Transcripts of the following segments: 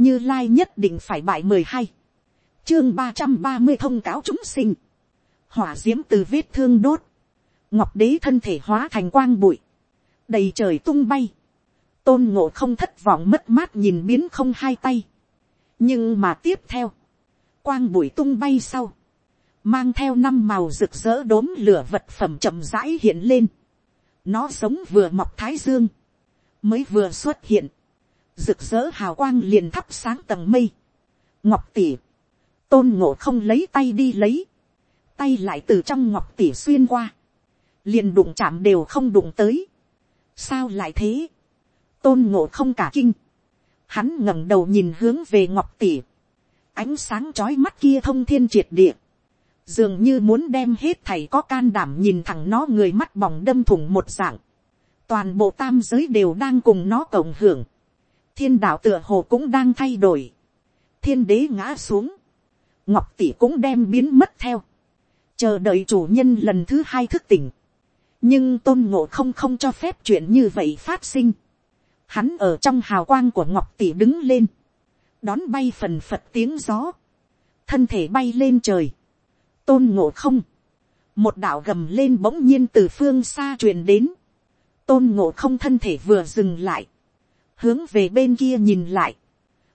như lai nhất định phải bại mười hai, chương ba trăm ba mươi thông cáo chúng sinh, hỏa d i ễ m từ vết thương đốt, ngọc đế thân thể hóa thành quang bụi, đầy trời tung bay, tôn ngộ không thất vọng mất mát nhìn biến không hai tay, nhưng mà tiếp theo, quang bụi tung bay sau, mang theo năm màu rực rỡ đốm lửa vật phẩm chậm rãi hiện lên, nó sống vừa mọc thái dương, mới vừa xuất hiện, rực rỡ hào quang liền thắp sáng tầng mây. ngọc tỉ, tôn ngộ không lấy tay đi lấy, tay lại từ trong ngọc tỉ xuyên qua, liền đụng chạm đều không đụng tới. sao lại thế, tôn ngộ không cả kinh, hắn ngẩng đầu nhìn hướng về ngọc tỉ, ánh sáng trói mắt kia thông thiên triệt địa, dường như muốn đem hết thầy có can đảm nhìn thẳng nó người mắt bỏng đâm thủng một dạng, toàn bộ tam giới đều đang cùng nó cộng hưởng, thiên đạo tựa hồ cũng đang thay đổi, thiên đế ngã xuống, ngọc tỷ cũng đem biến mất theo, chờ đợi chủ nhân lần thứ hai thức tỉnh, nhưng tôn ngộ không không cho phép chuyện như vậy phát sinh, hắn ở trong hào quang của ngọc tỷ đứng lên, đón bay phần phật tiếng gió, thân thể bay lên trời, tôn ngộ không, một đạo gầm lên bỗng nhiên từ phương xa truyền đến, tôn ngộ không thân thể vừa dừng lại, hướng về bên kia nhìn lại,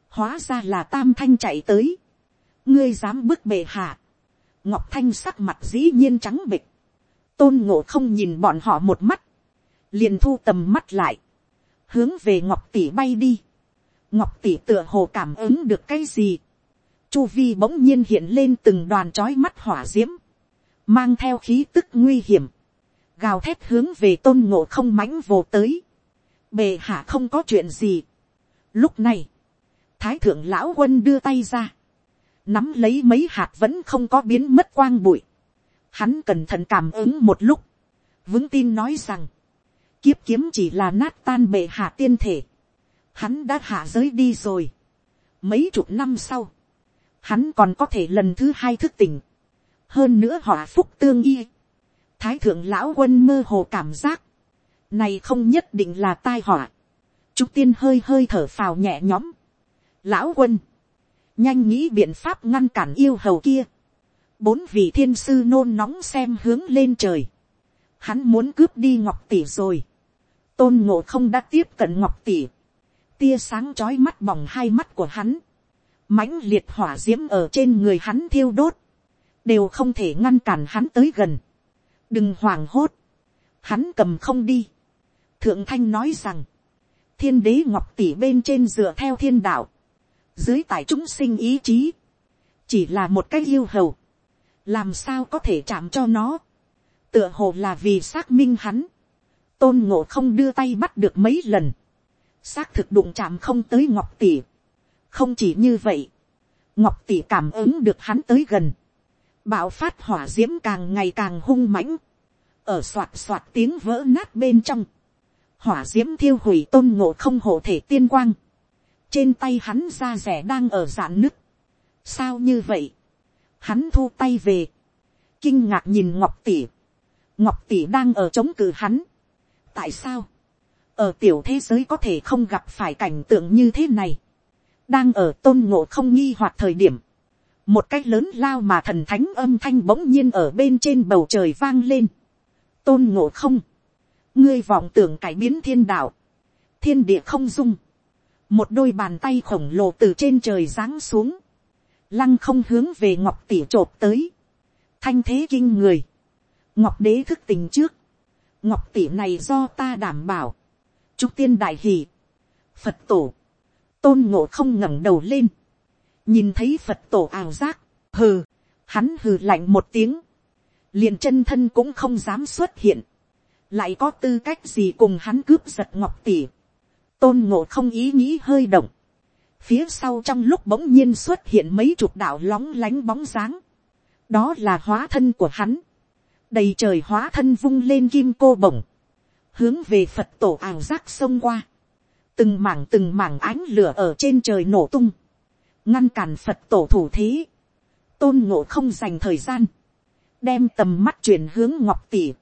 hóa ra là tam thanh chạy tới, ngươi dám bước bề hạ, ngọc thanh sắc mặt dĩ nhiên trắng bịch, tôn ngộ không nhìn bọn họ một mắt, liền thu tầm mắt lại, hướng về ngọc tỷ bay đi, ngọc tỷ tựa hồ cảm ứng được cái gì, chu vi bỗng nhiên hiện lên từng đoàn trói mắt hỏa d i ễ m mang theo khí tức nguy hiểm, gào thét hướng về tôn ngộ không mãnh vồ tới, bề hạ không có chuyện gì. Lúc này, thái thượng lão quân đưa tay ra, nắm lấy mấy hạt vẫn không có biến mất quang bụi. Hắn cẩn thận cảm ứng một lúc, vững tin nói rằng, kiếp kiếm chỉ là nát tan bệ hạ tiên thể. Hắn đã hạ giới đi rồi. Mấy chục năm sau, hắn còn có thể lần thứ hai thức tỉnh. Hơn nữa họ phúc tương y. Thái thượng lão quân mơ hồ cảm giác, này không nhất định là tai họa. Trúc tiên hơi hơi thở phào nhẹ nhõm. Lão quân. Nhanh nghĩ biện pháp ngăn cản yêu hầu kia. Bốn vị thiên sư nôn nóng xem hướng lên trời. Hắn muốn cướp đi ngọc tỷ rồi. Tôn ngộ không đã tiếp cận ngọc tỷ. Tia sáng chói mắt bỏng hai mắt của hắn. mãnh liệt hỏa diễm ở trên người hắn thiêu đốt. Đều không thể ngăn cản hắn tới gần. Đừng hoảng hốt. Hắn cầm không đi thượng thanh nói rằng, thiên đế ngọc tỷ bên trên dựa theo thiên đạo, dưới tại chúng sinh ý chí, chỉ là một cái yêu hầu, làm sao có thể chạm cho nó, tựa hồ là vì xác minh hắn, tôn ngộ không đưa tay bắt được mấy lần, xác thực đụng chạm không tới ngọc tỷ, không chỉ như vậy, ngọc tỷ cảm ứng được hắn tới gần, bạo phát hỏa d i ễ m càng ngày càng hung mãnh, ở soạt soạt tiếng vỡ nát bên trong, hỏa d i ễ m thiêu hủy tôn ngộ không hộ thể tiên quang, trên tay hắn da rẻ đang ở dạn nứt, sao như vậy, hắn thu tay về, kinh ngạc nhìn ngọc tỷ, ngọc tỷ đang ở chống cự hắn, tại sao, ở tiểu thế giới có thể không gặp phải cảnh tượng như thế này, đang ở tôn ngộ không nghi hoặc thời điểm, một cách lớn lao mà thần thánh âm thanh bỗng nhiên ở bên trên bầu trời vang lên, tôn ngộ không, ngươi vọng tưởng cải biến thiên đạo, thiên địa không dung, một đôi bàn tay khổng lồ từ trên trời giáng xuống, lăng không hướng về ngọc tỉ t tới, thanh thế kinh người, ngọc đế thức tình trước, ngọc tỉ này do ta đảm bảo, chúc tiên đại hì, phật tổ, tôn ngộ không ngẩng đầu lên, nhìn thấy phật tổ ảo giác, hừ, hắn hừ lạnh một tiếng, liền chân thân cũng không dám xuất hiện, lại có tư cách gì cùng hắn cướp giật ngọc tỷ, tôn ngộ không ý nghĩ hơi động, phía sau trong lúc bỗng nhiên xuất hiện mấy chục đạo lóng lánh bóng dáng, đó là hóa thân của hắn, đầy trời hóa thân vung lên kim cô bổng, hướng về phật tổ ảo giác xông qua, từng mảng từng mảng ánh lửa ở trên trời nổ tung, ngăn cản phật tổ thủ thế, tôn ngộ không dành thời gian, đem tầm mắt chuyển hướng ngọc tỷ,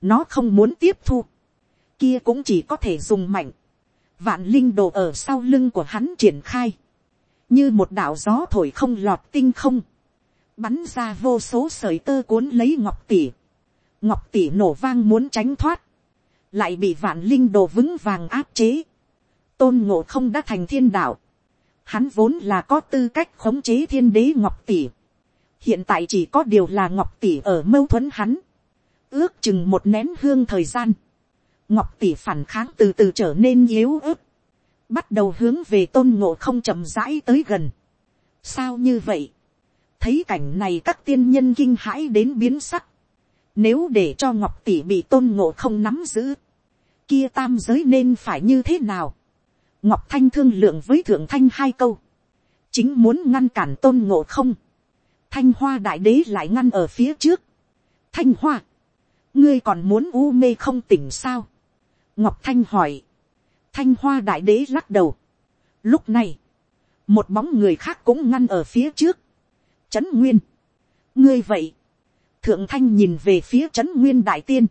nó không muốn tiếp thu, kia cũng chỉ có thể dùng mạnh, vạn linh đồ ở sau lưng của hắn triển khai, như một đạo gió thổi không lọt tinh không, bắn ra vô số sợi tơ cuốn lấy ngọc tỷ, ngọc tỷ nổ vang muốn tránh thoát, lại bị vạn linh đồ vững vàng áp chế, tôn ngộ không đã thành thiên đạo, hắn vốn là có tư cách khống chế thiên đế ngọc tỷ, hiện tại chỉ có điều là ngọc tỷ ở mâu thuẫn hắn, ước chừng một nén hương thời gian, ngọc tỷ phản kháng từ từ trở nên yếu ớt, bắt đầu hướng về tôn ngộ không chậm rãi tới gần. sao như vậy, thấy cảnh này các tiên nhân kinh hãi đến biến sắc, nếu để cho ngọc tỷ bị tôn ngộ không nắm giữ, kia tam giới nên phải như thế nào. ngọc thanh thương lượng với thượng thanh hai câu, chính muốn ngăn cản tôn ngộ không. thanh hoa đại đế lại ngăn ở phía trước. thanh hoa, ngươi còn muốn u mê không tỉnh sao. ngọc thanh hỏi, thanh hoa đại đế lắc đầu. lúc này, một bóng người khác cũng ngăn ở phía trước. trấn nguyên, ngươi vậy, thượng thanh nhìn về phía trấn nguyên đại tiên.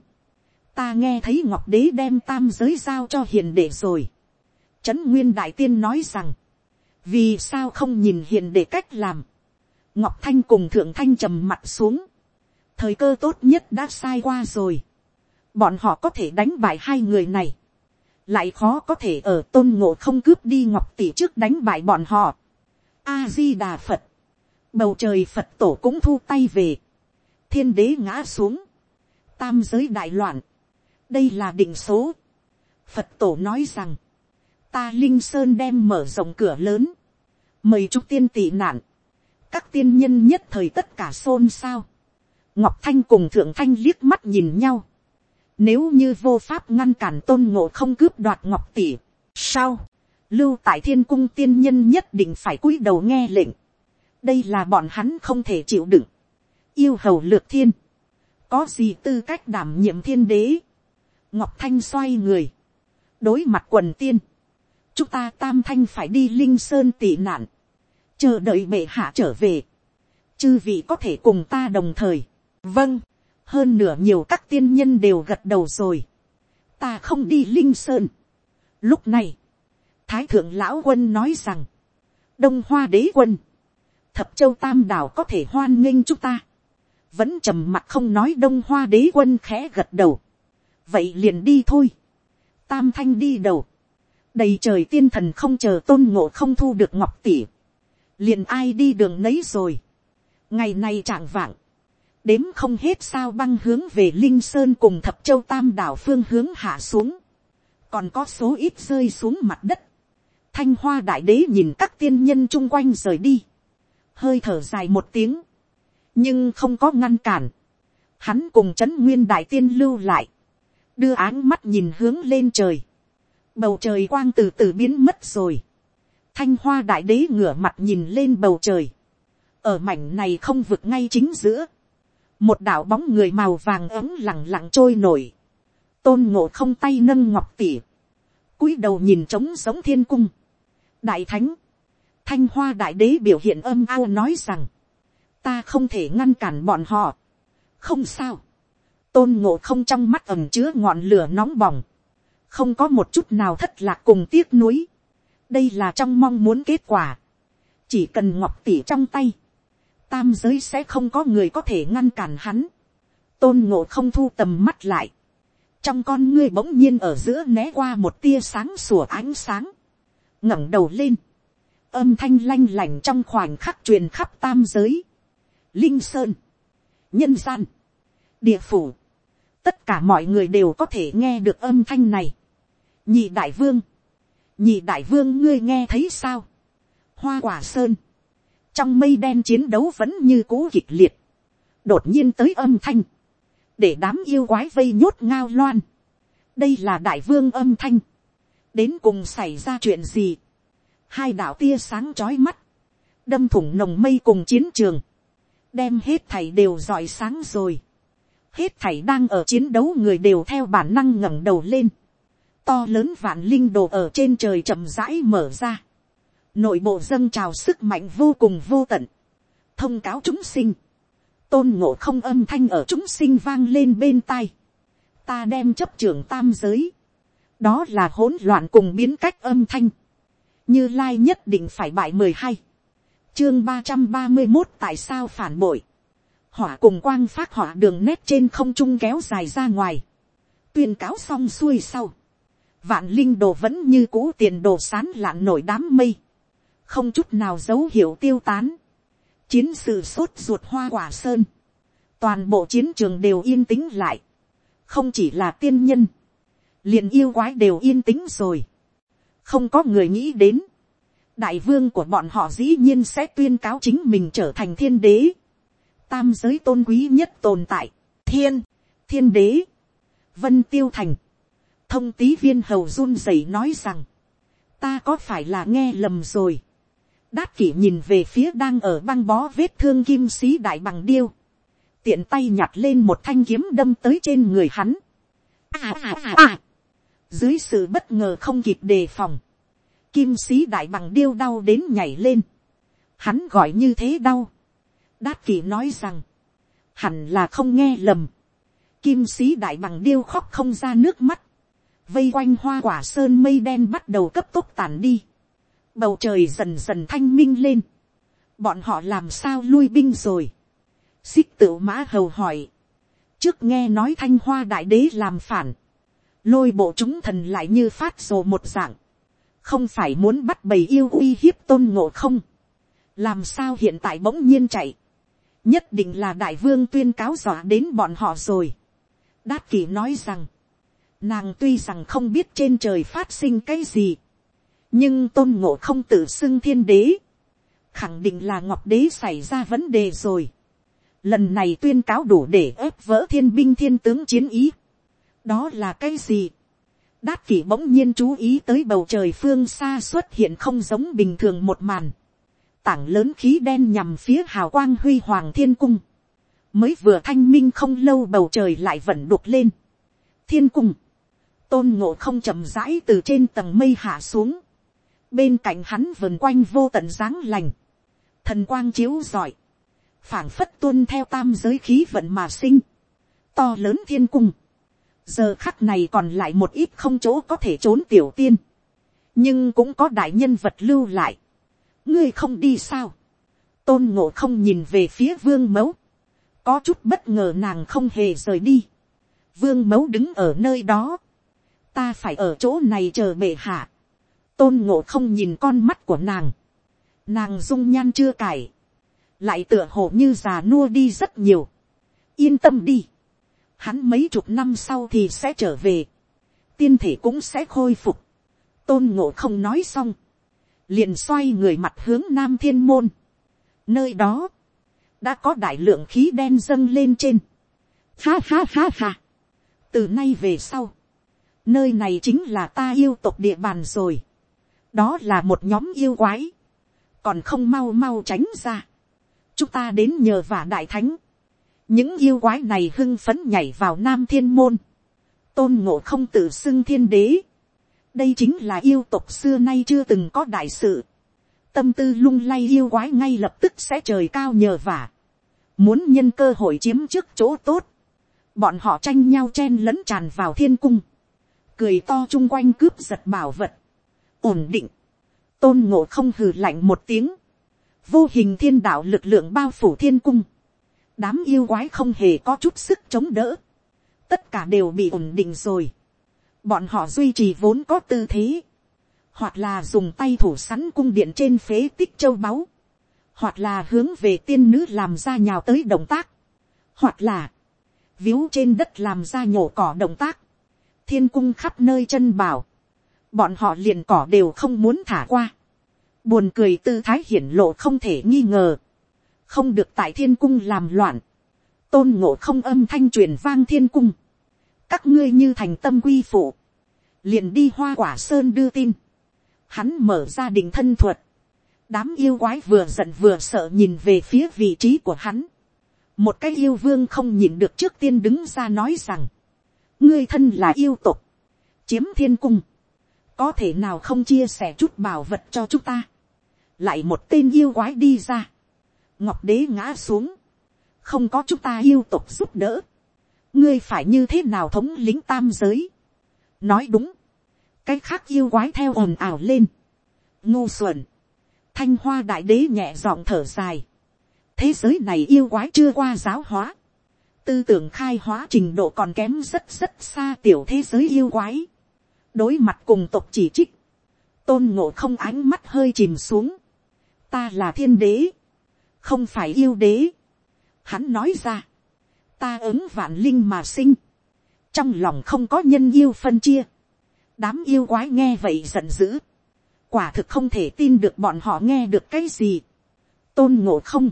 ta nghe thấy ngọc đế đem tam giới giao cho hiền đệ rồi. trấn nguyên đại tiên nói rằng, vì sao không nhìn hiền đệ cách làm. ngọc thanh cùng thượng thanh trầm mặt xuống thời cơ tốt nhất đã sai qua rồi. bọn họ có thể đánh bại hai người này. lại khó có thể ở tôn ngộ không cướp đi ngọc tỷ trước đánh bại bọn họ. a di đà phật. bầu trời phật tổ cũng thu tay về thiên đế ngã xuống, tam giới đại loạn, đây là định số. Phật tổ nói rằng, ta linh sơn đem mở rộng cửa lớn, mời chúc tiên tị nạn, các tiên nhân nhất thời tất cả xôn xao, ngọc thanh cùng thượng thanh liếc mắt nhìn nhau, nếu như vô pháp ngăn cản tôn ngộ không cướp đoạt ngọc tỷ, sao, lưu tại thiên cung tiên nhân nhất định phải cúi đầu nghe lệnh, đây là bọn hắn không thể chịu đựng, yêu hầu lược thiên, có gì tư cách đảm nhiệm thiên đế, ngọc thanh xoay người, đối mặt quần tiên, chúng ta tam thanh phải đi linh sơn tị nạn, chờ đợi bệ hạ trở về, chư vị có thể cùng ta đồng thời, vâng, hơn nửa nhiều các tiên nhân đều gật đầu rồi, ta không đi linh sơn. Lúc này, thái thượng lão quân nói rằng, đông hoa đế quân, thập châu tam đảo có thể hoan nghênh chúng ta, vẫn trầm mặt không nói đông hoa đế quân khẽ gật đầu. vậy liền đi thôi. tam thanh đi đầu. đầy trời tiên thần không chờ tôn ngộ không thu được ngọc tỷ. liền ai đi đường nấy rồi. ngày nay trạng vạng đếm không hết sao băng hướng về linh sơn cùng thập châu tam đảo phương hướng hạ xuống. còn có số ít rơi xuống mặt đất. thanh hoa đại đế nhìn các tiên nhân chung quanh rời đi. hơi thở dài một tiếng. Nhưng không có ngăn cản, hắn cùng trấn nguyên đại tiên lưu lại, đưa áng mắt nhìn hướng lên trời, bầu trời quang từ từ biến mất rồi, thanh hoa đại đế ngửa mặt nhìn lên bầu trời, ở mảnh này không vực ngay chính giữa, một đạo bóng người màu vàng ấm lẳng lặng trôi nổi, tôn ngộ không tay nâng ngọc tỉ, cúi đầu nhìn trống giống thiên cung, đại thánh, thanh hoa đại đế biểu hiện âm ao nói rằng, ta không thể ngăn cản bọn họ. không sao. tôn ngộ không trong mắt ẩm chứa ngọn lửa nóng bỏng. không có một chút nào thất lạc cùng tiếc nuối. đây là trong mong muốn kết quả. chỉ cần ngọc tỉ trong tay tam giới sẽ không có người có thể ngăn cản hắn. tôn ngộ không thu tầm mắt lại. trong con ngươi bỗng nhiên ở giữa né qua một tia sáng sủa ánh sáng. ngẩng đầu lên âm thanh lanh lành trong khoảnh khắc truyền khắp tam giới linh sơn, nhân gian, địa phủ, tất cả mọi người đều có thể nghe được âm thanh này. nhị đại vương, nhị đại vương ngươi nghe thấy sao, hoa quả sơn, trong mây đen chiến đấu vẫn như cũ kịch liệt, đột nhiên tới âm thanh, để đám yêu quái vây nhốt ngao loan, đây là đại vương âm thanh, đến cùng xảy ra chuyện gì, hai đạo tia sáng trói mắt, đâm thủng nồng mây cùng chiến trường, đem hết thảy đều rọi sáng rồi. hết thảy đang ở chiến đấu người đều theo bản năng ngẩng đầu lên. to lớn vạn linh đồ ở trên trời chậm rãi mở ra nội bộ dâng trào sức mạnh vô cùng vô tận. thông cáo chúng sinh. tôn ngộ không âm thanh ở chúng sinh vang lên bên tai. ta đem chấp trưởng tam giới. đó là hỗn loạn cùng biến cách âm thanh. như lai nhất định phải bại mười hai chương ba trăm ba mươi một tại sao phản bội, hỏa cùng quang phát hỏa đường nét trên không trung kéo dài ra ngoài, tuyên cáo xong xuôi sau, vạn linh đồ vẫn như cũ tiền đồ sán lạn nổi đám mây, không chút nào dấu hiệu tiêu tán, chiến sự sốt ruột hoa quả sơn, toàn bộ chiến trường đều yên tĩnh lại, không chỉ là tiên nhân, liền yêu quái đều yên tĩnh rồi, không có người nghĩ đến, đại vương của bọn họ dĩ nhiên sẽ tuyên cáo chính mình trở thành thiên đế, tam giới tôn quý nhất tồn tại, thiên, thiên đế, vân tiêu thành, thông tý viên hầu run rẩy nói rằng, ta có phải là nghe lầm rồi, đát kỷ nhìn về phía đang ở băng bó vết thương kim sĩ đại bằng điêu, tiện tay nhặt lên một thanh kiếm đâm tới trên người hắn. À, à, à, à. Dưới sự bất ngờ không kịp đề phòng, kim sĩ đại bằng điêu đau đến nhảy lên. Hắn gọi như thế đau. Đát kỷ nói rằng, hẳn là không nghe lầm. Kim sĩ đại bằng điêu khóc không ra nước mắt. Vây quanh hoa quả sơn mây đen bắt đầu cấp tốc tàn đi. Bầu trời dần dần thanh minh lên. Bọn họ làm sao lui binh rồi xích tự mã hầu hỏi. trước nghe nói thanh hoa đại đế làm phản. lôi bộ chúng thần lại như phát rồ một dạng. không phải muốn bắt bầy yêu uy hiếp tôn ngộ không. làm sao hiện tại bỗng nhiên chạy. nhất định là đại vương tuyên cáo dọa đến bọn họ rồi. đát kỷ nói rằng, nàng tuy rằng không biết trên trời phát sinh cái gì nhưng tôn ngộ không tự xưng thiên đế khẳng định là ngọc đế xảy ra vấn đề rồi lần này tuyên cáo đủ để ép vỡ thiên binh thiên tướng chiến ý. đó là cái gì. đát kỷ bỗng nhiên chú ý tới bầu trời phương xa xuất hiện không giống bình thường một màn. tảng lớn khí đen nhằm phía hào quang huy hoàng thiên cung. mới vừa thanh minh không lâu bầu trời lại vẫn đục lên. thiên cung. tôn ngộ không chậm rãi từ trên tầng mây hạ xuống bên cạnh hắn vườn quanh vô tận dáng lành. thần quang chiếu giỏi phảng phất tuân theo tam giới khí vận mà sinh, to lớn thiên cung, giờ khắc này còn lại một ít không chỗ có thể trốn tiểu tiên, nhưng cũng có đại nhân vật lưu lại, ngươi không đi sao, tôn ngộ không nhìn về phía vương mẫu, có chút bất ngờ nàng không hề rời đi, vương mẫu đứng ở nơi đó, ta phải ở chỗ này chờ bệ hạ, tôn ngộ không nhìn con mắt của nàng, nàng dung nhan chưa cải, lại tựa hồ như già nua đi rất nhiều. yên tâm đi, hắn mấy chục năm sau thì sẽ trở về, tiên thể cũng sẽ khôi phục. tôn ngộ không nói xong, liền xoay người mặt hướng nam thiên môn. nơi đó, đã có đại lượng khí đen dâng lên trên. ha ha ha ha. từ nay về sau, nơi này chính là ta yêu tộc địa bàn rồi đó là một nhóm yêu quái, còn không mau mau tránh ra. Chúng ta đến nhờ vả đại thánh, những yêu quái này hưng phấn nhảy vào nam thiên môn, tôn ngộ không tự xưng thiên đế, đây chính là yêu tộc xưa nay chưa từng có đại sự, tâm tư lung lay yêu quái ngay lập tức sẽ trời cao nhờ vả, muốn nhân cơ hội chiếm trước chỗ tốt, bọn họ tranh nhau chen lẫn tràn vào thiên cung, cười to chung quanh cướp giật bảo vật, ổn định, tôn ngộ không hừ lạnh một tiếng, vô hình thiên đạo lực lượng bao phủ thiên cung, đám yêu quái không hề có chút sức chống đỡ, tất cả đều bị ổn định rồi, bọn họ duy trì vốn có tư thế, hoặc là dùng tay thủ sắn cung điện trên phế tích châu báu, hoặc là hướng về tiên nữ làm ra nhào tới động tác, hoặc là víu trên đất làm ra nhổ cỏ động tác, thiên cung khắp nơi chân bảo, bọn họ liền cỏ đều không muốn thả qua, buồn cười tư thái hiển lộ không thể nghi ngờ, không được tại thiên cung làm loạn, tôn ngộ không âm thanh truyền vang thiên cung, các ngươi như thành tâm quy phụ, liền đi hoa quả sơn đưa tin, hắn mở ra định thân thuật, đám yêu quái vừa giận vừa sợ nhìn về phía vị trí của hắn, một cái yêu vương không nhìn được trước tiên đứng ra nói rằng, ngươi thân là yêu tục, chiếm thiên cung, có thể nào không chia sẻ chút bảo vật cho chúng ta, lại một tên yêu quái đi ra, ngọc đế ngã xuống, không có chúng ta yêu tục giúp đỡ, ngươi phải như thế nào thống lính tam giới, nói đúng, cái khác yêu quái theo ồn ào lên, ngu xuẩn, thanh hoa đại đế nhẹ giọng thở dài, thế giới này yêu quái chưa qua giáo hóa, tư tưởng khai hóa trình độ còn kém rất rất xa tiểu thế giới yêu quái, đối mặt cùng tộc chỉ trích, tôn ngộ không ánh mắt hơi chìm xuống, ta là thiên đế, không phải yêu đế. Hắn nói ra, ta ứng vạn linh mà sinh, trong lòng không có nhân yêu phân chia, đám yêu quái nghe vậy giận dữ, quả thực không thể tin được bọn họ nghe được cái gì. tôn ngộ không,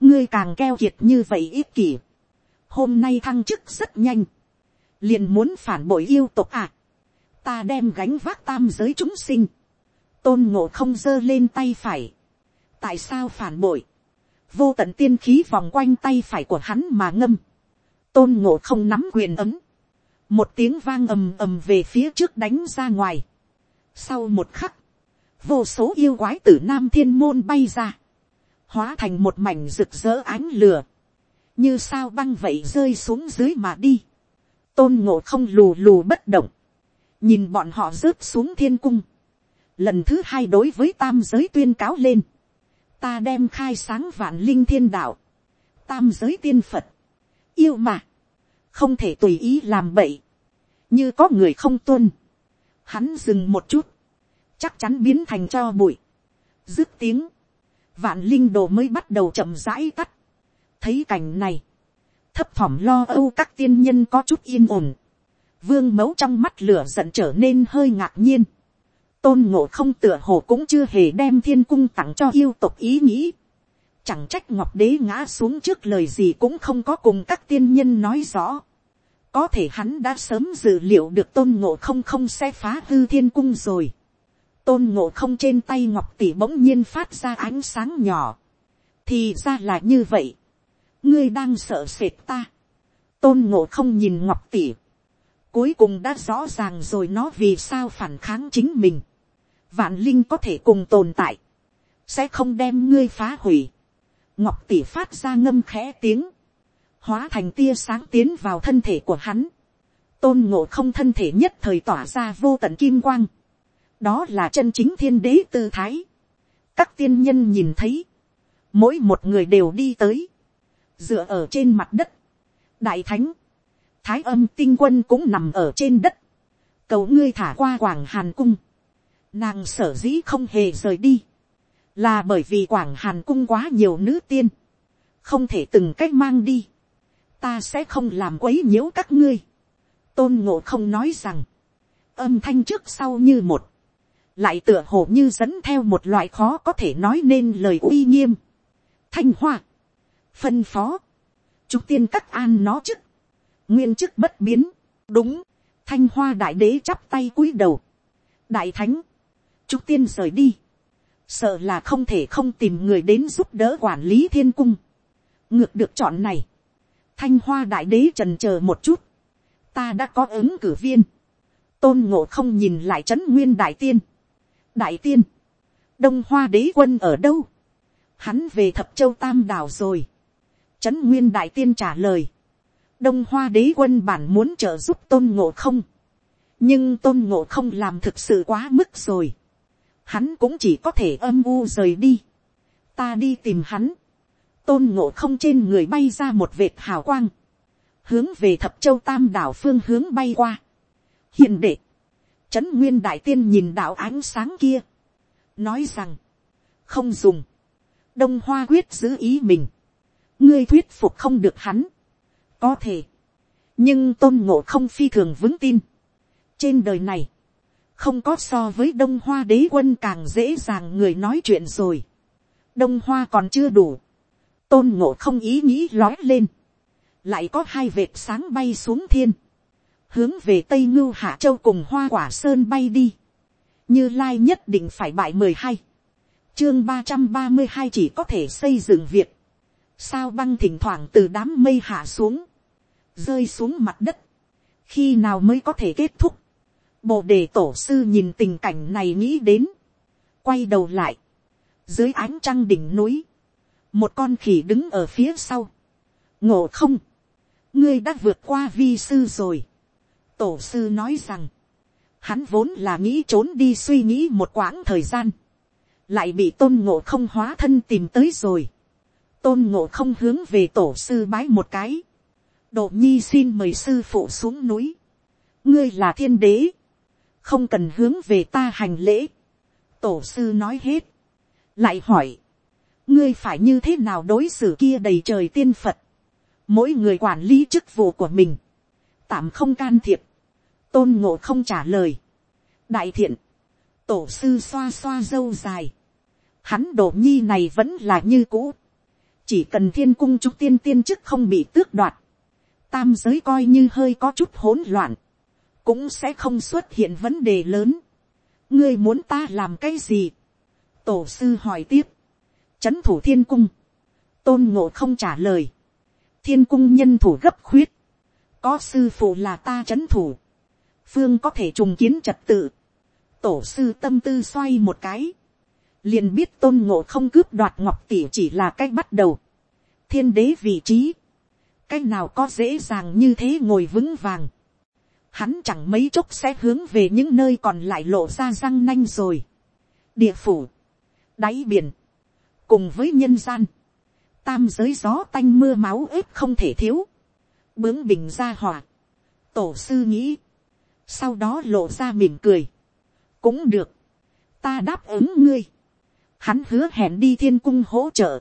ngươi càng keo kiệt như vậy ít kỷ, hôm nay thăng chức rất nhanh, liền muốn phản bội yêu tộc à, ta đem gánh vác tam giới chúng sinh, tôn ngộ không giơ lên tay phải, tại sao phản bội, vô tận tiên khí vòng quanh tay phải của hắn mà ngâm, tôn ngộ không nắm quyền ấm, một tiếng vang ầm ầm về phía trước đánh ra ngoài. Sau một khắc, vô số yêu quái tử nam thiên môn bay ra, hóa thành một mảnh rực rỡ ánh lửa, như sao băng vậy rơi xuống dưới mà đi. tôn ngộ không lù lù bất động, nhìn bọn họ rớt xuống thiên cung, lần thứ hai đối với tam giới tuyên cáo lên, ta đem khai sáng vạn linh thiên đạo, tam giới tiên phật, yêu mà, không thể tùy ý làm bậy, như có người không tuân, hắn dừng một chút, chắc chắn biến thành cho bụi, dứt tiếng, vạn linh đồ mới bắt đầu chậm rãi tắt, thấy cảnh này, thấp thỏm lo âu các tiên nhân có chút yên ổn, vương mẫu trong mắt lửa giận trở nên hơi ngạc nhiên, tôn ngộ không tựa hồ cũng chưa hề đem thiên cung tặng cho yêu tộc ý nghĩ. Chẳng trách ngọc đế ngã xuống trước lời gì cũng không có cùng các tiên nhân nói rõ. Có thể hắn đã sớm dự liệu được tôn ngộ không không sẽ phá hư thiên cung rồi. Tôn ngộ không trên tay ngọc tỷ bỗng nhiên phát ra ánh sáng nhỏ. Thì ra là như vậy. Ngươi đang sợ sệt ta. Tôn ngộ không nhìn ngọc tỷ. Cuối cùng đã rõ ràng rồi nó vì sao phản kháng chính mình. Vạn linh có thể cùng tồn tại, sẽ không đem ngươi phá hủy. ngọc tỷ phát ra ngâm khẽ tiếng, hóa thành tia sáng tiến vào thân thể của hắn, tôn ngộ không thân thể nhất thời tỏa ra vô tận kim quang, đó là chân chính thiên đế tư thái. các tiên nhân nhìn thấy, mỗi một người đều đi tới, dựa ở trên mặt đất, đại thánh, thái âm tinh quân cũng nằm ở trên đất, cầu ngươi thả qua quảng hàn cung, Nàng sở dĩ không hề rời đi. Là bởi vì Quảng Hàn cung quá nhiều nữ tiên. Không thể từng cách mang đi. Ta sẽ không làm quấy nhiễu các ngươi. Tôn ngộ không nói rằng. Âm thanh trước sau như một. Lại tựa hồ như dẫn theo một loại khó có thể nói nên lời uy nghiêm. Thanh hoa. Phân phó. Chúng tiên các an nó chức. Nguyên chức bất biến. Đúng. Thanh hoa đại đế chắp tay cúi đầu. Đại thánh, Trúc tiên rời đi. Sợ là không thể không tìm người đến giúp đỡ quản lý thiên cung. Ngược được chọn này. Thanh hoa đại đế trần chờ một chút. Ta đã có ứng cử viên. Tôn ngộ không nhìn lại trấn nguyên đại tiên. Đại tiên. Đông hoa đế quân ở đâu? Hắn về thập châu tam đảo rồi. Trấn nguyên đại tiên trả lời. Đông hoa đế quân bản muốn trợ giúp tôn ngộ không. Nhưng tôn ngộ không làm thực sự quá mức rồi. Hắn cũng chỉ có thể âm u rời đi. ta đi tìm hắn, tôn ngộ không trên người bay ra một vệt hào quang, hướng về thập châu tam đảo phương hướng bay qua. hiền đệ, trấn nguyên đại tiên nhìn đạo ánh sáng kia, nói rằng, không dùng, đông hoa quyết giữ ý mình, ngươi thuyết phục không được hắn, có thể, nhưng tôn ngộ không phi thường vững tin. trên đời này, không có so với đông hoa đế quân càng dễ dàng người nói chuyện rồi. đông hoa còn chưa đủ. tôn ngộ không ý nghĩ lói lên. lại có hai vệt sáng bay xuống thiên. hướng về tây ngưu hạ châu cùng hoa quả sơn bay đi. như lai nhất định phải bại mười hai. chương ba trăm ba mươi hai chỉ có thể xây dựng việc sao băng thỉnh thoảng từ đám mây hạ xuống. rơi xuống mặt đất. khi nào mới có thể kết thúc Bồ đề tổ sư nhìn tình cảnh này nghĩ đến. Quay đầu lại. Dưới ánh trăng đỉnh núi. Một con khỉ đứng ở phía sau. Ngộ không. Ngươi đã vượt qua vi sư rồi. Tổ sư nói rằng. Hắn vốn là nghĩ trốn đi suy nghĩ một quãng thời gian. lại bị tôn ngộ không hóa thân tìm tới rồi, tôn ngộ không hướng về tổ sư bái một cái, độ nhi xin mời sư phụ xuống núi, ngươi là thiên đế, không cần hướng về ta hành lễ, tổ sư nói hết, lại hỏi, ngươi phải như thế nào đối xử kia đầy trời tiên phật, mỗi người quản lý chức vụ của mình, tạm không can thiệp, tôn ngộ không trả lời, đại thiện, tổ sư xoa xoa dâu dài, hắn đổ nhi này vẫn là như cũ, chỉ cần thiên cung trúc tiên tiên chức không bị tước đoạt, tam giới coi như hơi có chút hỗn loạn, cũng sẽ không xuất hiện vấn đề lớn. ngươi muốn ta làm cái gì, tổ sư hỏi tiếp, c h ấ n thủ thiên cung, tôn ngộ không trả lời, thiên cung nhân thủ gấp khuyết, có sư phụ là ta c h ấ n thủ, phương có thể trùng kiến trật tự, tổ sư tâm tư xoay một cái, liền biết tôn ngộ không cướp đoạt ngọc tỷ chỉ là cái bắt đầu, thiên đế vị trí, cái nào có dễ dàng như thế ngồi vững vàng, hắn chẳng mấy chốc sẽ hướng về những nơi còn lại lộ ra răng nanh rồi. địa phủ, đáy biển, cùng với nhân gian, tam giới gió tanh mưa máu ếp không thể thiếu, bướng bình ra hỏa, tổ sư nghĩ, sau đó lộ ra mỉm cười, cũng được, ta đáp ứng ngươi, hắn hứa hẹn đi thiên cung hỗ trợ,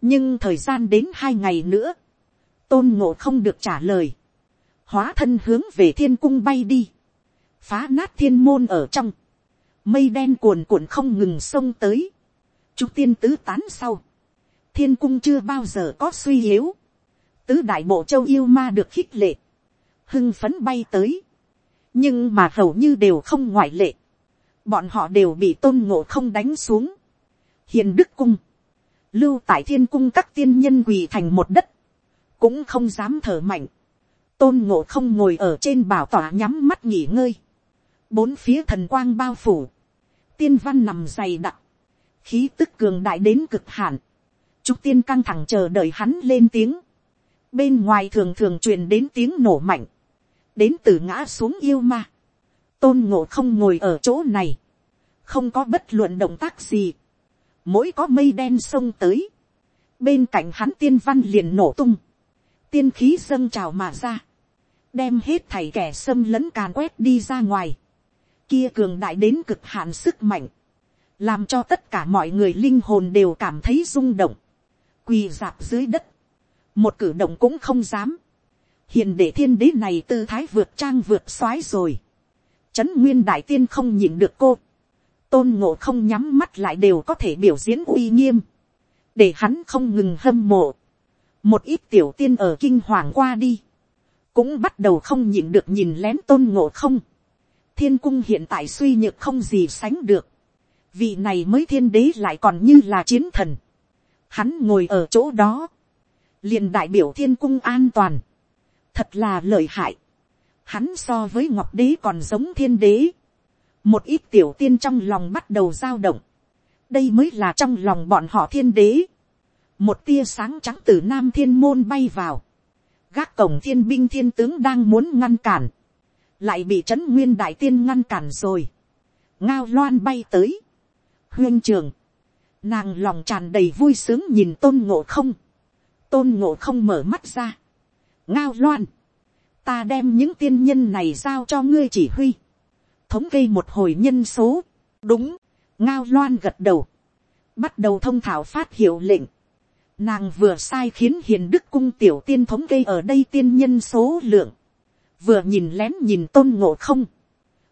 nhưng thời gian đến hai ngày nữa, tôn ngộ không được trả lời, hóa thân hướng về thiên cung bay đi, phá nát thiên môn ở trong, mây đen cuồn cuộn không ngừng xông tới, Trúc tiên tứ tán sau. Thiên cung chưa bao giờ có suy yếu. Tứ đại bộ châu yêu ma được khích lệ. Hưng phấn bay tới. Nhưng mà hầu như đều không ngoại lệ. Bọn họ đều bị tôn ngộ không đánh xuống. Hiền đức cung. Lưu tại thiên cung các tiên nhân quỳ thành một đất. Cũng không dám thở mạnh. Tôn ngộ không ngồi ở trên bảo tỏa nhắm mắt nghỉ ngơi. Bốn phía thần quang bao phủ. Tiên văn nằm dày đặc khí tức cường đại đến cực hạn, trúc tiên căng thẳng chờ đợi hắn lên tiếng, bên ngoài thường thường truyền đến tiếng nổ mạnh, đến từ ngã xuống yêu ma, tôn ngộ không ngồi ở chỗ này, không có bất luận động tác gì, mỗi có mây đen xông tới, bên cạnh hắn tiên văn liền nổ tung, tiên khí dâng trào mà ra, đem hết thảy kẻ xâm lấn càn quét đi ra ngoài, kia cường đại đến cực hạn sức mạnh, làm cho tất cả mọi người linh hồn đều cảm thấy rung động, quỳ dạp dưới đất, một cử động cũng không dám, Hiền để thiên đế này tư thái vượt trang vượt soái rồi, trấn nguyên đại tiên không nhìn được cô, tôn ngộ không nhắm mắt lại đều có thể biểu diễn uy nghiêm, để hắn không ngừng hâm mộ, một ít tiểu tiên ở kinh hoàng qua đi, cũng bắt đầu không nhịn được nhìn lén tôn ngộ không, thiên cung hiện tại suy nhược không gì sánh được, vị này mới thiên đế lại còn như là chiến thần. Hắn ngồi ở chỗ đó, liền đại biểu thiên cung an toàn, thật là lợi hại. Hắn so với ngọc đế còn giống thiên đế một ít tiểu tiên trong lòng bắt đầu dao động. đây mới là trong lòng bọn họ thiên đế. một tia sáng trắng từ nam thiên môn bay vào. gác cổng thiên binh thiên tướng đang muốn ngăn cản. lại bị trấn nguyên đại tiên ngăn cản rồi. ngao loan bay tới huyên trường, nàng lòng tràn đầy vui sướng nhìn tôn ngộ không, tôn ngộ không mở mắt ra, ngao loan, ta đem những tiên nhân này giao cho ngươi chỉ huy, thống kê một hồi nhân số, đúng, ngao loan gật đầu, bắt đầu thông thảo phát hiệu lệnh, nàng vừa sai khiến hiền đức cung tiểu tiên thống kê ở đây tiên nhân số lượng, vừa nhìn lén nhìn tôn ngộ không,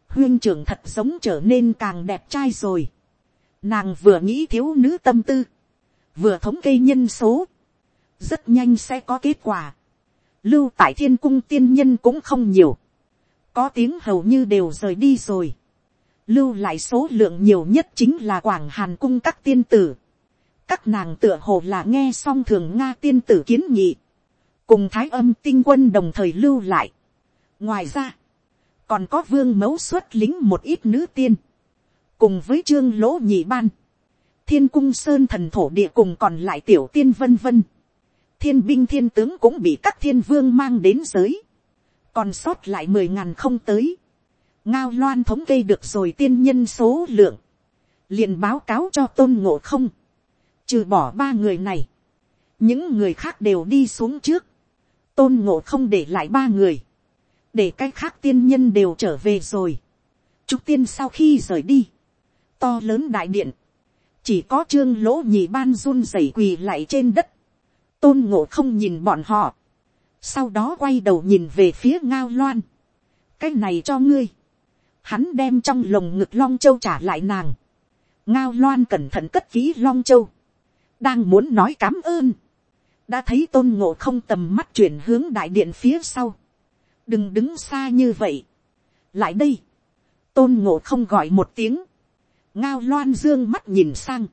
huyên trưởng thật giống trở nên càng đẹp trai rồi, Nàng vừa nghĩ thiếu nữ tâm tư. Vừa thống kê nhân số. Rất nhanh sẽ có kết quả. Lưu tại thiên cung tiên nhân cũng không nhiều. Có tiếng hầu như đều rời đi rồi. Lưu lại số lượng nhiều nhất chính là Quảng Hàn cung các tiên tử. Các nàng tựa hồ là nghe xong thường Nga tiên tử kiến nghị. Cùng thái âm tinh quân đồng thời lưu lại. Ngoài ra, còn có vương mẫu xuất lính một ít nữ tiên cùng với trương lỗ nhị ban, thiên cung sơn thần thổ địa cùng còn lại tiểu tiên vân vân, thiên binh thiên tướng cũng bị các thiên vương mang đến giới, còn sót lại mười ngàn không tới, ngao loan thống kê được rồi tiên nhân số lượng, liền báo cáo cho tôn ngộ không, trừ bỏ ba người này, những người khác đều đi xuống trước, tôn ngộ không để lại ba người, để cái khác tiên nhân đều trở về rồi. chúc tiên sau khi rời đi, to lớn đại điện, chỉ có trương lỗ nhì ban run rẩy quỳ lại trên đất, tôn ngộ không nhìn bọn họ, sau đó quay đầu nhìn về phía ngao loan, cái này cho ngươi, hắn đem trong lồng ngực long châu trả lại nàng, ngao loan cẩn thận cất ký long châu, đang muốn nói cám ơn, đã thấy tôn ngộ không tầm mắt chuyển hướng đại điện phía sau, đừng đứng xa như vậy, lại đây, tôn ngộ không gọi một tiếng, ngao loan dương mắt nhìn sang,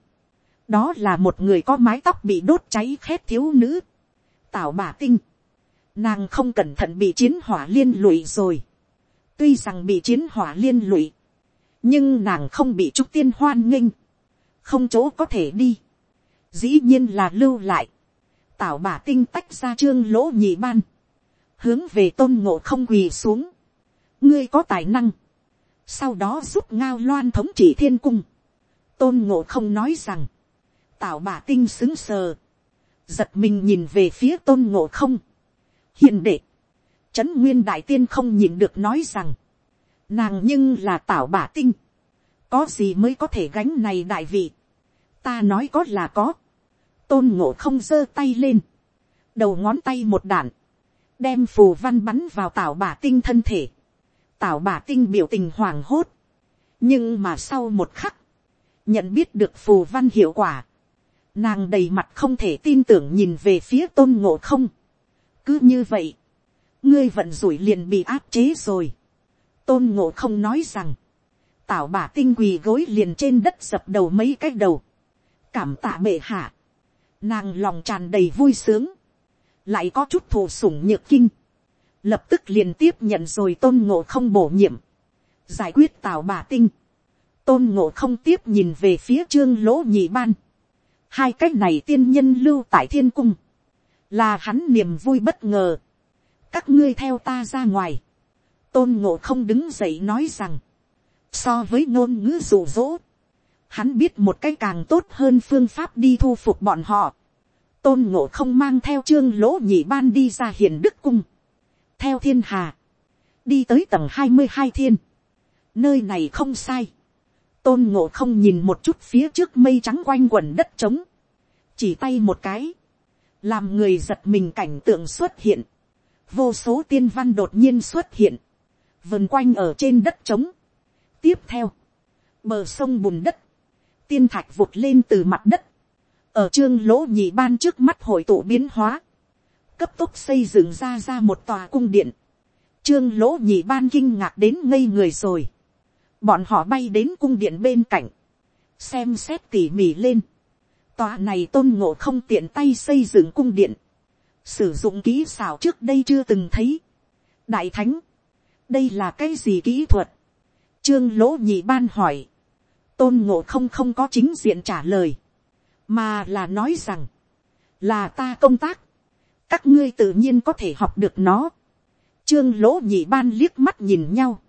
đó là một người có mái tóc bị đốt cháy khét thiếu nữ, tảo bà tinh, nàng không cẩn thận bị chiến hỏa liên lụy rồi, tuy rằng bị chiến hỏa liên lụy, nhưng nàng không bị trúc tiên hoan nghênh, không chỗ có thể đi, dĩ nhiên là lưu lại, tảo bà tinh tách ra trương lỗ nhị ban, hướng về tôn ngộ không quỳ xuống, ngươi có tài năng, sau đó giúp ngao loan thống trị thiên cung, tôn ngộ không nói rằng, tảo bà tinh xứng sờ, giật mình nhìn về phía tôn ngộ không, hiền đệ, trấn nguyên đại tiên không nhìn được nói rằng, nàng nhưng là tảo bà tinh, có gì mới có thể gánh này đại vị, ta nói có là có, tôn ngộ không giơ tay lên, đầu ngón tay một đạn, đem phù văn bắn vào tảo bà tinh thân thể, tảo bà tinh biểu tình hoảng hốt, nhưng mà sau một khắc, nhận biết được phù văn hiệu quả, nàng đầy mặt không thể tin tưởng nhìn về phía tôn ngộ không, cứ như vậy, ngươi vận rủi liền bị áp chế rồi, tôn ngộ không nói rằng, tảo bà tinh quỳ gối liền trên đất dập đầu mấy cái đầu, cảm tạ bệ hạ, nàng lòng tràn đầy vui sướng, lại có chút thù sủng nhược kinh, lập tức liền tiếp nhận rồi tôn ngộ không bổ nhiệm, giải quyết tào bà tinh, tôn ngộ không tiếp nhìn về phía trương lỗ nhị ban, hai cách này tiên nhân lưu tại thiên cung, là hắn niềm vui bất ngờ, các ngươi theo ta ra ngoài, tôn ngộ không đứng dậy nói rằng, so với ngôn ngữ rụ rỗ, hắn biết một cái càng tốt hơn phương pháp đi thu phục bọn họ, tôn ngộ không mang theo trương lỗ nhị ban đi ra hiền đức cung, theo thiên hà, đi tới tầng hai mươi hai thiên, nơi này không sai, tôn ngộ không nhìn một chút phía trước mây trắng quanh quần đất trống, chỉ tay một cái, làm người giật mình cảnh tượng xuất hiện, vô số tiên văn đột nhiên xuất hiện, vần quanh ở trên đất trống. tiếp theo, bờ sông bùn đất, tiên thạch vụt lên từ mặt đất, ở trương lỗ nhị ban trước mắt hội tụ biến hóa, cấp tốc xây dựng ra ra một tòa cung điện, trương lỗ nhị ban kinh ngạc đến ngây người rồi, bọn họ bay đến cung điện bên cạnh, xem xét tỉ mỉ lên, tòa này tôn ngộ không tiện tay xây dựng cung điện, sử dụng kỹ xảo trước đây chưa từng thấy. đại thánh, đây là cái gì kỹ thuật, trương lỗ nhị ban hỏi, tôn ngộ không không có chính diện trả lời, mà là nói rằng, là ta công tác, các ngươi tự nhiên có thể học được nó. Trương lỗ nhị ban liếc mắt nhìn nhau.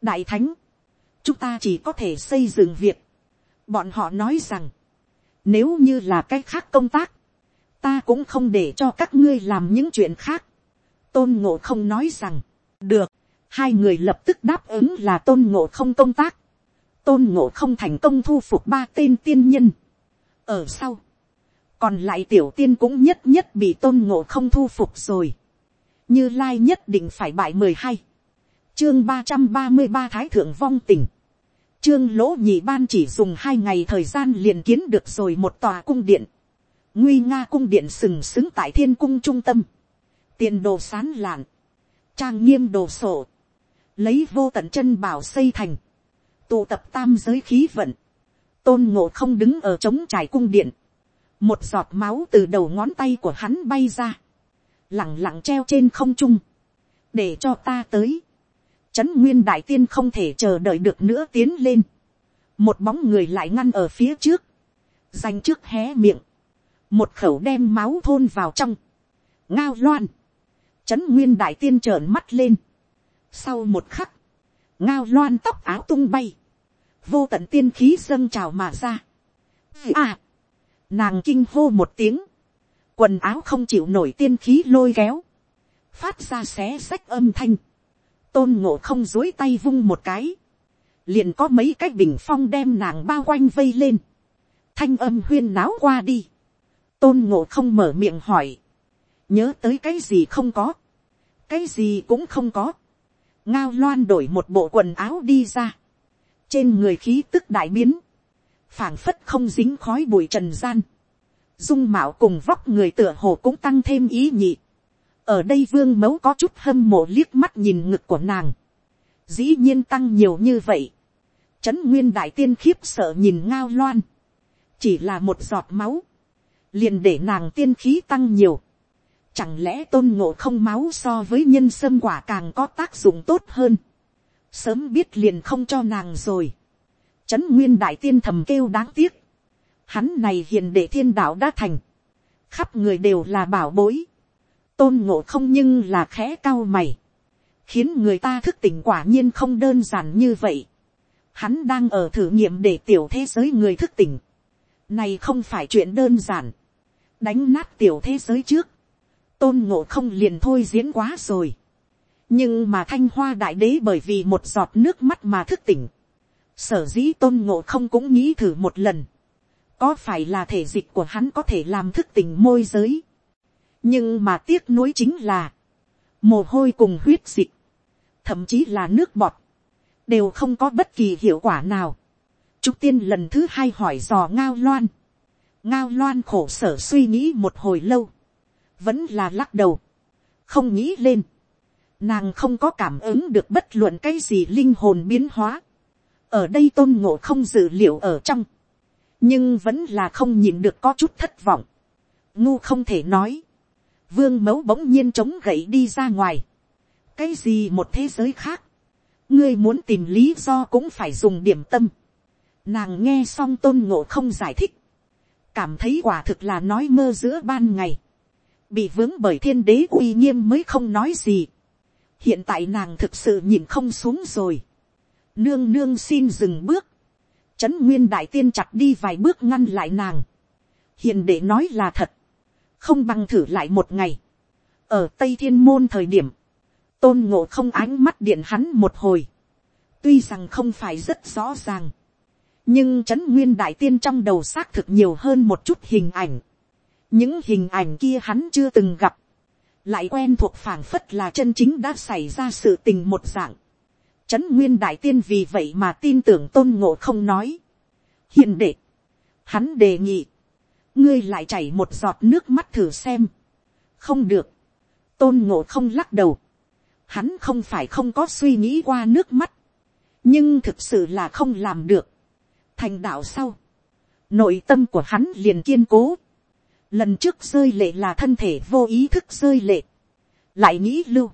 đại thánh, chúng ta chỉ có thể xây dựng việc. bọn họ nói rằng, nếu như là cái khác công tác, ta cũng không để cho các ngươi làm những chuyện khác. tôn ngộ không nói rằng, được, hai người lập tức đáp ứng là tôn ngộ không công tác. tôn ngộ không thành công thu phục ba tên tiên nhân. ở sau, còn lại tiểu tiên cũng nhất nhất bị tôn ngộ không thu phục rồi. như lai nhất định phải bại mười hai. chương ba trăm ba mươi ba thái thượng vong tình. Trương lỗ nhị ban chỉ dùng hai ngày thời gian liền kiến được rồi một tòa cung điện. Nguy nga cung điện sừng sững tại thiên cung trung tâm. Tiền đồ sán lạn. Trang nghiêm đồ sổ. Lấy vô tận chân bảo xây thành. Tụ tập tam giới khí vận. Tôn ngộ không đứng ở trống trải cung điện. Một giọt máu từ đầu ngón tay của hắn bay ra. Lặng lặng treo trên không trung. Để cho ta tới Trấn nguyên đại tiên không thể chờ đợi được nữa tiến lên. Một bóng người lại ngăn ở phía trước. Dành trước hé miệng. Một khẩu đem máu thôn vào trong. Ngao loan. Trấn nguyên đại tiên trợn mắt lên. Sau một khắc. Ngao loan tóc áo tung bay. vô tận tiên khí dâng trào mà ra. À, nàng kinh hô một tiếng, quần áo không chịu nổi tiên khí lôi kéo, phát ra xé sách âm thanh, tôn ngộ không dối tay vung một cái, liền có mấy cái bình phong đem nàng bao quanh vây lên, thanh âm huyên náo qua đi, tôn ngộ không mở miệng hỏi, nhớ tới cái gì không có, cái gì cũng không có, ngao loan đổi một bộ quần áo đi ra, trên người khí tức đại biến, phảng phất không dính khói bụi trần gian, dung mạo cùng vóc người tựa hồ cũng tăng thêm ý nhị, ở đây vương mẫu có chút hâm mộ liếc mắt nhìn ngực của nàng, dĩ nhiên tăng nhiều như vậy, trấn nguyên đại tiên khiếp sợ nhìn ngao loan, chỉ là một giọt máu, liền để nàng tiên khí tăng nhiều, chẳng lẽ tôn ngộ không máu so với nhân sâm quả càng có tác dụng tốt hơn, sớm biết liền không cho nàng rồi, trấn nguyên đại tiên thầm kêu đáng tiếc, hắn này hiền để thiên đạo đã thành, khắp người đều là bảo bối, tôn ngộ không nhưng là khẽ cao mày, khiến người ta thức tỉnh quả nhiên không đơn giản như vậy. Hắn đang ở thử nghiệm để tiểu thế giới người thức tỉnh. Này không phải chuyện đơn giản. Đánh nát tiểu thế giới trước. Tôn ngộ không liền thôi diễn quá rồi. Nhưng mà thanh hoa đại đế bởi vì một giọt nước mắt mà thức tỉnh. Sở dĩ tôn ngộ không cũng nghĩ thử một lần. Có phải là thể dịch của hắn có thể làm thức tỉnh môi giới nhưng mà tiếc nuối chính là, mồ hôi cùng huyết dịch, thậm chí là nước bọt, đều không có bất kỳ hiệu quả nào. Trúc tiên lần thứ hai hỏi dò ngao loan. ngao loan khổ sở suy nghĩ một hồi lâu, vẫn là lắc đầu, không nghĩ lên. Nàng không có cảm ứng được bất luận cái gì linh hồn biến hóa. ở đây tôn ngộ không dự liệu ở trong, nhưng vẫn là không nhìn được có chút thất vọng. ngu không thể nói, vương mẫu bỗng nhiên chống gậy đi ra ngoài. cái gì một thế giới khác, ngươi muốn tìm lý do cũng phải dùng điểm tâm. nàng nghe xong tôn ngộ không giải thích, cảm thấy quả thực là nói mơ giữa ban ngày, bị vướng bởi thiên đế uy nghiêm mới không nói gì. hiện tại nàng thực sự nhìn không xuống rồi. nương nương xin dừng bước, trấn nguyên đại tiên chặt đi vài bước ngăn lại nàng. hiền để nói là thật, không bằng thử lại một ngày. ở tây thiên môn thời điểm, tôn ngộ không ánh mắt điện hắn một hồi. tuy rằng không phải rất rõ ràng, nhưng trấn nguyên đại tiên trong đầu xác thực nhiều hơn một chút hình ảnh. những hình ảnh kia hắn chưa từng gặp, lại quen thuộc phảng phất là chân chính đã xảy ra sự tình một dạng. Trấn nguyên đại tiên vì vậy mà tin tưởng tôn ngộ không nói. hiền đệ, hắn đề nghị, ngươi lại chảy một giọt nước mắt thử xem. không được, tôn ngộ không lắc đầu. hắn không phải không có suy nghĩ qua nước mắt, nhưng thực sự là không làm được. thành đạo sau, nội tâm của hắn liền kiên cố. lần trước rơi lệ là thân thể vô ý thức rơi lệ, lại nghĩ lưu,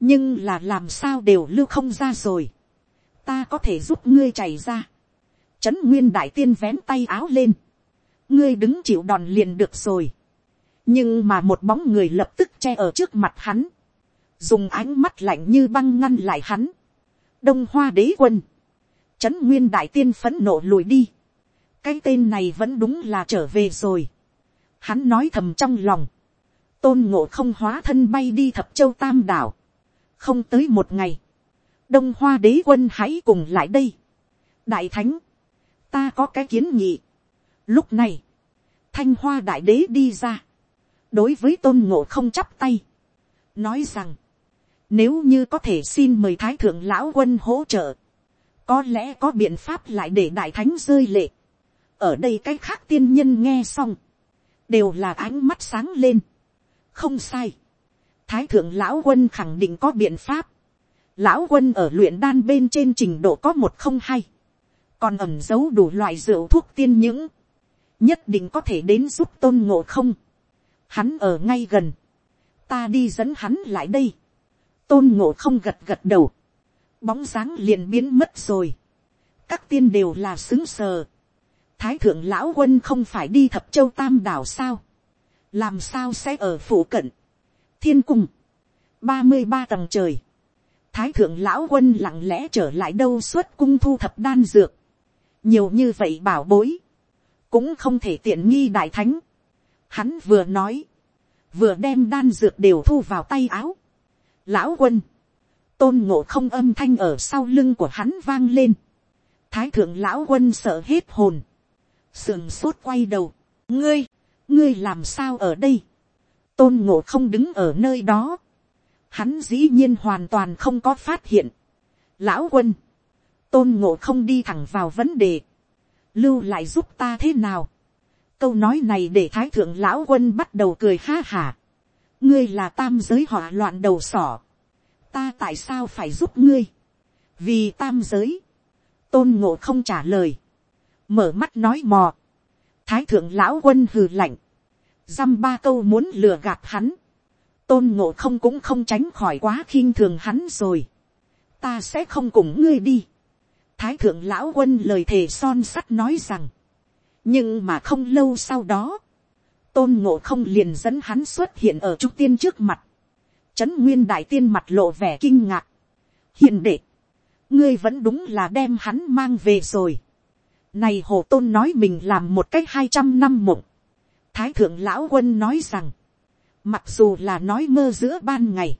nhưng là làm sao đều lưu không ra rồi. ta có thể giúp ngươi chảy ra. trấn nguyên đại tiên vén tay áo lên ngươi đứng chịu đòn liền được rồi. nhưng mà một bóng người lập tức che ở trước mặt hắn, dùng ánh mắt lạnh như băng ngăn lại hắn. đông hoa đế quân, trấn nguyên đại tiên phấn nộ lùi đi. cái tên này vẫn đúng là trở về rồi. hắn nói thầm trong lòng, tôn ngộ không hóa thân bay đi thập châu tam đảo. không tới một ngày, đông hoa đế quân hãy cùng lại đây. đại thánh, ta có cái kiến nghị Lúc này, thanh hoa đại đế đi ra, đối với tôn ngộ không chắp tay, nói rằng, nếu như có thể xin mời thái thượng lão quân hỗ trợ, có lẽ có biện pháp lại để đại thánh rơi lệ. ở đây cái khác tiên nhân nghe xong, đều là ánh mắt sáng lên. không sai, thái thượng lão quân khẳng định có biện pháp. lão quân ở luyện đan bên trên trình độ có một không hai, còn ẩm giấu đủ loại rượu thuốc tiên những, nhất định có thể đến giúp tôn ngộ không. Hắn ở ngay gần, ta đi dẫn hắn lại đây. tôn ngộ không gật gật đầu, bóng dáng liền biến mất rồi. các tiên đều là xứng sờ. thái thượng lão quân không phải đi thập châu tam đảo sao. làm sao sẽ ở phủ cận. thiên cung, ba mươi ba tầng trời. thái thượng lão quân lặng lẽ trở lại đâu suốt cung thu thập đan dược nhiều như vậy bảo bối, cũng không thể tiện nghi đại thánh. Hắn vừa nói, vừa đem đan dược đều thu vào tay áo. Lão quân, tôn ngộ không âm thanh ở sau lưng của hắn vang lên. Thái thượng lão quân sợ hết hồn, sườn sốt quay đầu, ngươi, ngươi làm sao ở đây, tôn ngộ không đứng ở nơi đó, hắn dĩ nhiên hoàn toàn không có phát hiện. Lão quân, tôn ngộ không đi thẳng vào vấn đề, lưu lại giúp ta thế nào. câu nói này để thái thượng lão quân bắt đầu cười ha hả. ngươi là tam giới họa loạn đầu sỏ. ta tại sao phải giúp ngươi. vì tam giới. tôn ngộ không trả lời. mở mắt nói mò. thái thượng lão quân hừ lạnh. dăm ba câu muốn lừa gạt hắn. tôn ngộ không cũng không tránh khỏi quá khinh thường hắn rồi. ta sẽ không cùng ngươi đi thái thượng lão quân lời thề son sắt nói rằng, nhưng mà không lâu sau đó, tôn ngộ không liền dẫn hắn xuất hiện ở trung tiên trước mặt, trấn nguyên đại tiên mặt lộ vẻ kinh ngạc, hiện đệ, ngươi vẫn đúng là đem hắn mang về rồi. Này hồ tôn nói mình làm một cách hai trăm năm mộng. Thái thượng lão quân nói rằng, mặc dù là nói mơ giữa ban ngày,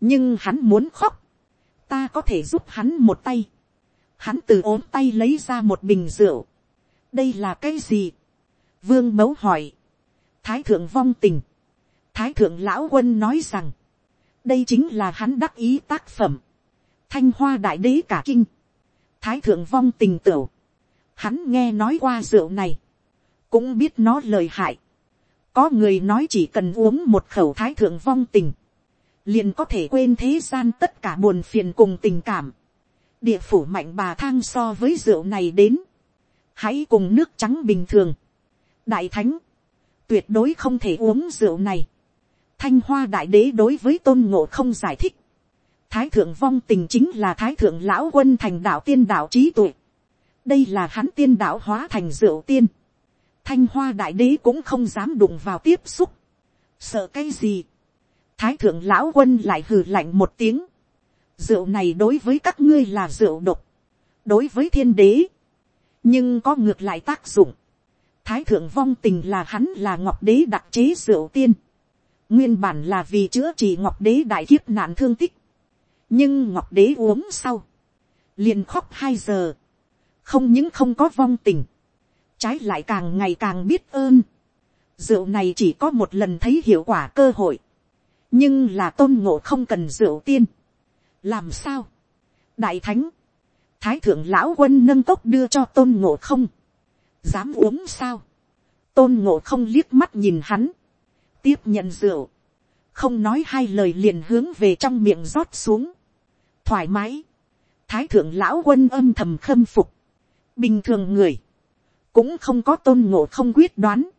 nhưng hắn muốn khóc, ta có thể giúp hắn một tay hắn từ ốm tay lấy ra một bình rượu. đây là cái gì. vương mẫu hỏi. thái thượng vong tình. thái thượng lão quân nói rằng, đây chính là hắn đắc ý tác phẩm. thanh hoa đại đế cả kinh. thái thượng vong tình tửu. hắn nghe nói qua rượu này. cũng biết nó lời hại. có người nói chỉ cần uống một khẩu thái thượng vong tình. liền có thể quên thế gian tất cả buồn phiền cùng tình cảm địa phủ mạnh bà thang so với rượu này đến, hãy cùng nước trắng bình thường, đại thánh, tuyệt đối không thể uống rượu này, thanh hoa đại đế đối với tôn ngộ không giải thích, thái thượng vong tình chính là thái thượng lão quân thành đạo tiên đạo trí tuệ, đây là hắn tiên đạo hóa thành rượu tiên, thanh hoa đại đế cũng không dám đụng vào tiếp xúc, sợ cái gì, thái thượng lão quân lại hừ lạnh một tiếng, rượu này đối với các ngươi là rượu độc, đối với thiên đế, nhưng có ngược lại tác dụng. Thái thượng vong tình là hắn là ngọc đế đặc chế rượu tiên, nguyên bản là vì chữa trị ngọc đế đại kiếp nạn thương tích, nhưng ngọc đế uống sau, liền khóc hai giờ, không những không có vong tình, trái lại càng ngày càng biết ơn. Rượu này chỉ có một lần thấy hiệu quả cơ hội, nhưng là tôn ngộ không cần rượu tiên làm sao, đại thánh, thái thượng lão quân nâng cốc đưa cho tôn ngộ không, dám uống sao, tôn ngộ không liếc mắt nhìn hắn, tiếp nhận rượu, không nói hai lời liền hướng về trong miệng rót xuống, thoải mái, thái thượng lão quân âm thầm khâm phục, bình thường người, cũng không có tôn ngộ không quyết đoán,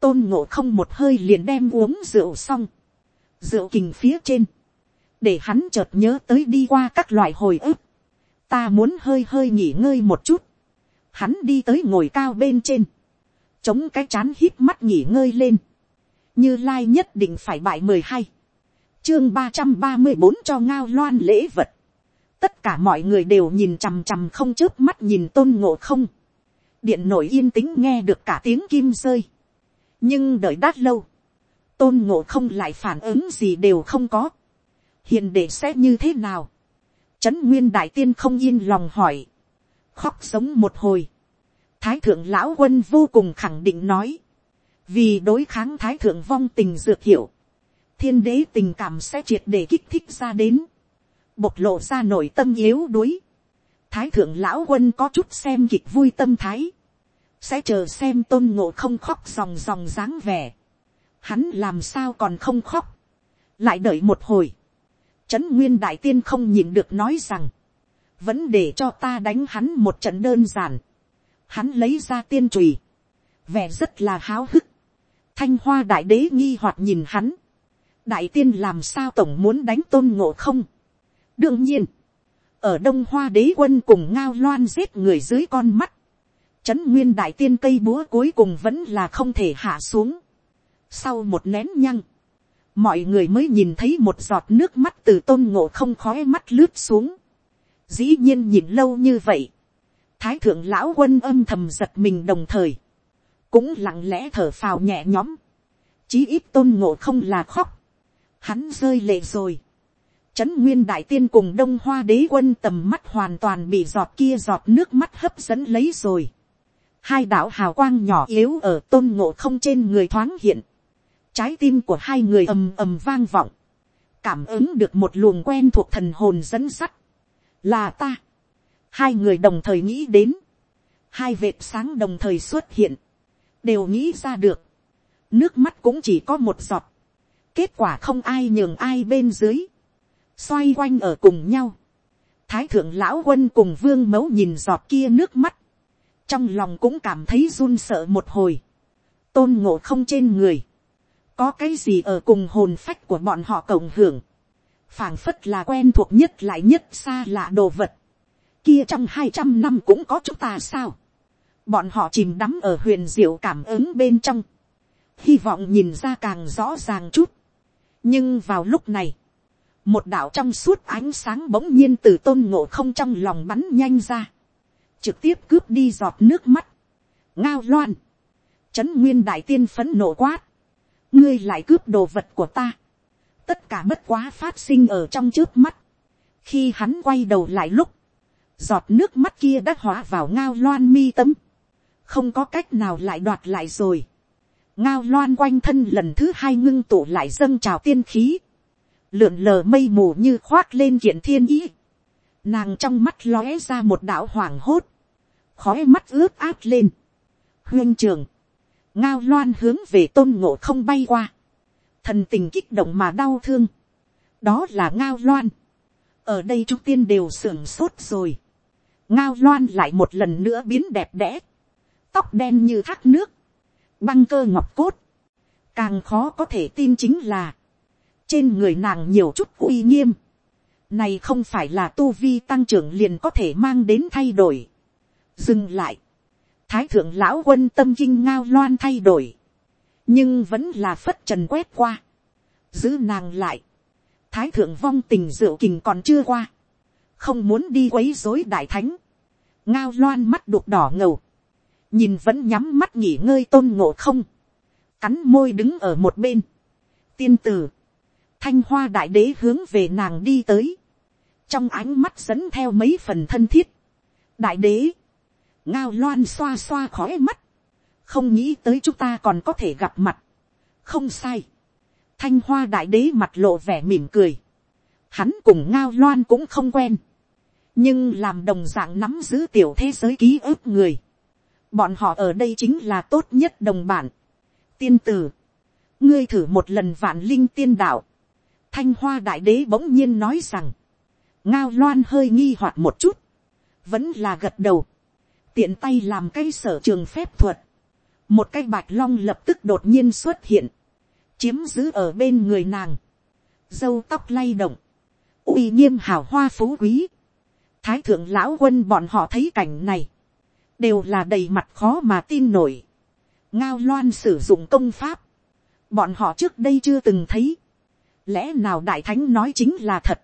tôn ngộ không một hơi liền đem uống rượu xong, rượu kình phía trên, để hắn chợt nhớ tới đi qua các loại hồi ức. ta muốn hơi hơi nghỉ ngơi một chút. hắn đi tới ngồi cao bên trên. chống cái chán hít mắt nghỉ ngơi lên. như lai nhất định phải bại mười hai. chương ba trăm ba mươi bốn cho ngao loan lễ vật. tất cả mọi người đều nhìn chằm chằm không chớp mắt nhìn tôn ngộ không. điện nổi yên tĩnh nghe được cả tiếng kim rơi. nhưng đợi đát lâu. tôn ngộ không lại phản ứng gì đều không có hiền đệ sẽ như thế nào. trấn nguyên đại tiên không yên lòng hỏi. khóc sống một hồi. thái thượng lão quân vô cùng khẳng định nói. vì đối kháng thái thượng vong tình dược hiệu. thiên đế tình cảm sẽ triệt để kích thích ra đến. bộc lộ ra nội tâm yếu đuối. thái thượng lão quân có chút xem kịch vui tâm thái. sẽ chờ xem tôn ngộ không khóc ròng ròng dáng vẻ. hắn làm sao còn không khóc. lại đợi một hồi Trấn Nguyên Đại Tiên không nhìn được nói rằng. Vẫn để cho ta đánh hắn một trận đơn giản. Hắn lấy ra tiên trùy. Vẻ rất là háo hức. Thanh Hoa Đại Đế nghi hoặc nhìn hắn. Đại Tiên làm sao tổng muốn đánh tôn ngộ không? Đương nhiên. Ở Đông Hoa Đế quân cùng ngao loan giết người dưới con mắt. Trấn Nguyên Đại Tiên cây búa cuối cùng vẫn là không thể hạ xuống. Sau một nén nhăng mọi người mới nhìn thấy một giọt nước mắt từ tôn ngộ không khói mắt lướt xuống. dĩ nhiên nhìn lâu như vậy, thái thượng lão quân âm thầm giật mình đồng thời, cũng lặng lẽ thở phào nhẹ nhõm, chí ít tôn ngộ không là khóc, hắn rơi lệ rồi, Trấn Nguyên Đại Tiên cùng Đông Hoa Đế Quân tầm mắt hoàn toàn bị giọt kia giọt nước mắt hấp dẫn lấy rồi. Hai đạo hào quang nhỏ yếu ở tôn ngộ không trên người thoáng hiện. Trái tim của hai người ầm ầm vang vọng. Cảm ứng được một luồng quen thuộc thần hồn dẫn sắt. Là ta. Hai người đồng thời nghĩ đến. Hai vệt sáng đồng thời xuất hiện. Đều nghĩ ra được. Nước mắt cũng chỉ có một giọt. Kết quả không ai nhường ai bên dưới xoay quanh ở cùng nhau. Thái thượng lão quân cùng vương mẫu nhìn giọt kia nước mắt, trong lòng cũng cảm thấy run sợ một hồi, tôn ngộ không trên người, có cái gì ở cùng hồn phách của bọn họ cộng hưởng, phảng phất là quen thuộc nhất lại nhất xa lạ đồ vật, kia trong hai trăm năm cũng có chúng ta sao, bọn họ chìm đắm ở huyền diệu cảm ứng bên trong, hy vọng nhìn ra càng rõ ràng chút, nhưng vào lúc này, một đạo trong suốt ánh sáng bỗng nhiên từ tôn ngộ không trong lòng bắn nhanh ra, trực tiếp cướp đi giọt nước mắt, ngao loan, trấn nguyên đại tiên phấn nộ quát, ngươi lại cướp đồ vật của ta, tất cả bất quá phát sinh ở trong trước mắt, khi hắn quay đầu lại lúc, giọt nước mắt kia đã hóa vào ngao loan mi tâm, không có cách nào lại đoạt lại rồi, ngao loan quanh thân lần thứ hai ngưng tụ lại dâng trào tiên khí, lượn lờ mây mù như khoác lên kiện thiên ý. Nàng trong mắt lóe ra một đạo hoảng hốt, khói mắt ướt át lên. Huyên trường, ngao loan hướng về tôn ngộ không bay qua, thần tình kích động mà đau thương. đó là ngao loan. ở đây chúng tiên đều sưởng sốt rồi. ngao loan lại một lần nữa biến đẹp đẽ, tóc đen như thác nước, băng cơ ngọc cốt. càng khó có thể tin chính là, trên người nàng nhiều chút uy nghiêm, này không phải là tu vi tăng trưởng liền có thể mang đến thay đổi. dừng lại, thái thượng lão quân tâm kinh ngao loan thay đổi, nhưng vẫn là phất trần quét qua, giữ nàng lại, thái thượng vong tình rượu kình còn chưa qua, không muốn đi quấy dối đại thánh, ngao loan mắt đục đỏ ngầu, nhìn vẫn nhắm mắt nghỉ ngơi tôn ngộ không, cắn môi đứng ở một bên, tiên tử, thanh hoa đại đế hướng về nàng đi tới, trong ánh mắt dẫn theo mấy phần thân thiết. đại đế, ngao loan xoa xoa khói mắt, không nghĩ tới chúng ta còn có thể gặp mặt, không sai, thanh hoa đại đế mặt lộ vẻ mỉm cười, hắn cùng ngao loan cũng không quen, nhưng làm đồng dạng nắm giữ tiểu thế giới ký ức người, bọn họ ở đây chính là tốt nhất đồng bản, tiên tử, ngươi thử một lần vạn linh tiên đạo, thanh hoa đại đế bỗng nhiên nói rằng, ngao loan hơi nghi hoặc một chút, vẫn là gật đầu, tiện tay làm cái sở trường phép thuật, một cái bạch long lập tức đột nhiên xuất hiện, chiếm giữ ở bên người nàng, dâu tóc lay động, uy nghiêm hào hoa phú quý, thái thượng lão quân bọn họ thấy cảnh này, đều là đầy mặt khó mà tin nổi, ngao loan sử dụng công pháp, bọn họ trước đây chưa từng thấy, lẽ nào đại thánh nói chính là thật,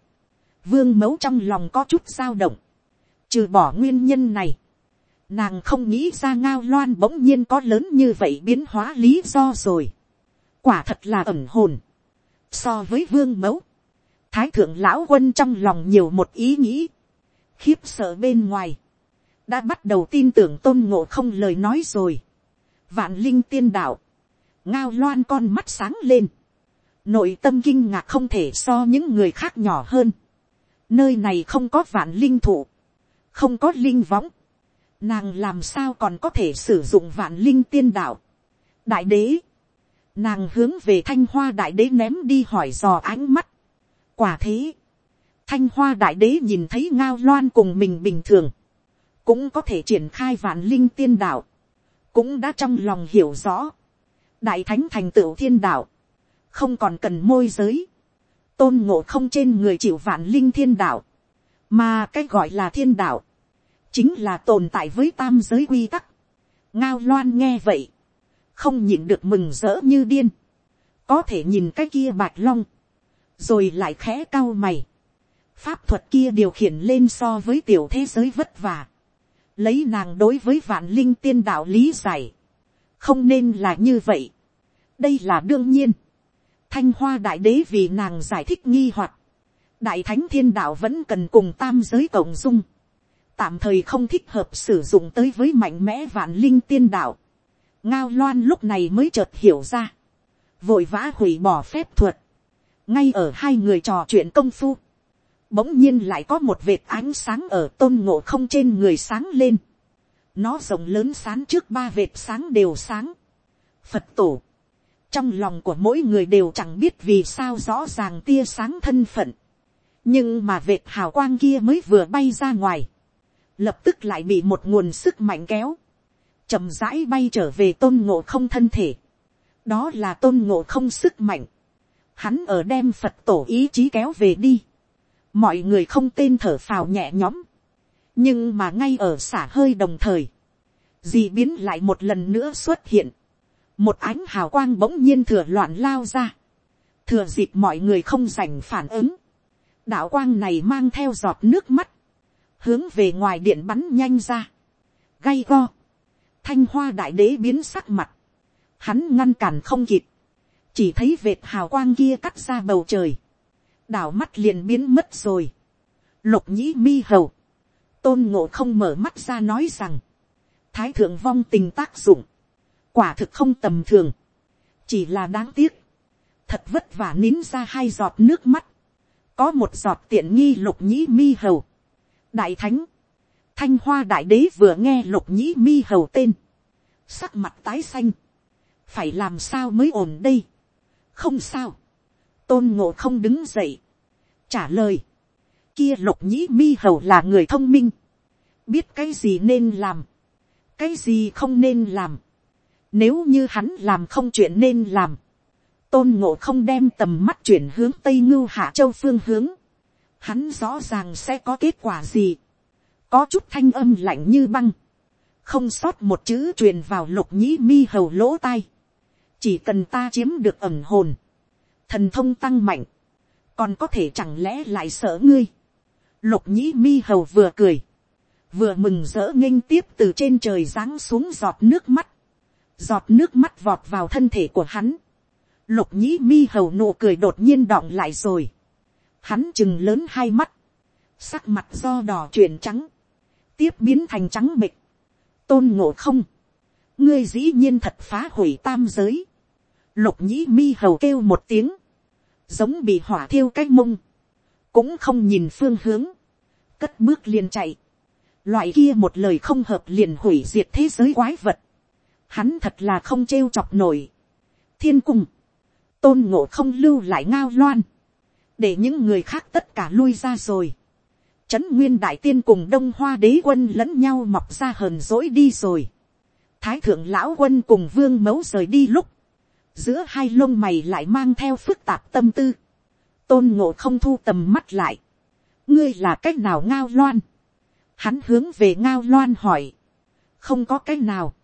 vương mẫu trong lòng có chút dao động, trừ bỏ nguyên nhân này, nàng không nghĩ ra ngao loan bỗng nhiên có lớn như vậy biến hóa lý do rồi, quả thật là ẩn hồn, so với vương mẫu, thái thượng lão quân trong lòng nhiều một ý nghĩ, khiếp sợ bên ngoài, đã bắt đầu tin tưởng tôn ngộ không lời nói rồi, vạn linh tiên đạo, ngao loan con mắt sáng lên, nội tâm kinh ngạc không thể so những người khác nhỏ hơn. nơi này không có vạn linh thụ, không có linh võng, nàng làm sao còn có thể sử dụng vạn linh tiên đạo. đại đế, nàng hướng về thanh hoa đại đế ném đi hỏi dò ánh mắt. quả thế, thanh hoa đại đế nhìn thấy ngao loan cùng mình bình thường, cũng có thể triển khai vạn linh tiên đạo, cũng đã trong lòng hiểu rõ, đại thánh thành tựu thiên đạo, không còn cần môi giới, tôn ngộ không trên người chịu vạn linh thiên đạo, mà cái gọi là thiên đạo, chính là tồn tại với tam giới quy tắc. ngao loan nghe vậy, không nhìn được mừng rỡ như điên, có thể nhìn cái kia bạch long, rồi lại khẽ cao mày, pháp thuật kia điều khiển lên so với tiểu thế giới vất vả, lấy nàng đối với vạn linh tiên đạo lý giải, không nên là như vậy. đây là đương nhiên. thanh hoa đại đế vì nàng giải thích nghi hoặc, đại thánh thiên đạo vẫn cần cùng tam giới cộng dung, tạm thời không thích hợp sử dụng tới với mạnh mẽ vạn linh tiên đạo. ngao loan lúc này mới chợt hiểu ra, vội vã hủy bỏ phép thuật, ngay ở hai người trò chuyện công phu, bỗng nhiên lại có một vệt ánh sáng ở tôn ngộ không trên người sáng lên. nó rộng lớn sáng trước ba vệt sáng đều sáng. phật tổ, trong lòng của mỗi người đều chẳng biết vì sao rõ ràng tia sáng thân phận. nhưng mà vệt hào quang kia mới vừa bay ra ngoài, lập tức lại bị một nguồn sức mạnh kéo, chậm rãi bay trở về tôn ngộ không thân thể. đó là tôn ngộ không sức mạnh. hắn ở đem phật tổ ý chí kéo về đi. Mọi người không tên thở phào nhẹ nhõm, nhưng mà ngay ở xả hơi đồng thời, dì biến lại một lần nữa xuất hiện, một ánh hào quang bỗng nhiên thừa loạn lao ra, thừa dịp mọi người không dành phản ứng, đạo quang này mang theo giọt nước mắt, hướng về ngoài điện bắn nhanh ra, gay go, thanh hoa đại đế biến sắc mặt, hắn ngăn cản không kịp, chỉ thấy vệt hào quang kia cắt ra bầu trời, đảo mắt liền biến mất rồi. Lục nhĩ mi hầu. Tôn ngộ không mở mắt ra nói rằng. Thái thượng vong tình tác dụng. Quả thực không tầm thường. Chỉ là đáng tiếc. Thật vất vả nín ra hai giọt nước mắt. Có một giọt tiện nghi lục nhĩ mi hầu. Đại thánh. Thanh hoa đại đế vừa nghe lục nhĩ mi hầu tên. Sắc mặt tái xanh. Phải làm sao mới ổn đây. Không sao tôn ngộ không đứng dậy, trả lời, kia lục nhĩ mi hầu là người thông minh, biết cái gì nên làm, cái gì không nên làm, nếu như hắn làm không chuyện nên làm, tôn ngộ không đem tầm mắt chuyển hướng tây ngưu hạ châu phương hướng, hắn rõ ràng sẽ có kết quả gì, có chút thanh âm lạnh như băng, không sót một chữ truyền vào lục nhĩ mi hầu lỗ tai, chỉ cần ta chiếm được ẩm hồn, thần thông tăng mạnh, còn có thể chẳng lẽ lại sợ ngươi. Lục nhĩ mi hầu vừa cười, vừa mừng rỡ nghênh tiếp từ trên trời giáng xuống giọt nước mắt, giọt nước mắt vọt vào thân thể của hắn. Lục nhĩ mi hầu nụ cười đột nhiên đọng lại rồi. Hắn chừng lớn hai mắt, sắc mặt do đỏ chuyển trắng, tiếp biến thành trắng bịch. Tôn ngộ không, ngươi dĩ nhiên thật phá hủy tam giới. Lục nhĩ mi hầu kêu một tiếng, giống bị hỏa thiêu cái mông, cũng không nhìn phương hướng, cất bước liền chạy, loại kia một lời không hợp liền hủy diệt thế giới quái vật, hắn thật là không trêu chọc nổi, thiên cung, tôn ngộ không lưu lại ngao loan, để những người khác tất cả lui ra rồi, trấn nguyên đại tiên cùng đông hoa đế quân lẫn nhau mọc ra hờn dỗi đi rồi, thái thượng lão quân cùng vương mấu rời đi lúc, giữa hai lông mày lại mang theo phức tạp tâm tư, tôn ngộ không thu tầm mắt lại, ngươi là cách nào ngao loan, hắn hướng về ngao loan hỏi, không có cách nào,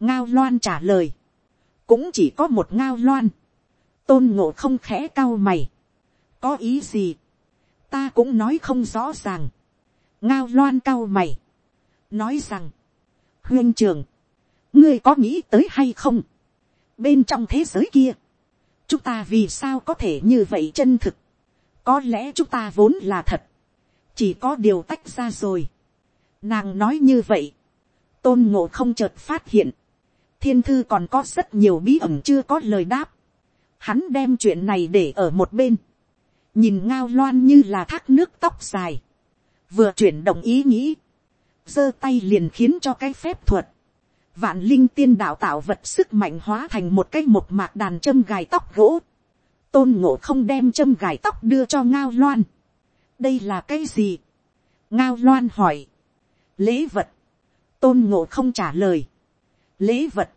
ngao loan trả lời, cũng chỉ có một ngao loan, tôn ngộ không khẽ cao mày, có ý gì, ta cũng nói không rõ ràng, ngao loan cao mày, nói rằng, huyên trường, ngươi có nghĩ tới hay không, bên trong thế giới kia, chúng ta vì sao có thể như vậy chân thực, có lẽ chúng ta vốn là thật, chỉ có điều tách ra rồi. Nàng nói như vậy, tôn ngộ không chợt phát hiện, thiên thư còn có rất nhiều bí ẩn chưa có lời đáp, hắn đem chuyện này để ở một bên, nhìn ngao loan như là thác nước tóc dài, vừa chuyển động ý nghĩ, giơ tay liền khiến cho cái phép thuật, vạn linh tiên đạo tạo vật sức mạnh hóa thành một cái một mạc đàn châm gài tóc gỗ. tôn ngộ không đem châm gài tóc đưa cho ngao loan. đây là cái gì. ngao loan hỏi. lễ vật. tôn ngộ không trả lời. lễ vật.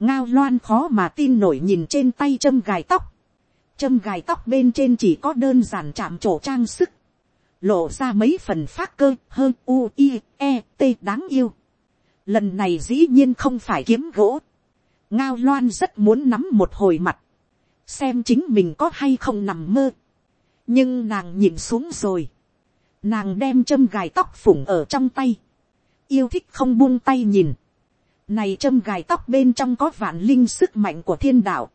ngao loan khó mà tin nổi nhìn trên tay châm gài tóc châm gài tóc bên trên chỉ có đơn giản chạm trổ trang sức. lộ ra mấy phần phát cơ hơn u i e t đáng yêu lần này dĩ nhiên không phải kiếm gỗ. ngao loan rất muốn nắm một hồi mặt, xem chính mình có hay không nằm mơ. nhưng nàng nhìn xuống rồi. nàng đem châm gài tóc phủng ở trong tay, yêu thích không buông tay nhìn, này châm gài tóc bên trong có vạn linh sức mạnh của thiên đạo,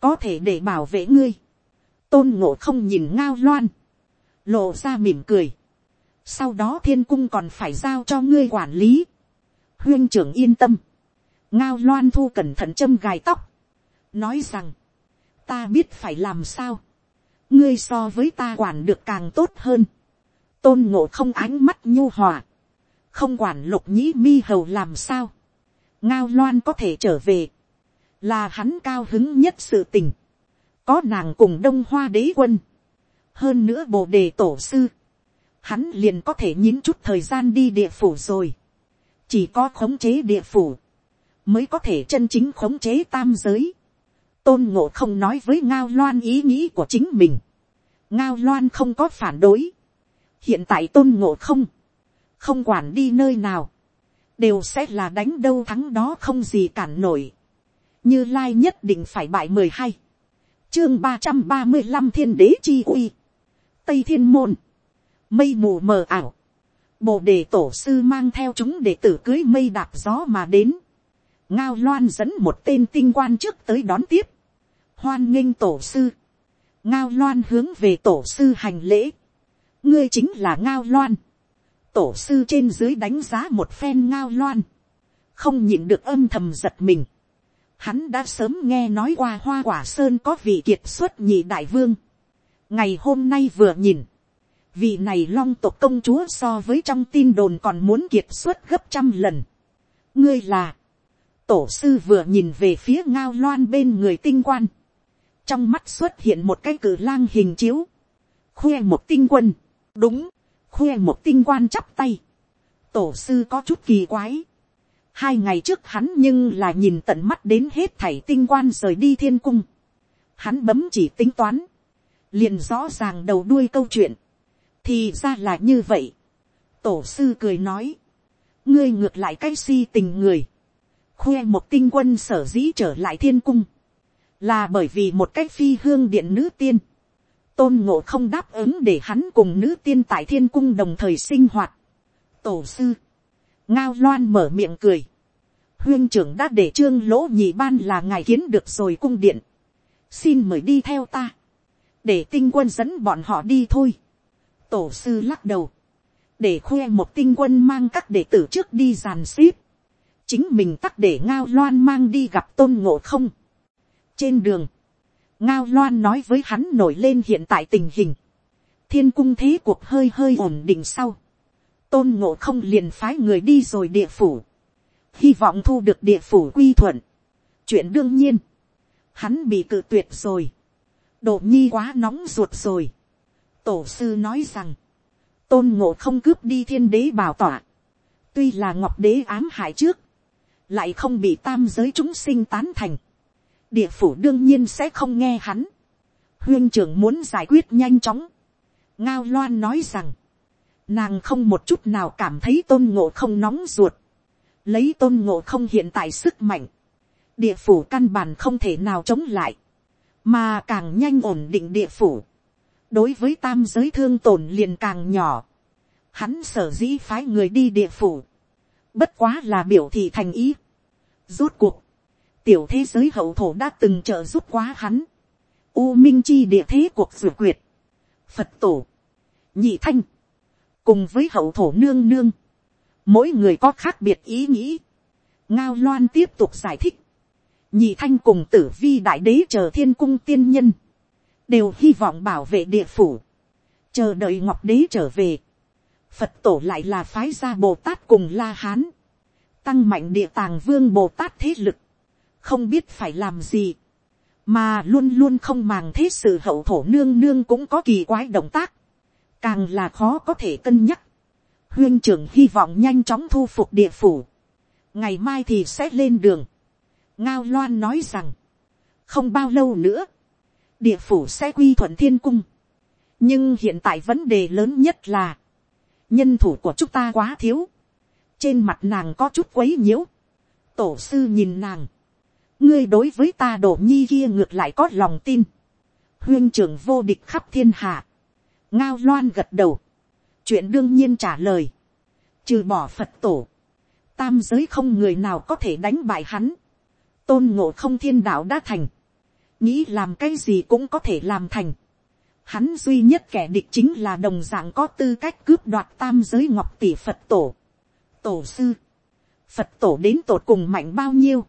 có thể để bảo vệ ngươi, tôn ngộ không nhìn ngao loan, lộ ra mỉm cười, sau đó thiên cung còn phải giao cho ngươi quản lý, huyên trưởng yên tâm, ngao loan thu cẩn thận châm gài tóc, nói rằng, ta biết phải làm sao, ngươi so với ta quản được càng tốt hơn, tôn ngộ không ánh mắt nhu hòa, không quản lục nhĩ mi hầu làm sao, ngao loan có thể trở về, là hắn cao hứng nhất sự tình, có nàng cùng đông hoa đế quân, hơn nữa bồ đề tổ sư, hắn liền có thể nhín chút thời gian đi địa phủ rồi, chỉ có khống chế địa phủ, mới có thể chân chính khống chế tam giới, tôn ngộ không nói với ngao loan ý nghĩ của chính mình, ngao loan không có phản đối, hiện tại tôn ngộ không, không quản đi nơi nào, đều sẽ là đánh đâu thắng đó không gì cản nổi như lai nhất định phải bại mười hai, chương ba trăm ba mươi năm thiên đế chi uy, tây thiên môn, mây mù mờ ảo, bồ đề tổ sư mang theo chúng để tử cưới mây đạp gió mà đến, ngao loan dẫn một tên tinh quan trước tới đón tiếp, hoan nghênh tổ sư, ngao loan hướng về tổ sư hành lễ, ngươi chính là ngao loan, tổ sư trên dưới đánh giá một phen ngao loan, không nhịn được âm thầm giật mình. Hắn đã sớm nghe nói qua hoa quả sơn có vị kiệt xuất nhị đại vương. ngày hôm nay vừa nhìn, vị này long tộc công chúa so với trong tin đồn còn muốn kiệt xuất gấp trăm lần. ngươi là, tổ sư vừa nhìn về phía ngao loan bên người tinh quan, trong mắt xuất hiện một cái cử lang hình chiếu, khoe một tinh quân, đúng, khoe một tinh quan chắp tay, tổ sư có chút kỳ quái hai ngày trước hắn nhưng là nhìn tận mắt đến hết thảy tinh quan rời đi thiên cung. hắn bấm chỉ tính toán, liền rõ ràng đầu đuôi câu chuyện, thì ra là như vậy. tổ sư cười nói, ngươi ngược lại cái si tình người, khoe một tinh quân sở dĩ trở lại thiên cung, là bởi vì một cái phi hương điện nữ tiên, tôn ngộ không đáp ứng để hắn cùng nữ tiên tại thiên cung đồng thời sinh hoạt. tổ sư, ngao loan mở miệng cười, huyên trưởng đã để trương lỗ nhị ban là ngài kiến được rồi cung điện, xin mời đi theo ta, để tinh quân dẫn bọn họ đi thôi. tổ sư lắc đầu, để khoe một tinh quân mang các đệ tử trước đi giàn xếp, chính mình tắc để ngao loan mang đi gặp tôn ngộ không. trên đường, ngao loan nói với hắn nổi lên hiện tại tình hình, thiên cung thế cuộc hơi hơi ổn định sau, tôn ngộ không liền phái người đi rồi địa phủ, hy vọng thu được địa phủ quy thuận. chuyện đương nhiên, hắn bị cự tuyệt rồi, đổ nhi quá nóng ruột rồi. tổ sư nói rằng, tôn ngộ không cướp đi thiên đế bảo tỏa, tuy là ngọc đế ám hại trước, lại không bị tam giới chúng sinh tán thành, địa phủ đương nhiên sẽ không nghe hắn. huyên trưởng muốn giải quyết nhanh chóng. ngao loan nói rằng, nàng không một chút nào cảm thấy tôn ngộ không nóng ruột lấy tôn ngộ không hiện tại sức mạnh. địa phủ căn bản không thể nào chống lại. mà càng nhanh ổn định địa phủ. đối với tam giới thương tổn liền càng nhỏ. hắn sở dĩ phái người đi địa phủ. bất quá là biểu thị thành ý. rút cuộc, tiểu thế giới hậu thổ đã từng trợ giúp quá hắn. U minh chi địa thế cuộc rửa quyệt. Phật tổ. Nhị thanh. Cùng với hậu thổ nương nương. Mỗi người có khác biệt ý nghĩ. Ngao loan tiếp tục giải thích. Nhị thanh cùng tử vi đại đế chờ thiên cung tiên nhân. Đều hy vọng bảo vệ địa phủ. Chờ đợi ngọc đế trở về. Phật tổ lại là phái gia Bồ Tát cùng La Hán. Tăng mạnh địa tàng vương Bồ Tát thế lực không biết phải làm gì, mà luôn luôn không màng thế sự hậu thổ nương nương cũng có kỳ quái động tác, càng là khó có thể cân nhắc huyên trưởng hy vọng nhanh chóng thu phục địa phủ, ngày mai thì sẽ lên đường. ngao loan nói rằng, không bao lâu nữa, địa phủ sẽ quy thuận thiên cung. nhưng hiện tại vấn đề lớn nhất là, nhân thủ của chúng ta quá thiếu, trên mặt nàng có chút quấy nhiễu, tổ sư nhìn nàng, ngươi đối với ta đổ nhi kia ngược lại có lòng tin. huyên trưởng vô địch khắp thiên hạ. ngao loan gật đầu chuyện đương nhiên trả lời. trừ bỏ phật tổ. tam giới không người nào có thể đánh bại hắn, tôn ngộ không thiên đạo đã thành, nghĩ làm cái gì cũng có thể làm thành, hắn duy nhất kẻ địch chính là đồng dạng có tư cách cướp đoạt tam giới ngọc tỷ phật tổ, tổ sư, phật tổ đến tột cùng mạnh bao nhiêu,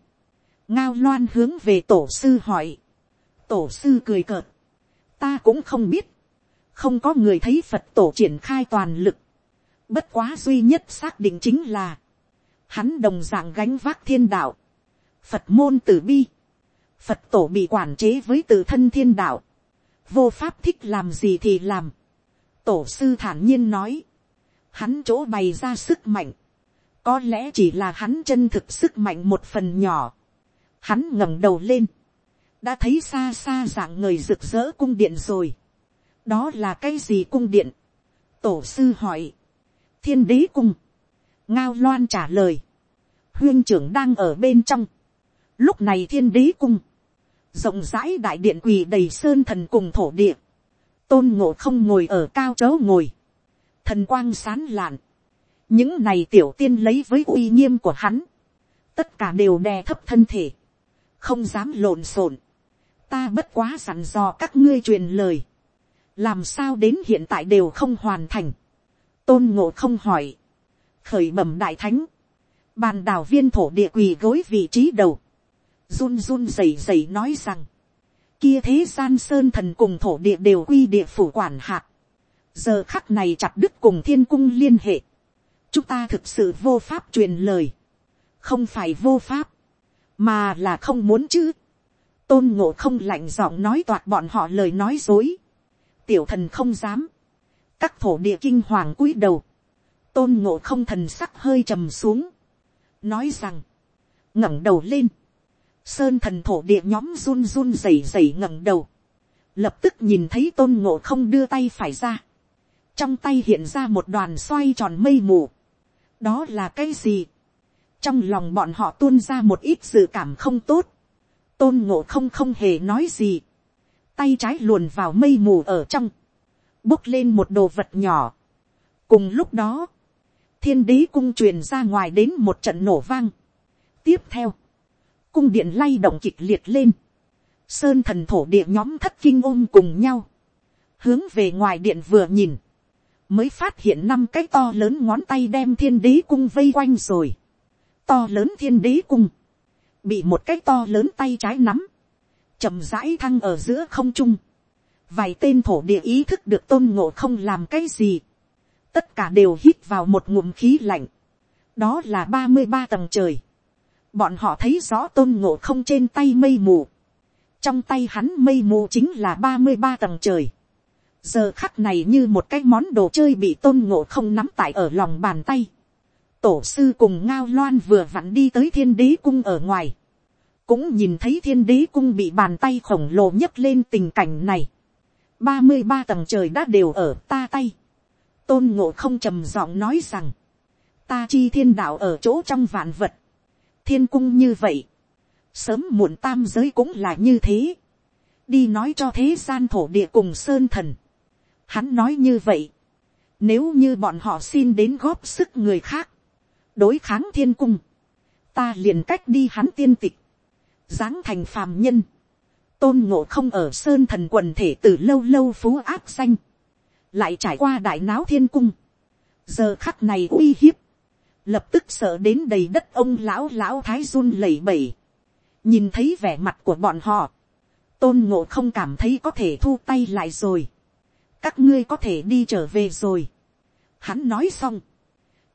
ngao loan hướng về tổ sư hỏi, tổ sư cười cợt, ta cũng không biết, không có người thấy phật tổ triển khai toàn lực, bất quá duy nhất xác định chính là, hắn đồng dạng gánh vác thiên đạo, phật môn tử bi, phật tổ bị quản chế với tự thân thiên đạo, vô pháp thích làm gì thì làm, tổ sư thản nhiên nói, hắn chỗ bày ra sức mạnh, có lẽ chỉ là hắn chân thực sức mạnh một phần nhỏ, hắn ngẩng đầu lên, đã thấy xa xa dạng người rực rỡ cung điện rồi, đó là cái gì cung điện, tổ sư hỏi, thiên đế cung, ngao loan trả lời, huyên trưởng đang ở bên trong, lúc này thiên đế cung, rộng rãi đại điện quỳ đầy sơn thần cùng thổ địa, tôn ngộ không ngồi ở cao chớ ngồi, thần quang sán lạn, những này tiểu tiên lấy với uy nghiêm của hắn, tất cả đều đè thấp thân thể, không dám lộn xộn, ta bất quá sẵn dò các ngươi truyền lời, làm sao đến hiện tại đều không hoàn thành, tôn ngộ không hỏi, khởi bẩm đại thánh, bàn đảo viên thổ địa quỳ gối vị trí đầu, run run rẩy rẩy nói rằng, kia thế gian sơn thần cùng thổ địa đều quy địa phủ quản hạt, giờ khắc này chặt đứt cùng thiên cung liên hệ, chúng ta thực sự vô pháp truyền lời, không phải vô pháp, mà là không muốn chứ, tôn ngộ không lạnh giọng nói toạc bọn họ lời nói dối, tiểu thần không dám, các thổ địa kinh hoàng cúi đầu, tôn ngộ không thần sắc hơi trầm xuống, nói rằng, ngẩng đầu lên, sơn thần thổ địa nhóm run run rẩy rẩy ngẩng đầu, lập tức nhìn thấy tôn ngộ không đưa tay phải ra, trong tay hiện ra một đoàn xoay tròn mây mù, đó là cái gì, trong lòng bọn họ tuôn ra một ít dự cảm không tốt, tôn ngộ không không hề nói gì, tay trái luồn vào mây mù ở trong, bốc lên một đồ vật nhỏ. cùng lúc đó, thiên đế cung truyền ra ngoài đến một trận nổ vang. tiếp theo, cung điện lay động kịch liệt lên, sơn thần thổ địa nhóm thất kinh ôm cùng nhau, hướng về ngoài điện vừa nhìn, mới phát hiện năm cái to lớn ngón tay đem thiên đế cung vây quanh rồi, to lớn thiên đế cung, bị một cái to lớn tay trái nắm, chậm rãi thăng ở giữa không trung, vài tên thổ địa ý thức được tôn ngộ không làm cái gì, tất cả đều hít vào một ngụm khí lạnh, đó là ba mươi ba tầng trời, bọn họ thấy rõ tôn ngộ không trên tay mây mù, trong tay hắn mây mù chính là ba mươi ba tầng trời, giờ khắc này như một cái món đồ chơi bị tôn ngộ không nắm tại ở lòng bàn tay, tổ sư cùng ngao loan vừa vặn đi tới thiên đế cung ở ngoài, cũng nhìn thấy thiên đế cung bị bàn tay khổng lồ nhấc lên tình cảnh này, ba mươi ba tầng trời đã đều ở ta tay, tôn ngộ không trầm giọng nói rằng, ta chi thiên đạo ở chỗ trong vạn vật, thiên cung như vậy, sớm muộn tam giới cũng là như thế, đi nói cho thế gian thổ địa cùng sơn thần, hắn nói như vậy, nếu như bọn họ xin đến góp sức người khác, đối kháng thiên cung, ta liền cách đi hắn tiên tịch, dáng thành phàm nhân, tôn ngộ không ở sơn thần quần thể từ lâu lâu phú áp danh, lại trải qua đại náo thiên cung, giờ khắc này uy hiếp, lập tức sợ đến đầy đất ông lão lão thái run lẩy bẩy, nhìn thấy vẻ mặt của bọn họ, tôn ngộ không cảm thấy có thể thu tay lại rồi, các ngươi có thể đi trở về rồi. Hắn nói xong,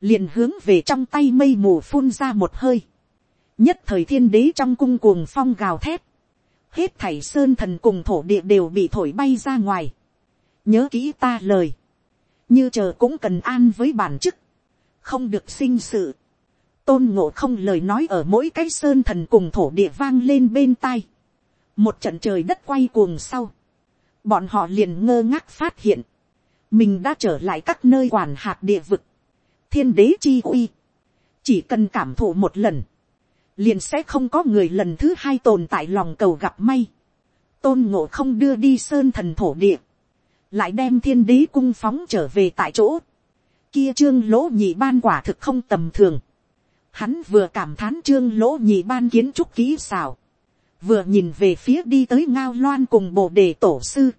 liền hướng về trong tay mây mù phun ra một hơi, nhất thời thiên đế trong cung cuồng phong gào thét, hết thảy sơn thần cùng thổ địa đều bị thổi bay ra ngoài, nhớ kỹ ta lời, như chờ cũng cần an với bản chức, không được sinh sự, tôn ngộ không lời nói ở mỗi cái sơn thần cùng thổ địa vang lên bên tai, một trận trời đất quay cuồng sau, bọn họ liền ngơ ngác phát hiện, mình đã trở lại các nơi quản hạt địa vực, thiên đế chi uy, chỉ cần cảm thụ một lần, liền sẽ không có người lần thứ hai tồn tại lòng cầu gặp may, tôn ngộ không đưa đi sơn thần thổ địa, lại đem thiên đế cung phóng trở về tại chỗ, kia trương lỗ nhị ban quả thực không tầm thường, Hắn vừa cảm thán trương lỗ nhị ban kiến trúc kỹ xảo. Vừa nhìn về phía đi tới ngao loan cùng bộ đề tổ sư.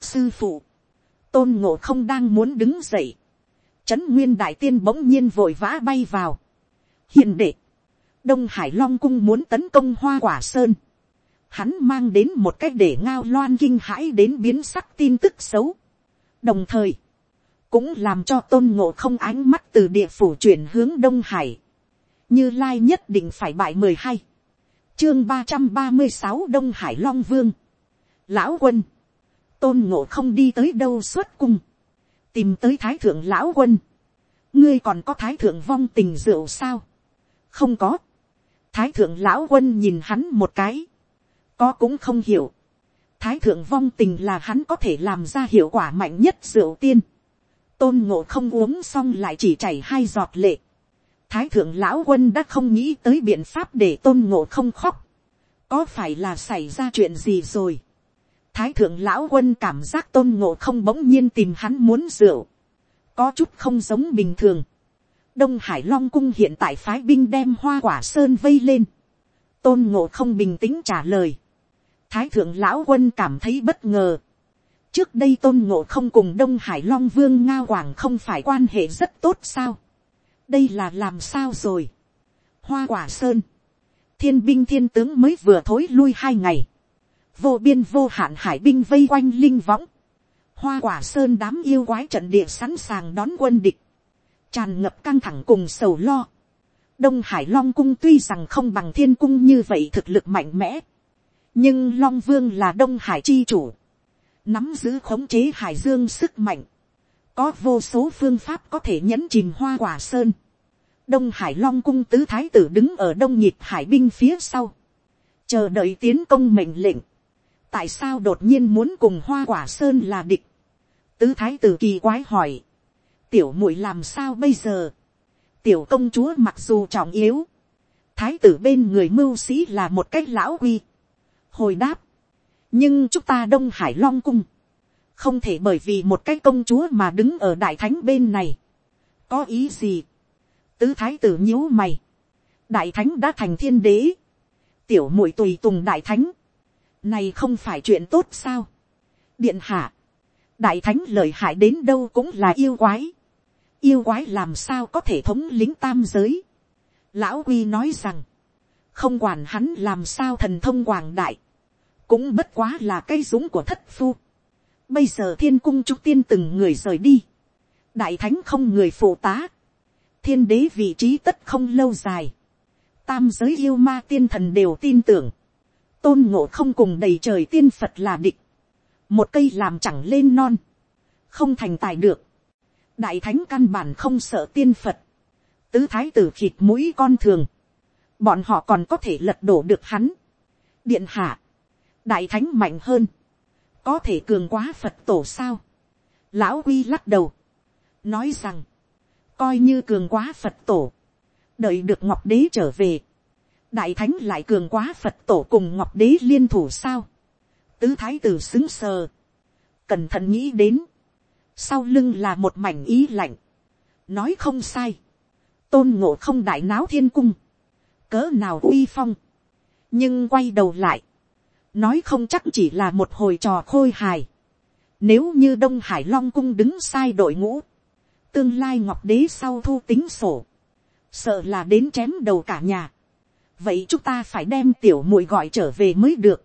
Sư phụ. Tôn ngộ không đang muốn đứng dậy. Trấn nguyên đại tiên bỗng nhiên vội vã bay vào. hiền đệ. Đông Hải Long cung muốn tấn công hoa quả sơn. Hắn mang đến một cách để ngao loan kinh hãi đến biến sắc tin tức xấu. Đồng thời. Cũng làm cho tôn ngộ không ánh mắt từ địa phủ chuyển hướng Đông Hải. Như lai nhất định phải bại mười hai, chương ba trăm ba mươi sáu đông hải long vương, lão quân, tôn ngộ không đi tới đâu xuất cung, tìm tới thái thượng lão quân, ngươi còn có thái thượng vong tình rượu sao, không có, thái thượng lão quân nhìn hắn một cái, có cũng không hiểu, thái thượng vong tình là hắn có thể làm ra hiệu quả mạnh nhất rượu tiên, tôn ngộ không uống xong lại chỉ chảy hai giọt lệ, thái thượng lão quân đã không nghĩ tới biện pháp để tôn ngộ không khóc. có phải là xảy ra chuyện gì rồi. thái thượng lão quân cảm giác tôn ngộ không bỗng nhiên tìm hắn muốn rượu. có chút không giống bình thường đông hải long cung hiện tại phái binh đem hoa quả sơn vây lên. tôn ngộ không bình tĩnh trả lời. thái thượng lão quân cảm thấy bất ngờ. trước đây tôn ngộ không cùng đông hải long vương nga hoàng không phải quan hệ rất tốt sao đây là làm sao rồi. hoa quả sơn, thiên binh thiên tướng mới vừa thối lui hai ngày, vô biên vô hạn hải binh vây quanh linh võng, hoa quả sơn đám yêu quái trận địa sẵn sàng đón quân địch, tràn ngập căng thẳng cùng sầu lo. đông hải long cung tuy rằng không bằng thiên cung như vậy thực lực mạnh mẽ, nhưng long vương là đông hải chi chủ, nắm giữ khống chế hải dương sức mạnh, có vô số phương pháp có thể nhẫn chìm hoa quả sơn. đông hải long cung tứ thái tử đứng ở đông nhịp hải binh phía sau, chờ đợi tiến công mệnh lệnh. tại sao đột nhiên muốn cùng hoa quả sơn là địch. tứ thái tử kỳ quái hỏi, tiểu muội làm sao bây giờ. tiểu công chúa mặc dù trọng yếu, thái tử bên người mưu sĩ là một cách lão quy. hồi đáp, nhưng chúng ta đông hải long cung, không thể bởi vì một cái công chúa mà đứng ở đại thánh bên này. có ý gì. tứ thái tử nhíu mày. đại thánh đã thành thiên đế. tiểu muội tùy tùng đại thánh. này không phải chuyện tốt sao. điện hạ. đại thánh lời hại đến đâu cũng là yêu quái yêu quái làm sao có thể thống lính tam giới. lão quy nói rằng, không quản hắn làm sao thần thông quảng đại, cũng bất quá là cây dũng của thất phu Bây giờ thiên cung trúc tiên từng người rời đi. Đại thánh không người phụ tá. Thiên đế vị trí tất không lâu dài. Tam giới yêu ma tiên thần đều tin tưởng. Tôn ngộ không cùng đầy trời tiên Phật là địch. Một cây làm chẳng lên non. Không thành tài được. Đại thánh căn bản không sợ tiên Phật. Tứ thái tử khịt mũi con thường. Bọn họ còn có thể lật đổ được hắn. Điện hạ. Đại thánh mạnh hơn có thể cường quá phật tổ sao. lão quy lắc đầu, nói rằng, coi như cường quá phật tổ, đợi được ngọc đế trở về, đại thánh lại cường quá phật tổ cùng ngọc đế liên thủ sao. tứ thái tử xứng sờ, cẩn thận nghĩ đến, sau lưng là một mảnh ý lạnh, nói không sai, tôn ngộ không đại náo thiên cung, cỡ nào uy phong, nhưng quay đầu lại, nói không chắc chỉ là một hồi trò khôi hài. Nếu như Đông Hải Long Cung đứng sai đội ngũ, tương lai Ngọc Đế sau thu tính sổ, sợ là đến chém đầu cả nhà. Vậy chúng ta phải đem tiểu muội gọi trở về mới được.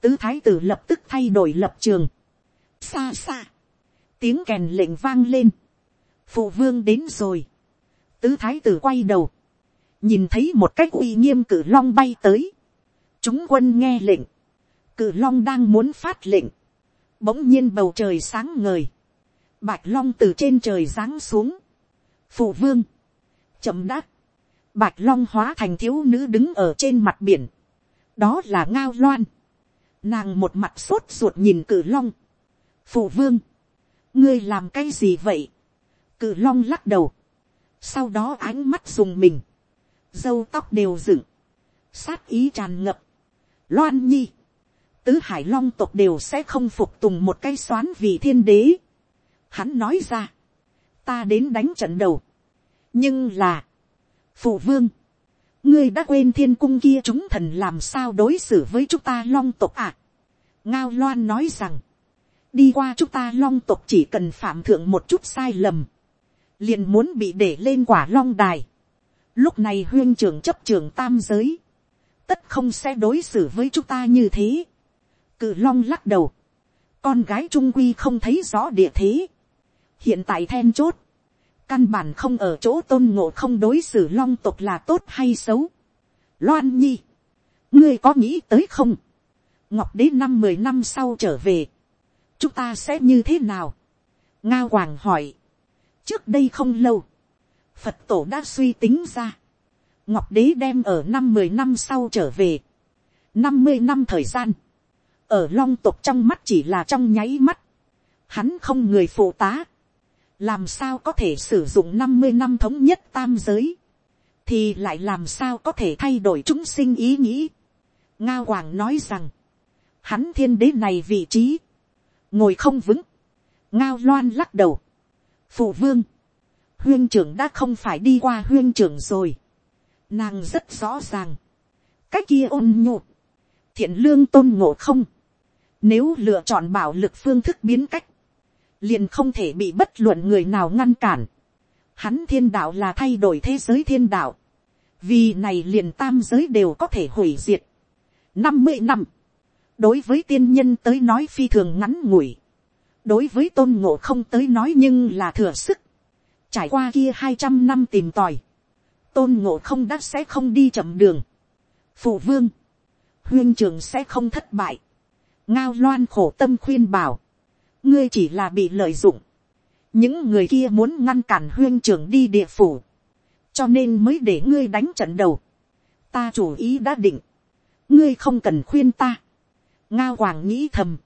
Tứ Thái tử lập tức thay đổi lập trường. Xa xa, tiếng kèn lệnh vang lên. Phụ vương đến rồi. Tứ Thái tử quay đầu, nhìn thấy một cách uy nghiêm cử long bay tới. Chúng quân nghe lệnh. Cự long đang muốn phát lệnh, bỗng nhiên bầu trời sáng ngời, bạch long từ trên trời giáng xuống, phụ vương, chậm đáp, bạch long hóa thành thiếu nữ đứng ở trên mặt biển, đó là ngao loan, nàng một mặt sốt ruột nhìn cự long, phụ vương, ngươi làm cái gì vậy, cự long lắc đầu, sau đó ánh mắt dùng mình, dâu tóc đều dựng, sát ý tràn ngập, loan nhi, tứ hải long tộc đều sẽ không phục tùng một cái xoán vì thiên đế. Hắn nói ra, ta đến đánh trận đầu. nhưng là, phụ vương, ngươi đã quên thiên cung kia chúng thần làm sao đối xử với chúng ta long tộc à. ngao loan nói rằng, đi qua chúng ta long tộc chỉ cần phạm thượng một chút sai lầm, liền muốn bị để lên quả long đài. lúc này huyên trưởng chấp trưởng tam giới, tất không sẽ đối xử với chúng ta như thế. cự long lắc đầu, con gái trung quy không thấy rõ địa thế. hiện tại then chốt, căn bản không ở chỗ tôn ngộ không đối xử long tộc là tốt hay xấu. loan nhi, ngươi có nghĩ tới không, ngọc đế năm mười năm sau trở về, chúng ta sẽ như thế nào. ngao hoàng hỏi, trước đây không lâu, phật tổ đã suy tính ra, ngọc đế đem ở năm mười năm sau trở về, năm mươi năm thời gian, ở long Tục trong mắt chỉ là trong nháy mắt, hắn không người phụ tá, làm sao có thể sử dụng năm mươi năm thống nhất tam giới, thì lại làm sao có thể thay đổi chúng sinh ý nghĩ. Ngao Hoàng nói rằng, hắn thiên đế này vị trí, ngồi không vững, ngao loan lắc đầu, phụ vương, huyên trưởng đã không phải đi qua huyên trưởng rồi, nàng rất rõ ràng, Cách kia ôn nhu, thiện lương tôn ngộ không, nếu lựa chọn bảo lực phương thức biến cách, liền không thể bị bất luận người nào ngăn cản. Hắn thiên đạo là thay đổi thế giới thiên đạo. Vì này liền tam giới đều có thể hủy diệt. năm mươi năm. Đối với tiên nhân tới nói phi thường ngắn ngủi. Đối với tôn ngộ không tới nói nhưng là thừa sức. Trải qua kia hai trăm năm tìm tòi. Tôn ngộ không đã sẽ không đi chậm đường. Phụ vương. Huyên trường sẽ không thất bại. Ngao loan khổ tâm khuyên bảo ngươi chỉ là bị lợi dụng, những người kia muốn ngăn cản huyên trường đi địa phủ, cho nên mới để ngươi đánh trận đầu, ta chủ ý đã định, ngươi không cần khuyên ta, ngao hoàng nghĩ thầm,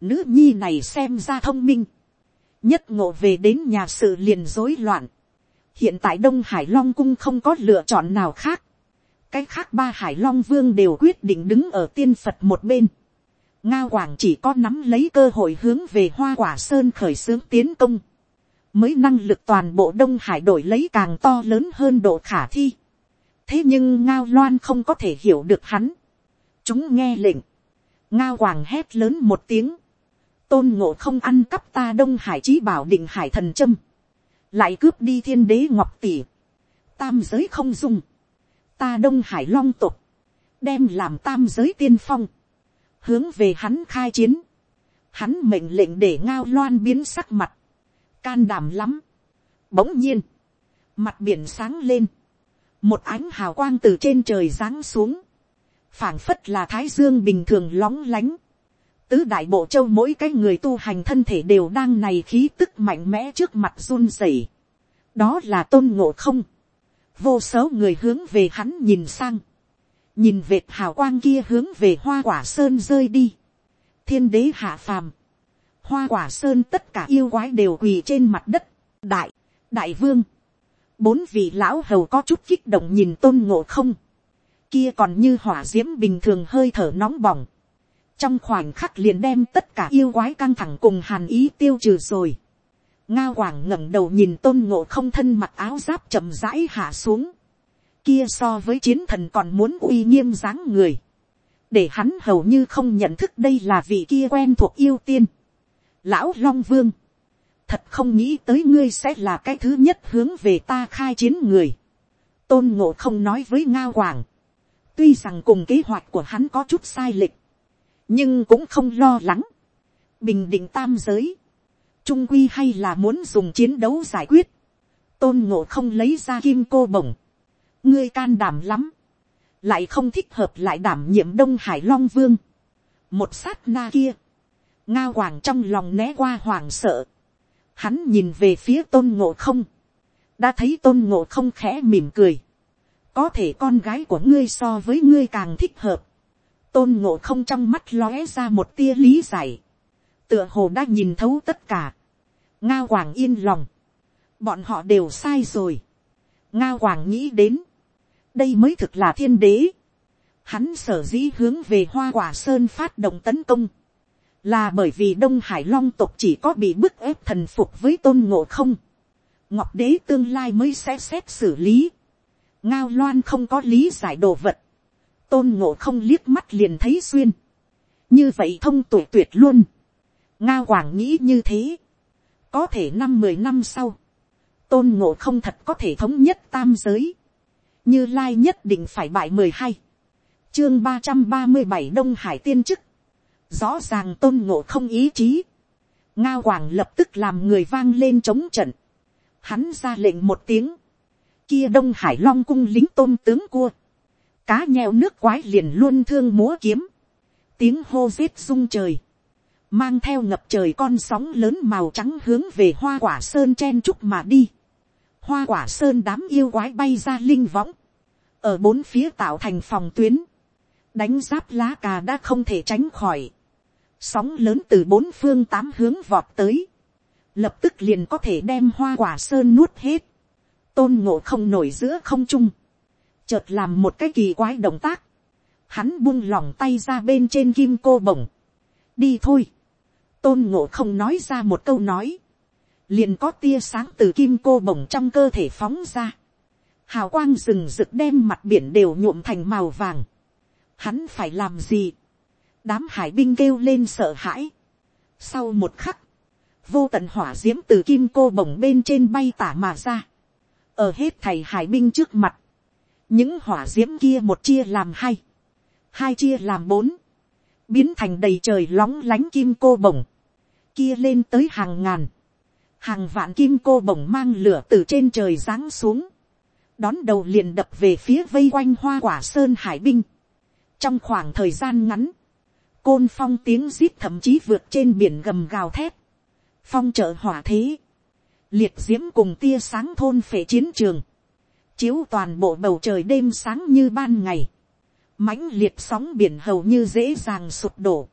nữ nhi này xem ra thông minh, nhất ngộ về đến nhà sự liền rối loạn, hiện tại đông hải long cung không có lựa chọn nào khác, cái khác ba hải long vương đều quyết định đứng ở tiên phật một bên, ngao Hoàng chỉ có nắm lấy cơ hội hướng về hoa quả sơn khởi xướng tiến công, mới năng lực toàn bộ đông hải đổi lấy càng to lớn hơn độ khả thi. thế nhưng ngao loan không có thể hiểu được hắn. chúng nghe lệnh, ngao Hoàng hét lớn một tiếng, tôn ngộ không ăn cắp ta đông hải trí bảo định hải thần trâm, lại cướp đi thiên đế ngọc tỷ, tam giới không dung, ta đông hải long tục, đem làm tam giới tiên phong, hướng về hắn khai chiến, hắn mệnh lệnh để ngao loan biến sắc mặt, can đảm lắm. Bỗng nhiên, mặt biển sáng lên, một ánh hào quang từ trên trời giáng xuống, phảng phất là thái dương bình thường lóng lánh, tứ đại bộ châu mỗi cái người tu hành thân thể đều đang này khí tức mạnh mẽ trước mặt run rẩy. đó là tôn ngộ không. vô số người hướng về hắn nhìn sang. Nhìn vệt hào quang kia hướng về hoa quả sơn rơi đi, thiên đế hạ phàm, hoa quả sơn tất cả yêu quái đều quỳ trên mặt đất, đại, đại vương, bốn vị lão hầu có chút kích động nhìn tôn ngộ không, kia còn như hỏa d i ễ m bình thường hơi thở nóng bỏng, trong khoảnh khắc liền đem tất cả yêu quái căng thẳng cùng hàn ý tiêu trừ rồi, nga quảng ngẩng đầu nhìn tôn ngộ không thân mặc áo giáp chậm rãi hạ xuống, kia so với chiến thần còn muốn uy nghiêm dáng người, để hắn hầu như không nhận thức đây là vị kia quen thuộc yêu tiên. Lão Long Vương, thật không nghĩ tới ngươi sẽ là cái thứ nhất hướng về ta khai chiến người. Tôn ngộ không nói với nga Hoàng, tuy rằng cùng kế hoạch của hắn có chút sai lệch, nhưng cũng không lo lắng. Bình định tam giới, trung quy hay là muốn dùng chiến đấu giải quyết. Tôn ngộ không lấy ra kim cô bổng, ngươi can đảm lắm, lại không thích hợp lại đảm nhiệm đông hải long vương. một sát na kia, nga hoàng trong lòng né qua hoàng sợ, hắn nhìn về phía tôn ngộ không, đã thấy tôn ngộ không khẽ mỉm cười, có thể con gái của ngươi so với ngươi càng thích hợp, tôn ngộ không trong mắt lóe ra một tia lý giải, tựa hồ đã nhìn thấu tất cả, nga hoàng yên lòng, bọn họ đều sai rồi, nga hoàng nghĩ đến, đây mới thực là thiên đế. Hắn sở dĩ hướng về hoa quả sơn phát động tấn công. Là bởi vì Đông Hải Long tộc chỉ có bị bức ép thần phục với tôn ngộ không. Ngọc đế tương lai mới sẽ xét xử lý ngao loan không có lý giải đồ vật, tôn ngộ không liếc mắt liền thấy xuyên, như vậy thông tuổi tuyệt luôn, ngao hoàng nghĩ như thế, có thể năm mười năm sau, tôn ngộ không thật có thể thống nhất tam giới, như lai nhất định phải bại mười hai, chương ba trăm ba mươi bảy đông hải tiên chức, rõ ràng tôn ngộ không ý chí, ngao hoàng lập tức làm người vang lên chống trận, hắn ra lệnh một tiếng, kia đông hải long cung lính tôm tướng cua, cá nheo nước quái liền luôn thương múa kiếm, tiếng hô giết rung trời, mang theo ngập trời con sóng lớn màu trắng hướng về hoa quả sơn chen trúc mà đi, hoa quả sơn đám yêu quái bay ra linh võng, ở bốn phía tạo thành phòng tuyến, đánh giáp lá cà đã không thể tránh khỏi, sóng lớn từ bốn phương tám hướng vọt tới, lập tức liền có thể đem hoa quả sơn nuốt hết, tôn ngộ không nổi giữa không trung, chợt làm một cái kỳ quái động tác, hắn buông lỏng tay ra bên trên kim cô bổng, đi thôi, tôn ngộ không nói ra một câu nói, liền có tia sáng từ kim cô bổng trong cơ thể phóng ra, hào quang rừng rực đem mặt biển đều nhuộm thành màu vàng, hắn phải làm gì, đám hải binh kêu lên sợ hãi, sau một khắc, vô tận hỏa d i ễ m từ kim cô bổng bên trên bay tả mà ra, ở hết thầy hải binh trước mặt, những hỏa d i ễ m kia một chia làm hai, hai chia làm bốn, biến thành đầy trời lóng lánh kim cô bổng, kia lên tới hàng ngàn, hàng vạn kim cô bổng mang lửa từ trên trời giáng xuống, đón đầu liền đập về phía vây quanh hoa quả sơn hải binh. trong khoảng thời gian ngắn, côn phong tiếng rít thậm chí vượt trên biển gầm gào thét, phong trợ hỏa thế, liệt diễm cùng tia sáng thôn phệ chiến trường, chiếu toàn bộ bầu trời đêm sáng như ban ngày, mãnh liệt sóng biển hầu như dễ dàng sụp đổ,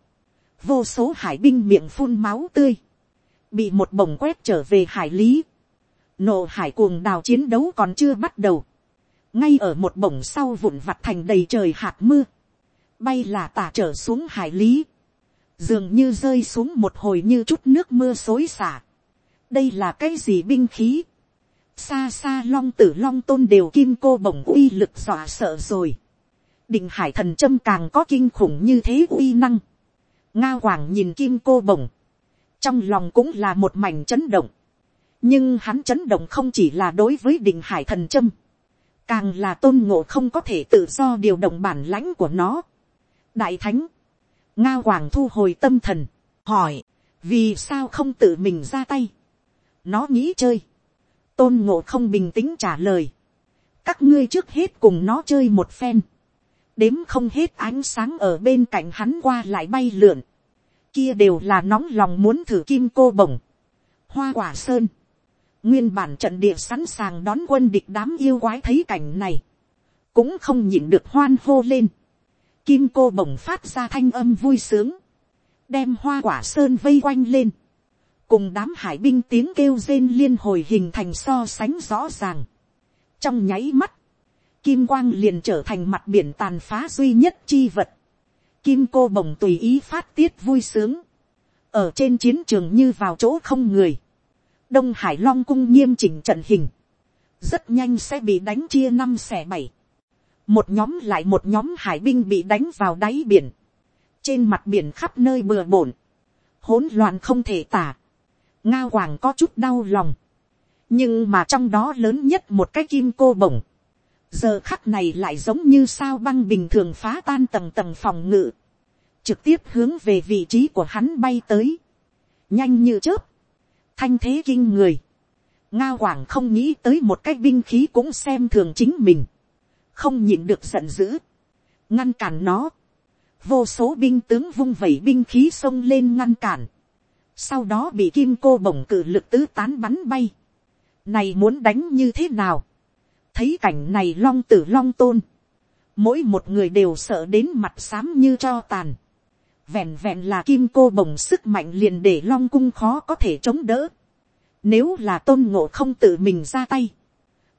vô số hải binh miệng phun máu tươi, bị một bồng quét trở về hải lý, nộ hải cuồng đào chiến đấu còn chưa bắt đầu, ngay ở một bồng sau vụn vặt thành đầy trời hạt mưa, bay là tả trở xuống hải lý, dường như rơi xuống một hồi như chút nước mưa xối xả đây là cái gì binh khí. xa xa long tử long tôn đều kim cô bổng uy lực dọa sợ rồi. định hải thần châm càng có kinh khủng như thế uy năng. nga hoàng nhìn kim cô bổng. trong lòng cũng là một mảnh chấn động. nhưng hắn chấn động không chỉ là đối với định hải thần châm. càng là tôn ngộ không có thể tự do điều động bản lãnh của nó. đại thánh nga hoàng thu hồi tâm thần, hỏi, vì sao không tự mình ra tay nó nghĩ chơi, tôn ngộ không bình tĩnh trả lời, các ngươi trước hết cùng nó chơi một phen, đếm không hết ánh sáng ở bên cạnh hắn qua lại bay lượn, kia đều là nóng lòng muốn thử kim cô bổng, hoa quả sơn, nguyên bản trận địa sẵn sàng đón quân địch đám yêu quái thấy cảnh này, cũng không nhịn được hoan hô lên, Kim cô bổng phát ra thanh âm vui sướng. Đem hoa quả sơn vây quanh lên. Cùng đám hải binh tiếng kêu rên liên hồi hình thành so sánh rõ ràng. Trong nháy mắt. Kim quang liền trở thành mặt biển tàn phá duy nhất chi vật. Kim cô bồng tùy ý phát tiết vui sướng. Ở trên chiến trường như vào chỗ không người. Đông Hải Long cung nghiêm chỉnh trận hình. Rất nhanh sẽ bị đánh chia năm xẻ bảy một nhóm lại một nhóm hải binh bị đánh vào đáy biển, trên mặt biển khắp nơi bừa bổn, hỗn loạn không thể tả, Ngao hoàng có chút đau lòng, nhưng mà trong đó lớn nhất một cái kim cô bổng, giờ khắc này lại giống như sao băng bình thường phá tan tầng tầng phòng ngự, trực tiếp hướng về vị trí của hắn bay tới, nhanh như chớp, thanh thế kinh người, nga hoàng không nghĩ tới một cái binh khí cũng xem thường chính mình, không nhịn được giận dữ, ngăn cản nó, vô số binh tướng vung vẩy binh khí xông lên ngăn cản, sau đó bị kim cô bổng cử lực tứ tán bắn bay, này muốn đánh như thế nào, thấy cảnh này long tử long tôn, mỗi một người đều sợ đến mặt xám như cho tàn, vẹn vẹn là kim cô bồng sức mạnh liền để long cung khó có thể chống đỡ. Nếu là tôn ngộ không tự mình ra tay,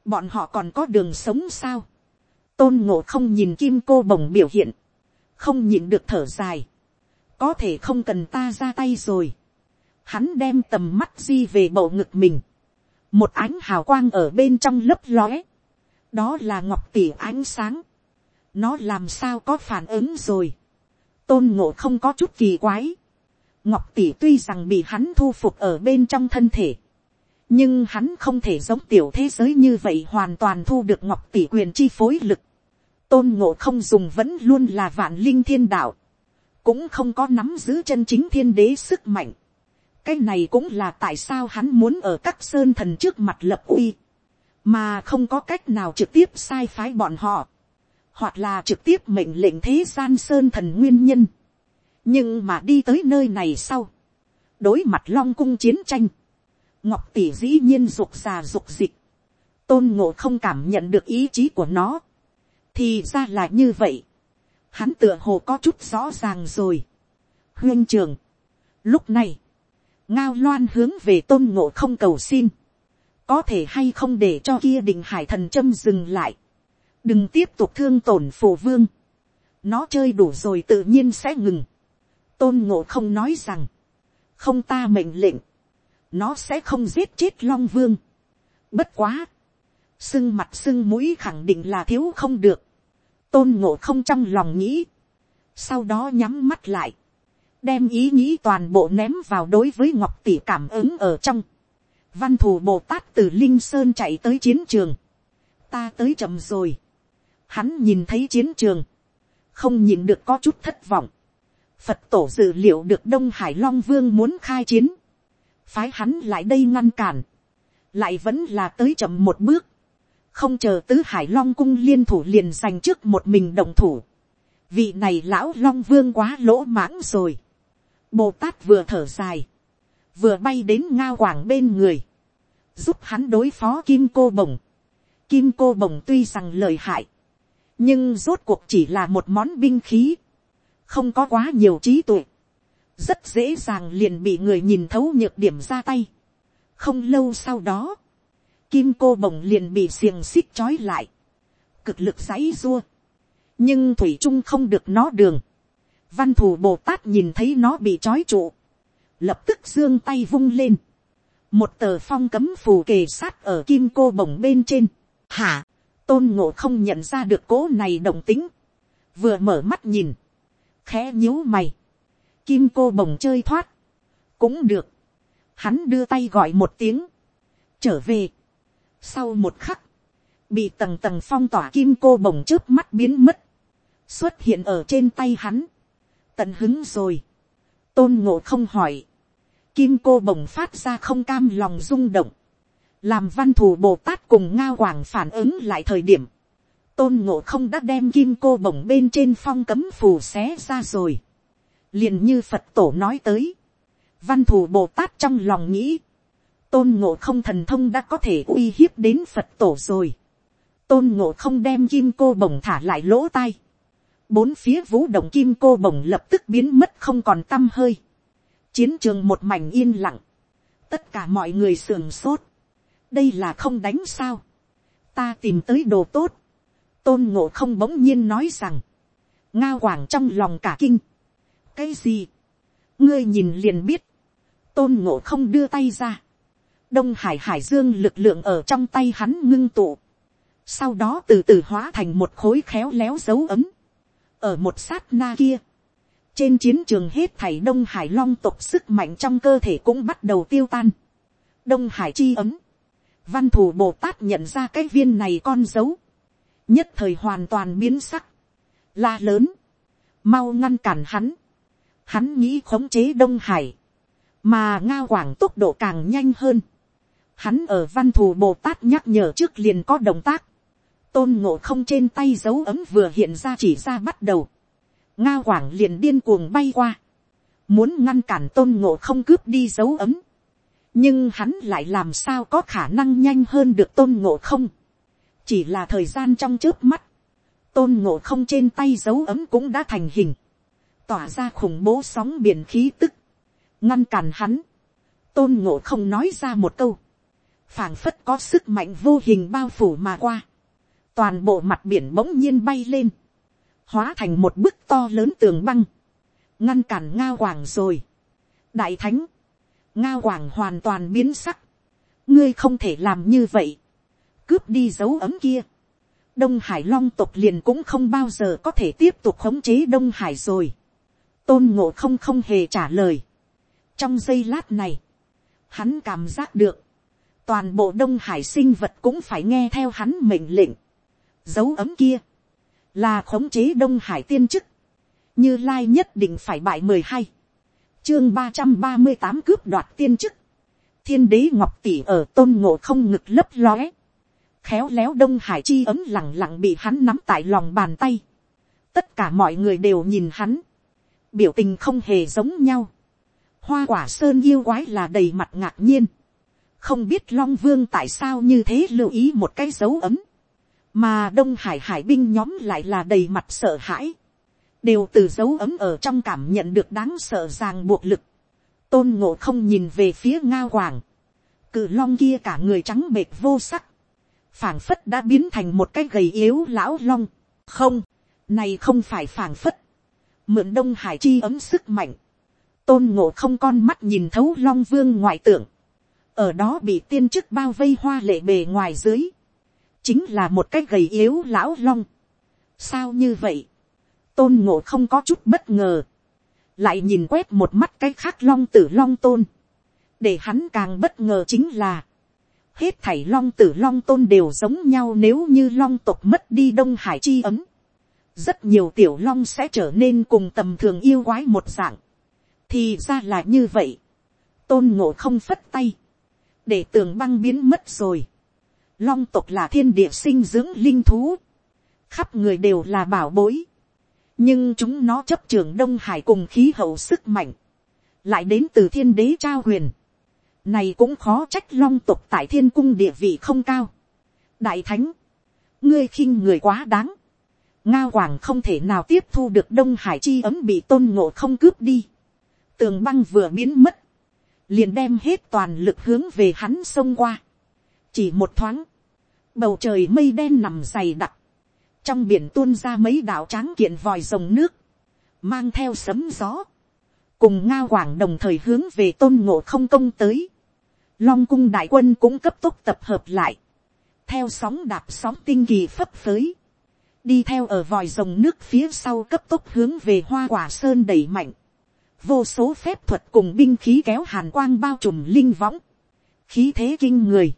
bọn họ còn có đường sống sao? Tôn ngộ không nhìn kim cô bồng biểu hiện, không nhìn được thở dài, có thể không cần ta ra tay rồi, hắn đem tầm mắt di về bộ ngực mình, một ánh hào quang ở bên trong lấp lóe, đó là ngọc tỷ ánh sáng, nó làm sao có phản ứng rồi, tôn ngộ không có chút kỳ quái, ngọc tỷ tuy rằng bị hắn thu phục ở bên trong thân thể, nhưng hắn không thể giống tiểu thế giới như vậy hoàn toàn thu được ngọc tỷ quyền chi phối lực, tôn ngộ không dùng vẫn luôn là vạn linh thiên đạo, cũng không có nắm giữ chân chính thiên đế sức mạnh cái này cũng là tại sao hắn muốn ở các sơn thần trước mặt lập uy, mà không có cách nào trực tiếp sai phái bọn họ, hoặc là trực tiếp mệnh lệnh thế gian sơn thần nguyên nhân. nhưng mà đi tới nơi này sau, đối mặt long cung chiến tranh, ngọc tỷ dĩ nhiên rục già rục dịch, tôn ngộ không cảm nhận được ý chí của nó, thì ra là như vậy, hắn tựa hồ có chút rõ ràng rồi. huyên trường, lúc này, ngao loan hướng về tôn ngộ không cầu xin, có thể hay không để cho kia đình hải thần châm dừng lại, đừng tiếp tục thương tổn phù vương, nó chơi đủ rồi tự nhiên sẽ ngừng, tôn ngộ không nói rằng, không ta mệnh lệnh, nó sẽ không giết chết long vương, bất quá, sưng mặt sưng mũi khẳng định là thiếu không được, tôn ngộ không trong lòng nghĩ, sau đó nhắm mắt lại, đem ý nghĩ toàn bộ ném vào đối với ngọc tỷ cảm ứng ở trong, văn thù bồ tát từ linh sơn chạy tới chiến trường, ta tới chậm rồi, hắn nhìn thấy chiến trường, không nhìn được có chút thất vọng, phật tổ dự liệu được đông hải long vương muốn khai chiến, phái hắn lại đây ngăn cản, lại vẫn là tới chậm một bước, không chờ tứ hải long cung liên thủ liền giành trước một mình đồng thủ. vị này lão long vương quá lỗ mãng rồi bồ tát vừa thở dài, vừa bay đến ngao quảng bên người, giúp hắn đối phó kim cô bồng. kim cô bồng tuy rằng lời hại, nhưng rốt cuộc chỉ là một món binh khí, không có quá nhiều trí tuệ, rất dễ dàng liền bị người nhìn thấu nhược điểm ra tay. không lâu sau đó, kim cô bồng liền bị xiềng xích trói lại, cực lực giãy rua. nhưng thủy trung không được nó đường văn thù bồ tát nhìn thấy nó bị trói trụ, lập tức giương tay vung lên, một tờ phong cấm phù kề sát ở kim cô bồng bên trên, hả, tôn ngộ không nhận ra được cố này đồng tính, vừa mở mắt nhìn, khẽ nhíu mày, kim cô bồng chơi thoát, cũng được, hắn đưa tay gọi một tiếng, trở về, sau một khắc, bị tầng tầng phong tỏa kim cô bồng trước mắt biến mất, xuất hiện ở trên tay hắn. Tận hứng rồi. Tôn ngộ không hỏi. Kim cô bồng phát ra không cam lòng rung động. Làm văn thù Bồ Tát cùng Ngao Hoàng phản ứng lại thời điểm. Tôn ngộ không đã đem kim cô bồng bên trên phong cấm phù xé ra rồi. liền như Phật tổ nói tới. Văn thù Bồ Tát trong lòng nghĩ tôn ngộ không thần thông đã có thể uy hiếp đến phật tổ rồi. tôn ngộ không đem kim cô bồng thả lại lỗ tai bốn phía vũ động kim cô bồng lập tức biến mất không còn t â m hơi. chiến trường một mảnh yên lặng. tất cả mọi người sườn sốt. đây là không đánh sao. ta tìm tới đồ tốt. tôn ngộ không bỗng nhiên nói rằng. ngao quảng trong lòng cả kinh. cái gì. ngươi nhìn liền biết. tôn ngộ không đưa tay ra đông hải hải dương lực lượng ở trong tay hắn ngưng tụ, sau đó từ từ hóa thành một khối khéo léo dấu ấm, ở một sát na kia, trên chiến trường hết thảy đông hải long tộc sức mạnh trong cơ thể cũng bắt đầu tiêu tan, đông hải chi ấm, văn thủ bồ tát nhận ra cái viên này con dấu, nhất thời hoàn toàn biến sắc, la lớn, mau ngăn cản hắn, hắn nghĩ khống chế đông hải, mà nga quảng tốc độ càng nhanh hơn, hắn ở văn thù bồ tát nhắc nhở trước liền có động tác, tôn ngộ không trên tay dấu ấm vừa hiện ra chỉ ra bắt đầu, nga quảng liền điên cuồng bay qua, muốn ngăn cản tôn ngộ không cướp đi dấu ấm, nhưng hắn lại làm sao có khả năng nhanh hơn được tôn ngộ không, chỉ là thời gian trong trước mắt, tôn ngộ không trên tay dấu ấm cũng đã thành hình, tỏa ra khủng bố sóng biển khí tức, ngăn cản hắn, tôn ngộ không nói ra một câu, phảng phất có sức mạnh vô hình bao phủ mà qua, toàn bộ mặt biển bỗng nhiên bay lên, hóa thành một bức to lớn tường băng, ngăn cản ngao hoàng rồi. đại thánh, ngao hoàng hoàn toàn biến sắc, ngươi không thể làm như vậy, cướp đi dấu ấm kia, đông hải long tộc liền cũng không bao giờ có thể tiếp tục khống chế đông hải rồi. tôn ngộ không không hề trả lời. trong giây lát này, hắn cảm giác được, toàn bộ đông hải sinh vật cũng phải nghe theo hắn mệnh lệnh dấu ấm kia, là khống chế đông hải tiên chức, như lai nhất định phải bại mười hai, chương ba trăm ba mươi tám cướp đoạt tiên chức, thiên đế ngọc tỷ ở tôn ngộ không ngực lấp lóe, khéo léo đông hải chi ấm lẳng lặng bị hắn nắm tại lòng bàn tay, tất cả mọi người đều nhìn hắn, biểu tình không hề giống nhau, hoa quả sơn yêu quái là đầy mặt ngạc nhiên, không biết long vương tại sao như thế lưu ý một cái dấu ấm, mà đông hải hải binh nhóm lại là đầy mặt sợ hãi, đều từ dấu ấm ở trong cảm nhận được đáng sợ ràng buộc lực, tôn ngộ không nhìn về phía ngao hoàng, cự long kia cả người trắng mệt vô sắc, phảng phất đã biến thành một cái gầy yếu lão long, không, này không phải phảng phất, mượn đông hải chi ấm sức mạnh, tôn ngộ không con mắt nhìn thấu long vương ngoại tưởng, ở đó bị tiên chức bao vây hoa lệ bề ngoài dưới, chính là một cái gầy yếu lão long. sao như vậy, tôn ngộ không có chút bất ngờ, lại nhìn quét một mắt cái khác long tử long tôn, để hắn càng bất ngờ chính là, hết thảy long tử long tôn đều giống nhau nếu như long tộc mất đi đông hải chi ấm, rất nhiều tiểu long sẽ trở nên cùng tầm thường yêu quái một dạng, thì ra là như vậy, tôn ngộ không phất tay, để tường băng biến mất rồi. Long tộc là thiên địa sinh dưỡng linh thú. Khắp người đều là bảo bối. Nhưng chúng nó chấp trường Đông Hải cùng khí hậu sức mạnh. Lại đến từ thiên đế trao huyền. Này cũng khó trách long tộc tại thiên cung địa vị không cao. Đại thánh. Ngươi khinh người quá đáng. Nga Hoàng không thể nào tiếp thu được Đông Hải chi ấm bị tôn ngộ không cướp đi. Tường băng vừa biến mất liền đem hết toàn lực hướng về hắn xông qua chỉ một thoáng, bầu trời mây đen nằm dày đặc, trong biển tuôn ra mấy đạo tráng kiện vòi rồng nước, mang theo sấm gió, cùng nga quảng đồng thời hướng về tôn ngộ không công tới. long cung đại quân cũng cấp tốc tập hợp lại, theo sóng đạp sóng tinh kỳ phấp phới, đi theo ở vòi rồng nước phía sau cấp tốc hướng về hoa quả sơn đẩy mạnh. Vô số phép thuật cùng binh khí kéo hàn quang bao trùm linh võng, khí thế kinh người,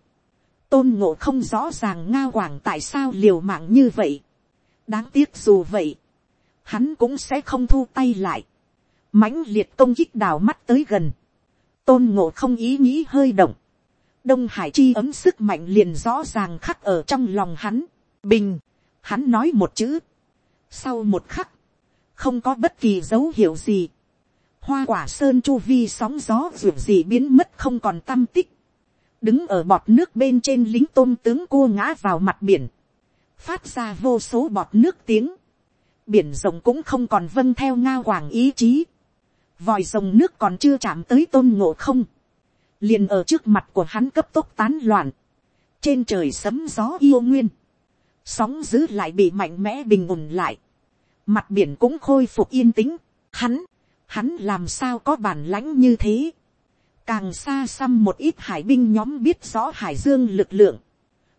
tôn ngộ không rõ ràng nga hoàng tại sao liều mạng như vậy, đáng tiếc dù vậy, hắn cũng sẽ không thu tay lại, mãnh liệt công kích đào mắt tới gần, tôn ngộ không ý nghĩ hơi động, đông hải chi ấm sức mạnh liền rõ ràng khắc ở trong lòng hắn, bình, hắn nói một chữ, sau một khắc, không có bất kỳ dấu hiệu gì, hoa quả sơn chu vi sóng gió ruột gì biến mất không còn tâm tích, đứng ở bọt nước bên trên lính tôm tướng cua ngã vào mặt biển, phát ra vô số bọt nước tiếng, biển rồng cũng không còn vâng theo nga hoàng ý chí, vòi rồng nước còn chưa chạm tới tôn ngộ không, liền ở trước mặt của hắn cấp tốc tán loạn, trên trời sấm gió yêu nguyên, sóng giữ lại bị mạnh mẽ bình ổn lại, mặt biển cũng khôi phục yên tĩnh, hắn, hắn làm sao có bản lãnh như thế càng xa xăm một ít hải binh nhóm biết rõ hải dương lực lượng.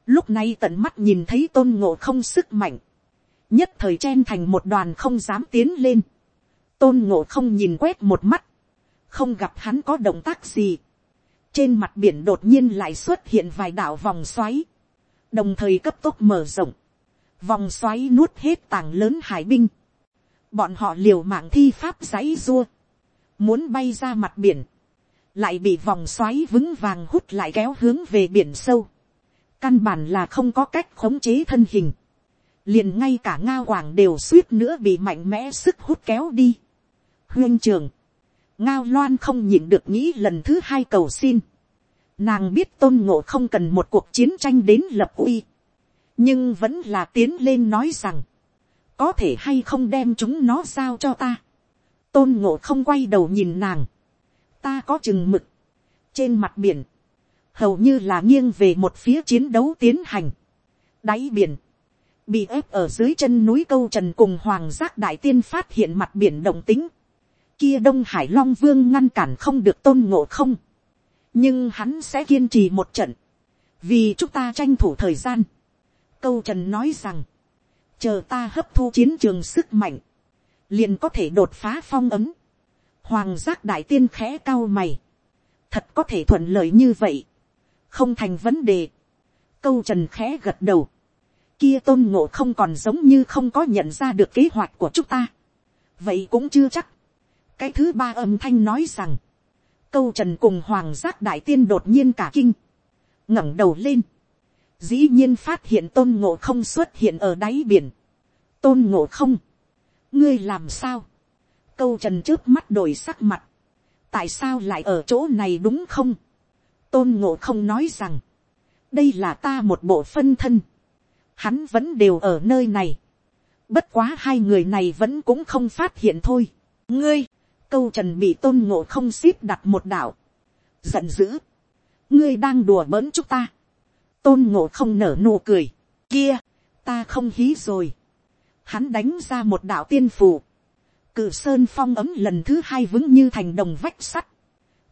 lúc này tận mắt nhìn thấy tôn ngộ không sức mạnh. nhất thời chen thành một đoàn không dám tiến lên. tôn ngộ không nhìn quét một mắt. không gặp hắn có động tác gì. trên mặt biển đột nhiên lại xuất hiện vài đảo vòng xoáy. đồng thời cấp tốc mở rộng. vòng xoáy nuốt hết tảng lớn hải binh bọn họ liều mạng thi pháp giấy rua, muốn bay ra mặt biển, lại bị vòng xoáy vững vàng hút lại kéo hướng về biển sâu, căn bản là không có cách khống chế thân hình, liền ngay cả nga hoàng đều suýt nữa bị mạnh mẽ sức hút kéo đi. huyên trường, ngao loan không nhịn được nghĩ lần thứ hai cầu xin, nàng biết tôn ngộ không cần một cuộc chiến tranh đến lập uy, nhưng vẫn là tiến lên nói rằng, có thể hay không đem chúng nó giao cho ta. tôn ngộ không quay đầu nhìn nàng ta có chừng mực. trên mặt biển, hầu như là nghiêng về một phía chiến đấu tiến hành. đáy biển, bị ép ở dưới chân núi câu trần cùng hoàng giác đại tiên phát hiện mặt biển động tính. kia đông hải long vương ngăn cản không được tôn ngộ không. nhưng hắn sẽ kiên trì một trận. vì chúng ta tranh thủ thời gian câu trần nói rằng, chờ ta hấp thu chiến trường sức mạnh, liền có thể đột phá phong ấm. Hoàng giác đại tiên khẽ cao mày, thật có thể thuận lợi như vậy, không thành vấn đề. Câu trần khẽ gật đầu, kia tôn ngộ không còn giống như không có nhận ra được kế hoạch của chúng ta. vậy cũng chưa chắc. cái thứ ba âm thanh nói rằng, câu trần cùng hoàng giác đại tiên đột nhiên cả kinh, ngẩng đầu lên, dĩ nhiên phát hiện tôn ngộ không xuất hiện ở đáy biển. tôn ngộ không, ngươi làm sao, câu trần trước mắt đổi sắc mặt, tại sao lại ở chỗ này đúng không, tôn ngộ không nói rằng, đây là ta một bộ phân thân, hắn vẫn đều ở nơi này, bất quá hai người này vẫn cũng không phát hiện thôi, ngươi, câu trần bị tôn ngộ không xíp đặt một đạo, giận dữ, ngươi đang đùa bỡn chúng ta, tôn ngộ không nở nụ cười, kia, ta không hí rồi, hắn đánh ra một đạo tiên phù, cự sơn phong ấm lần thứ hai vững như thành đồng vách sắt,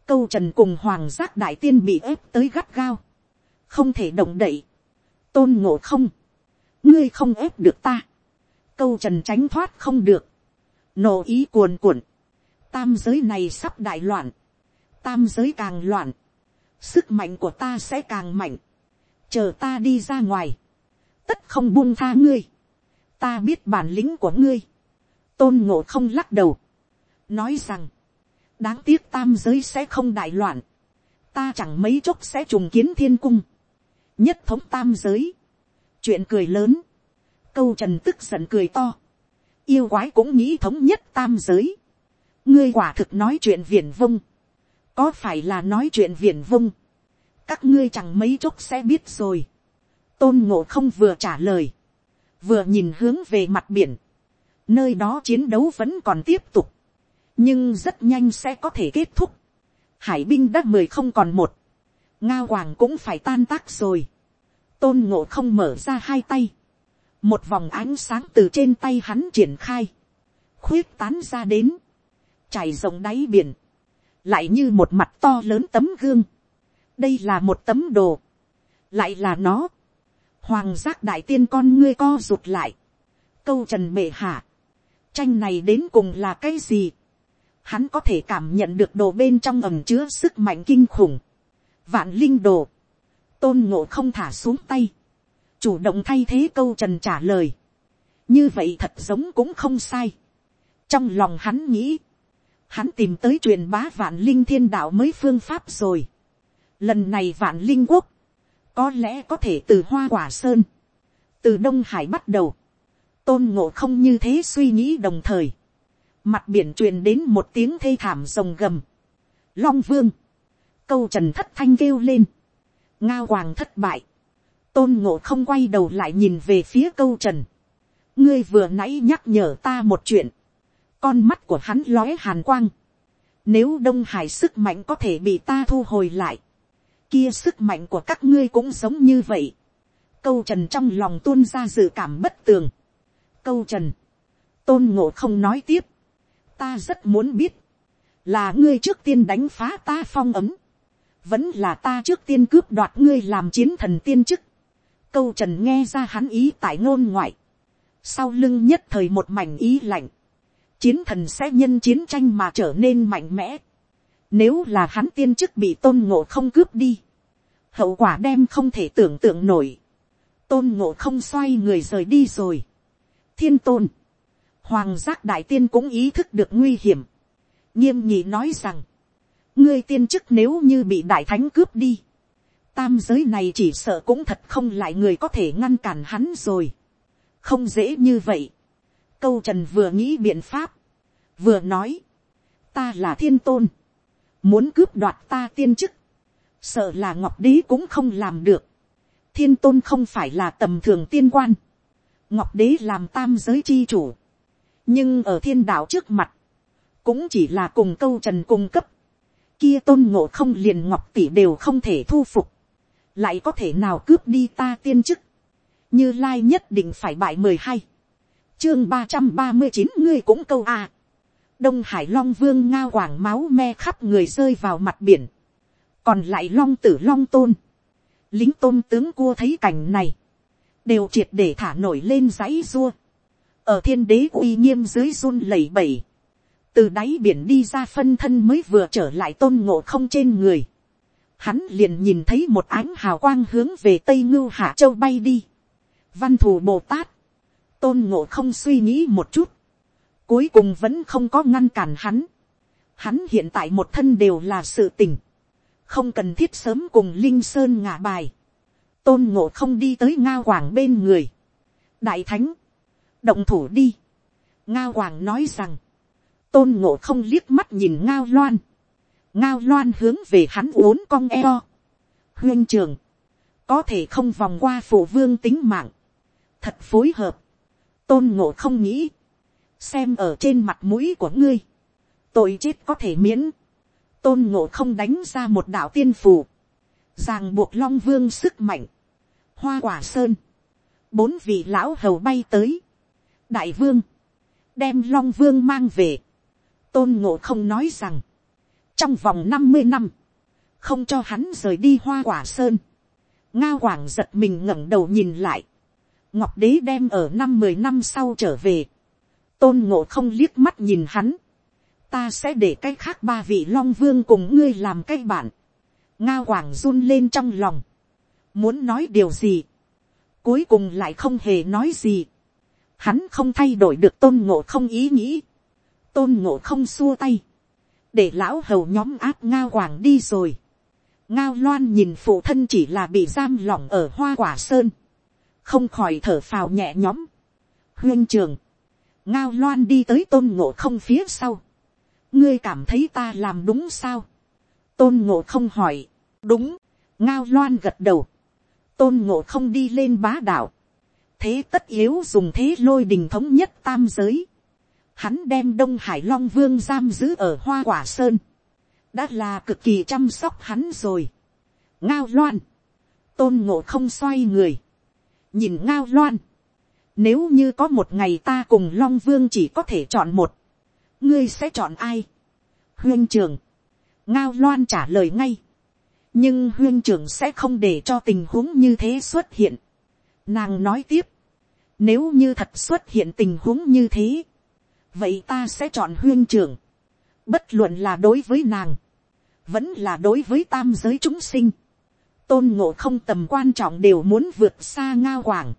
câu trần cùng hoàng giác đại tiên bị ép tới gắt gao, không thể động đậy, tôn ngộ không, ngươi không ép được ta, câu trần tránh thoát không được, nổ ý cuồn cuộn, tam giới này sắp đại loạn, tam giới càng loạn, sức mạnh của ta sẽ càng mạnh, chờ ta đi ra ngoài, tất không buông tha ngươi, ta biết bản lĩnh của ngươi, tôn ngộ không lắc đầu, nói rằng, đáng tiếc tam giới sẽ không đại loạn, ta chẳng mấy chốc sẽ trùng kiến thiên cung, nhất thống tam giới, chuyện cười lớn, câu trần tức giận cười to, yêu quái cũng nghĩ thống nhất tam giới, ngươi quả thực nói chuyện viển vông, có phải là nói chuyện viển vông, các ngươi chẳng mấy chốc sẽ biết rồi, tôn ngộ không vừa trả lời, vừa nhìn hướng về mặt biển, nơi đó chiến đấu vẫn còn tiếp tục, nhưng rất nhanh sẽ có thể kết thúc, hải binh đã mười không còn một, nga hoàng cũng phải tan tác rồi, tôn ngộ không mở ra hai tay, một vòng ánh sáng từ trên tay hắn triển khai, khuyết tán ra đến, chảy rộng đáy biển, lại như một mặt to lớn tấm gương, đây là một tấm đồ, lại là nó, hoàng giác đại tiên con ngươi co rụt lại, câu trần bệ hạ, tranh này đến cùng là cái gì, hắn có thể cảm nhận được đồ bên trong ẩm chứa sức mạnh kinh khủng, vạn linh đồ, tôn ngộ không thả xuống tay, chủ động thay thế câu trần trả lời, như vậy thật giống cũng không sai, trong lòng hắn nghĩ, hắn tìm tới truyền bá vạn linh thiên đạo mới phương pháp rồi, lần này vạn linh quốc, có lẽ có thể từ hoa quả sơn, từ đông hải bắt đầu, tôn ngộ không như thế suy nghĩ đồng thời, mặt biển truyền đến một tiếng thê thảm rồng gầm, long vương, câu trần thất thanh kêu lên, ngao hoàng thất bại, tôn ngộ không quay đầu lại nhìn về phía câu trần, ngươi vừa nãy nhắc nhở ta một chuyện, con mắt của hắn lóe hàn quang, nếu đông hải sức mạnh có thể bị ta thu hồi lại, kia sức mạnh của các ngươi cũng giống như vậy. câu trần trong lòng tuôn ra dự cảm bất tường câu trần, tôn ngộ không nói tiếp, ta rất muốn biết, là ngươi trước tiên đánh phá ta phong ấm, vẫn là ta trước tiên cướp đoạt ngươi làm chiến thần tiên chức. câu trần nghe ra hắn ý tại ngôn ngoại, sau lưng nhất thời một mảnh ý lạnh, chiến thần sẽ nhân chiến tranh mà trở nên mạnh mẽ. Nếu là hắn tiên chức bị tôn ngộ không cướp đi. Hậu quả đem không thể tưởng tượng nổi. Tôn ngộ không xoay người rời đi rồi. Thiên tôn. Hoàng giác đại tiên cũng ý thức được nguy hiểm. Nghiêm nhị nói rằng. Ngươi tiên chức nếu như bị đại thánh cướp đi. Tam giới này chỉ sợ cũng thật không lại người có thể ngăn cản hắn rồi. Không dễ như vậy. Câu trần vừa nghĩ biện pháp. Vừa nói. Ta là thiên tôn muốn cướp đoạt ta tiên chức, sợ là ngọc đế cũng không làm được. thiên tôn không phải là tầm thường tiên quan, ngọc đế làm tam giới chi chủ, nhưng ở thiên đạo trước mặt, cũng chỉ là cùng câu trần cung cấp, kia tôn ngộ không liền ngọc tỷ đều không thể thu phục, lại có thể nào cướp đi ta tiên chức, như lai nhất định phải bại mười hai, chương ba trăm ba mươi chín ngươi cũng câu a, đông hải long vương ngao quảng máu me khắp người rơi vào mặt biển, còn lại long tử long tôn, lính tôn tướng cua thấy cảnh này, đều triệt để thả nổi lên dãy dua, ở thiên đế uy nghiêm dưới run lẩy bẩy, từ đáy biển đi ra phân thân mới vừa trở lại tôn ngộ không trên người, hắn liền nhìn thấy một ánh hào quang hướng về tây ngưu hạ châu bay đi, văn thù bồ tát, tôn ngộ không suy nghĩ một chút, cuối cùng vẫn không có ngăn cản hắn, hắn hiện tại một thân đều là sự tình, không cần thiết sớm cùng linh sơn ngả bài, tôn ngộ không đi tới ngao hoàng bên người, đại thánh, động thủ đi, ngao hoàng nói rằng, tôn ngộ không liếc mắt nhìn ngao loan, ngao loan hướng về hắn uốn cong eo, huyên trường, có thể không vòng qua phụ vương tính mạng, thật phối hợp, tôn ngộ không nghĩ, xem ở trên mặt mũi của ngươi, tội chết có thể miễn, tôn ngộ không đánh ra một đạo tiên phù, ràng buộc long vương sức mạnh, hoa quả sơn, bốn vị lão hầu bay tới, đại vương, đem long vương mang về, tôn ngộ không nói rằng, trong vòng năm mươi năm, không cho hắn rời đi hoa quả sơn, ngao quảng giật mình ngẩng đầu nhìn lại, ngọc đế đem ở năm mười năm sau trở về, tôn ngộ không liếc mắt nhìn hắn, ta sẽ để cái khác ba vị long vương cùng ngươi làm cái bạn, ngao quảng run lên trong lòng, muốn nói điều gì, cuối cùng lại không hề nói gì, hắn không thay đổi được tôn ngộ không ý nghĩ, tôn ngộ không xua tay, để lão hầu nhóm áp ngao quảng đi rồi, ngao loan nhìn phụ thân chỉ là bị giam lỏng ở hoa quả sơn, không khỏi thở phào nhẹ nhõm. huyên trường, ngao loan đi tới tôn ngộ không phía sau. ngươi cảm thấy ta làm đúng sao. tôn ngộ không hỏi, đúng, ngao loan gật đầu tôn ngộ không đi lên bá đạo. thế tất yếu dùng thế lôi đình thống nhất tam giới. hắn đem đông hải long vương giam giữ ở hoa quả sơn. đã là cực kỳ chăm sóc hắn rồi. ngao loan, tôn ngộ không xoay người nhìn ngao loan, nếu như có một ngày ta cùng long vương chỉ có thể chọn một, ngươi sẽ chọn ai. huyên trường, ngao loan trả lời ngay, nhưng huyên trưởng sẽ không để cho tình huống như thế xuất hiện. nàng nói tiếp, nếu như thật xuất hiện tình huống như thế, vậy ta sẽ chọn huyên trưởng. bất luận là đối với nàng, vẫn là đối với tam giới chúng sinh tôn ngộ không tầm quan trọng đều muốn vượt xa ngao quảng.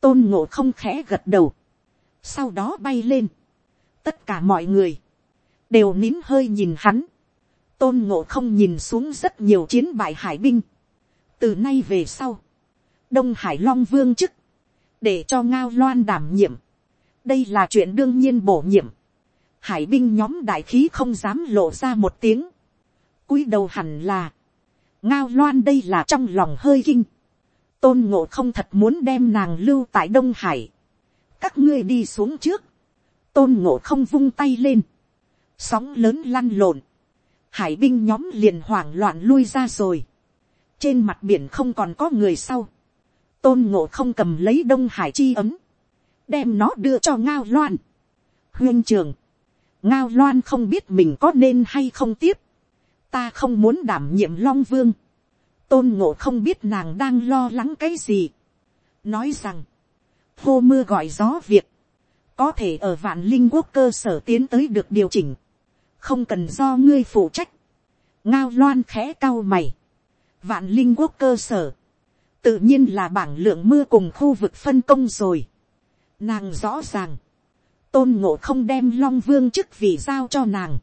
tôn ngộ không khẽ gật đầu. sau đó bay lên. tất cả mọi người đều nín hơi nhìn hắn tôn ngộ không nhìn xuống rất nhiều chiến bại hải binh. từ nay về sau, đông hải long vương chức, để cho ngao loan đảm nhiệm. đây là chuyện đương nhiên bổ nhiệm. hải binh nhóm đại khí không dám lộ ra một tiếng. cúi đầu hẳn là, ngao loan đây là trong lòng hơi kinh. tôn ngộ không thật muốn đem nàng lưu tại đông hải. các ngươi đi xuống trước. tôn ngộ không vung tay lên. sóng lớn lăn lộn hải binh nhóm liền hoảng loạn lui ra rồi. trên mặt biển không còn có người sau. tôn ngộ không cầm lấy đông hải chi ấm. đem nó đưa cho ngao loan. huyên trường. ngao loan không biết mình có nên hay không tiếp ta không muốn đảm nhiệm long vương. tôn ngộ không biết nàng đang lo lắng cái gì. nói rằng, hô mưa gọi gió việc, có thể ở vạn linh quốc cơ sở tiến tới được điều chỉnh, không cần do ngươi phụ trách. ngao loan khẽ cao mày, vạn linh quốc cơ sở, tự nhiên là bảng lượng mưa cùng khu vực phân công rồi. Nàng rõ ràng, tôn ngộ không đem long vương chức vị giao cho nàng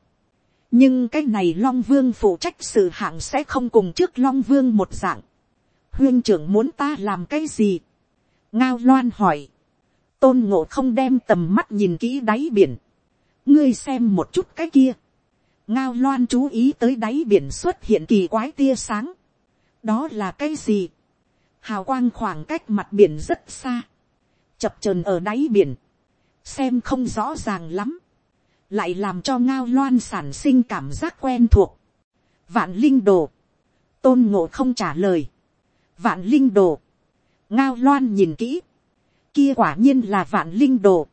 nhưng cái này long vương phụ trách sự hạng sẽ không cùng trước long vương một dạng. huyên trưởng muốn ta làm cái gì. ngao loan hỏi. tôn ngộ không đem tầm mắt nhìn kỹ đáy biển. ngươi xem một chút cái kia ngao loan chú ý tới đáy biển xuất hiện kỳ quái tia sáng. đó là cái gì. hào quang khoảng cách mặt biển rất xa. chập trờn ở đáy biển. xem không rõ ràng lắm lại làm cho ngao loan sản sinh cảm giác quen thuộc. vạn linh đồ, tôn ngộ không trả lời. vạn linh đồ, ngao loan nhìn kỹ, kia quả nhiên là vạn linh đồ.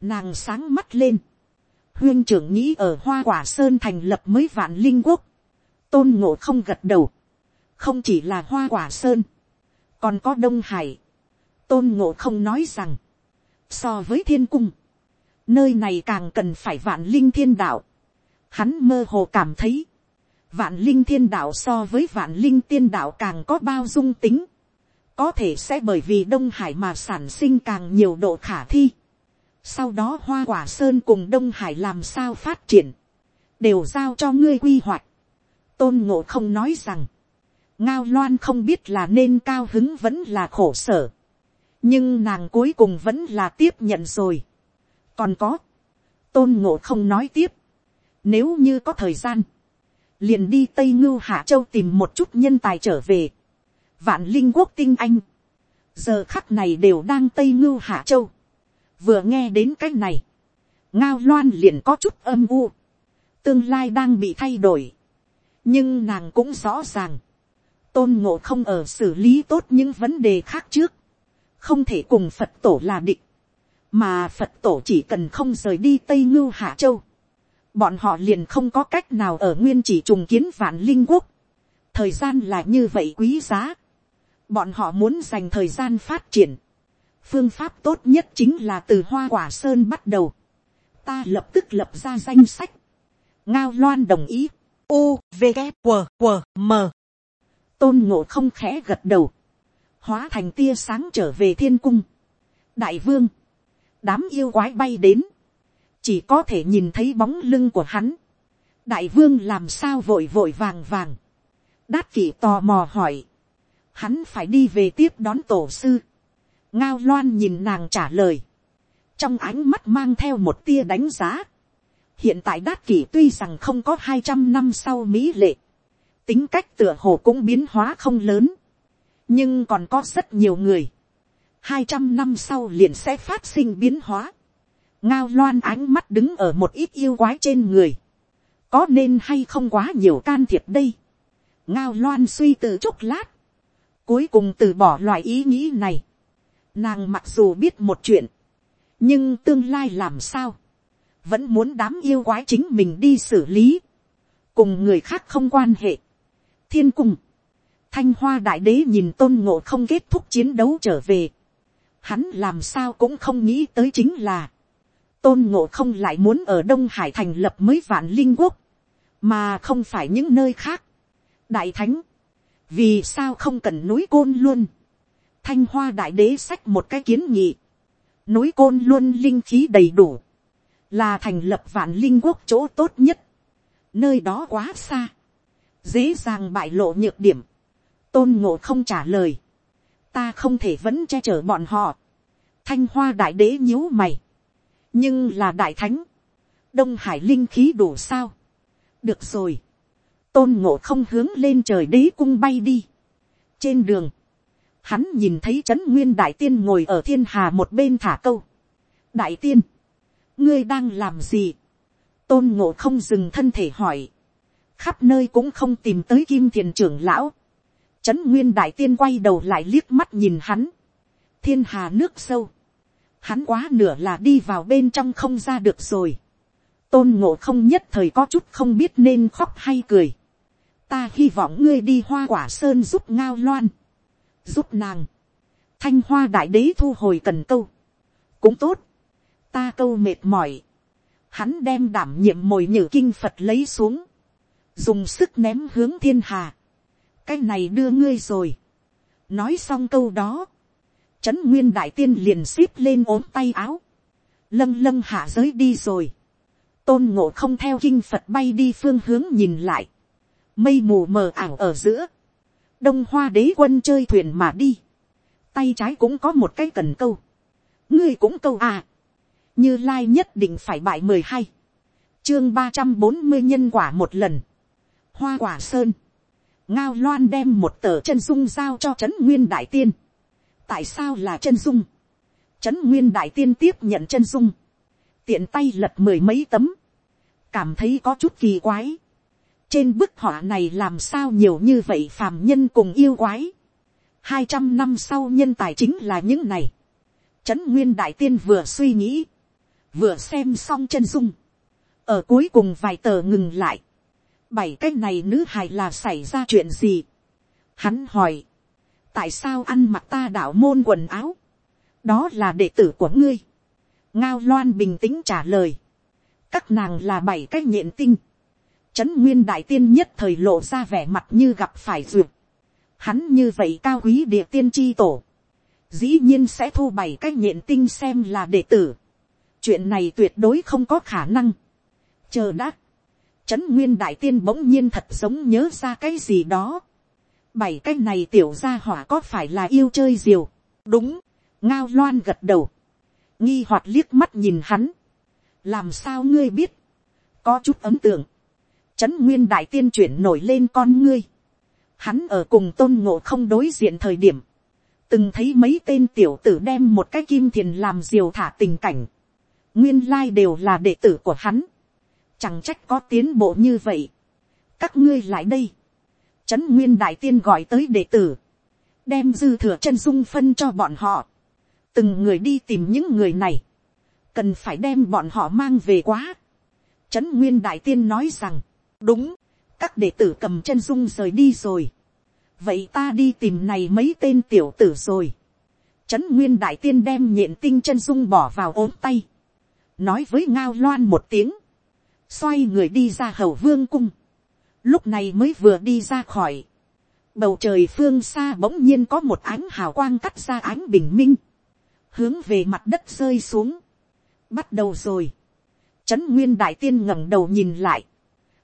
nàng sáng mắt lên, huyên trưởng nghĩ ở hoa quả sơn thành lập mới vạn linh quốc, tôn ngộ không gật đầu, không chỉ là hoa quả sơn, còn có đông hải, tôn ngộ không nói rằng, so với thiên cung, nơi này càng cần phải vạn linh thiên đạo. Hắn mơ hồ cảm thấy, vạn linh thiên đạo so với vạn linh tiên đạo càng có bao dung tính, có thể sẽ bởi vì đông hải mà sản sinh càng nhiều độ khả thi sau đó hoa quả sơn cùng đông hải làm sao phát triển, đều giao cho ngươi quy hoạch. tôn ngộ không nói rằng, ngao loan không biết là nên cao hứng vẫn là khổ sở, nhưng nàng cuối cùng vẫn là tiếp nhận rồi. còn có, tôn ngộ không nói tiếp, nếu như có thời gian, liền đi tây ngưu hạ châu tìm một chút nhân tài trở về, vạn linh quốc tinh anh, giờ khắc này đều đang tây ngưu hạ châu, vừa nghe đến cái này, ngao loan liền có chút âm u, tương lai đang bị thay đổi, nhưng nàng cũng rõ ràng, tôn ngộ không ở xử lý tốt những vấn đề khác trước, không thể cùng phật tổ là định, mà phật tổ chỉ cần không rời đi tây ngưu hạ châu, bọn họ liền không có cách nào ở nguyên chỉ trùng kiến vạn linh quốc. thời gian là như vậy quý giá. bọn họ muốn dành thời gian phát triển phương pháp tốt nhất chính là từ hoa quả sơn bắt đầu. ta lập tức lập ra danh sách. ngao loan đồng ý. u v g q q m tôn ngộ không khẽ gật đầu. hóa thành tia sáng trở về thiên cung. đại vương, đám yêu quái bay đến chỉ có thể nhìn thấy bóng lưng của hắn. đại vương làm sao vội vội vàng vàng. đát kỷ tò mò hỏi. hắn phải đi về tiếp đón tổ sư ngao loan nhìn nàng trả lời. trong ánh mắt mang theo một tia đánh giá. hiện tại đát kỷ tuy rằng không có hai trăm năm sau mỹ lệ. tính cách tựa hồ cũng biến hóa không lớn. nhưng còn có rất nhiều người. hai trăm năm sau liền sẽ phát sinh biến hóa ngao loan ánh mắt đứng ở một ít yêu quái trên người, có nên hay không quá nhiều can thiệp đây. ngao loan suy từ chốc lát, cuối cùng từ bỏ loại ý nghĩ này nàng mặc dù biết một chuyện, nhưng tương lai làm sao, vẫn muốn đám yêu quái chính mình đi xử lý, cùng người khác không quan hệ. thiên cung, thanh hoa đại đế nhìn tôn ngộ không kết thúc chiến đấu trở về, hắn làm sao cũng không nghĩ tới chính là, tôn ngộ không lại muốn ở đông hải thành lập mới vạn linh quốc, mà không phải những nơi khác. đại thánh, vì sao không cần núi côn luôn thanh hoa đại đế sách một cái kiến nghị, núi côn luôn linh khí đầy đủ, là thành lập vạn linh quốc chỗ tốt nhất, nơi đó quá xa, dễ dàng bại lộ nhược điểm, tôn ngộ không trả lời, ta không thể vẫn che chở bọn họ, thanh hoa đại đế nhíu mày, nhưng là đại thánh, đông hải linh khí đủ sao. được rồi, tôn ngộ không hướng lên trời đế cung bay đi. trên đường, hắn nhìn thấy trấn nguyên đại tiên ngồi ở thiên hà một bên thả câu. đại tiên, ngươi đang làm gì. tôn ngộ không dừng thân thể hỏi. khắp nơi cũng không tìm tới kim thiền trưởng lão. trấn nguyên đại tiên quay đầu lại liếc mắt nhìn hắn. thiên hà nước sâu hắn quá nửa là đi vào bên trong không ra được rồi. tôn ngộ không nhất thời có chút không biết nên khóc hay cười. ta hy vọng ngươi đi hoa quả sơn giúp ngao loan, giúp nàng. thanh hoa đại đế thu hồi cần câu. cũng tốt, ta câu mệt mỏi. hắn đem đảm nhiệm mồi nhử kinh phật lấy xuống, dùng sức ném hướng thiên hà. cái này đưa ngươi rồi. nói xong câu đó, Trấn nguyên đại tiên liền xíp lên ốm tay áo. Lâng lâng hạ giới đi rồi. Tôn ngộ không theo kinh Phật bay đi phương hướng nhìn lại. Mây mù mờ ảo ở giữa. Đông hoa đế quân chơi thuyền mà đi. Tay trái cũng có một cái cần câu. Ngươi cũng câu à. Như Lai nhất định phải bại mười hai Chương ba trăm bốn mươi nhân quả một lần. Hoa quả sơn. Ngao loan đem một tờ chân dung giao cho trấn nguyên đại tiên tại sao là chân dung, trấn nguyên đại tiên tiếp nhận chân dung, tiện tay lật mười mấy tấm, cảm thấy có chút kỳ quái trên bức họa này làm sao nhiều như vậy phàm nhân cùng yêu quái. hai trăm năm sau nhân tài chính là những này. trấn nguyên đại tiên vừa suy nghĩ, vừa xem xong chân dung, ở cuối cùng vài tờ ngừng lại, bảy cái này nữ hài là xảy ra chuyện gì. Hắn hỏi, tại sao ăn mặc ta đạo môn quần áo, đó là đệ tử của ngươi. ngao loan bình tĩnh trả lời. các nàng là bảy cái nhện tinh trấn nguyên đại tiên nhất thời lộ ra vẻ mặt như gặp phải duyệt. hắn như vậy cao quý địa tiên tri tổ. dĩ nhiên sẽ thu bảy cách nhện tinh xem là đệ tử. chuyện này tuyệt đối không có khả năng. chờ đã. trấn nguyên đại tiên bỗng nhiên thật giống nhớ ra cái gì đó. bảy cái này tiểu gia hỏa có phải là yêu chơi diều. đúng ngao loan gật đầu, nghi hoạt liếc mắt nhìn hắn, làm sao ngươi biết, có chút ấm tượng, trấn nguyên đại tiên chuyển nổi lên con ngươi, hắn ở cùng tôn ngộ không đối diện thời điểm, từng thấy mấy tên tiểu tử đem một cái kim thiền làm diều thả tình cảnh, nguyên lai đều là đệ tử của hắn, chẳng trách có tiến bộ như vậy, các ngươi lại đây, trấn nguyên đại tiên gọi tới đệ tử, đem dư thừa chân dung phân cho bọn họ, từng người đi tìm những người này, cần phải đem bọn họ mang về quá. Trấn nguyên đại tiên nói rằng, đúng, các đệ tử cầm chân dung rời đi rồi. vậy ta đi tìm này mấy tên tiểu tử rồi. Trấn nguyên đại tiên đem nhện tinh chân dung bỏ vào ốm tay. nói với ngao loan một tiếng. xoay người đi ra hầu vương cung. lúc này mới vừa đi ra khỏi. bầu trời phương xa bỗng nhiên có một ánh hào quang cắt ra ánh bình minh hướng về mặt đất rơi xuống, bắt đầu rồi, trấn nguyên đại tiên ngẩng đầu nhìn lại,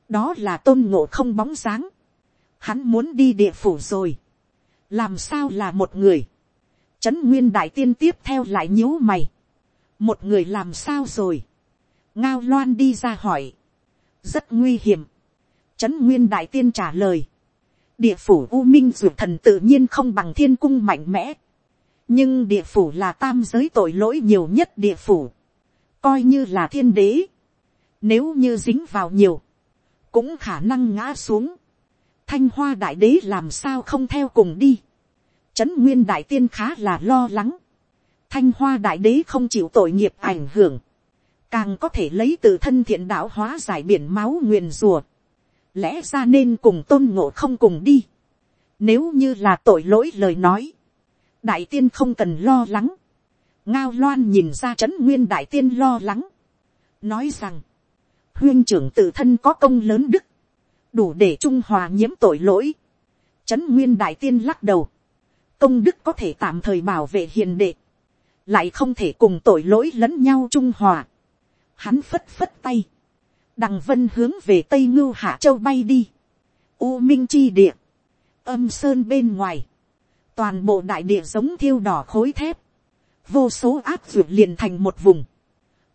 đó là tôn ngộ không bóng dáng, hắn muốn đi địa phủ rồi, làm sao là một người, trấn nguyên đại tiên tiếp theo lại nhíu mày, một người làm sao rồi, ngao loan đi ra hỏi, rất nguy hiểm, trấn nguyên đại tiên trả lời, địa phủ u minh ruột thần tự nhiên không bằng thiên cung mạnh mẽ, nhưng địa phủ là tam giới tội lỗi nhiều nhất địa phủ, coi như là thiên đế, nếu như dính vào nhiều, cũng khả năng ngã xuống, thanh hoa đại đế làm sao không theo cùng đi, trấn nguyên đại tiên khá là lo lắng, thanh hoa đại đế không chịu tội nghiệp ảnh hưởng, càng có thể lấy từ thân thiện đạo hóa giải biển máu nguyền rùa, lẽ ra nên cùng tôn ngộ không cùng đi, nếu như là tội lỗi lời nói, đại tiên không cần lo lắng, ngao loan nhìn ra trấn nguyên đại tiên lo lắng, nói rằng, huyên trưởng tự thân có công lớn đức, đủ để trung hòa nhiễm tội lỗi, trấn nguyên đại tiên lắc đầu, công đức có thể tạm thời bảo vệ hiền đệ, lại không thể cùng tội lỗi lẫn nhau trung hòa, hắn phất phất tay, đằng vân hướng về tây ngưu hạ châu bay đi, u minh chi địa, âm sơn bên ngoài, toàn bộ đại địa giống thiêu đỏ khối thép, vô số áp ruột liền thành một vùng,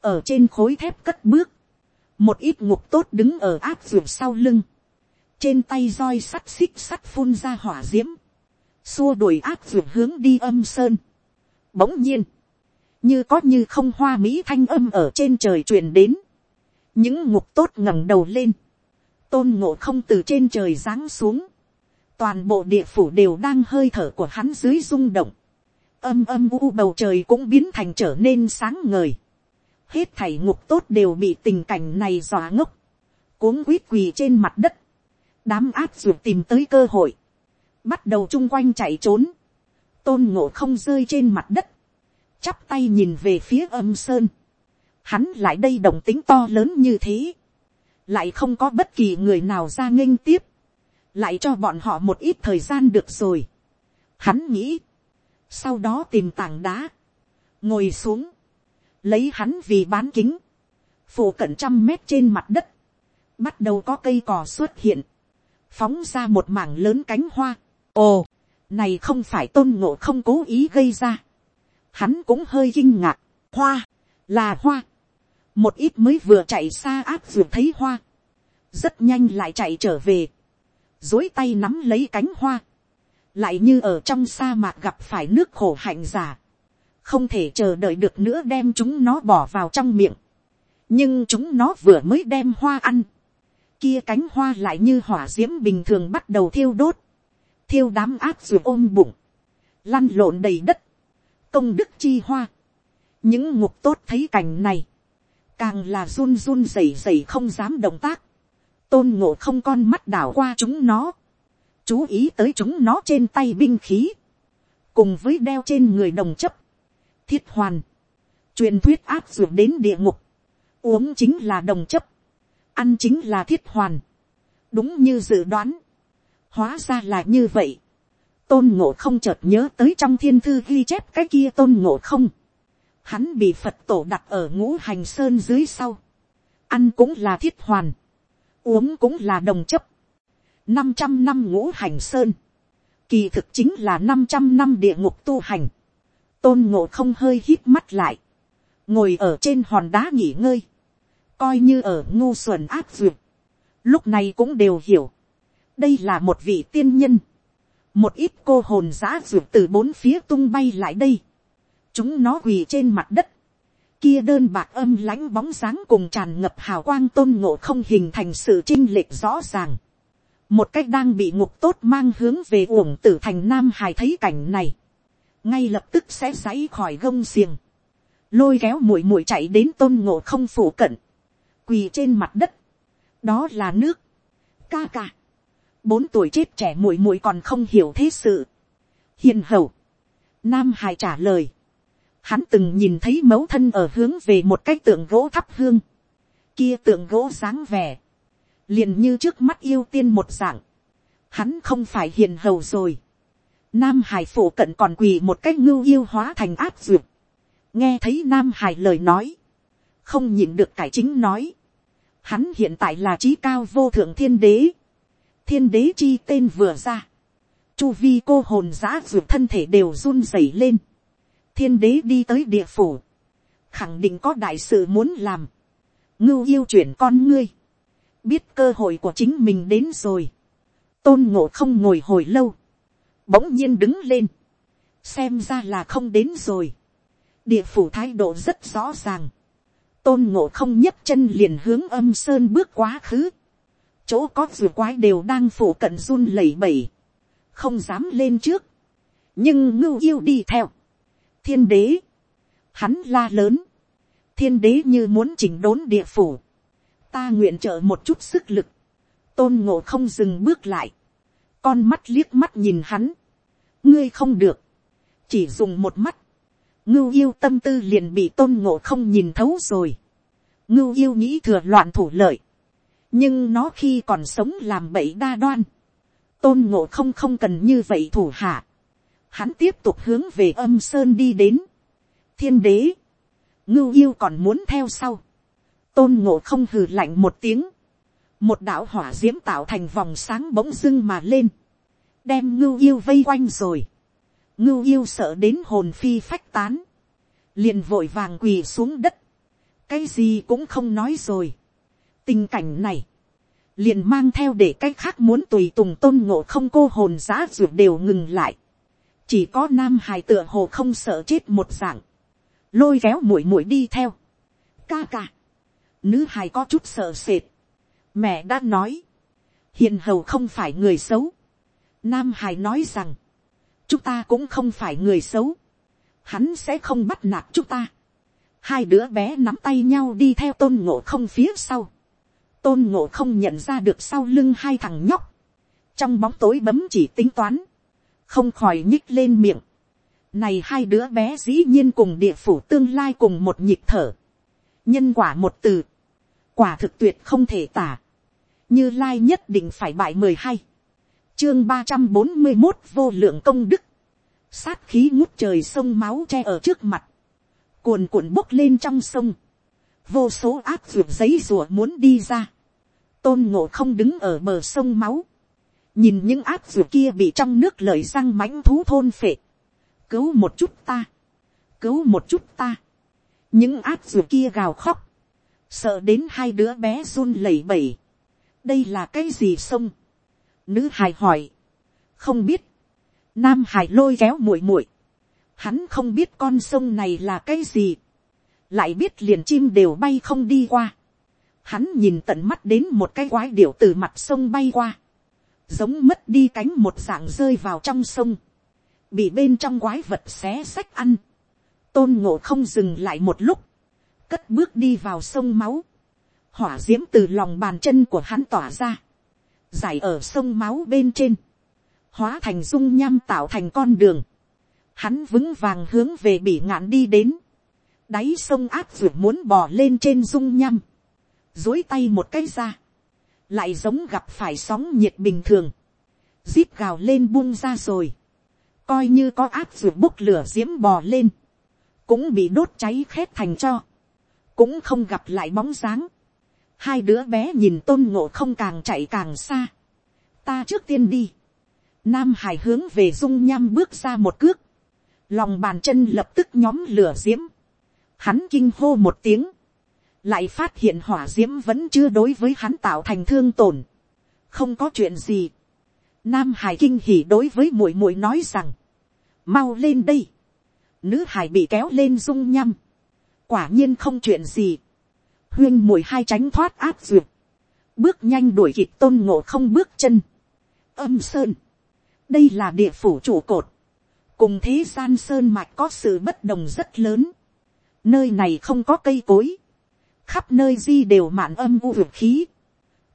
ở trên khối thép cất bước, một ít ngục tốt đứng ở áp ruột sau lưng, trên tay roi sắt xích sắt phun ra hỏa d i ễ m xua đuổi áp ruột hướng đi âm sơn. Bỗng nhiên, như có như không hoa mỹ thanh âm ở trên trời truyền đến, những ngục tốt ngẩng đầu lên, tôn ngộ không từ trên trời giáng xuống, toàn bộ địa phủ đều đang hơi thở của hắn dưới rung động, âm âm u bầu trời cũng biến thành trở nên sáng ngời, hết thảy ngục tốt đều bị tình cảnh này dọa ngốc, cuống quýt quỳ trên mặt đất, đám áp ruột tìm tới cơ hội, bắt đầu chung quanh chạy trốn, tôn ngộ không rơi trên mặt đất, chắp tay nhìn về phía âm sơn, hắn lại đây đồng tính to lớn như thế, lại không có bất kỳ người nào ra nghênh tiếp, lại cho bọn họ một ít thời gian được rồi. Hắn nghĩ, sau đó tìm tảng đá, ngồi xuống, lấy hắn vì bán kính, phủ cận trăm mét trên mặt đất, bắt đầu có cây cò xuất hiện, phóng ra một mảng lớn cánh hoa. ồ, này không phải tôn ngộ không cố ý gây ra. Hắn cũng hơi kinh ngạc, hoa, là hoa. một ít mới vừa chạy xa áp ruột thấy hoa, rất nhanh lại chạy trở về dối tay nắm lấy cánh hoa, lại như ở trong sa mạc gặp phải nước khổ hạnh giả, không thể chờ đợi được nữa đem chúng nó bỏ vào trong miệng, nhưng chúng nó vừa mới đem hoa ăn, kia cánh hoa lại như hỏa d i ễ m bình thường bắt đầu thiêu đốt, thiêu đám áp ruột ôm bụng, lăn lộn đầy đất, công đức chi hoa, những ngục tốt thấy cảnh này, càng là run run rẩy rẩy không dám động tác, tôn ngộ không con mắt đảo qua chúng nó, chú ý tới chúng nó trên tay binh khí, cùng với đeo trên người đồng chấp, thiết hoàn, truyền thuyết áp dụng đến địa ngục, uống chính là đồng chấp, ăn chính là thiết hoàn, đúng như dự đoán, hóa ra là như vậy, tôn ngộ không chợt nhớ tới trong thiên thư ghi chép cái kia tôn ngộ không, hắn bị phật tổ đặt ở ngũ hành sơn dưới sau, ăn cũng là thiết hoàn, uống cũng là đồng chấp, năm trăm năm ngũ hành sơn, kỳ thực chính là năm trăm năm địa ngục tu hành, tôn ngộ không hơi hít mắt lại, ngồi ở trên hòn đá nghỉ ngơi, coi như ở ngu xuẩn áp duyệt, lúc này cũng đều hiểu, đây là một vị tiên nhân, một ít cô hồn giã duyệt từ bốn phía tung bay lại đây, chúng nó quỳ trên mặt đất, kia đơn bạc âm lãnh bóng sáng cùng tràn ngập hào quang tôn ngộ không hình thành sự chinh lệch rõ ràng. một cách đang bị ngục tốt mang hướng về uổng tử thành nam hải thấy cảnh này, ngay lập tức sẽ dãy khỏi gông xiềng, lôi kéo muội muội chạy đến tôn ngộ không phủ cận, quỳ trên mặt đất, đó là nước, ca ca, bốn tuổi chết trẻ muội muội còn không hiểu thế sự, hiền hầu, nam hải trả lời, hắn từng nhìn thấy mẫu thân ở hướng về một cái tượng gỗ thắp hương, kia tượng gỗ sáng vẻ, liền như trước mắt yêu tiên một dạng, hắn không phải hiền hầu rồi, nam hải phủ cận còn quỳ một cái ngưu yêu hóa thành áp dược. nghe thấy nam hải lời nói, không nhìn được cải chính nói, hắn hiện tại là trí cao vô thượng thiên đế, thiên đế chi tên vừa ra, chu vi cô hồn giã dược thân thể đều run rẩy lên, thiên đế đi tới địa phủ, khẳng định có đại sự muốn làm, ngưu yêu chuyển con ngươi, biết cơ hội của chính mình đến rồi, tôn ngộ không ngồi hồi lâu, bỗng nhiên đứng lên, xem ra là không đến rồi, địa phủ thái độ rất rõ ràng, tôn ngộ không nhấc chân liền hướng âm sơn bước quá khứ, chỗ có dù quái đều đang phủ cận run lẩy bẩy, không dám lên trước, nhưng ngưu yêu đi theo, thiên đế, hắn la lớn, thiên đế như muốn chỉnh đốn địa phủ, ta nguyện trợ một chút sức lực, tôn ngộ không dừng bước lại, con mắt liếc mắt nhìn hắn, ngươi không được, chỉ dùng một mắt, ngưu yêu tâm tư liền bị tôn ngộ không nhìn thấu rồi, ngưu yêu nghĩ thừa loạn thủ lợi, nhưng nó khi còn sống làm bậy đa đoan, tôn ngộ không không cần như vậy thủ hạ, hắn tiếp tục hướng về âm sơn đi đến. thiên đế, ngưu yêu còn muốn theo sau. tôn ngộ không hừ lạnh một tiếng một đạo hỏa d i ễ m tạo thành vòng sáng bỗng dưng mà lên. đem ngưu yêu vây quanh rồi. ngưu yêu sợ đến hồn phi phách tán. liền vội vàng quỳ xuống đất. cái gì cũng không nói rồi. tình cảnh này, liền mang theo để cái khác muốn tùy tùng tôn ngộ không cô hồn giá ruột đều ngừng lại chỉ có nam hài tựa hồ không sợ chết một dạng, lôi kéo muội muội đi theo, ca ca, nữ hài có chút sợ sệt, mẹ đã nói, hiền hầu không phải người xấu, nam hải nói rằng, chúng ta cũng không phải người xấu, hắn sẽ không bắt nạt chúng ta, hai đứa bé nắm tay nhau đi theo tôn ngộ không phía sau, tôn ngộ không nhận ra được sau lưng hai thằng nhóc, trong bóng tối bấm chỉ tính toán, không khỏi nhích lên miệng. Này hai đứa bé dĩ nhiên cùng địa phủ tương lai cùng một nhịp thở. Nhân quả một từ. Quả thực tuyệt không thể tả. Như lai nhất định phải bại mười hai. Chương ba trăm bốn mươi một vô lượng công đức. Sát khí ngút trời sông máu che ở trước mặt. Cuồn cuộn bốc lên trong sông. Vô số áp ruột giấy rùa muốn đi ra. Tôn ngộ không đứng ở bờ sông máu nhìn những áp ruột kia bị trong nước lời răng mãnh thú thôn phệ, cứu một chút ta, cứu một chút ta, những áp ruột kia gào khóc, sợ đến hai đứa bé run lẩy bẩy, đây là cái gì sông, nữ hài hỏi, không biết, nam hài lôi kéo muội muội, hắn không biết con sông này là cái gì, lại biết liền chim đều bay không đi qua, hắn nhìn tận mắt đến một cái quái điệu từ mặt sông bay qua, giống mất đi cánh một dạng rơi vào trong sông, bị bên trong quái vật xé xách ăn, tôn ngộ không dừng lại một lúc, cất bước đi vào sông máu, hỏa d i ễ m từ lòng bàn chân của hắn tỏa ra, giải ở sông máu bên trên, hóa thành dung nham tạo thành con đường, hắn vững vàng hướng về bị ngạn đi đến, đáy sông áp ruột muốn bò lên trên dung nham, dối tay một cái ra, lại giống gặp phải sóng nhiệt bình thường, zip gào lên buông ra rồi, coi như có áp ruột bốc lửa d i ễ m bò lên, cũng bị đốt cháy khét thành cho, cũng không gặp lại bóng dáng, hai đứa bé nhìn tôn ngộ không càng chạy càng xa, ta trước tiên đi, nam hải hướng về dung nham bước ra một cước, lòng bàn chân lập tức nhóm lửa d i ễ m hắn kinh hô một tiếng, lại phát hiện hỏa d i ễ m vẫn chưa đối với hắn tạo thành thương tổn, không có chuyện gì, Nam Hải kinh hỉ đối với muội muội nói rằng, mau lên đây. Nữ Hải bị kéo lên dung nham. Quả nhiên không chuyện gì. Huyên mùi hai tránh thoát áp duyệt. Bước nhanh đuổi kịp tôn ngộ không bước chân. Âm sơn. Đây là địa phủ trụ cột. Cùng thế gian sơn mạch có sự bất đồng rất lớn. Nơi này không có cây cối. Khắp nơi di đều mạn âm u vượt khí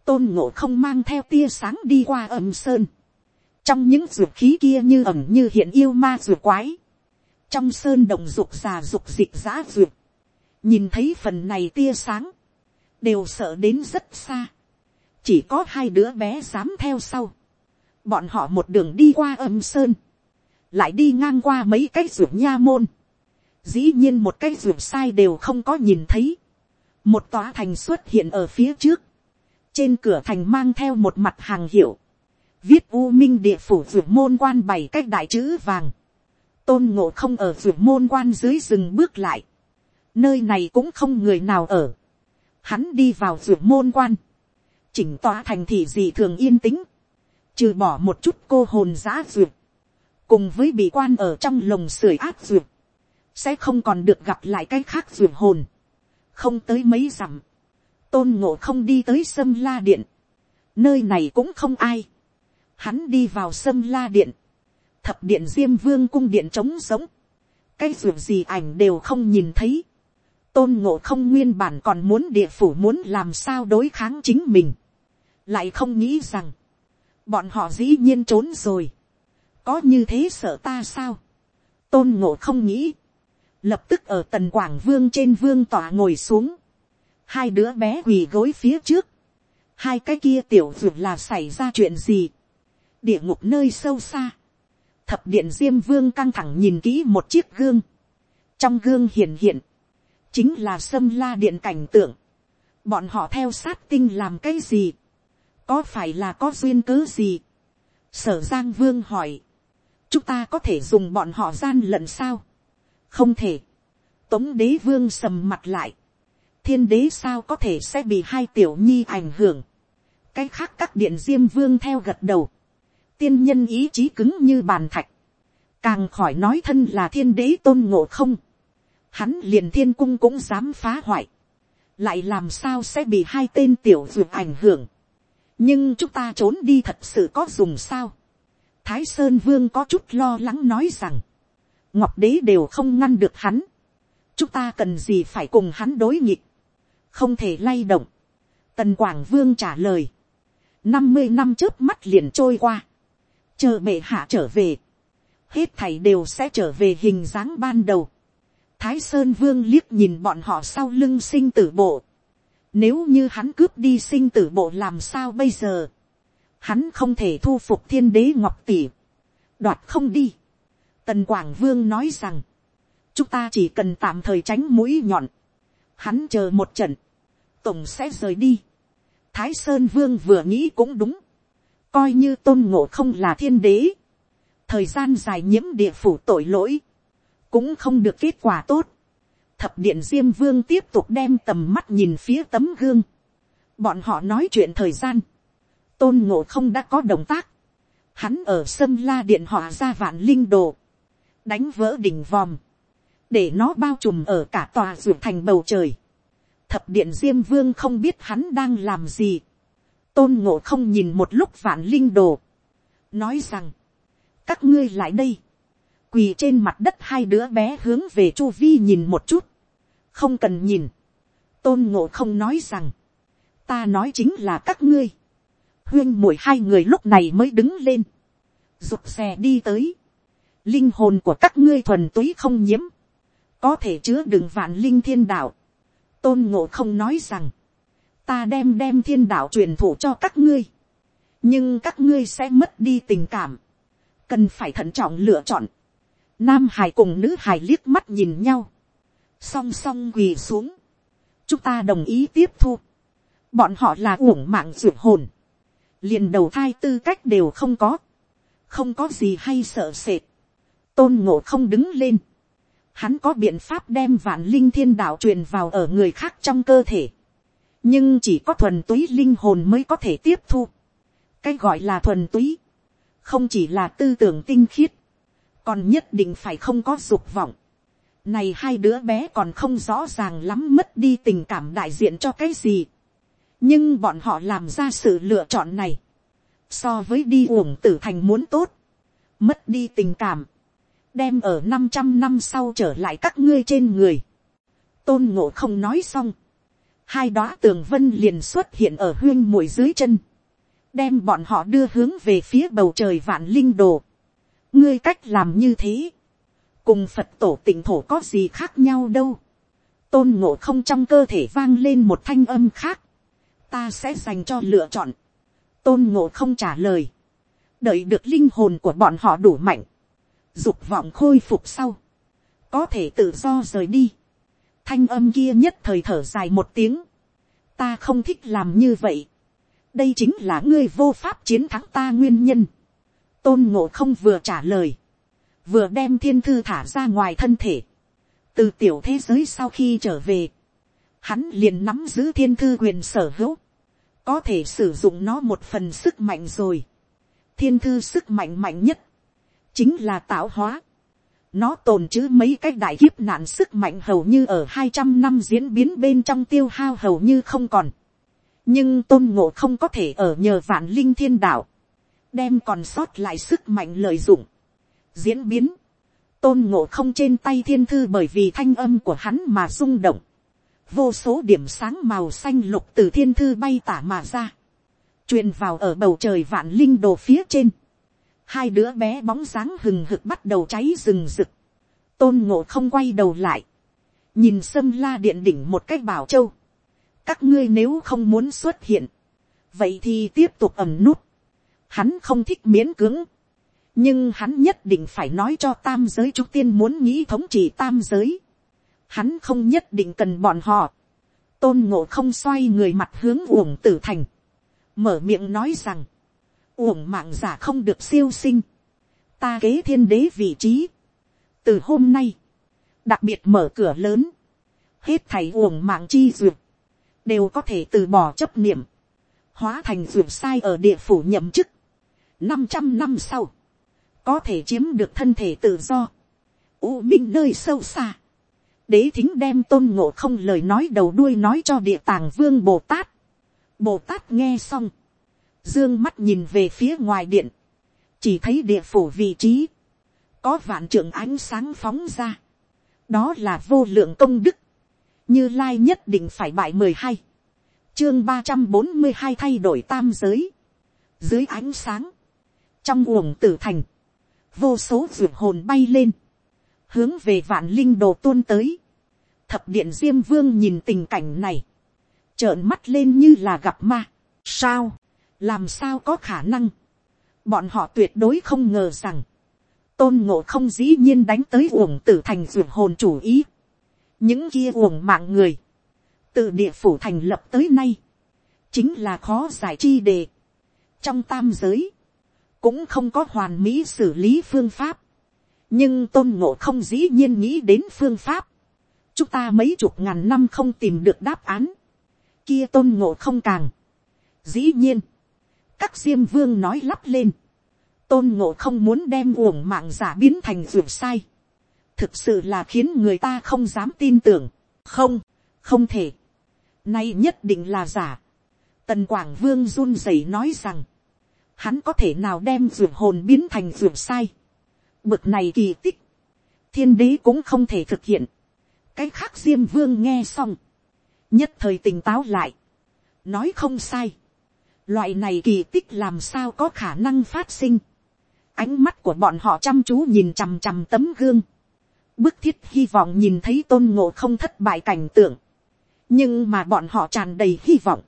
tôn ngộ không mang theo tia sáng đi qua âm sơn trong những ruột khí kia như ẩm như hiện yêu ma ruột quái, trong sơn động ruột già ruột dịch giã ruột, nhìn thấy phần này tia sáng, đều sợ đến rất xa, chỉ có hai đứa bé dám theo sau, bọn họ một đường đi qua âm sơn, lại đi ngang qua mấy cái ruộng nha môn, dĩ nhiên một cái ruộng sai đều không có nhìn thấy, một tòa thành xuất hiện ở phía trước, trên cửa thành mang theo một mặt hàng hiệu, viết u minh địa phủ ruộng môn quan bảy cách đại chữ vàng, tôn ngộ không ở ruộng môn quan dưới rừng bước lại, nơi này cũng không người nào ở, hắn đi vào ruộng môn quan, chỉnh tòa thành thị dị thường yên tĩnh, trừ bỏ một chút cô hồn giã ruộng, cùng với bị quan ở trong lồng sưởi áp ruộng, sẽ không còn được gặp lại cái khác ruộng hồn, không tới mấy dặm, tôn ngộ không đi tới sâm la điện, nơi này cũng không ai, hắn đi vào sâm la điện, thập điện diêm vương cung điện trống giống, cái ruộng gì ảnh đều không nhìn thấy, tôn ngộ không nguyên bản còn muốn địa phủ muốn làm sao đối kháng chính mình, lại không nghĩ rằng, bọn họ dĩ nhiên trốn rồi, có như thế sợ ta sao, tôn ngộ không nghĩ, lập tức ở tần quảng vương trên vương tỏa ngồi xuống, hai đứa bé quỳ gối phía trước, hai cái kia tiểu ruột là xảy ra chuyện gì, địa ngục nơi sâu xa, thập điện diêm vương căng thẳng nhìn kỹ một chiếc gương, trong gương hiện hiện, chính là sâm la điện cảnh tượng, bọn họ theo sát tinh làm cái gì, có phải là có duyên cớ gì, sở giang vương hỏi, chúng ta có thể dùng bọn họ gian lận sao, không thể, tống đế vương sầm mặt lại, thiên đế sao có thể sẽ bị hai tiểu nhi ảnh hưởng, cái khác các điện diêm vương theo gật đầu, tiên nhân ý chí cứng như bàn thạch, càng khỏi nói thân là thiên đế tôn ngộ không, hắn liền thiên cung cũng dám phá hoại, lại làm sao sẽ bị hai tên tiểu dược ảnh hưởng, nhưng chúng ta trốn đi thật sự có dùng sao, thái sơn vương có chút lo lắng nói rằng, ngọc đế đều không ngăn được hắn, chúng ta cần gì phải cùng hắn đối nghịch, không thể lay động, tần quảng vương trả lời, năm mươi năm trước mắt liền trôi qua, chờ bệ hạ trở về, hết thảy đều sẽ trở về hình dáng ban đầu. Thái Sơn Vương liếc nhìn bọn họ sau lưng sinh tử bộ. Nếu như hắn cướp đi sinh tử bộ làm sao bây giờ? Hắn không thể thu phục thiên đế ngọc tỷ. Đoạt không đi. Tần Quảng Vương nói rằng. Chúng ta chỉ cần tạm thời tránh mũi nhọn. Hắn chờ một trận. Tổng sẽ rời đi. Thái Sơn Vương vừa nghĩ cũng đúng coi như tôn ngộ không là thiên đế, thời gian dài nhiễm địa phủ tội lỗi, cũng không được kết quả tốt. Thập điện diêm vương tiếp tục đem tầm mắt nhìn phía tấm gương. Bọn họ nói chuyện thời gian. Tôn ngộ không đã có động tác. Hắn ở sâm la điện họa ra vạn linh đồ. Đánh vỡ đỉnh vòm. Để nó bao trùm ở cả tòa ruột thành bầu trời. Thập điện diêm vương không biết hắn đang làm gì tôn ngộ không nhìn một lúc vạn linh đồ, nói rằng, các ngươi lại đây, quỳ trên mặt đất hai đứa bé hướng về chu vi nhìn một chút, không cần nhìn, tôn ngộ không nói rằng, ta nói chính là các ngươi, huyên mùi hai người lúc này mới đứng lên, rụt xe đi tới, linh hồn của các ngươi thuần túy không nhiễm, có thể chứa đựng vạn linh thiên đạo, tôn ngộ không nói rằng, ta đem đem thiên đạo truyền thụ cho các ngươi, nhưng các ngươi sẽ mất đi tình cảm, cần phải thận trọng lựa chọn. Nam hải cùng nữ hải liếc mắt nhìn nhau, song song quỳ xuống, chúng ta đồng ý tiếp thu, bọn họ là uổng mạng ruột hồn, liền đầu thai tư cách đều không có, không có gì hay sợ sệt, tôn ngộ không đứng lên, hắn có biện pháp đem vạn linh thiên đạo truyền vào ở người khác trong cơ thể, nhưng chỉ có thuần túy linh hồn mới có thể tiếp thu, cái gọi là thuần túy, không chỉ là tư tưởng tinh khiết, còn nhất định phải không có dục vọng. Này hai đứa bé còn không rõ ràng lắm mất đi tình cảm đại diện cho cái gì. Nhưng bọn họ làm ra sự lựa chọn này. So với đi uổng tử thành muốn tốt. Mất đi tình cảm. Đem ở năm trăm năm sau trở lại các ngươi trên người. Tôn ngộ không nói xong. Hai đóa tường vân liền xuất hiện ở huyên mũi dưới chân đem bọn họ đưa hướng về phía bầu trời vạn linh đồ ngươi cách làm như thế, cùng phật tổ tỉnh thổ có gì khác nhau đâu. tôn ngộ không trong cơ thể vang lên một thanh âm khác, ta sẽ dành cho lựa chọn. tôn ngộ không trả lời, đợi được linh hồn của bọn họ đủ mạnh, dục vọng khôi phục sau, có thể tự do rời đi. thanh âm kia nhất thời thở dài một tiếng, ta không thích làm như vậy đây chính là ngươi vô pháp chiến thắng ta nguyên nhân tôn ngộ không vừa trả lời, vừa đem thiên thư thả ra ngoài thân thể. từ tiểu thế giới sau khi trở về, hắn liền nắm giữ thiên thư quyền sở hữu, có thể sử dụng nó một phần sức mạnh rồi. thiên thư sức mạnh mạnh nhất, chính là tạo hóa. nó tồn chữ mấy cái đại kiếp nạn sức mạnh hầu như ở hai trăm năm diễn biến bên trong tiêu hao hầu như không còn nhưng tôn ngộ không có thể ở nhờ vạn linh thiên đạo, đem còn sót lại sức mạnh lợi dụng, diễn biến, tôn ngộ không trên tay thiên thư bởi vì thanh âm của hắn mà rung động, vô số điểm sáng màu xanh lục từ thiên thư bay tả mà ra, truyền vào ở bầu trời vạn linh đồ phía trên, hai đứa bé bóng dáng hừng hực bắt đầu cháy rừng rực, tôn ngộ không quay đầu lại, nhìn sâm la điện đỉnh một cách bảo châu, các ngươi nếu không muốn xuất hiện, vậy thì tiếp tục ẩm nút. Hắn không thích miễn cưỡng, nhưng hắn nhất định phải nói cho tam giới chúng tiên muốn nghĩ thống trị tam giới. Hắn không nhất định cần bọn họ. tôn ngộ không xoay người mặt hướng uổng tử thành, mở miệng nói rằng, uổng mạng giả không được siêu sinh, ta kế thiên đế vị trí. từ hôm nay, đặc biệt mở cửa lớn, hết thảy uổng mạng chi duyệt, đều có thể từ bỏ chấp niệm, hóa thành duyệt sai ở địa phủ nhậm chức năm trăm năm sau, có thể chiếm được thân thể tự do, u minh nơi sâu xa. đế thính đem tôn ngộ không lời nói đầu đuôi nói cho địa tàng vương bồ tát. bồ tát nghe xong, dương mắt nhìn về phía ngoài điện, chỉ thấy địa phủ vị trí, có vạn trưởng ánh sáng phóng ra, đó là vô lượng công đức, như lai nhất định phải bại mười hai, chương ba trăm bốn mươi hai thay đổi tam giới, dưới ánh sáng, trong uổng tử thành, vô số ruột hồn bay lên, hướng về vạn linh đồ tuôn tới, thập điện diêm vương nhìn tình cảnh này, trợn mắt lên như là gặp ma, sao, làm sao có khả năng, bọn họ tuyệt đối không ngờ rằng, tôn ngộ không dĩ nhiên đánh tới uổng tử thành ruột hồn chủ ý, những kia uổng mạng người, từ địa phủ thành lập tới nay, chính là khó giải chi đề. trong tam giới, cũng không có hoàn mỹ xử lý phương pháp, nhưng tôn ngộ không dĩ nhiên nghĩ đến phương pháp, chúng ta mấy chục ngàn năm không tìm được đáp án, kia tôn ngộ không càng. dĩ nhiên, các diêm vương nói lắp lên, tôn ngộ không muốn đem uổng mạng giả biến thành ruột sai, thực sự là khiến người ta không dám tin tưởng, không, không thể, nay nhất định là giả. Tần Quảng Vương run rẩy nói rằng, hắn có thể nào đem ruột hồn biến thành ruột sai. Bực này kỳ tích, thiên đế cũng không thể thực hiện. Cái khác Diêm Vương nghe xong, nhất thời tỉnh táo lại, nói không sai. Loại này kỳ tích làm sao có khả năng phát sinh. ánh mắt của bọn họ chăm chú nhìn chằm chằm tấm gương, bức thiết hy vọng nhìn thấy tôn ngộ không thất bại cảnh tượng, nhưng mà bọn họ tràn đầy hy vọng,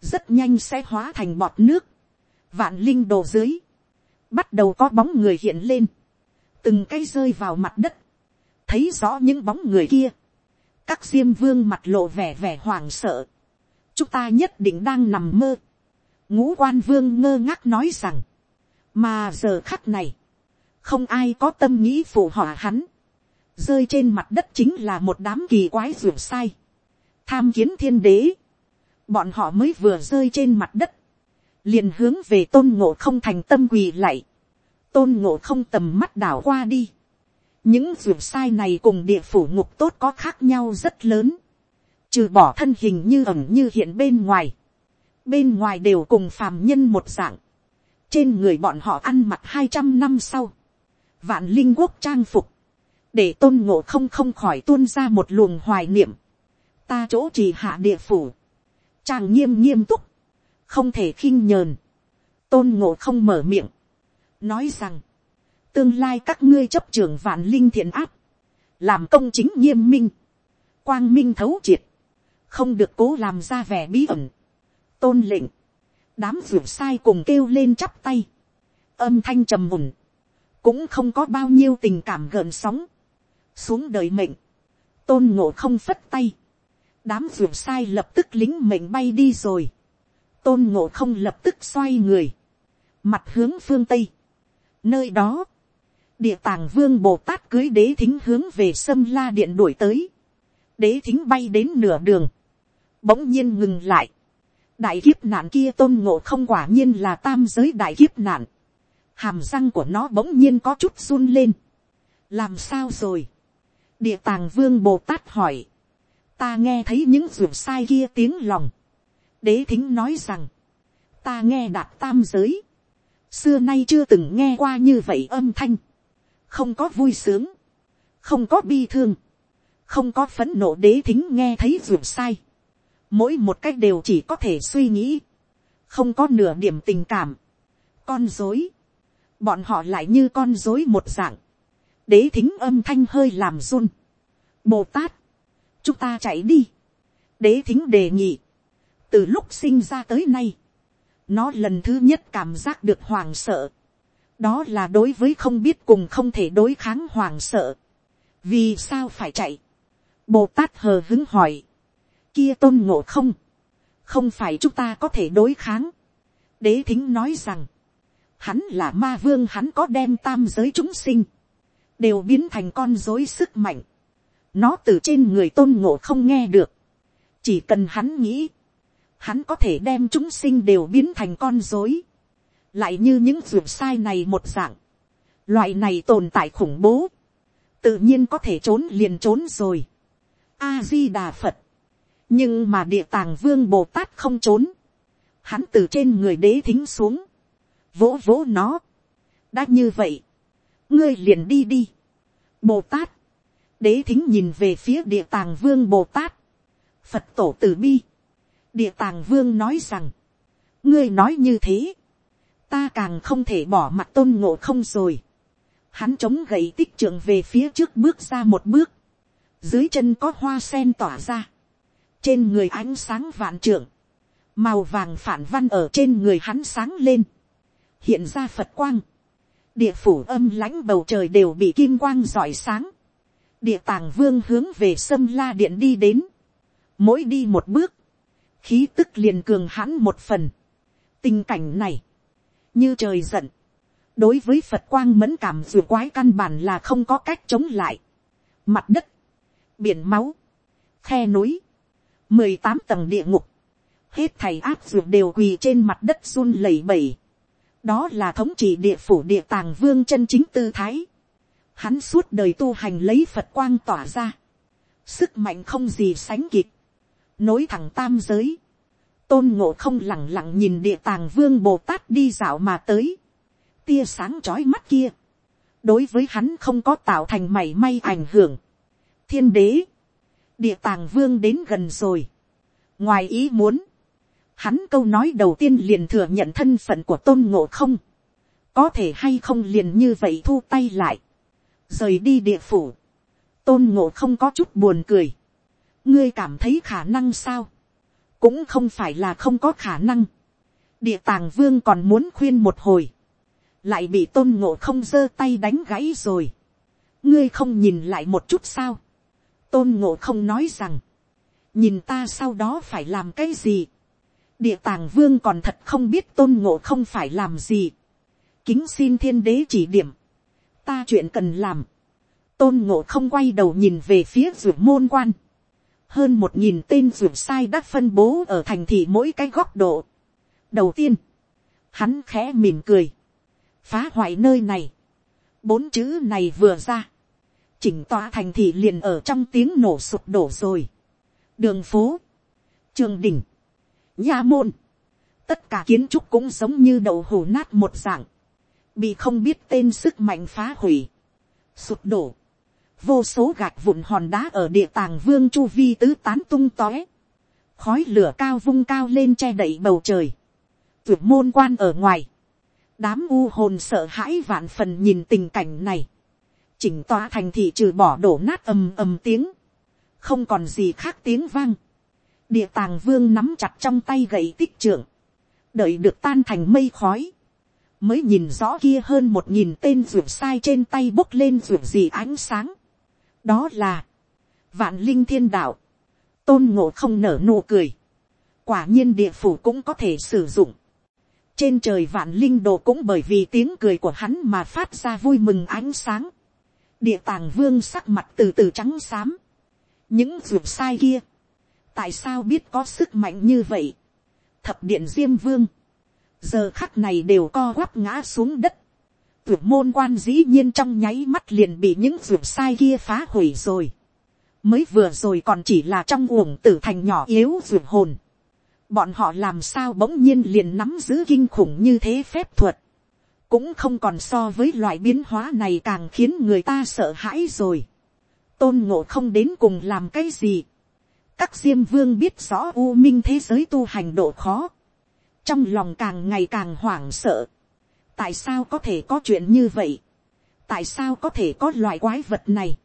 rất nhanh sẽ hóa thành bọt nước, vạn linh đồ dưới, bắt đầu có bóng người hiện lên, từng cây rơi vào mặt đất, thấy rõ những bóng người kia, các diêm vương mặt lộ vẻ vẻ hoảng sợ, chúng ta nhất định đang nằm mơ, ngũ quan vương ngơ ngác nói rằng, mà giờ khắc này, không ai có tâm nghĩ phụ họa hắn, rơi trên mặt đất chính là một đám kỳ quái ruột sai, tham kiến thiên đế, bọn họ mới vừa rơi trên mặt đất, liền hướng về tôn ngộ không thành tâm quỳ lạy, tôn ngộ không tầm mắt đảo qua đi, những ruột sai này cùng địa phủ ngục tốt có khác nhau rất lớn, trừ bỏ thân hình như ẩm như hiện bên ngoài, bên ngoài đều cùng phàm nhân một dạng, trên người bọn họ ăn mặc hai trăm năm sau, vạn linh quốc trang phục, để tôn ngộ không không khỏi tuôn ra một luồng hoài niệm, ta chỗ trì hạ địa phủ, chàng nghiêm nghiêm túc, không thể khinh nhờn, tôn ngộ không mở miệng, nói rằng, tương lai các ngươi chấp trường vạn linh thiện áp, làm công chính nghiêm minh, quang minh thấu triệt, không được cố làm ra vẻ bí ẩn, tôn lệnh, đám ruột sai cùng kêu lên chắp tay, âm thanh trầm mùn, cũng không có bao nhiêu tình cảm gợn sóng, xuống đời mệnh, tôn ngộ không phất tay, đám ruột sai lập tức lính mệnh bay đi rồi, tôn ngộ không lập tức xoay người, mặt hướng phương tây, nơi đó, địa tàng vương bồ tát cưới đế thính hướng về sâm la điện đuổi tới, đế thính bay đến nửa đường, bỗng nhiên ngừng lại, đại kiếp nạn kia tôn ngộ không quả nhiên là tam giới đại kiếp nạn, hàm răng của nó bỗng nhiên có chút run lên, làm sao rồi, địa tàng vương bồ tát hỏi, ta nghe thấy những ruột sai kia tiếng lòng, đế thính nói rằng, ta nghe đạt tam giới, xưa nay chưa từng nghe qua như vậy âm thanh, không có vui sướng, không có bi thương, không có phấn nộ đế thính nghe thấy ruột sai, mỗi một cách đều chỉ có thể suy nghĩ, không có nửa điểm tình cảm, con dối, bọn họ lại như con dối một dạng, đế thính âm thanh hơi làm run, bồ tát, chúng ta chạy đi, đế thính đề nghị, từ lúc sinh ra tới nay, nó lần thứ nhất cảm giác được hoàng sợ, đó là đối với không biết cùng không thể đối kháng hoàng sợ, vì sao phải chạy, bồ tát hờ hứng hỏi, kia tôn ngộ không, không phải chúng ta có thể đối kháng. đế thính nói rằng, hắn là ma vương hắn có đem tam giới chúng sinh, đều biến thành con dối sức mạnh. nó từ trên người tôn ngộ không nghe được, chỉ cần hắn nghĩ, hắn có thể đem chúng sinh đều biến thành con dối, lại như những ruột sai này một dạng, loại này tồn tại khủng bố, tự nhiên có thể trốn liền trốn rồi. a di đà phật, nhưng mà địa tàng vương bồ tát không trốn, hắn từ trên người đế thính xuống, vỗ vỗ nó, đã như vậy, ngươi liền đi đi, bồ tát, đế thính nhìn về phía địa tàng vương bồ tát, phật tổ từ bi, địa tàng vương nói rằng, ngươi nói như thế, ta càng không thể bỏ mặt tôn ngộ không rồi, hắn chống gậy tích trưởng về phía trước bước ra một bước, dưới chân có hoa sen tỏa ra, trên người ánh sáng vạn trưởng, màu vàng phản văn ở trên người hắn sáng lên, hiện ra phật quang, địa phủ âm lãnh bầu trời đều bị kim quang rọi sáng, địa tàng vương hướng về sâm la điện đi đến, mỗi đi một bước, khí tức liền cường hãn một phần, tình cảnh này, như trời giận, đối với phật quang mẫn cảm dù quái căn bản là không có cách chống lại, mặt đất, biển máu, khe núi, mười tám tầng địa ngục, hết thầy áp dù đều quỳ trên mặt đất run lẩy bẩy. đó là thống trị địa phủ địa tàng vương chân chính tư thái. hắn suốt đời tu hành lấy phật quang tỏa ra. sức mạnh không gì sánh kịp nối thẳng tam giới. tôn ngộ không lẳng lặng nhìn địa tàng vương bồ tát đi dạo mà tới. tia sáng trói mắt kia. đối với hắn không có tạo thành mảy may ảnh hưởng. thiên đế địa tàng vương đến gần rồi. ngoài ý muốn, hắn câu nói đầu tiên liền thừa nhận thân phận của tôn ngộ không. có thể hay không liền như vậy thu tay lại, rời đi địa phủ, tôn ngộ không có chút buồn cười, ngươi cảm thấy khả năng sao, cũng không phải là không có khả năng, địa tàng vương còn muốn khuyên một hồi, lại bị tôn ngộ không giơ tay đánh gãy rồi, ngươi không nhìn lại một chút sao, tôn ngộ không nói rằng, nhìn ta sau đó phải làm cái gì, địa tàng vương còn thật không biết tôn ngộ không phải làm gì, kính xin thiên đế chỉ điểm, ta chuyện cần làm, tôn ngộ không quay đầu nhìn về phía ruột môn quan, hơn một nghìn tên ruột sai đã phân bố ở thành thị mỗi cái góc độ. đầu tiên, hắn khẽ mỉm cười, phá hoại nơi này, bốn chữ này vừa ra, chỉnh tòa thành thị liền ở trong tiếng nổ sụp đổ rồi, đường phố, trường đình, nha môn, tất cả kiến trúc cũng giống như đậu hủ nát một dạng, bị không biết tên sức mạnh phá hủy, sụp đổ, vô số gạch vụn hòn đá ở địa tàng vương chu vi tứ tán tung tóe, khói lửa cao vung cao lên che đậy bầu trời, tuyệt môn quan ở ngoài, đám u hồn sợ hãi vạn phần nhìn tình cảnh này, chỉnh tòa thành thị trừ bỏ đổ nát ầm ầm tiếng, không còn gì khác tiếng vang, địa tàng vương nắm chặt trong tay gậy tích trưởng, đợi được tan thành mây khói, mới nhìn rõ kia hơn một nghìn tên ruột sai trên tay bốc lên ruột gì ánh sáng đó là, vạn linh thiên đạo, tôn ngộ không nở nụ cười, quả nhiên địa phủ cũng có thể sử dụng. trên trời vạn linh đồ cũng bởi vì tiếng cười của hắn mà phát ra vui mừng ánh sáng. địa tàng vương sắc mặt từ từ trắng xám. những ruột sai kia, tại sao biết có sức mạnh như vậy. thập điện diêm vương, giờ khắc này đều co quắp ngã xuống đất. Tuyệt môn quan dĩ nhiên trong nháy mắt liền bị những ruột sai kia phá hủy rồi. Mới vừa rồi còn chỉ là trong uổng tử thành nhỏ yếu ruột hồn. Bọn họ làm sao bỗng nhiên liền nắm giữ kinh khủng như thế phép thuật. Cũng không còn so với loại biến hóa này càng khiến người ta sợ hãi rồi. Tôn ngộ không đến cùng làm cái gì. Các diêm vương biết rõ u minh thế giới tu hành độ khó trong lòng càng ngày càng hoảng sợ tại sao có thể có chuyện như vậy. tại sao có thể có loại quái vật này.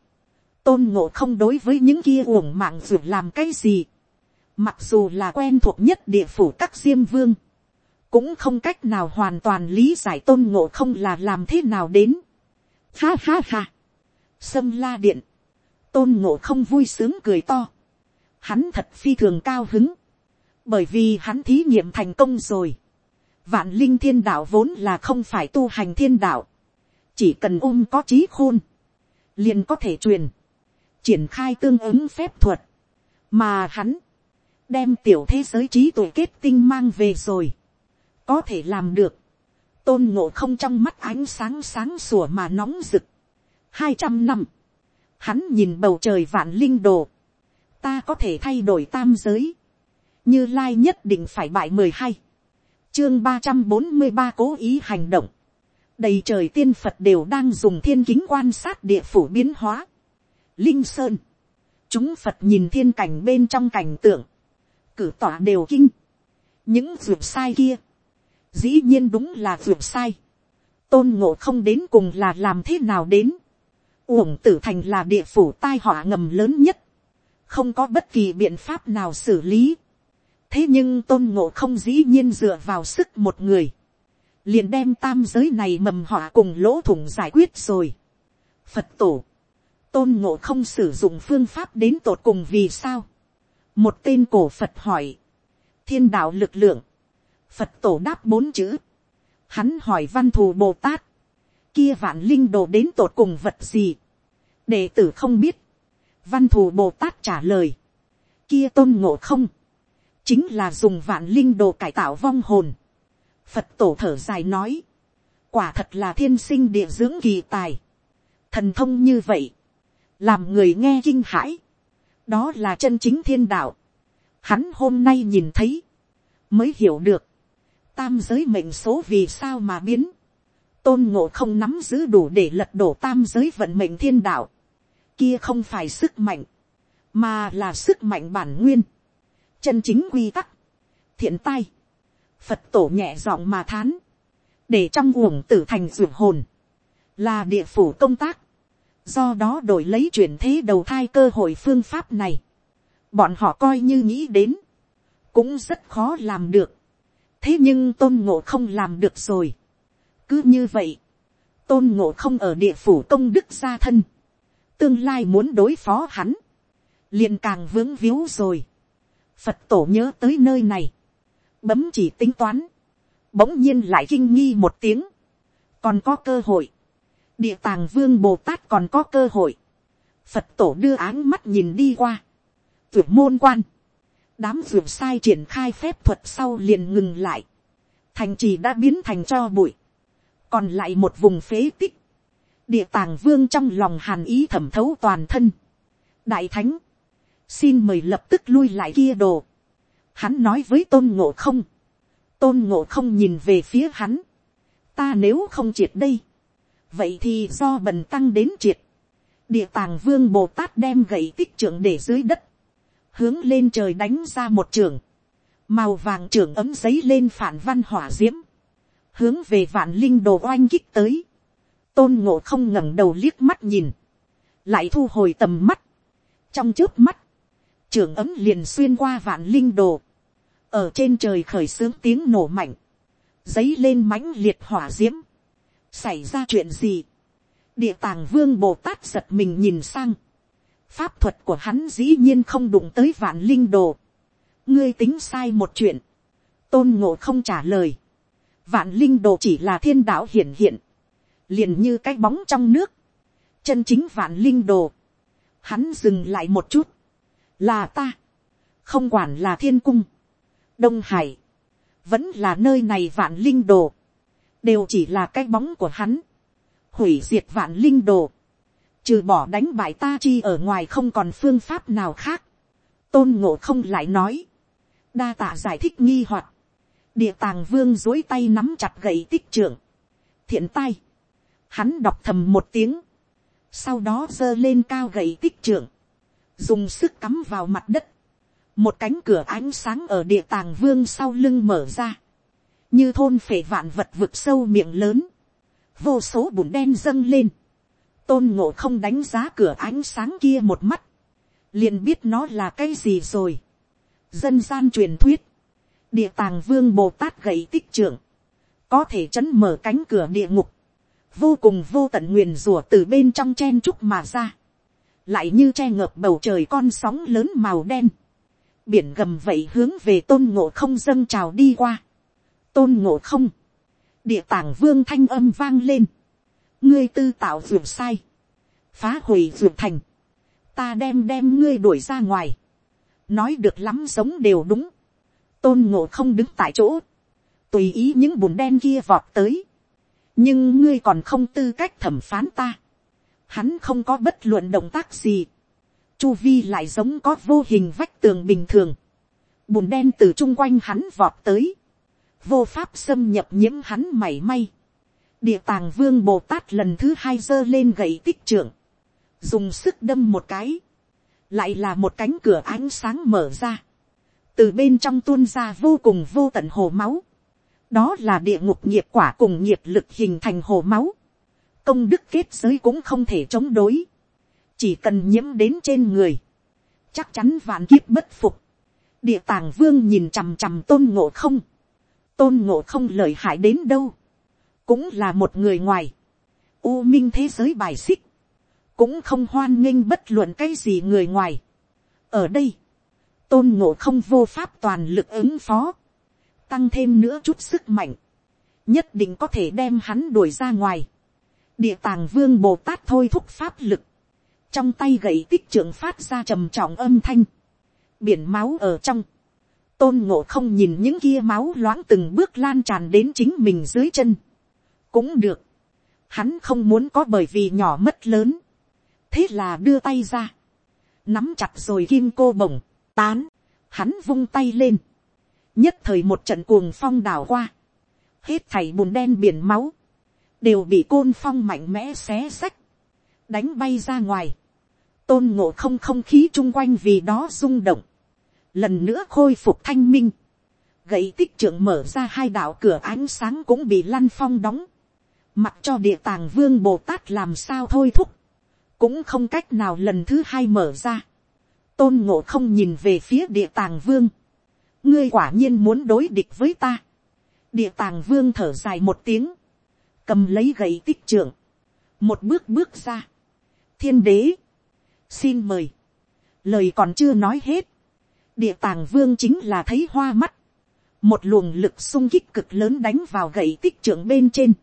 tôn ngộ không đối với những kia uổng mạng ruột làm cái gì. mặc dù là quen thuộc nhất địa phủ các diêm vương. cũng không cách nào hoàn toàn lý giải tôn ngộ không là làm thế nào đến. ha ha ha. sâm la điện. tôn ngộ không vui sướng cười to. hắn thật phi thường cao hứng bởi vì hắn thí nghiệm thành công rồi vạn linh thiên đạo vốn là không phải tu hành thiên đạo, chỉ cần ôm có trí khôn, liền có thể truyền, triển khai tương ứng phép thuật, mà hắn, đem tiểu thế giới trí tuệ kết tinh mang về rồi, có thể làm được, tôn ngộ không trong mắt ánh sáng sáng sủa mà nóng rực, hai trăm năm, hắn nhìn bầu trời vạn linh đồ, ta có thể thay đổi tam giới, như lai nhất định phải bại mười hai, chương ba trăm bốn mươi ba cố ý hành động, đầy trời tiên phật đều đang dùng thiên kính quan sát địa phủ biến hóa. linh sơn, chúng phật nhìn thiên cảnh bên trong cảnh tượng, cử tỏa đều kinh, những ruột sai kia, dĩ nhiên đúng là ruột sai, tôn ngộ không đến cùng là làm thế nào đến, uổng tử thành là địa phủ tai họa ngầm lớn nhất, không có bất kỳ biện pháp nào xử lý, thế nhưng tôn ngộ không dĩ nhiên dựa vào sức một người, liền đem tam giới này mầm họa cùng lỗ thủng giải quyết rồi. phật tổ, tôn ngộ không sử dụng phương pháp đến tột cùng vì sao. một tên cổ phật hỏi, thiên đạo lực lượng, phật tổ đáp bốn chữ, hắn hỏi văn thù bồ tát, kia vạn linh đồ đến tột cùng vật gì, đệ tử không biết, văn thù bồ tát trả lời, kia tôn ngộ không, chính là dùng vạn linh đồ cải tạo vong hồn. Phật tổ thở dài nói, quả thật là thiên sinh địa dưỡng kỳ tài, thần thông như vậy, làm người nghe kinh hãi, đó là chân chính thiên đạo. Hắn hôm nay nhìn thấy, mới hiểu được, tam giới mệnh số vì sao mà biến, tôn ngộ không nắm giữ đủ để lật đổ tam giới vận mệnh thiên đạo, kia không phải sức mạnh, mà là sức mạnh bản nguyên chân chính quy tắc, thiện tai, phật tổ nhẹ giọng mà thán, để trong uổng tử thành ruột hồn, là địa phủ công tác, do đó đổi lấy chuyển thế đầu thai cơ hội phương pháp này, bọn họ coi như nghĩ đến, cũng rất khó làm được, thế nhưng tôn ngộ không làm được rồi, cứ như vậy, tôn ngộ không ở địa phủ công đức gia thân, tương lai muốn đối phó hắn, liền càng vướng víu rồi. Phật tổ nhớ tới nơi này, bấm chỉ tính toán, bỗng nhiên lại kinh nghi một tiếng, còn có cơ hội, địa tàng vương bồ tát còn có cơ hội, phật tổ đưa áng mắt nhìn đi qua, tuyệt môn quan, đám ruột sai triển khai phép thuật sau liền ngừng lại, thành trì đã biến thành cho bụi, còn lại một vùng phế tích, địa tàng vương trong lòng hàn ý thẩm thấu toàn thân, đại thánh, xin mời lập tức lui lại kia đồ, hắn nói với tôn ngộ không, tôn ngộ không nhìn về phía hắn, ta nếu không triệt đây, vậy thì do bần tăng đến triệt, địa tàng vương bồ tát đem gậy tích trưởng để dưới đất, hướng lên trời đánh ra một trường, màu vàng trưởng ấm giấy lên phản văn hỏa diễm. hướng về vạn linh đồ oanh kích tới, tôn ngộ không ngẩng đầu liếc mắt nhìn, lại thu hồi tầm mắt, trong trước mắt, trưởng ấm liền xuyên qua vạn linh đồ, ở trên trời khởi xướng tiếng nổ mạnh, giấy lên mãnh liệt hỏa d i ễ m xảy ra chuyện gì, địa tàng vương bồ tát giật mình nhìn sang, pháp thuật của hắn dĩ nhiên không đụng tới vạn linh đồ. ngươi tính sai một chuyện. tôn ngộ không trả lời. vạn linh đồ chỉ là thiên đạo hiển hiện. liền như cái bóng trong nước. chân chính vạn linh đồ. hắn dừng lại một chút là ta. không quản là thiên cung. đông hải. vẫn là nơi này vạn linh đồ. đều chỉ là cái bóng của hắn. hủy diệt vạn linh đồ trừ bỏ đánh bại ta chi ở ngoài không còn phương pháp nào khác, tôn ngộ không lại nói, đa tạ giải thích nghi hoặc, địa tàng vương dối tay nắm chặt gậy tích trưởng, thiện tay, hắn đọc thầm một tiếng, sau đó giơ lên cao gậy tích trưởng, dùng sức cắm vào mặt đất, một cánh cửa ánh sáng ở địa tàng vương sau lưng mở ra, như thôn phể vạn vật vực sâu miệng lớn, vô số bùn đen dâng lên, tôn ngộ không đánh giá cửa ánh sáng kia một mắt, liền biết nó là cái gì rồi. dân gian truyền thuyết, địa tàng vương bồ tát gậy tích trưởng, có thể chấn mở cánh cửa địa ngục, vô cùng vô tận nguyền rủa từ bên trong chen trúc mà ra, lại như che ngợp bầu trời con sóng lớn màu đen, biển gầm vậy hướng về tôn ngộ không dâng trào đi qua, tôn ngộ không, địa tảng vương thanh âm vang lên, ngươi tư tạo ruột sai, phá hủy ruột thành, ta đem đem ngươi đuổi ra ngoài, nói được lắm giống đều đúng, tôn ngộ không đứng tại chỗ, tùy ý những bùn đen kia vọt tới, nhưng ngươi còn không tư cách thẩm phán ta, hắn không có bất luận động tác gì, chu vi lại giống có vô hình vách tường bình thường, bùn đen từ chung quanh hắn vọt tới, vô pháp xâm nhập nhiễm hắn mảy may, địa tàng vương bồ tát lần thứ hai giơ lên gậy tích trưởng, dùng sức đâm một cái, lại là một cánh cửa ánh sáng mở ra, từ bên trong tuôn ra vô cùng vô tận hồ máu, đó là địa ngục nghiệp quả cùng nghiệp lực hình thành hồ máu, công đức kết giới cũng không thể chống đối, chỉ cần nhiễm đến trên người, chắc chắn vạn kiếp bất phục, địa tàng vương nhìn chằm chằm tôn ngộ không, tôn ngộ không lợi hại đến đâu, cũng là một người ngoài, u minh thế giới bài xích, cũng không hoan nghênh bất luận cái gì người ngoài. ở đây, tôn ngộ không vô pháp toàn lực ứng phó, tăng thêm nữa chút sức mạnh, nhất định có thể đem hắn đuổi ra ngoài địa tàng vương bồ tát thôi thúc pháp lực, trong tay gậy tích trưởng phát ra trầm trọng âm thanh, biển máu ở trong, tôn ngộ không nhìn những kia máu loãng từng bước lan tràn đến chính mình dưới chân, cũng được. Hắn không muốn có bởi vì nhỏ mất lớn. Thế là đưa tay ra. Nắm chặt rồi kim cô bồng tán. Hắn vung tay lên. Nhất thời một trận cuồng phong đảo qua. Hết thảy bùn đen biển máu. Đều bị côn phong mạnh mẽ xé sách. Đánh bay ra ngoài. Tôn ngộ không không khí chung quanh vì đó rung động. Lần nữa khôi phục thanh minh. gậy tích trưởng mở ra hai đạo cửa ánh sáng cũng bị lăn phong đóng, mặc cho địa tàng vương bồ tát làm sao thôi thúc, cũng không cách nào lần thứ hai mở ra, tôn ngộ không nhìn về phía địa tàng vương, ngươi quả nhiên muốn đối địch với ta, địa tàng vương thở dài một tiếng, cầm lấy gậy tích trưởng, một bước bước ra, thiên đế, xin mời, lời còn chưa nói hết, địa tàng vương chính là thấy hoa mắt, một luồng lực sung kích cực lớn đánh vào gậy tích trưởng bên trên,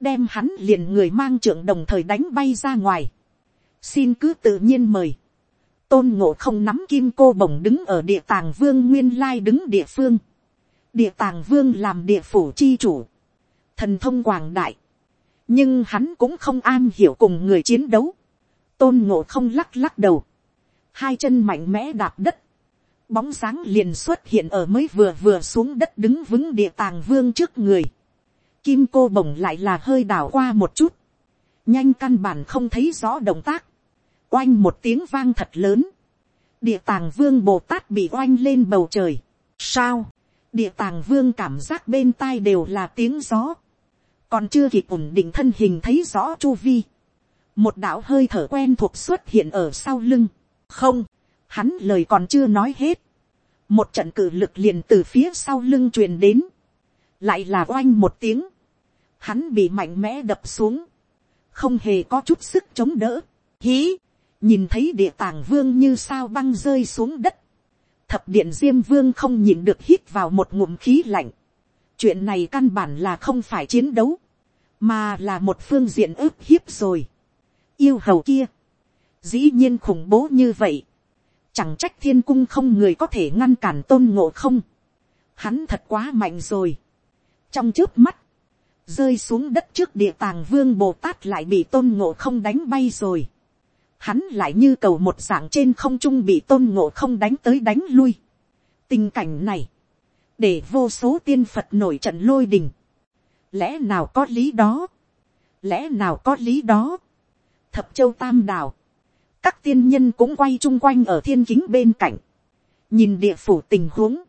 đem hắn liền người mang trưởng đồng thời đánh bay ra ngoài, xin cứ tự nhiên mời, tôn ngộ không nắm kim cô bồng đứng ở địa tàng vương nguyên lai đứng địa phương, địa tàng vương làm địa phủ chi chủ, thần thông quảng đại, nhưng hắn cũng không an hiểu cùng người chiến đấu, tôn ngộ không lắc lắc đầu, hai chân mạnh mẽ đạp đất, bóng sáng liền xuất hiện ở mới vừa vừa xuống đất đứng vững địa tàng vương trước người, kim cô bồng lại là hơi đảo qua một chút, nhanh căn bản không thấy rõ động tác, oanh một tiếng vang thật lớn, địa tàng vương bồ tát bị oanh lên bầu trời, sao, địa tàng vương cảm giác bên tai đều là tiếng gió, còn chưa kịp ổn định thân hình thấy rõ chu vi, một đạo hơi thở quen thuộc xuất hiện ở sau lưng, không, hắn lời còn chưa nói hết, một trận cử lực liền từ phía sau lưng truyền đến, lại là oanh một tiếng, hắn bị mạnh mẽ đập xuống, không hề có chút sức chống đỡ, hí, nhìn thấy địa tàng vương như sao băng rơi xuống đất, thập điện diêm vương không nhìn được hít vào một ngụm khí lạnh, chuyện này căn bản là không phải chiến đấu, mà là một phương diện ức hiếp rồi. yêu hầu kia, dĩ nhiên khủng bố như vậy, chẳng trách thiên cung không người có thể ngăn cản tôn ngộ không, hắn thật quá mạnh rồi. trong trước mắt, rơi xuống đất trước địa tàng vương bồ tát lại bị tôn ngộ không đánh bay rồi. hắn lại như cầu một dạng trên không trung bị tôn ngộ không đánh tới đánh lui. tình cảnh này, để vô số tiên phật nổi trận lôi đình lẽ nào có lý đó, lẽ nào có lý đó, thập châu tam đảo, các tiên nhân cũng quay chung quanh ở thiên kính bên cạnh, nhìn địa phủ tình huống,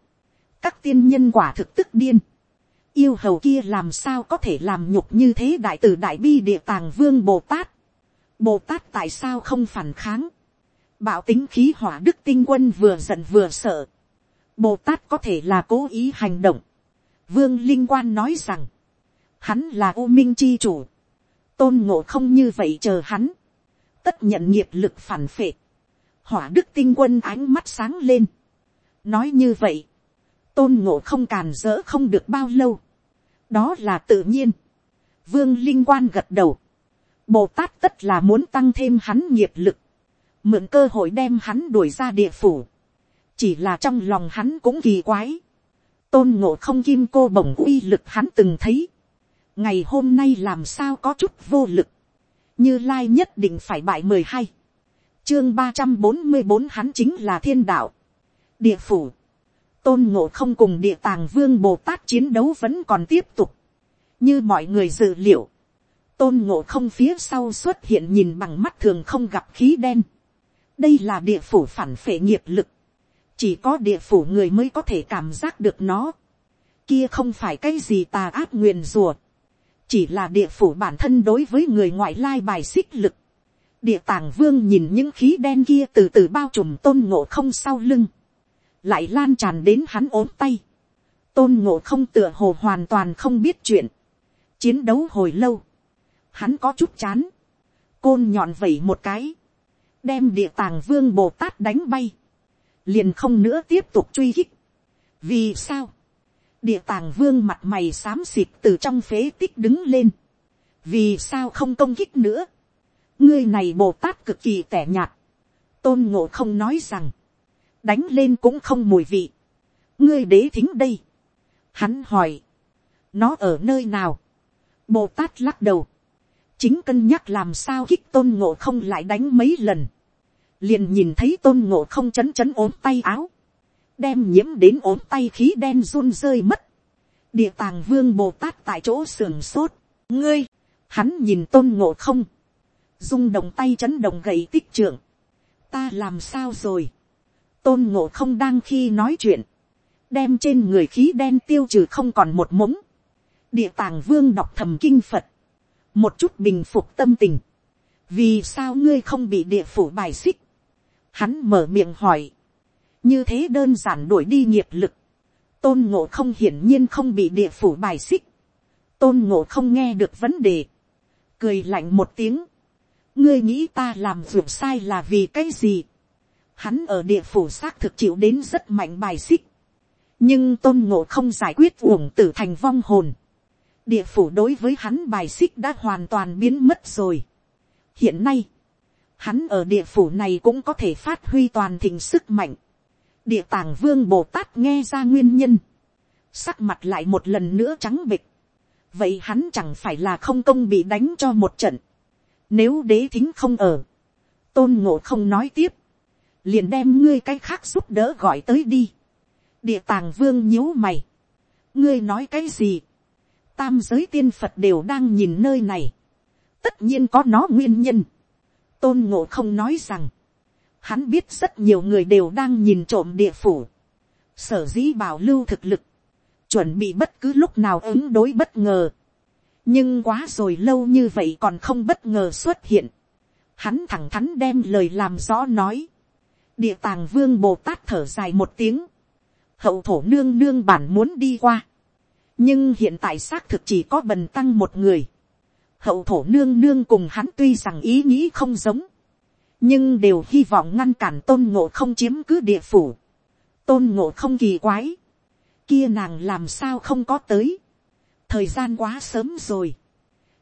các tiên nhân quả thực tức điên, yêu hầu kia làm sao có thể làm nhục như thế đại tử đại bi địa tàng vương bồ tát, bồ tát tại sao không phản kháng, bảo tính khí hỏa đức tinh quân vừa giận vừa sợ, bồ tát có thể là cố ý hành động, vương linh quan nói rằng, hắn là u minh chi chủ, tôn ngộ không như vậy chờ hắn, tất nhận nghiệp lực phản phệ, hỏa đức tinh quân ánh mắt sáng lên, nói như vậy, tôn ngộ không càn dỡ không được bao lâu, đó là tự nhiên, vương linh quan gật đầu, bồ tát tất là muốn tăng thêm hắn nghiệp lực, mượn cơ hội đem hắn đuổi ra địa phủ, chỉ là trong lòng hắn cũng kỳ quái, tôn ngộ không kim cô bổng uy lực hắn từng thấy, ngày hôm nay làm sao có chút vô lực, như lai nhất định phải bại mười hai, chương ba trăm bốn mươi bốn hắn chính là thiên đạo, địa phủ, tôn ngộ không cùng địa tàng vương bồ tát chiến đấu vẫn còn tiếp tục, như mọi người dự liệu, tôn ngộ không phía sau xuất hiện nhìn bằng mắt thường không gặp khí đen, đây là địa phủ phản phệ nghiệp lực, chỉ có địa phủ người mới có thể cảm giác được nó, kia không phải cái gì tà ác nguyền rùa, chỉ là địa phủ bản thân đối với người ngoại lai bài xích lực. địa tàng vương nhìn những khí đen kia từ từ bao trùm tôn ngộ không sau lưng, lại lan tràn đến hắn ốm tay. tôn ngộ không tựa hồ hoàn toàn không biết chuyện, chiến đấu hồi lâu, hắn có chút chán, côn nhọn vẩy một cái, đem địa tàng vương bồ tát đánh bay, liền không nữa tiếp tục truy hích. vì sao, địa tàng vương mặt mày xám xịt từ trong phế tích đứng lên. vì sao không công kích nữa. ngươi này bồ tát cực kỳ tẻ nhạt. tôn ngộ không nói rằng, đánh lên cũng không mùi vị. ngươi đế thính đây. hắn hỏi, nó ở nơi nào. bồ tát lắc đầu. chính cân nhắc làm sao kích tôn ngộ không lại đánh mấy lần. liền nhìn thấy tôn ngộ không chấn chấn ốm tay áo đem nhiễm đến ốm tay khí đen run rơi mất. địa tàng vương bồ tát tại chỗ sườn sốt, ngươi, hắn nhìn tôn ngộ không, rung động tay chấn động gậy tích trưởng, ta làm sao rồi, tôn ngộ không đang khi nói chuyện, đem trên người khí đen tiêu trừ không còn một mống. địa tàng vương đọc thầm kinh phật, một chút bình phục tâm tình, vì sao ngươi không bị địa phủ bài xích, hắn mở miệng hỏi, như thế đơn giản đuổi đi nghiệp lực, tôn ngộ không hiển nhiên không bị địa phủ bài xích, tôn ngộ không nghe được vấn đề, cười lạnh một tiếng, ngươi nghĩ ta làm ruột sai là vì cái gì, hắn ở địa phủ xác thực chịu đến rất mạnh bài xích, nhưng tôn ngộ không giải quyết uổng tử thành vong hồn, địa phủ đối với hắn bài xích đã hoàn toàn biến mất rồi. hiện nay, hắn ở địa phủ này cũng có thể phát huy toàn thịnh sức mạnh địa tàng vương bồ tát nghe ra nguyên nhân, sắc mặt lại một lần nữa trắng bịch. vậy hắn chẳng phải là không công bị đánh cho một trận. nếu đế thính không ở, tôn ngộ không nói tiếp, liền đem ngươi cái khác giúp đỡ gọi tới đi. địa tàng vương nhíu mày. ngươi nói cái gì. tam giới tiên phật đều đang nhìn nơi này. tất nhiên có nó nguyên nhân. tôn ngộ không nói rằng, hắn biết rất nhiều người đều đang nhìn trộm địa phủ. sở dĩ bảo lưu thực lực, chuẩn bị bất cứ lúc nào ứng đối bất ngờ. nhưng quá rồi lâu như vậy còn không bất ngờ xuất hiện. hắn thẳng thắn đem lời làm rõ nói địa tàng vương bồ tát thở dài một tiếng, hậu thổ nương nương bản muốn đi qua, nhưng hiện tại xác thực chỉ có bần tăng một người, hậu thổ nương nương cùng hắn tuy rằng ý nghĩ không giống, nhưng đều hy vọng ngăn cản tôn ngộ không chiếm cứ địa phủ, tôn ngộ không kỳ quái, kia nàng làm sao không có tới, thời gian quá sớm rồi,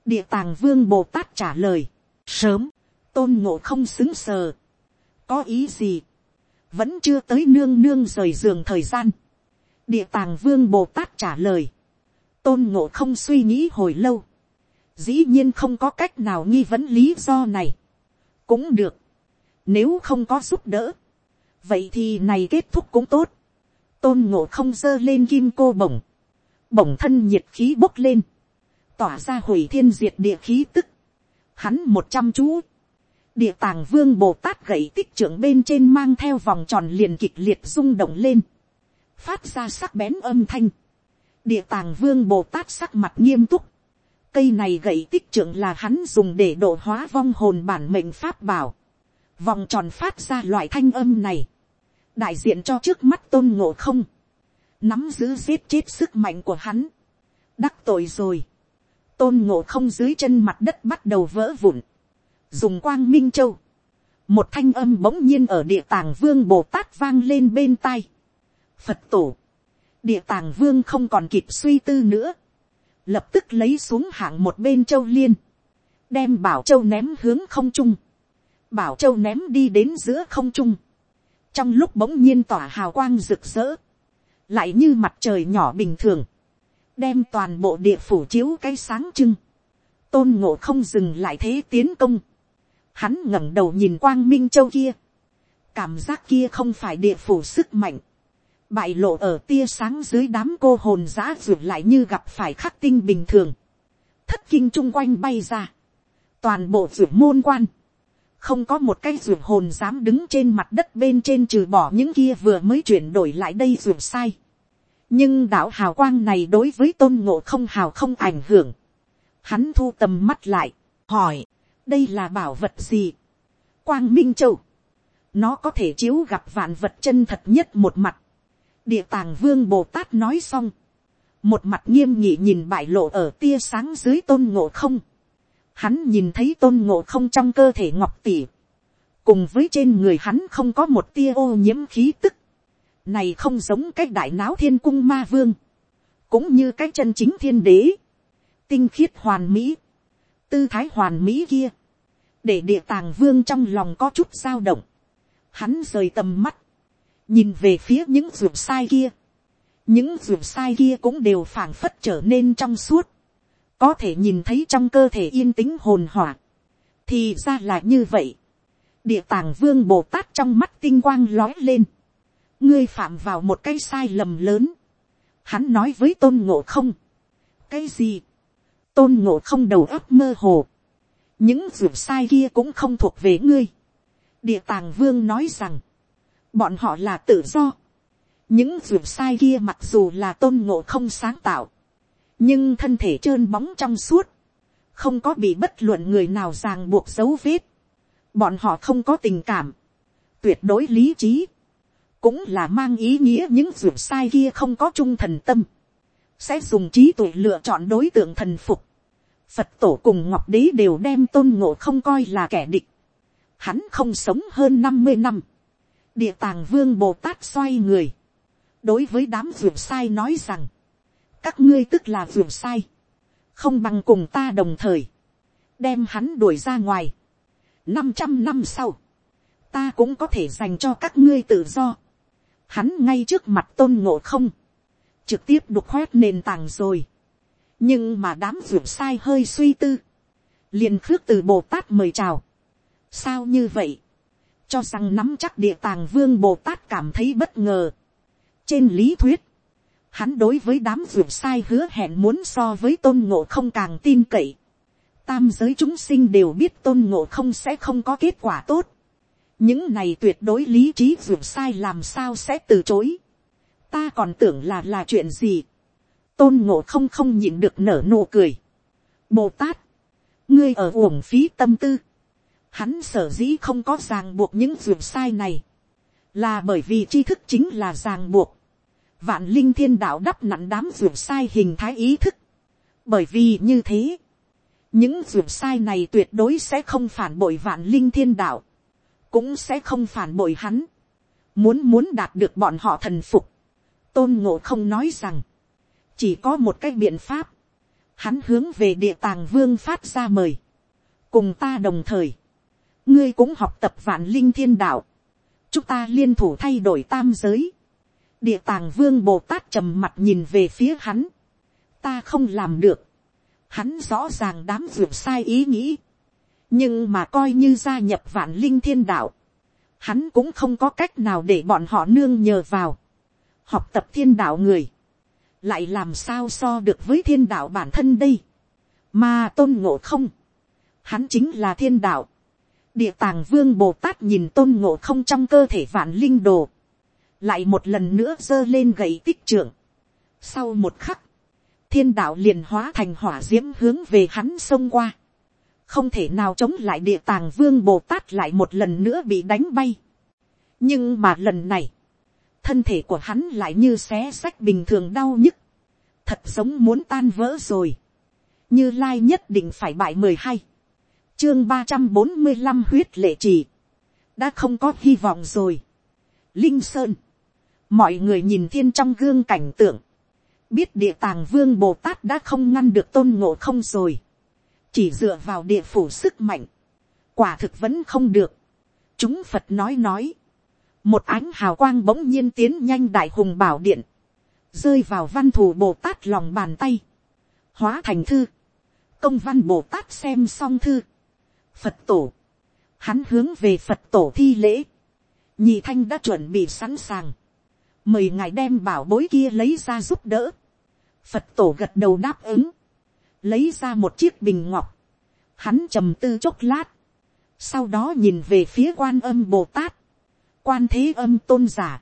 địa tàng vương bồ tát trả lời, sớm, tôn ngộ không xứng sờ, có ý gì, vẫn chưa tới nương nương rời giường thời gian. địa tàng vương bồ tát trả lời, tôn ngộ không suy nghĩ hồi lâu, dĩ nhiên không có cách nào nghi vấn lý do này. cũng được, nếu không có giúp đỡ, vậy thì này kết thúc cũng tốt. tôn ngộ không giơ lên kim cô bổng, bổng thân nhiệt khí bốc lên, tỏa ra hủy thiên diệt địa khí tức, hắn một trăm chú, địa tàng vương bồ tát gậy tích trưởng bên trên mang theo vòng tròn liền kịch liệt rung động lên, phát ra sắc bén âm thanh, địa tàng vương bồ tát sắc mặt nghiêm túc, cây này gậy tích trưởng là hắn dùng để độ hóa vong hồn bản mệnh pháp bảo, vòng tròn phát ra loại thanh âm này, đại diện cho trước mắt tôn ngộ không, nắm giữ giết chết sức mạnh của hắn, đắc tội rồi, tôn ngộ không dưới chân mặt đất bắt đầu vỡ vụn, dùng quang minh châu, một thanh âm bỗng nhiên ở địa tàng vương bồ tát vang lên bên tai. phật tổ, địa tàng vương không còn kịp suy tư nữa, lập tức lấy xuống hạng một bên châu liên, đem bảo châu ném hướng không trung, bảo châu ném đi đến giữa không trung, trong lúc bỗng nhiên tỏa hào quang rực rỡ, lại như mặt trời nhỏ bình thường, đem toàn bộ địa phủ chiếu cái sáng trưng, tôn ngộ không dừng lại thế tiến công, Hắn ngẩng đầu nhìn quang minh châu kia. Cảm giác kia không phải địa phủ sức mạnh. Bại lộ ở tia sáng dưới đám cô hồn giã ruột lại như gặp phải khắc tinh bình thường. Thất kinh chung quanh bay ra. Toàn bộ ruột môn quan. Không có một cái ruột hồn dám đứng trên mặt đất bên trên trừ bỏ những kia vừa mới chuyển đổi lại đây ruột sai. Nhưng đạo hào quang này đối với tôn ngộ không hào không ảnh hưởng. Hắn thu tầm mắt lại, hỏi đây là bảo vật gì. quang minh châu. nó có thể chiếu gặp vạn vật chân thật nhất một mặt. địa tàng vương bồ tát nói xong. một mặt nghiêm nghị nhìn bại lộ ở tia sáng dưới tôn ngộ không hắn nhìn thấy tôn ngộ không trong cơ thể ngọc tỉ. cùng với trên người hắn không có một tia ô nhiễm khí tức. này không giống cái đại náo thiên cung ma vương. cũng như cái chân chính thiên đế. tinh khiết hoàn mỹ tư thái hoàn mỹ kia, để địa tàng vương trong lòng có chút dao động, hắn rời tầm mắt, nhìn về phía những ruột sai kia, những ruột sai kia cũng đều phảng phất trở nên trong suốt, có thể nhìn thấy trong cơ thể yên tĩnh hồn hỏa, thì ra là như vậy, địa tàng vương bồ tát trong mắt tinh quang lói lên, ngươi phạm vào một cái sai lầm lớn, hắn nói với tôn ngộ không, cái gì, tôn ngộ không đầu óc mơ hồ, những ruột sai kia cũng không thuộc về ngươi. địa tàng vương nói rằng, bọn họ là tự do, những ruột sai kia mặc dù là tôn ngộ không sáng tạo, nhưng thân thể trơn bóng trong suốt, không có bị bất luận người nào ràng buộc dấu vết, bọn họ không có tình cảm, tuyệt đối lý trí, cũng là mang ý nghĩa những ruột sai kia không có trung thần tâm, sẽ dùng trí tuệ lựa chọn đối tượng thần phục. Phật tổ cùng Ngọc Đế đều đem tôn ngộ không coi là kẻ địch. Hắn không sống hơn năm mươi năm. Địa tàng vương Bồ Tát xoay người. Đối với đám ruột sai nói rằng. Các ngươi tức là vượt sai. Không bằng cùng ta đồng thời. Đem hắn đuổi ra ngoài. năm trăm năm sau. Ta cũng có thể dành cho các ngươi tự do. Hắn ngay trước mặt tôn ngộ không trực tiếp đục khoét nền tảng rồi. nhưng mà đám ruột sai hơi suy tư, liền khước từ bồ tát mời chào. sao như vậy, cho rằng nắm chắc địa tàng vương bồ tát cảm thấy bất ngờ. trên lý thuyết, hắn đối với đám ruột sai hứa hẹn muốn so với tôn ngộ không càng tin cậy. tam giới chúng sinh đều biết tôn ngộ không sẽ không có kết quả tốt. những này tuyệt đối lý trí ruột sai làm sao sẽ từ chối ta còn tưởng là là chuyện gì. tôn ngộ không không nhịn được nở nụ cười. bồ tát, ngươi ở uổng phí tâm tư. hắn sở dĩ không có ràng buộc những ruột sai này. là bởi vì tri thức chính là ràng buộc vạn linh thiên đạo đắp nặn đám ruột sai hình thái ý thức. bởi vì như thế, những ruột sai này tuyệt đối sẽ không phản bội vạn linh thiên đạo, cũng sẽ không phản bội hắn. Muốn muốn đạt được bọn họ thần phục, tôn ngộ không nói rằng, chỉ có một cái biện pháp, hắn hướng về địa tàng vương phát ra mời, cùng ta đồng thời, ngươi cũng học tập vạn linh thiên đạo, chúng ta liên thủ thay đổi tam giới, địa tàng vương bồ tát trầm mặt nhìn về phía hắn, ta không làm được, hắn rõ ràng đám vượt sai ý nghĩ, nhưng mà coi như gia nhập vạn linh thiên đạo, hắn cũng không có cách nào để bọn họ nương nhờ vào. Học tập thiên đạo người, lại làm sao so được với thiên đạo bản thân đây, mà tôn ngộ không, hắn chính là thiên đạo, địa tàng vương bồ tát nhìn tôn ngộ không trong cơ thể vạn linh đồ, lại một lần nữa giơ lên gậy tích trưởng. Sau một khắc, thiên đạo liền hóa thành hỏa d i ễ m hướng về hắn xông qua, không thể nào chống lại địa tàng vương bồ tát lại một lần nữa bị đánh bay. nhưng mà lần này, thân thể của hắn lại như xé sách bình thường đau nhức, thật giống muốn tan vỡ rồi, như lai nhất định phải bại mười hai, chương ba trăm bốn mươi năm huyết lệ trì, đã không có hy vọng rồi. Linh sơn, mọi người nhìn thiên trong gương cảnh tượng, biết địa tàng vương bồ tát đã không ngăn được tôn ngộ không rồi, chỉ dựa vào địa phủ sức mạnh, quả thực vẫn không được. chúng phật nói nói, một ánh hào quang bỗng nhiên tiến nhanh đại hùng bảo điện, rơi vào văn thù bồ tát lòng bàn tay, hóa thành thư, công văn bồ tát xem xong thư, phật tổ, hắn hướng về phật tổ thi lễ, nhị thanh đã chuẩn bị sẵn sàng, mời ngài đem bảo bối kia lấy ra giúp đỡ, phật tổ gật đầu đáp ứng, lấy ra một chiếc bình ngọc, hắn trầm tư chốc lát, sau đó nhìn về phía quan âm bồ tát, quan thế âm tôn giả,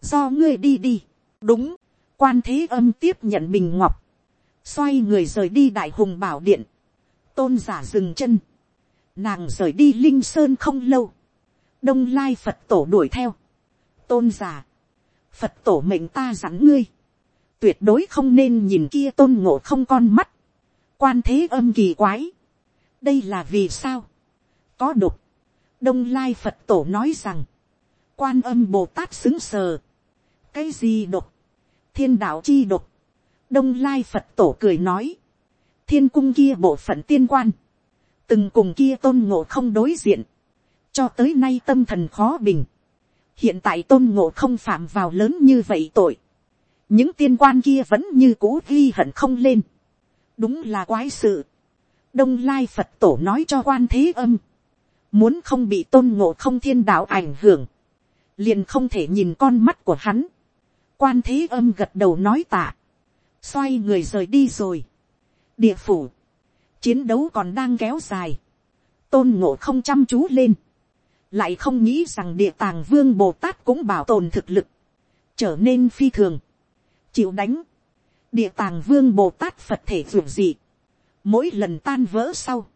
do ngươi đi đi, đúng, quan thế âm tiếp nhận bình ngọc, xoay người rời đi đại hùng bảo điện, tôn giả dừng chân, nàng rời đi linh sơn không lâu, đông lai phật tổ đuổi theo, tôn giả, phật tổ mệnh ta dặn ngươi, tuyệt đối không nên nhìn kia tôn ngộ không con mắt, quan thế âm kỳ quái, đây là vì sao, có đục, đông lai phật tổ nói rằng, quan âm bồ tát xứng sờ. cái gì đục, thiên đạo chi đục, đông lai phật tổ cười nói, thiên cung kia bộ phận tiên quan, từng cùng kia tôn ngộ không đối diện, cho tới nay tâm thần khó bình, hiện tại tôn ngộ không phạm vào lớn như vậy tội, những tiên quan kia vẫn như cũ ghi hận không lên, đúng là quái sự, đông lai phật tổ nói cho quan thế âm, muốn không bị tôn ngộ không thiên đạo ảnh hưởng, liền không thể nhìn con mắt của hắn. quan thế âm gật đầu nói tạ, xoay người rời đi rồi. địa phủ, chiến đấu còn đang kéo dài, tôn ngộ không chăm chú lên, lại không nghĩ rằng địa tàng vương bồ tát cũng bảo tồn thực lực, trở nên phi thường, chịu đánh, địa tàng vương bồ tát phật thể ruột gì mỗi lần tan vỡ sau,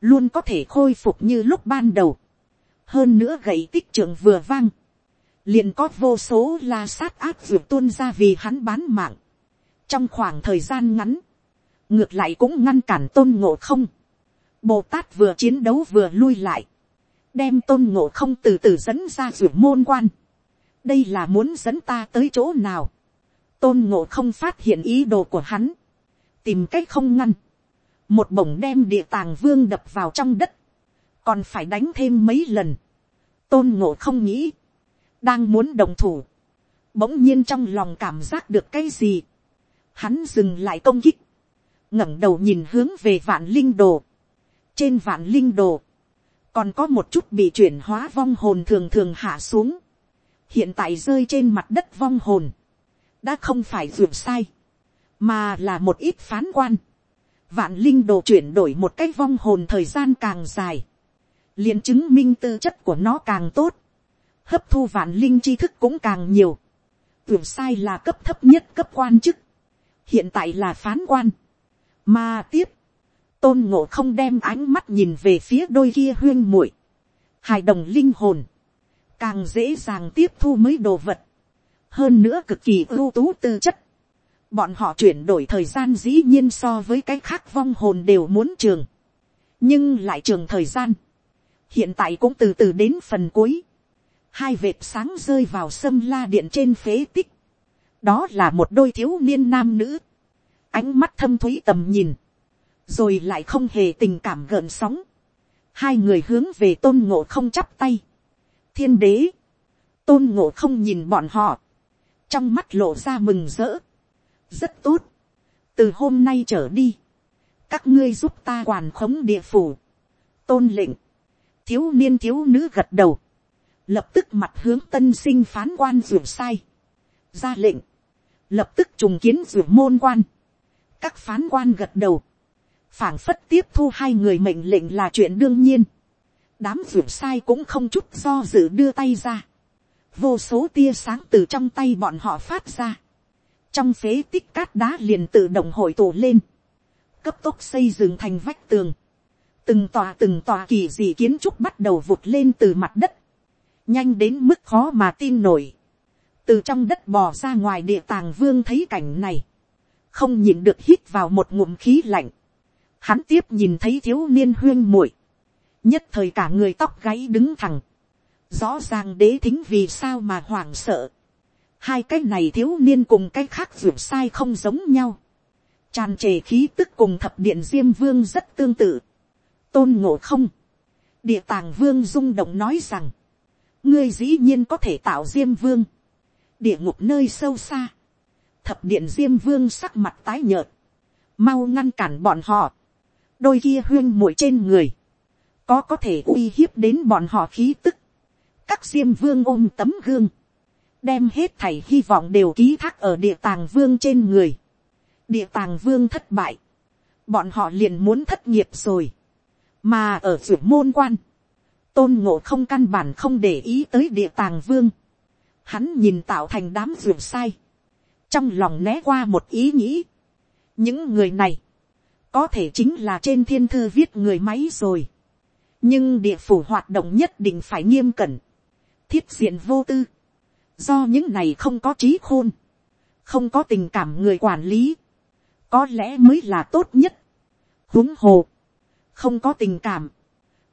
luôn có thể khôi phục như lúc ban đầu, hơn nữa gậy tích trưởng vừa vang, liền có vô số la sát áp vượt tuôn ra vì hắn bán mạng, trong khoảng thời gian ngắn, ngược lại cũng ngăn cản tôn ngộ không, bồ tát vừa chiến đấu vừa lui lại, đem tôn ngộ không từ từ dẫn ra ruột môn quan, đây là muốn dẫn ta tới chỗ nào, tôn ngộ không phát hiện ý đồ của hắn, tìm cách không ngăn, một bổng đem địa tàng vương đập vào trong đất, còn phải đánh thêm mấy lần, tôn ngộ không nghĩ, đang muốn đồng thủ, bỗng nhiên trong lòng cảm giác được cái gì, hắn dừng lại công kích, ngẩng đầu nhìn hướng về vạn linh đồ, trên vạn linh đồ, còn có một chút bị chuyển hóa vong hồn thường thường hạ xuống, hiện tại rơi trên mặt đất vong hồn, đã không phải ruột sai, mà là một ít phán quan. Vạn linh đồ chuyển đổi một cách vong hồn thời gian càng dài, liền chứng minh tư chất của nó càng tốt, hấp thu vạn linh tri thức cũng càng nhiều. Ruột sai là cấp thấp nhất cấp quan chức, hiện tại là phán quan. Mà tiếp, tôn ngộ không đem ánh mắt nhìn về phía đôi kia huyên muội, hài đồng linh hồn, càng dễ dàng tiếp thu mới đồ vật hơn nữa cực kỳ ưu tú tư chất. Bọn họ chuyển đổi thời gian dĩ nhiên so với cái khác vong hồn đều muốn trường. Nhưng lại trường thời gian. Hiện tại cũng từ từ đến phần cuối. Hai vệt sáng rơi vào sâm la điện trên phế tích. Đó là một đôi thiếu niên nam nữ. Ánh mắt thâm thúy tầm nhìn. Rồi lại không hề tình cảm gợn sóng. Hai người hướng về tôn ngộ không chắp tay. Thiên đế. Tôn ngộ không nhìn bọn họ. Trong mắt lộ ra mừng rỡ, rất tốt, từ hôm nay trở đi, các ngươi giúp ta quản khống địa phủ, tôn lệnh, thiếu niên thiếu nữ gật đầu, lập tức mặt hướng tân sinh phán quan ruột sai, ra lệnh, lập tức trùng kiến ruột môn quan, các phán quan gật đầu, phảng phất tiếp thu hai người mệnh lệnh là chuyện đương nhiên, đám ruột sai cũng không chút do dự đưa tay ra, vô số tia sáng từ trong tay bọn họ phát ra, trong phế tích cát đá liền tự động hội tụ lên, cấp tốc xây dựng thành vách tường, từng tòa từng tòa kỳ dị kiến trúc bắt đầu vụt lên từ mặt đất, nhanh đến mức khó mà tin nổi, từ trong đất bò ra ngoài địa tàng vương thấy cảnh này, không nhìn được hít vào một ngụm khí lạnh, hắn tiếp nhìn thấy thiếu niên huyên muội, nhất thời cả người tóc gáy đứng thẳng, Rõ ràng đế thính vì sao mà hoảng sợ. Hai cái này thiếu niên cùng cái khác vượt sai không giống nhau. Tràn trề khí tức cùng thập điện diêm vương rất tương tự. Tôn ngộ không. Địa tàng vương rung động nói rằng. Ngươi dĩ nhiên có thể tạo diêm vương. Địa ngục nơi sâu xa. Thập điện diêm vương sắc mặt tái nhợt. Mau ngăn cản bọn họ. Đôi kia huyên muội trên người. Có có thể uy hiếp đến bọn họ khí tức. Các diêm vương ôm tấm gương, đem hết thảy hy vọng đều ký thác ở địa tàng vương trên người. địa tàng vương thất bại, bọn họ liền muốn thất nghiệp rồi, mà ở ruộng môn quan, tôn ngộ không căn bản không để ý tới địa tàng vương, hắn nhìn tạo thành đám ruộng sai, trong lòng né qua một ý nghĩ, những người này, có thể chính là trên thiên thư viết người máy rồi, nhưng địa phủ hoạt động nhất định phải nghiêm cẩn, thiết diện vô tư, do những này không có trí khôn, không có tình cảm người quản lý, có lẽ mới là tốt nhất. huống hồ, không có tình cảm,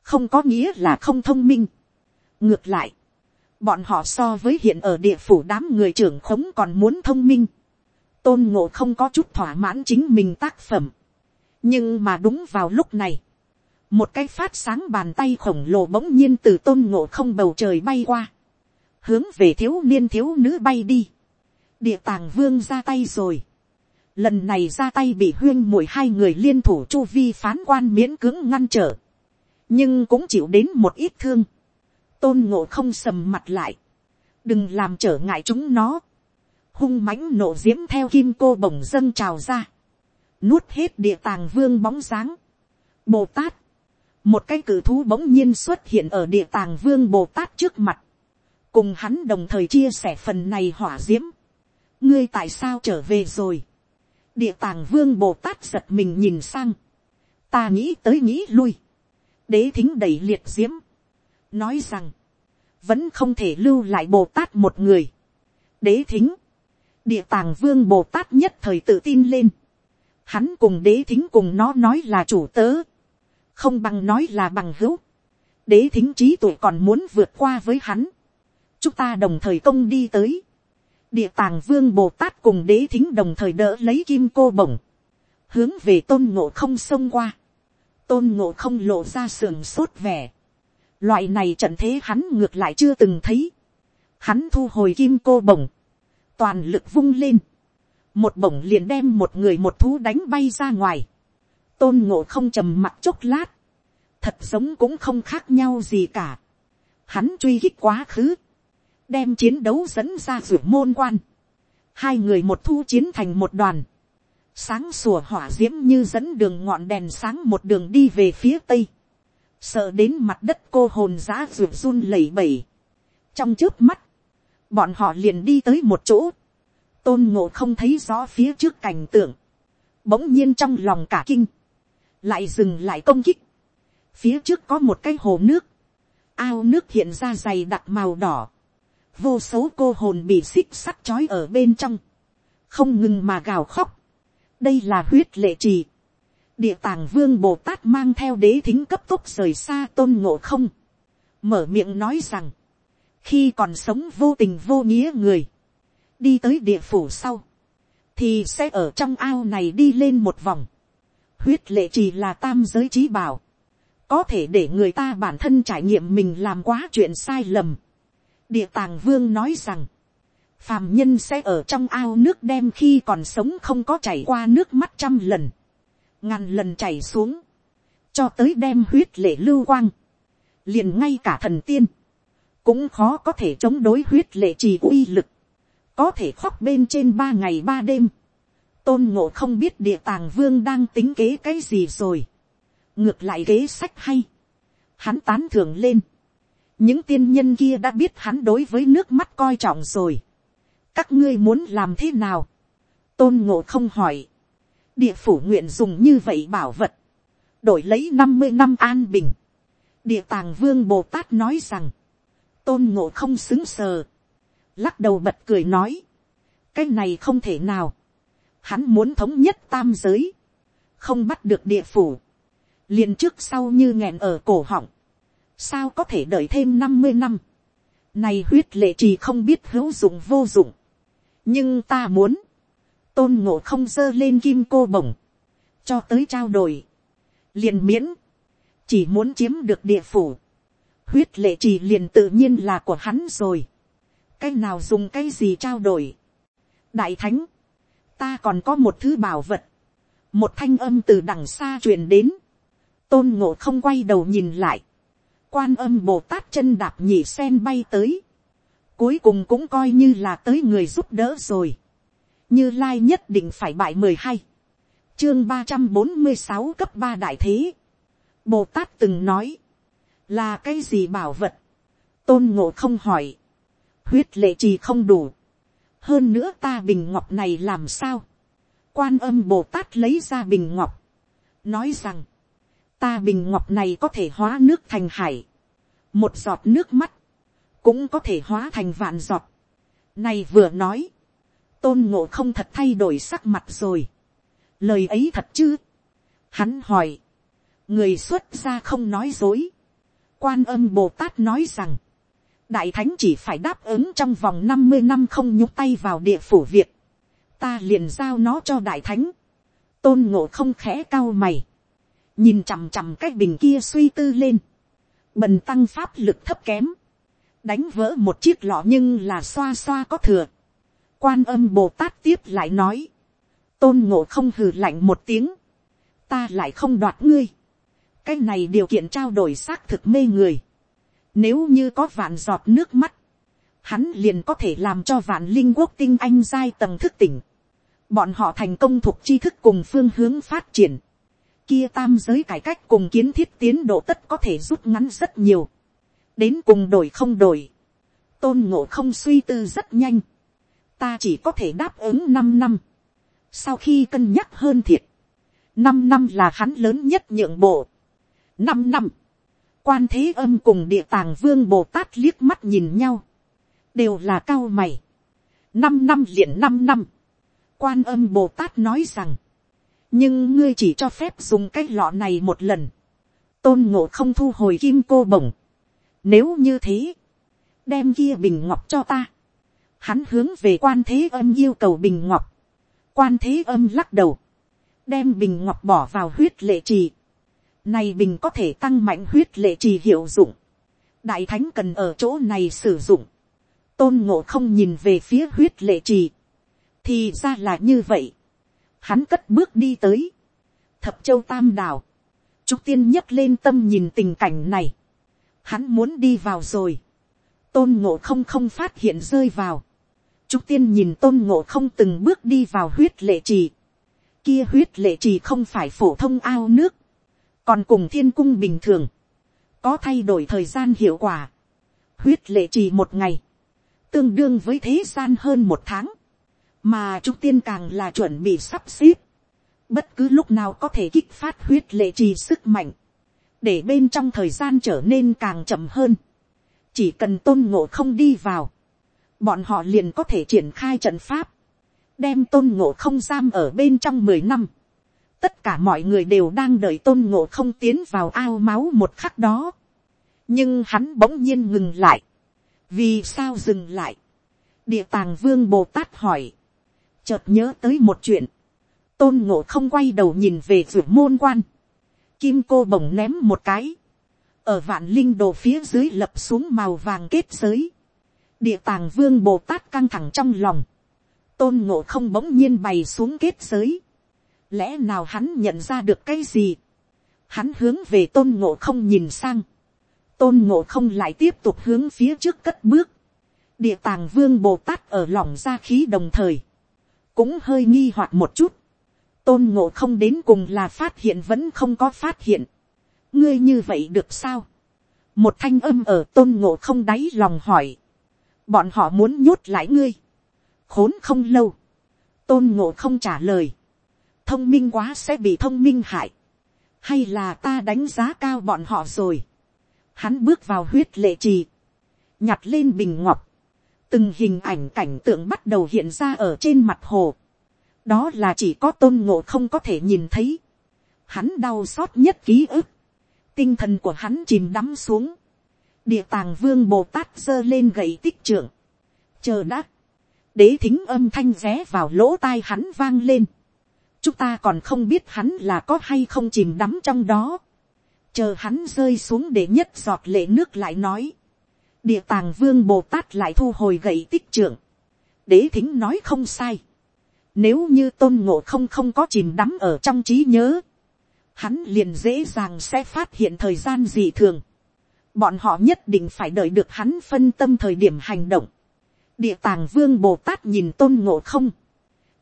không có nghĩa là không thông minh. ngược lại, bọn họ so với hiện ở địa phủ đám người trưởng khống còn muốn thông minh, tôn ngộ không có chút thỏa mãn chính mình tác phẩm nhưng mà đúng vào lúc này, một cái phát sáng bàn tay khổng lồ bỗng nhiên từ tôn ngộ không bầu trời bay qua, hướng về thiếu niên thiếu nữ bay đi, địa tàng vương ra tay rồi, lần này ra tay bị huyên mùi hai người liên thủ chu vi phán quan miễn cưỡng ngăn trở, nhưng cũng chịu đến một ít thương, tôn ngộ không sầm mặt lại, đừng làm trở ngại chúng nó, hung mãnh nộ d i ễ m theo kim cô bồng dâng trào ra, nuốt hết địa tàng vương bóng dáng, bồ tát, một cái cử thú bỗng nhiên xuất hiện ở địa tàng vương bồ tát trước mặt, cùng hắn đồng thời chia sẻ phần này hỏa diễm. ngươi tại sao trở về rồi, địa tàng vương bồ tát giật mình nhìn sang, ta nghĩ tới nghĩ lui, đế thính đầy liệt diễm, nói rằng, vẫn không thể lưu lại bồ tát một người, đế thính, địa tàng vương bồ tát nhất thời tự tin lên, hắn cùng đế thính cùng nó nói là chủ tớ, không bằng nói là bằng hữu, đế thính trí tuổi còn muốn vượt qua với hắn, chúng ta đồng thời công đi tới. địa tàng vương bồ tát cùng đế thính đồng thời đỡ lấy kim cô bổng, hướng về tôn ngộ không xông qua. tôn ngộ không lộ ra sườn sốt vẻ. loại này trận thế hắn ngược lại chưa từng thấy. hắn thu hồi kim cô bổng, toàn lực vung lên một bổng liền đem một người một thú đánh bay ra ngoài. tôn ngộ không trầm mặt chốc lát. thật giống cũng không khác nhau gì cả. hắn truy hích quá khứ đem chiến đấu dẫn ra ruột môn quan. Hai người một thu chiến thành một đoàn. Sáng sủa hỏa diễm như dẫn đường ngọn đèn sáng một đường đi về phía tây. Sợ đến mặt đất cô hồn giã ruột run lẩy bẩy. Trong trước mắt, bọn họ liền đi tới một chỗ. Tôn ngộ không thấy rõ phía trước cảnh tượng. Bỗng nhiên trong lòng cả kinh. Lại dừng lại công kích. Phía trước có một cái hồ nước. Ao nước hiện ra dày đặc màu đỏ vô số cô hồn bị xích sắt chói ở bên trong, không ngừng mà gào khóc. đây là huyết lệ trì. địa tàng vương bồ tát mang theo đế thính cấp tốc rời xa tôn ngộ không. mở miệng nói rằng, khi còn sống vô tình vô nghĩa người, đi tới địa phủ sau, thì sẽ ở trong ao này đi lên một vòng. huyết lệ trì là tam giới trí bảo, có thể để người ta bản thân trải nghiệm mình làm quá chuyện sai lầm. Địa tàng vương nói rằng, phàm nhân sẽ ở trong ao nước đem khi còn sống không có chảy qua nước mắt trăm lần, ngàn lần chảy xuống, cho tới đem huyết lệ lưu quang, liền ngay cả thần tiên, cũng khó có thể chống đối huyết lệ trì uy lực, có thể khóc bên trên ba ngày ba đêm, tôn ngộ không biết địa tàng vương đang tính kế cái gì rồi, ngược lại kế sách hay, hắn tán thưởng lên, những tiên nhân kia đã biết hắn đối với nước mắt coi trọng rồi. các ngươi muốn làm thế nào. tôn ngộ không hỏi. địa phủ nguyện dùng như vậy bảo vật. đổi lấy năm mươi năm an bình. địa tàng vương bồ tát nói rằng. tôn ngộ không xứng sờ lắc đầu bật cười nói. cái này không thể nào. hắn muốn thống nhất tam giới. không bắt được địa phủ. liền trước sau như nghẹn ở cổ họng sao có thể đợi thêm năm mươi năm, này huyết lệ trì không biết hữu dụng vô dụng, nhưng ta muốn, tôn ngộ không dơ lên kim cô bổng, cho tới trao đổi, liền miễn, chỉ muốn chiếm được địa phủ, huyết lệ trì liền tự nhiên là của hắn rồi, cái nào dùng cái gì trao đổi, đại thánh, ta còn có một thứ bảo vật, một thanh âm từ đằng xa truyền đến, tôn ngộ không quay đầu nhìn lại, quan âm bồ tát chân đạp nhị sen bay tới. Cuối cùng cũng coi như là tới người giúp đỡ rồi. Như Lai nhất định phải bại mười hai. Chương ba trăm bốn mươi sáu cấp ba đại thế. Bồ Tát từng nói. Là cái gì bảo vật? Tôn ngộ không hỏi. Huyết lệ trì không đủ. Hơn nữa ta bình ngọc này làm sao? Quan âm Bồ Tát lấy ra bình ngọc. Nói rằng ta bình ngọc này có thể hóa nước thành hải, một giọt nước mắt, cũng có thể hóa thành vạn giọt. Này vừa nói, tôn ngộ không thật thay đổi sắc mặt rồi. lời ấy thật chứ. hắn hỏi, người xuất gia không nói dối. quan âm bồ tát nói rằng, đại thánh chỉ phải đáp ứng trong vòng năm mươi năm không nhúc tay vào địa phủ việc. ta liền giao nó cho đại thánh. tôn ngộ không khẽ cao mày. Nhìn chằm chằm cái bình kia suy tư lên, bần tăng pháp lực thấp kém, đánh vỡ một chiếc lọ nhưng là xoa xoa có thừa, quan âm bồ tát tiếp lại nói, tôn ngộ không hừ lạnh một tiếng, ta lại không đoạt ngươi, cái này điều kiện trao đổi xác thực mê người, nếu như có vạn giọt nước mắt, hắn liền có thể làm cho vạn linh quốc tinh anh giai tầng thức tỉnh, bọn họ thành công thuộc tri thức cùng phương hướng phát triển, kia tam giới cải cách cùng kiến thiết tiến độ tất có thể rút ngắn rất nhiều. đến cùng đổi không đổi. tôn ngộ không suy tư rất nhanh, ta chỉ có thể đáp ứng năm năm, sau khi cân nhắc hơn thiệt, năm năm là hắn lớn nhất nhượng bộ, năm năm, quan thế âm cùng địa tàng vương bồ tát liếc mắt nhìn nhau, đều là cao mày, năm năm liền năm năm, quan âm bồ tát nói rằng, nhưng ngươi chỉ cho phép dùng cái lọ này một lần, tôn ngộ không thu hồi kim cô bổng, nếu như thế, đem kia bình ngọc cho ta, hắn hướng về quan thế âm yêu cầu bình ngọc, quan thế âm lắc đầu, đem bình ngọc bỏ vào huyết lệ trì, này bình có thể tăng mạnh huyết lệ trì hiệu dụng, đại thánh cần ở chỗ này sử dụng, tôn ngộ không nhìn về phía huyết lệ trì, thì ra là như vậy, hắn cất bước đi tới, thập châu tam đảo, trúc tiên nhấc lên tâm nhìn tình cảnh này, hắn muốn đi vào rồi, tôn ngộ không không phát hiện rơi vào, trúc tiên nhìn tôn ngộ không từng bước đi vào huyết lệ trì, kia huyết lệ trì không phải phổ thông ao nước, còn cùng thiên cung bình thường, có thay đổi thời gian hiệu quả, huyết lệ trì một ngày, tương đương với thế gian hơn một tháng, mà trung tiên càng là chuẩn bị sắp xếp, bất cứ lúc nào có thể kích phát huyết lệ trì sức mạnh, để bên trong thời gian trở nên càng chậm hơn, chỉ cần tôn ngộ không đi vào, bọn họ liền có thể triển khai trận pháp, đem tôn ngộ không giam ở bên trong mười năm tất cả mọi người đều đang đợi tôn ngộ không tiến vào ao máu một khắc đó. nhưng hắn bỗng nhiên ngừng lại. vì sao dừng lại. địa tàng vương bồ tát hỏi. chợt nhớ tới một chuyện. tôn ngộ không quay đầu nhìn về ruột môn quan. kim cô bồng ném một cái. ở vạn linh đồ phía dưới lập xuống màu vàng kết giới. địa tàng vương bồ tát căng thẳng trong lòng tôn ngộ không bỗng nhiên bày xuống kết giới lẽ nào hắn nhận ra được cái gì. hắn hướng về tôn ngộ không nhìn sang. tôn ngộ không lại tiếp tục hướng phía trước cất bước. địa tàng vương bồ tát ở lòng ra khí đồng thời. cũng hơi nghi hoặc một chút. tôn ngộ không đến cùng là phát hiện vẫn không có phát hiện. ngươi như vậy được sao. một thanh âm ở tôn ngộ không đáy lòng hỏi. bọn họ muốn nhốt lại ngươi khốn không lâu, tôn ngộ không trả lời, thông minh quá sẽ bị thông minh hại, hay là ta đánh giá cao bọn họ rồi. Hắn bước vào huyết lệ trì, nhặt lên bình ngọc, từng hình ảnh cảnh tượng bắt đầu hiện ra ở trên mặt hồ. đó là chỉ có tôn ngộ không có thể nhìn thấy. Hắn đau xót nhất ký ức, tinh thần của hắn chìm đắm xuống. địa tàng vương bồ tát giơ lên gậy tích trưởng, chờ đã, đế thính âm thanh ré vào lỗ tai hắn vang lên chúng ta còn không biết hắn là có hay không chìm đắm trong đó. chờ hắn rơi xuống để nhất giọt lệ nước lại nói. địa tàng vương bồ tát lại thu hồi gậy tích trưởng. đế thính nói không sai. nếu như tôn ngộ không không có chìm đắm ở trong trí nhớ, hắn liền dễ dàng sẽ phát hiện thời gian gì thường. bọn họ nhất định phải đợi được hắn phân tâm thời điểm hành động địa tàng vương bồ tát nhìn tôn ngộ không,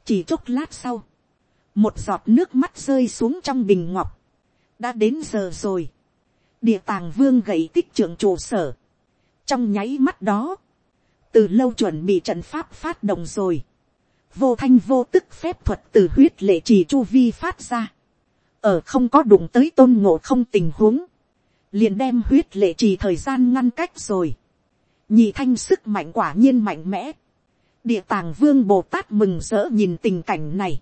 chỉ chốc lát sau, một giọt nước mắt rơi xuống trong bình ngọc, đã đến giờ rồi, địa tàng vương gậy tích trưởng trụ sở, trong nháy mắt đó, từ lâu chuẩn bị trận pháp phát động rồi, vô thanh vô tức phép thuật từ huyết lệ trì chu vi phát ra, ở không có đụng tới tôn ngộ không tình huống, liền đem huyết lệ trì thời gian ngăn cách rồi, nhị thanh sức mạnh quả nhiên mạnh mẽ. địa tàng vương bồ tát mừng rỡ nhìn tình cảnh này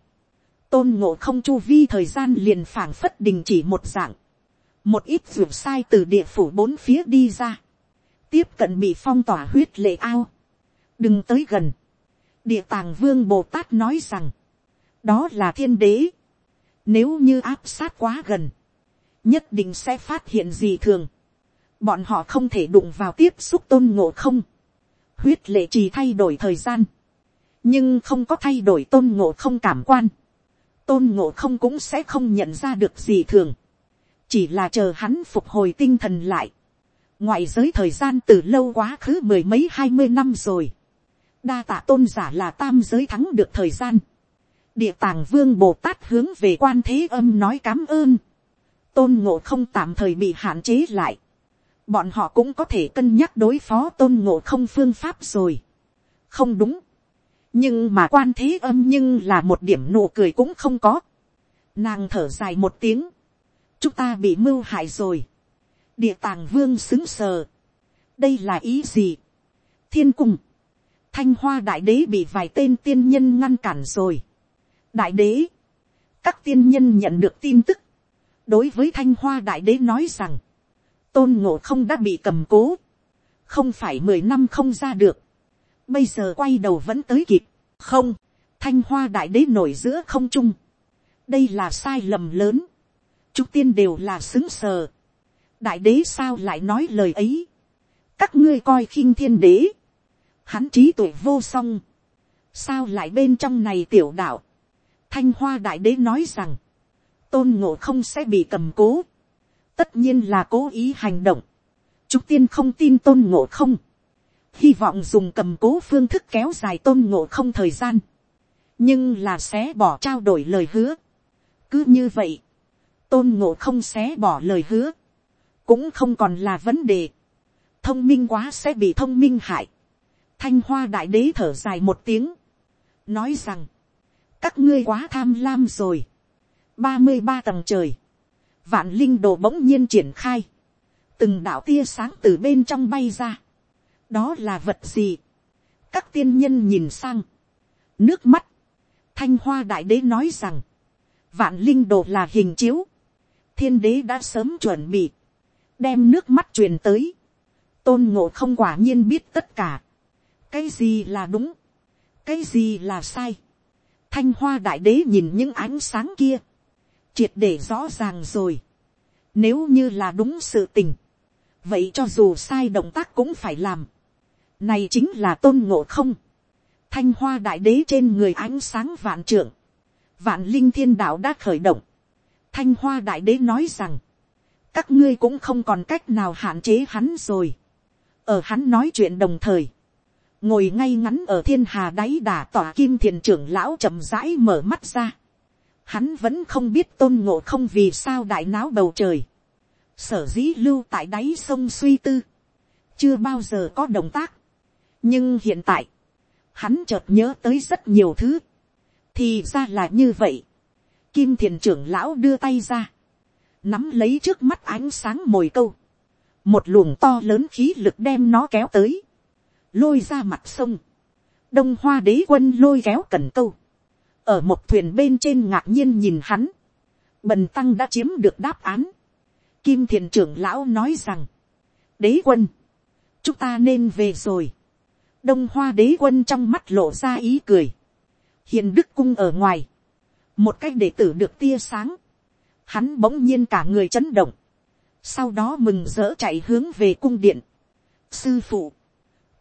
tôn ngộ không chu vi thời gian liền phảng phất đình chỉ một dạng. một ít ruột sai từ địa phủ bốn phía đi ra. tiếp cận bị phong tỏa huyết lệ ao. đừng tới gần. địa tàng vương bồ tát nói rằng, đó là thiên đế. nếu như áp sát quá gần, nhất định sẽ phát hiện gì thường bọn họ không thể đụng vào tiếp xúc tôn ngộ không, huyết lệ chỉ thay đổi thời gian, nhưng không có thay đổi tôn ngộ không cảm quan, tôn ngộ không cũng sẽ không nhận ra được gì thường, chỉ là chờ hắn phục hồi tinh thần lại, ngoại giới thời gian từ lâu quá khứ mười mấy hai mươi năm rồi, đa tạ tôn giả là tam giới thắng được thời gian, địa tàng vương bồ tát hướng về quan thế âm nói cám ơn, tôn ngộ không tạm thời bị hạn chế lại, bọn họ cũng có thể cân nhắc đối phó tôn ngộ không phương pháp rồi. không đúng nhưng mà quan thế âm nhưng là một điểm nụ cười cũng không có. nàng thở dài một tiếng. chúng ta bị mưu hại rồi. địa tàng vương xứng sờ. đây là ý gì. thiên cung. thanh hoa đại đế bị vài tên tiên nhân ngăn cản rồi. đại đế. các tiên nhân nhận được tin tức. đối với thanh hoa đại đế nói rằng, tôn ngộ không đã bị cầm cố, không phải mười năm không ra được, bây giờ quay đầu vẫn tới kịp, không, thanh hoa đại đế nổi giữa không trung, đây là sai lầm lớn, chúng tiên đều là xứng sờ, đại đế sao lại nói lời ấy, các ngươi coi khinh thiên đế, hắn trí tuổi vô song, sao lại bên trong này tiểu đạo, thanh hoa đại đế nói rằng, tôn ngộ không sẽ bị cầm cố, tất nhiên là cố ý hành động. Trúc tiên không tin tôn ngộ không. Hy vọng dùng cầm cố phương thức kéo dài tôn ngộ không thời gian. Nhưng là sẽ bỏ trao đổi lời hứa. Cứ như vậy. Tôn ngộ không sẽ bỏ lời hứa. Cũng không còn là vấn đề. Thông minh quá sẽ bị thông minh hại. Thanh hoa đại đế thở dài một tiếng. Nói rằng. Các ngươi quá tham lam rồi. ba mươi ba tầng trời vạn linh đồ bỗng nhiên triển khai, từng đạo tia sáng từ bên trong bay ra, đó là vật gì, các tiên nhân nhìn sang, nước mắt, thanh hoa đại đế nói rằng, vạn linh đồ là hình chiếu, thiên đế đã sớm chuẩn bị, đem nước mắt truyền tới, tôn ngộ không quả nhiên biết tất cả, cái gì là đúng, cái gì là sai, thanh hoa đại đế nhìn những ánh sáng kia, triệt để rõ ràng rồi. Nếu như là đúng sự tình, vậy cho dù sai động tác cũng phải làm. Này chính là tôn ngộ không. Thanh hoa đại đế trên người ánh sáng vạn trưởng. Vạn linh thiên đạo đã khởi động. Thanh hoa đại đế nói rằng, các ngươi cũng không còn cách nào hạn chế hắn rồi. Ở hắn nói chuyện đồng thời, ngồi ngay ngắn ở thiên hà đáy đà tỏa kim thiền trưởng lão chậm rãi mở mắt ra hắn vẫn không biết tôn ngộ không vì sao đại náo bầu trời, sở dĩ lưu tại đáy sông suy tư, chưa bao giờ có động tác, nhưng hiện tại, hắn chợt nhớ tới rất nhiều thứ, thì ra là như vậy, kim thiền trưởng lão đưa tay ra, nắm lấy trước mắt ánh sáng mồi câu, một luồng to lớn khí lực đem nó kéo tới, lôi ra mặt sông, đông hoa đế quân lôi kéo cần câu, ở một thuyền bên trên ngạc nhiên nhìn hắn, bần tăng đã chiếm được đáp án. Kim thiền trưởng lão nói rằng, đế quân, chúng ta nên về rồi đông hoa đế quân trong mắt lộ ra ý cười. hiền đức cung ở ngoài, một cách đệ tử được tia sáng, hắn bỗng nhiên cả người chấn động, sau đó mừng rỡ chạy hướng về cung điện. sư phụ,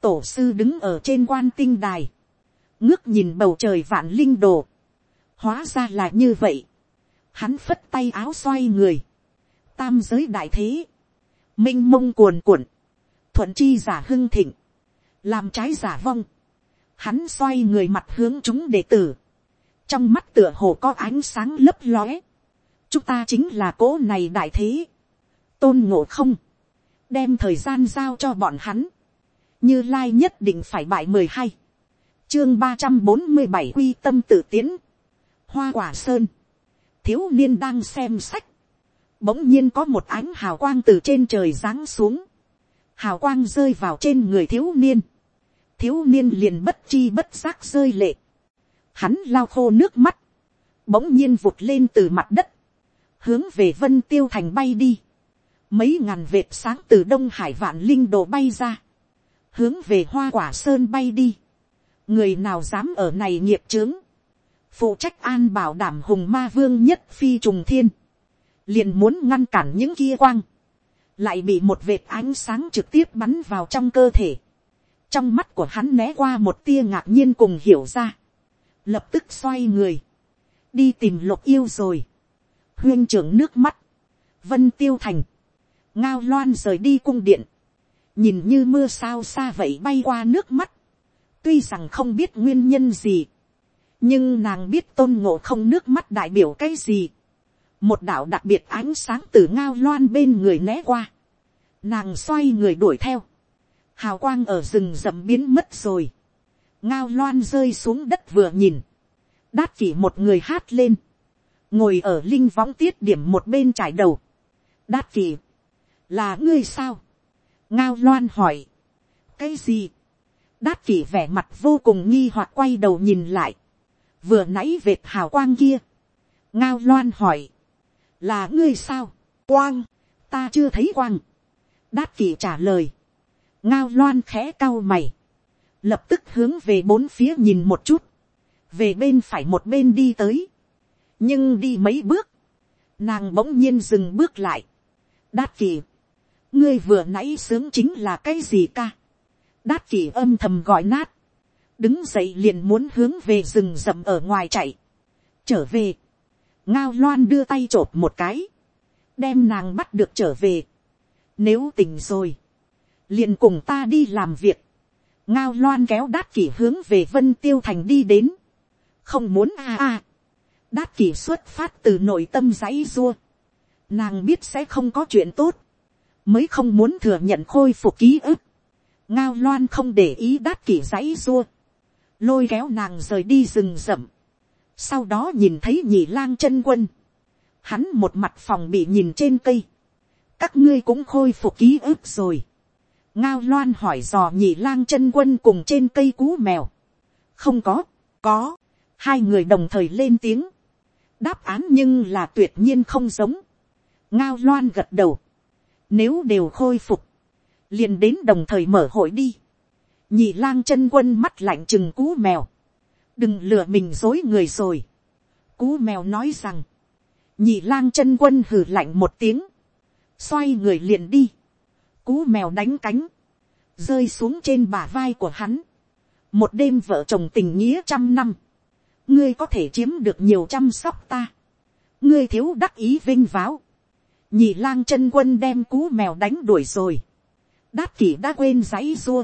tổ sư đứng ở trên quan tinh đài, ngước nhìn bầu trời vạn linh đồ, hóa ra là như vậy, hắn phất tay áo xoay người, tam giới đại thế, m i n h mông cuồn cuộn, thuận chi giả hưng thịnh, làm trái giả vong, hắn xoay người mặt hướng chúng đệ tử, trong mắt tựa hồ có ánh sáng lấp lóe, chúng ta chính là cố này đại thế, tôn ngộ không, đem thời gian giao cho bọn hắn, như lai nhất định phải bại mười hai, chương ba trăm bốn mươi bảy quy tâm tự tiến, hoa quả sơn, thiếu niên đang xem sách, bỗng nhiên có một ánh hào quang từ trên trời giáng xuống, hào quang rơi vào trên người thiếu niên, thiếu niên liền bất chi bất giác rơi lệ, hắn lao khô nước mắt, bỗng nhiên vụt lên từ mặt đất, hướng về vân tiêu thành bay đi, mấy ngàn vệt sáng từ đông hải vạn linh đồ bay ra, hướng về hoa quả sơn bay đi, người nào dám ở này nghiệp trướng, phụ trách an bảo đảm hùng ma vương nhất phi trùng thiên, liền muốn ngăn cản những kia quang, lại bị một vệt ánh sáng trực tiếp bắn vào trong cơ thể, trong mắt của hắn né qua một tia ngạc nhiên cùng hiểu ra, lập tức xoay người, đi tìm lục yêu rồi, huyên trưởng nước mắt, vân tiêu thành, ngao loan rời đi cung điện, nhìn như mưa sao xa vậy bay qua nước mắt, tuy rằng không biết nguyên nhân gì, nhưng nàng biết tôn ngộ không nước mắt đại biểu cái gì một đạo đặc biệt ánh sáng từ ngao loan bên người né qua, nàng xoay người đuổi theo, hào quang ở rừng rậm biến mất rồi, ngao loan rơi xuống đất vừa nhìn, đát kỷ một người hát lên, ngồi ở linh võng tiết điểm một bên trải đầu, đát kỷ, là ngươi sao, ngao loan hỏi, cái gì, đát kỷ vẻ mặt vô cùng nghi hoặc quay đầu nhìn lại, vừa nãy vệt hào quang kia, ngao loan hỏi, là ngươi sao, quang, ta chưa thấy quang, đát kỷ trả lời, ngao loan khẽ cao mày, lập tức hướng về bốn phía nhìn một chút, về bên phải một bên đi tới, nhưng đi mấy bước, nàng bỗng nhiên dừng bước lại, đát kỳ, ngươi vừa nãy sướng chính là cái gì ca, đát kỳ âm thầm gọi nát, đứng dậy liền muốn hướng về rừng rậm ở ngoài chạy, trở về, ngao loan đưa tay chộp một cái, đem nàng bắt được trở về, nếu tỉnh rồi, liền cùng ta đi làm việc, ngao loan kéo đát kỷ hướng về vân tiêu thành đi đến, không muốn a a, đát kỷ xuất phát từ nội tâm giấy dua, nàng biết sẽ không có chuyện tốt, mới không muốn thừa nhận khôi phục ký ức, ngao loan không để ý đát kỷ giấy dua, lôi kéo nàng rời đi rừng rậm, sau đó nhìn thấy nhị lang chân quân, hắn một mặt phòng bị nhìn trên cây, các ngươi cũng khôi phục ký ức rồi, ngao loan hỏi dò nhị lang chân quân cùng trên cây cú mèo, không có, có, hai người đồng thời lên tiếng, đáp án nhưng là tuyệt nhiên không giống, ngao loan gật đầu, nếu đều khôi phục, liền đến đồng thời mở hội đi, nhị lang chân quân mắt lạnh chừng cú mèo, đừng lừa mình dối người rồi. cú mèo nói rằng, nhị lang chân quân hử lạnh một tiếng, xoay người liền đi, cú mèo đánh cánh, rơi xuống trên bả vai của hắn, một đêm vợ chồng tình nghĩa trăm năm, ngươi có thể chiếm được nhiều chăm sóc ta, ngươi thiếu đắc ý vinh váo, nhị lang chân quân đem cú mèo đánh đuổi rồi, đát kỷ đã quên giấy dua,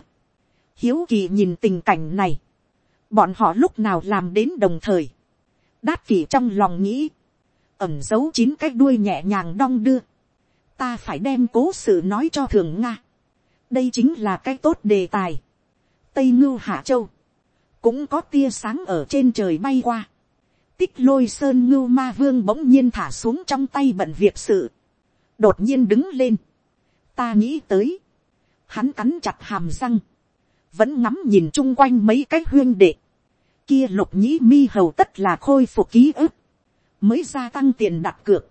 hiếu kỳ nhìn tình cảnh này, bọn họ lúc nào làm đến đồng thời, đát kỷ trong lòng nghĩ, ẩm giấu chín cái đuôi nhẹ nhàng đong đưa, ta phải đem cố sự nói cho thường nga, đây chính là cái tốt đề tài, tây ngưu hạ châu, cũng có tia sáng ở trên trời bay qua, tích lôi sơn ngưu ma vương bỗng nhiên thả xuống trong tay bận việc sự, đột nhiên đứng lên, ta nghĩ tới, hắn cắn chặt hàm răng, vẫn ngắm nhìn chung quanh mấy cái huyên đệ, kia lục nhĩ mi hầu tất là khôi phục ký ức, mới gia tăng tiền đặt cược,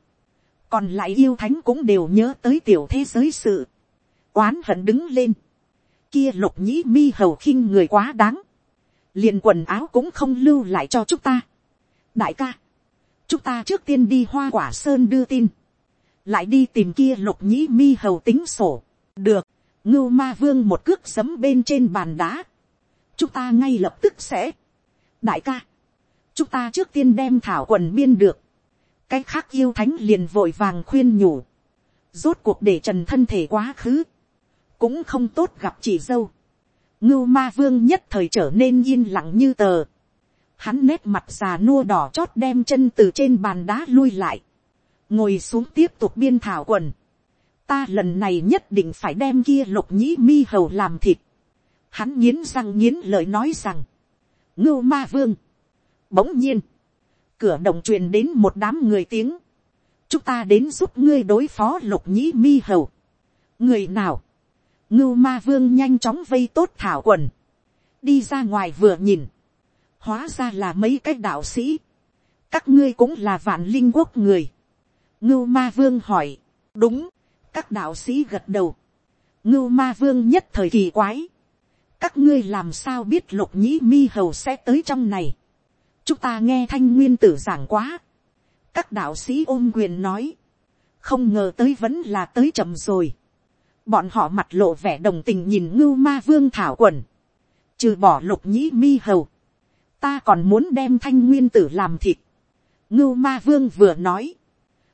còn lại yêu thánh cũng đều nhớ tới tiểu thế giới sự, oán hận đứng lên, kia lục nhĩ mi hầu khinh người quá đáng, liền quần áo cũng không lưu lại cho chúng ta. đại ca, chúng ta trước tiên đi hoa quả sơn đưa tin, lại đi tìm kia lục nhĩ mi hầu tính sổ, được, ngưu ma vương một cước sấm bên trên bàn đá, chúng ta ngay lập tức sẽ, đại ca, chúng ta trước tiên đem thảo quần biên được, cái khác yêu thánh liền vội vàng khuyên nhủ, rốt cuộc để trần thân thể quá khứ, cũng không tốt gặp chị dâu, ngưu ma vương nhất thời trở nên yên lặng như tờ, hắn nét mặt già nua đỏ chót đem chân từ trên bàn đá lui lại, ngồi xuống tiếp tục biên thảo quần, ta lần này nhất định phải đem kia lục nhĩ mi hầu làm thịt. Hắn nghiến răng nghiến lời nói rằng, ngưu ma vương. Bỗng nhiên, cửa đồng truyền đến một đám người tiếng. chúng ta đến giúp ngươi đối phó lục nhĩ mi hầu. người nào, ngưu ma vương nhanh chóng vây tốt thảo quần. đi ra ngoài vừa nhìn, hóa ra là mấy cái đạo sĩ. các ngươi cũng là vạn linh quốc người. ngưu ma vương hỏi, đúng, các đạo sĩ gật đầu. ngưu ma vương nhất thời kỳ quái. các ngươi làm sao biết lục nhĩ mi hầu sẽ tới trong này. chúng ta nghe thanh nguyên tử giảng quá. các đạo sĩ ôm quyền nói. không ngờ tới vẫn là tới chậm rồi. bọn họ mặt lộ vẻ đồng tình nhìn ngưu ma vương thảo quần. trừ bỏ lục nhĩ mi hầu. ta còn muốn đem thanh nguyên tử làm thịt. ngưu ma vương vừa nói.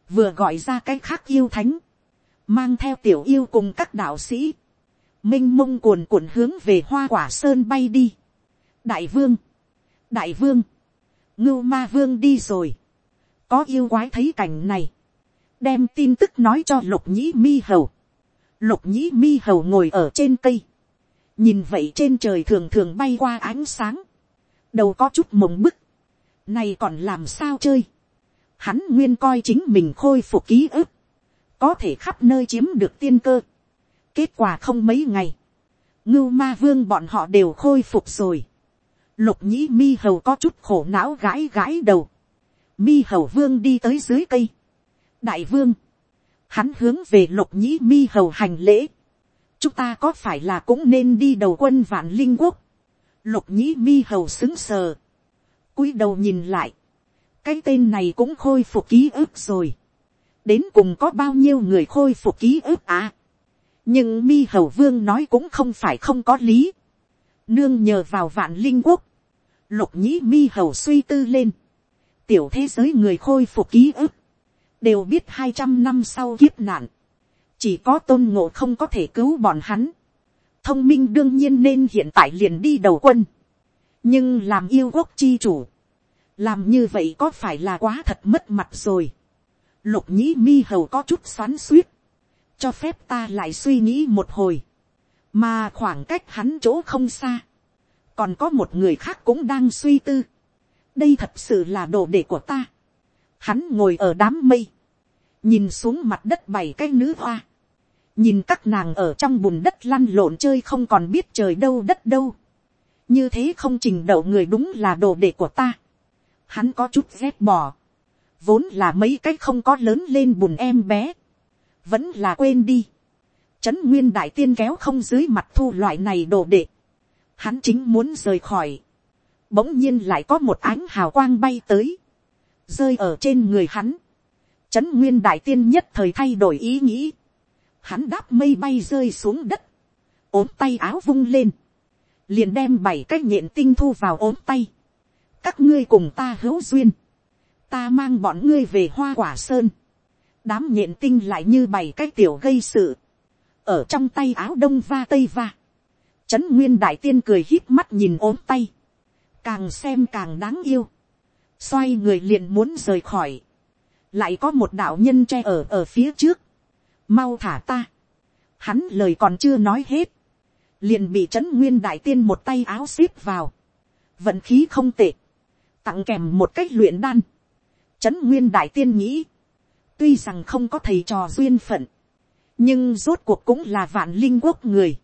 vừa gọi ra cái khác yêu thánh mang theo tiểu yêu cùng các đạo sĩ, m i n h mông cuồn cuộn hướng về hoa quả sơn bay đi. đại vương, đại vương, ngưu ma vương đi rồi, có yêu quái thấy cảnh này, đem tin tức nói cho lục nhĩ mi hầu, lục nhĩ mi hầu ngồi ở trên cây, nhìn vậy trên trời thường thường bay qua ánh sáng, đầu có chút mộng bức, này còn làm sao chơi, hắn nguyên coi chính mình khôi phục ký ức, có thể khắp nơi chiếm được tiên cơ, kết quả không mấy ngày, ngưu ma vương bọn họ đều khôi phục rồi, lục nhĩ mi hầu có chút khổ não gãi gãi đầu, mi hầu vương đi tới dưới cây, đại vương, hắn hướng về lục nhĩ mi hầu hành lễ, chúng ta có phải là cũng nên đi đầu quân vạn linh quốc, lục nhĩ mi hầu xứng sờ, cúi đầu nhìn lại, cái tên này cũng khôi phục ký ức rồi, đến cùng có bao nhiêu người khôi phục ký ức à, nhưng mi hầu vương nói cũng không phải không có lý, nương nhờ vào vạn linh quốc, lục nhĩ mi hầu suy tư lên, tiểu thế giới người khôi phục ký ức, đều biết hai trăm năm sau kiếp nạn, chỉ có tôn ngộ không có thể cứu bọn hắn, thông minh đương nhiên nên hiện tại liền đi đầu quân, nhưng làm yêu quốc chi chủ, làm như vậy có phải là quá thật mất mặt rồi, lục nhĩ mi hầu có chút xoắn suýt, cho phép ta lại suy nghĩ một hồi, mà khoảng cách hắn chỗ không xa, còn có một người khác cũng đang suy tư, đây thật sự là đồ đệ của ta, hắn ngồi ở đám mây, nhìn xuống mặt đất bảy cái nữ hoa, nhìn các nàng ở trong bùn đất lăn lộn chơi không còn biết trời đâu đất đâu, như thế không trình đậu người đúng là đồ đệ của ta, hắn có chút ghét bỏ, vốn là mấy cái không có lớn lên bùn em bé, vẫn là quên đi, trấn nguyên đại tiên kéo không dưới mặt thu loại này đồ đệ, hắn chính muốn rời khỏi, bỗng nhiên lại có một ánh hào quang bay tới, rơi ở trên người hắn, trấn nguyên đại tiên nhất thời thay đổi ý nghĩ, hắn đáp mây bay rơi xuống đất, ốm tay áo vung lên, liền đem bảy cái nhện tinh thu vào ốm tay, các ngươi cùng ta hữu duyên, ta mang bọn ngươi về hoa quả sơn, đám nhện tinh lại như bày cái tiểu gây sự, ở trong tay áo đông va tây va, trấn nguyên đại tiên cười hít mắt nhìn ốm tay, càng xem càng đáng yêu, xoay người liền muốn rời khỏi, lại có một đạo nhân tre ở ở phía trước, mau thả ta, hắn lời còn chưa nói hết, liền bị trấn nguyên đại tiên một tay áo xếp vào, vận khí không tệ, tặng kèm một cách luyện đan, trấn nguyên đại tiên nghĩ, tuy rằng không có thầy trò duyên phận, nhưng rốt cuộc cũng là vạn linh quốc người,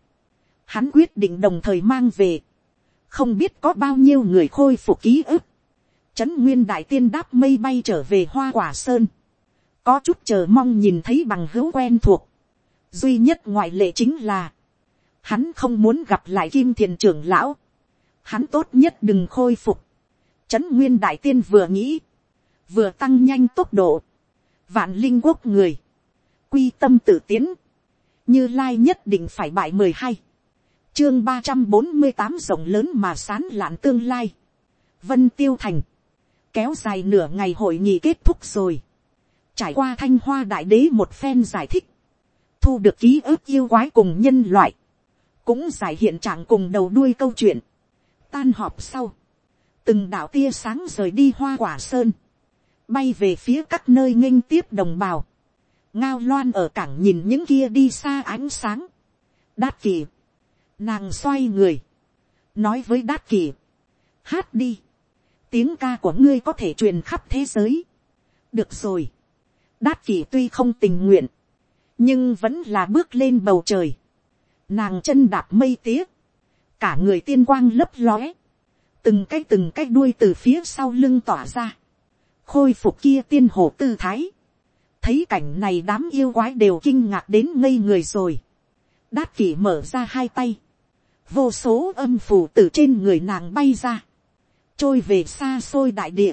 hắn quyết định đồng thời mang về, không biết có bao nhiêu người khôi phục ký ức, trấn nguyên đại tiên đáp mây bay trở về hoa quả sơn, có chút chờ mong nhìn thấy bằng hữu quen thuộc, duy nhất ngoại lệ chính là, hắn không muốn gặp lại kim thiền trưởng lão, hắn tốt nhất đừng khôi phục, trấn nguyên đại tiên vừa nghĩ, vừa tăng nhanh tốc độ, vạn linh quốc người, quy tâm tự tiến, như lai nhất định phải bại mười hai, chương ba trăm bốn mươi tám rộng lớn mà sán lạn tương lai, vân tiêu thành, kéo dài nửa ngày hội nghị kết thúc rồi, trải qua thanh hoa đại đế một phen giải thích, thu được ký ức yêu quái cùng nhân loại, cũng giải hiện trạng cùng đầu đuôi câu chuyện, tan họp sau, từng đạo tia sáng rời đi hoa quả sơn, bay về phía các nơi nghênh tiếp đồng bào, ngao loan ở cảng nhìn những kia đi xa ánh sáng, đát kỳ, nàng xoay người, nói với đát kỳ, hát đi, tiếng ca của ngươi có thể truyền khắp thế giới, được rồi, đát kỳ tuy không tình nguyện, nhưng vẫn là bước lên bầu trời, nàng chân đạp mây tía, cả người tiên quang lấp lóe, từng cái từng cái đuôi từ phía sau lưng tỏa ra, khôi phục kia tiên hồ tư thái, thấy cảnh này đám yêu quái đều kinh ngạc đến ngây người rồi, đát kỷ mở ra hai tay, vô số âm phù từ trên người nàng bay ra, trôi về xa xôi đại địa,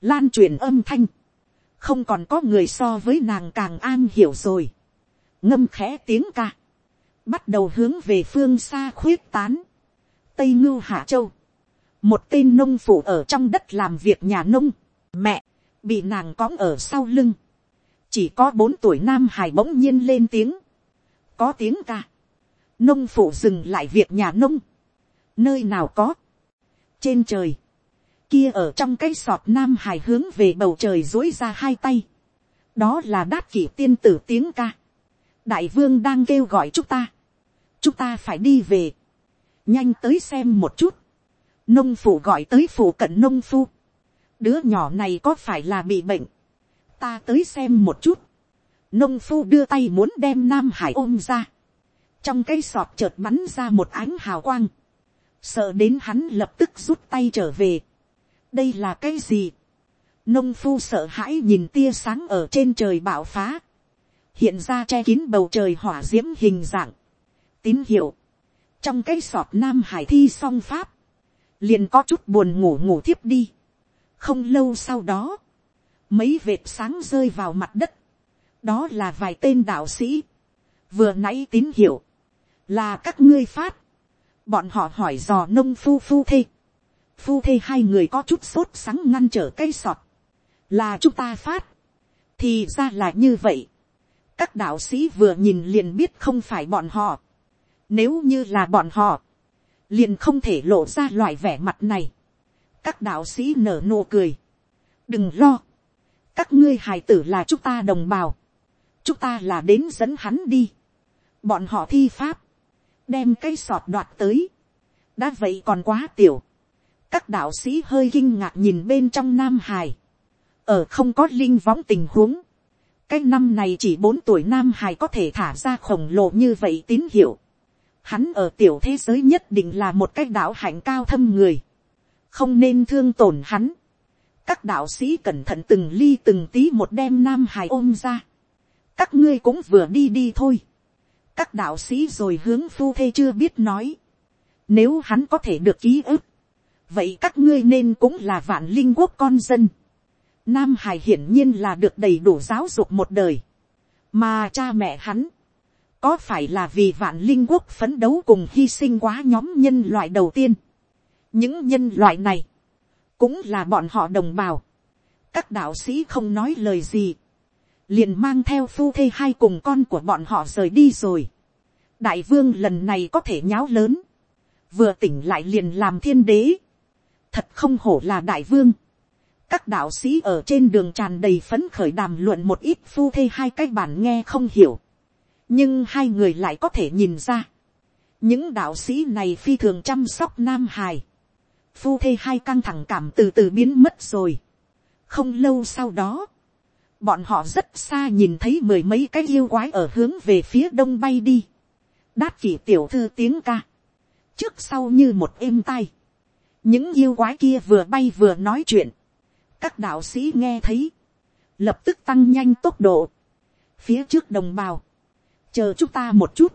lan truyền âm thanh, không còn có người so với nàng càng an hiểu rồi, ngâm khẽ tiếng ca, bắt đầu hướng về phương xa khuyết tán, tây ngưu hạ châu, một tên nông phụ ở trong đất làm việc nhà nông, mẹ, bị nàng cõng ở sau lưng, chỉ có bốn tuổi nam hải bỗng nhiên lên tiếng, có tiếng ca, nông phụ dừng lại việc nhà nông, nơi nào có, trên trời, kia ở trong cái sọt nam hải hướng về bầu trời dối ra hai tay, đó là đát kỷ tiên tử tiếng ca, đại vương đang kêu gọi chúng ta, chúng ta phải đi về, nhanh tới xem một chút, nông phụ gọi tới phụ cận nông phu, đứa nhỏ này có phải là bị bệnh, ta tới xem một chút, nông phu đưa tay muốn đem nam hải ôm ra, trong cái sọt chợt bắn ra một ánh hào quang, sợ đến hắn lập tức rút tay trở về. đây là cái gì, nông phu sợ hãi nhìn tia sáng ở trên trời bạo phá, hiện ra che kín bầu trời hỏa d i ễ m hình dạng, tín hiệu, trong cái sọt nam hải thi song pháp, liền có chút buồn ngủ ngủ thiếp đi, không lâu sau đó, mấy vệt sáng rơi vào mặt đất, đó là vài tên đạo sĩ, vừa nãy tín hiệu, là các ngươi phát, bọn họ hỏi dò nông phu phu thê, phu thê hai người có chút sốt sáng ngăn trở cây sọt, là chúng ta phát, thì ra là như vậy. các đạo sĩ vừa nhìn liền biết không phải bọn họ. nếu như là bọn họ, liền không thể lộ ra loại vẻ mặt này các đạo sĩ nở nụ cười. đừng lo, các ngươi hài tử là chúng ta đồng bào, chúng ta là đến dẫn hắn đi. bọn họ thi pháp, đem cây sọt đoạt tới. đã vậy còn quá tiểu. các đạo sĩ hơi kinh ngạc nhìn bên trong nam hài ở không có linh võng tình huống, cái năm này chỉ bốn tuổi nam hài có thể thả ra khổng lồ như vậy tín hiệu. Hắn ở tiểu thế giới nhất định là một cái đạo hạnh cao thâm người. Không nên thương tổn hắn. Các đạo sĩ cẩn thận từng ly từng tí một đem nam hài ôm ra. Các ngươi cũng vừa đi đi thôi. Các đạo sĩ rồi hướng phu thê chưa biết nói. Nếu hắn có thể được ký ức. Vậy các ngươi nên cũng là vạn linh quốc con dân Nam Hải hiển nhiên là được đầy đủ giáo dục một đời. Mà cha mẹ hắn. Có phải là vì vạn linh quốc phấn đấu cùng hy sinh quá nhóm nhân loại đầu tiên. Những nhân loại này. Cũng là bọn họ đồng bào. Các đạo sĩ không nói lời gì. Liền mang theo phu thê hai cùng con của bọn họ rời đi rồi. Đại vương lần này có thể nháo lớn. Vừa tỉnh lại liền làm thiên đế. Thật không hổ là đại vương các đạo sĩ ở trên đường tràn đầy phấn khởi đàm luận một ít phu thê hai cái bản nghe không hiểu. nhưng hai người lại có thể nhìn ra. những đạo sĩ này phi thường chăm sóc nam hài phu thê hai căng thẳng cảm từ từ biến mất rồi. không lâu sau đó, bọn họ rất xa nhìn thấy mười mấy cái yêu quái ở hướng về phía đông bay đi. đát kỷ tiểu thư tiếng ca. trước sau như một êm tay. những yêu quái kia vừa bay vừa nói chuyện các đạo sĩ nghe thấy, lập tức tăng nhanh tốc độ, phía trước đồng bào, chờ chúng ta một chút,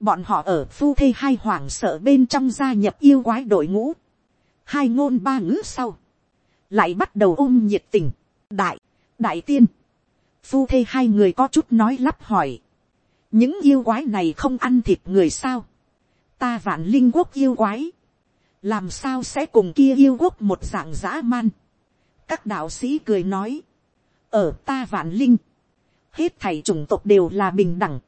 bọn họ ở phu thê hai hoảng sợ bên trong gia nhập yêu quái đội ngũ, hai ngôn ba ngữ sau, lại bắt đầu ôm nhiệt tình, đại, đại tiên, phu thê hai người có chút nói lắp hỏi, những yêu quái này không ăn thịt người sao, ta vạn linh quốc yêu quái, làm sao sẽ cùng kia yêu quốc một dạng dã man, các đạo sĩ cười nói, ở ta vạn linh, hết thầy chủng tộc đều là bình đẳng,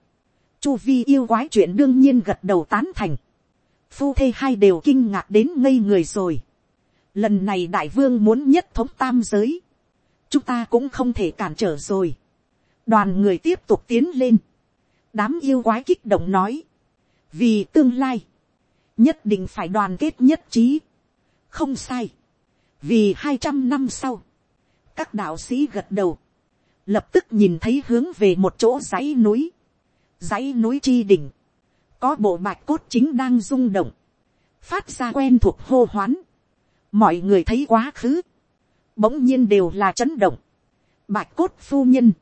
chu vi yêu quái chuyện đương nhiên gật đầu tán thành, phu thê hai đều kinh ngạc đến ngây người rồi, lần này đại vương muốn nhất thống tam giới, chúng ta cũng không thể cản trở rồi, đoàn người tiếp tục tiến lên, đám yêu quái kích động nói, vì tương lai, nhất định phải đoàn kết nhất trí, không sai, vì hai trăm năm sau, các đạo sĩ gật đầu, lập tức nhìn thấy hướng về một chỗ dãy núi, dãy núi chi đỉnh, có bộ bạch cốt chính đang rung động, phát ra quen thuộc hô hoán, mọi người thấy quá khứ, bỗng nhiên đều là chấn động, bạch cốt phu nhân,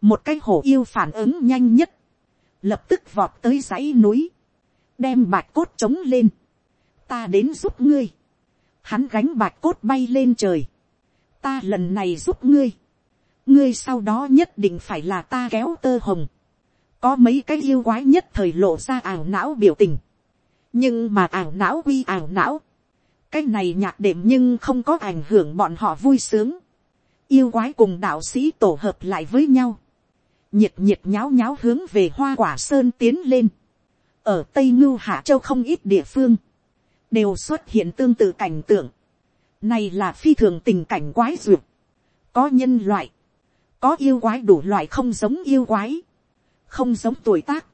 một cái hổ yêu phản ứng nhanh nhất, lập tức vọt tới dãy núi, đem bạch cốt trống lên, ta đến giúp ngươi, hắn gánh bạch cốt bay lên trời, ta lần này giúp ngươi, ngươi sau đó nhất định phải là ta kéo tơ hồng, có mấy cái yêu quái nhất thời lộ ra ảo não biểu tình, nhưng mà ảo não quy ảo não, cái này nhạc đệm nhưng không có ảnh hưởng bọn họ vui sướng, yêu quái cùng đạo sĩ tổ hợp lại với nhau, nhiệt nhiệt nháo nháo hướng về hoa quả sơn tiến lên, ở tây ngưu hạ châu không ít địa phương, đều xuất hiện tương tự cảnh tượng. Này là phi thường tình cảnh quái duyệt. Có nhân loại, có yêu quái đủ loại không giống yêu quái. không giống tuổi tác,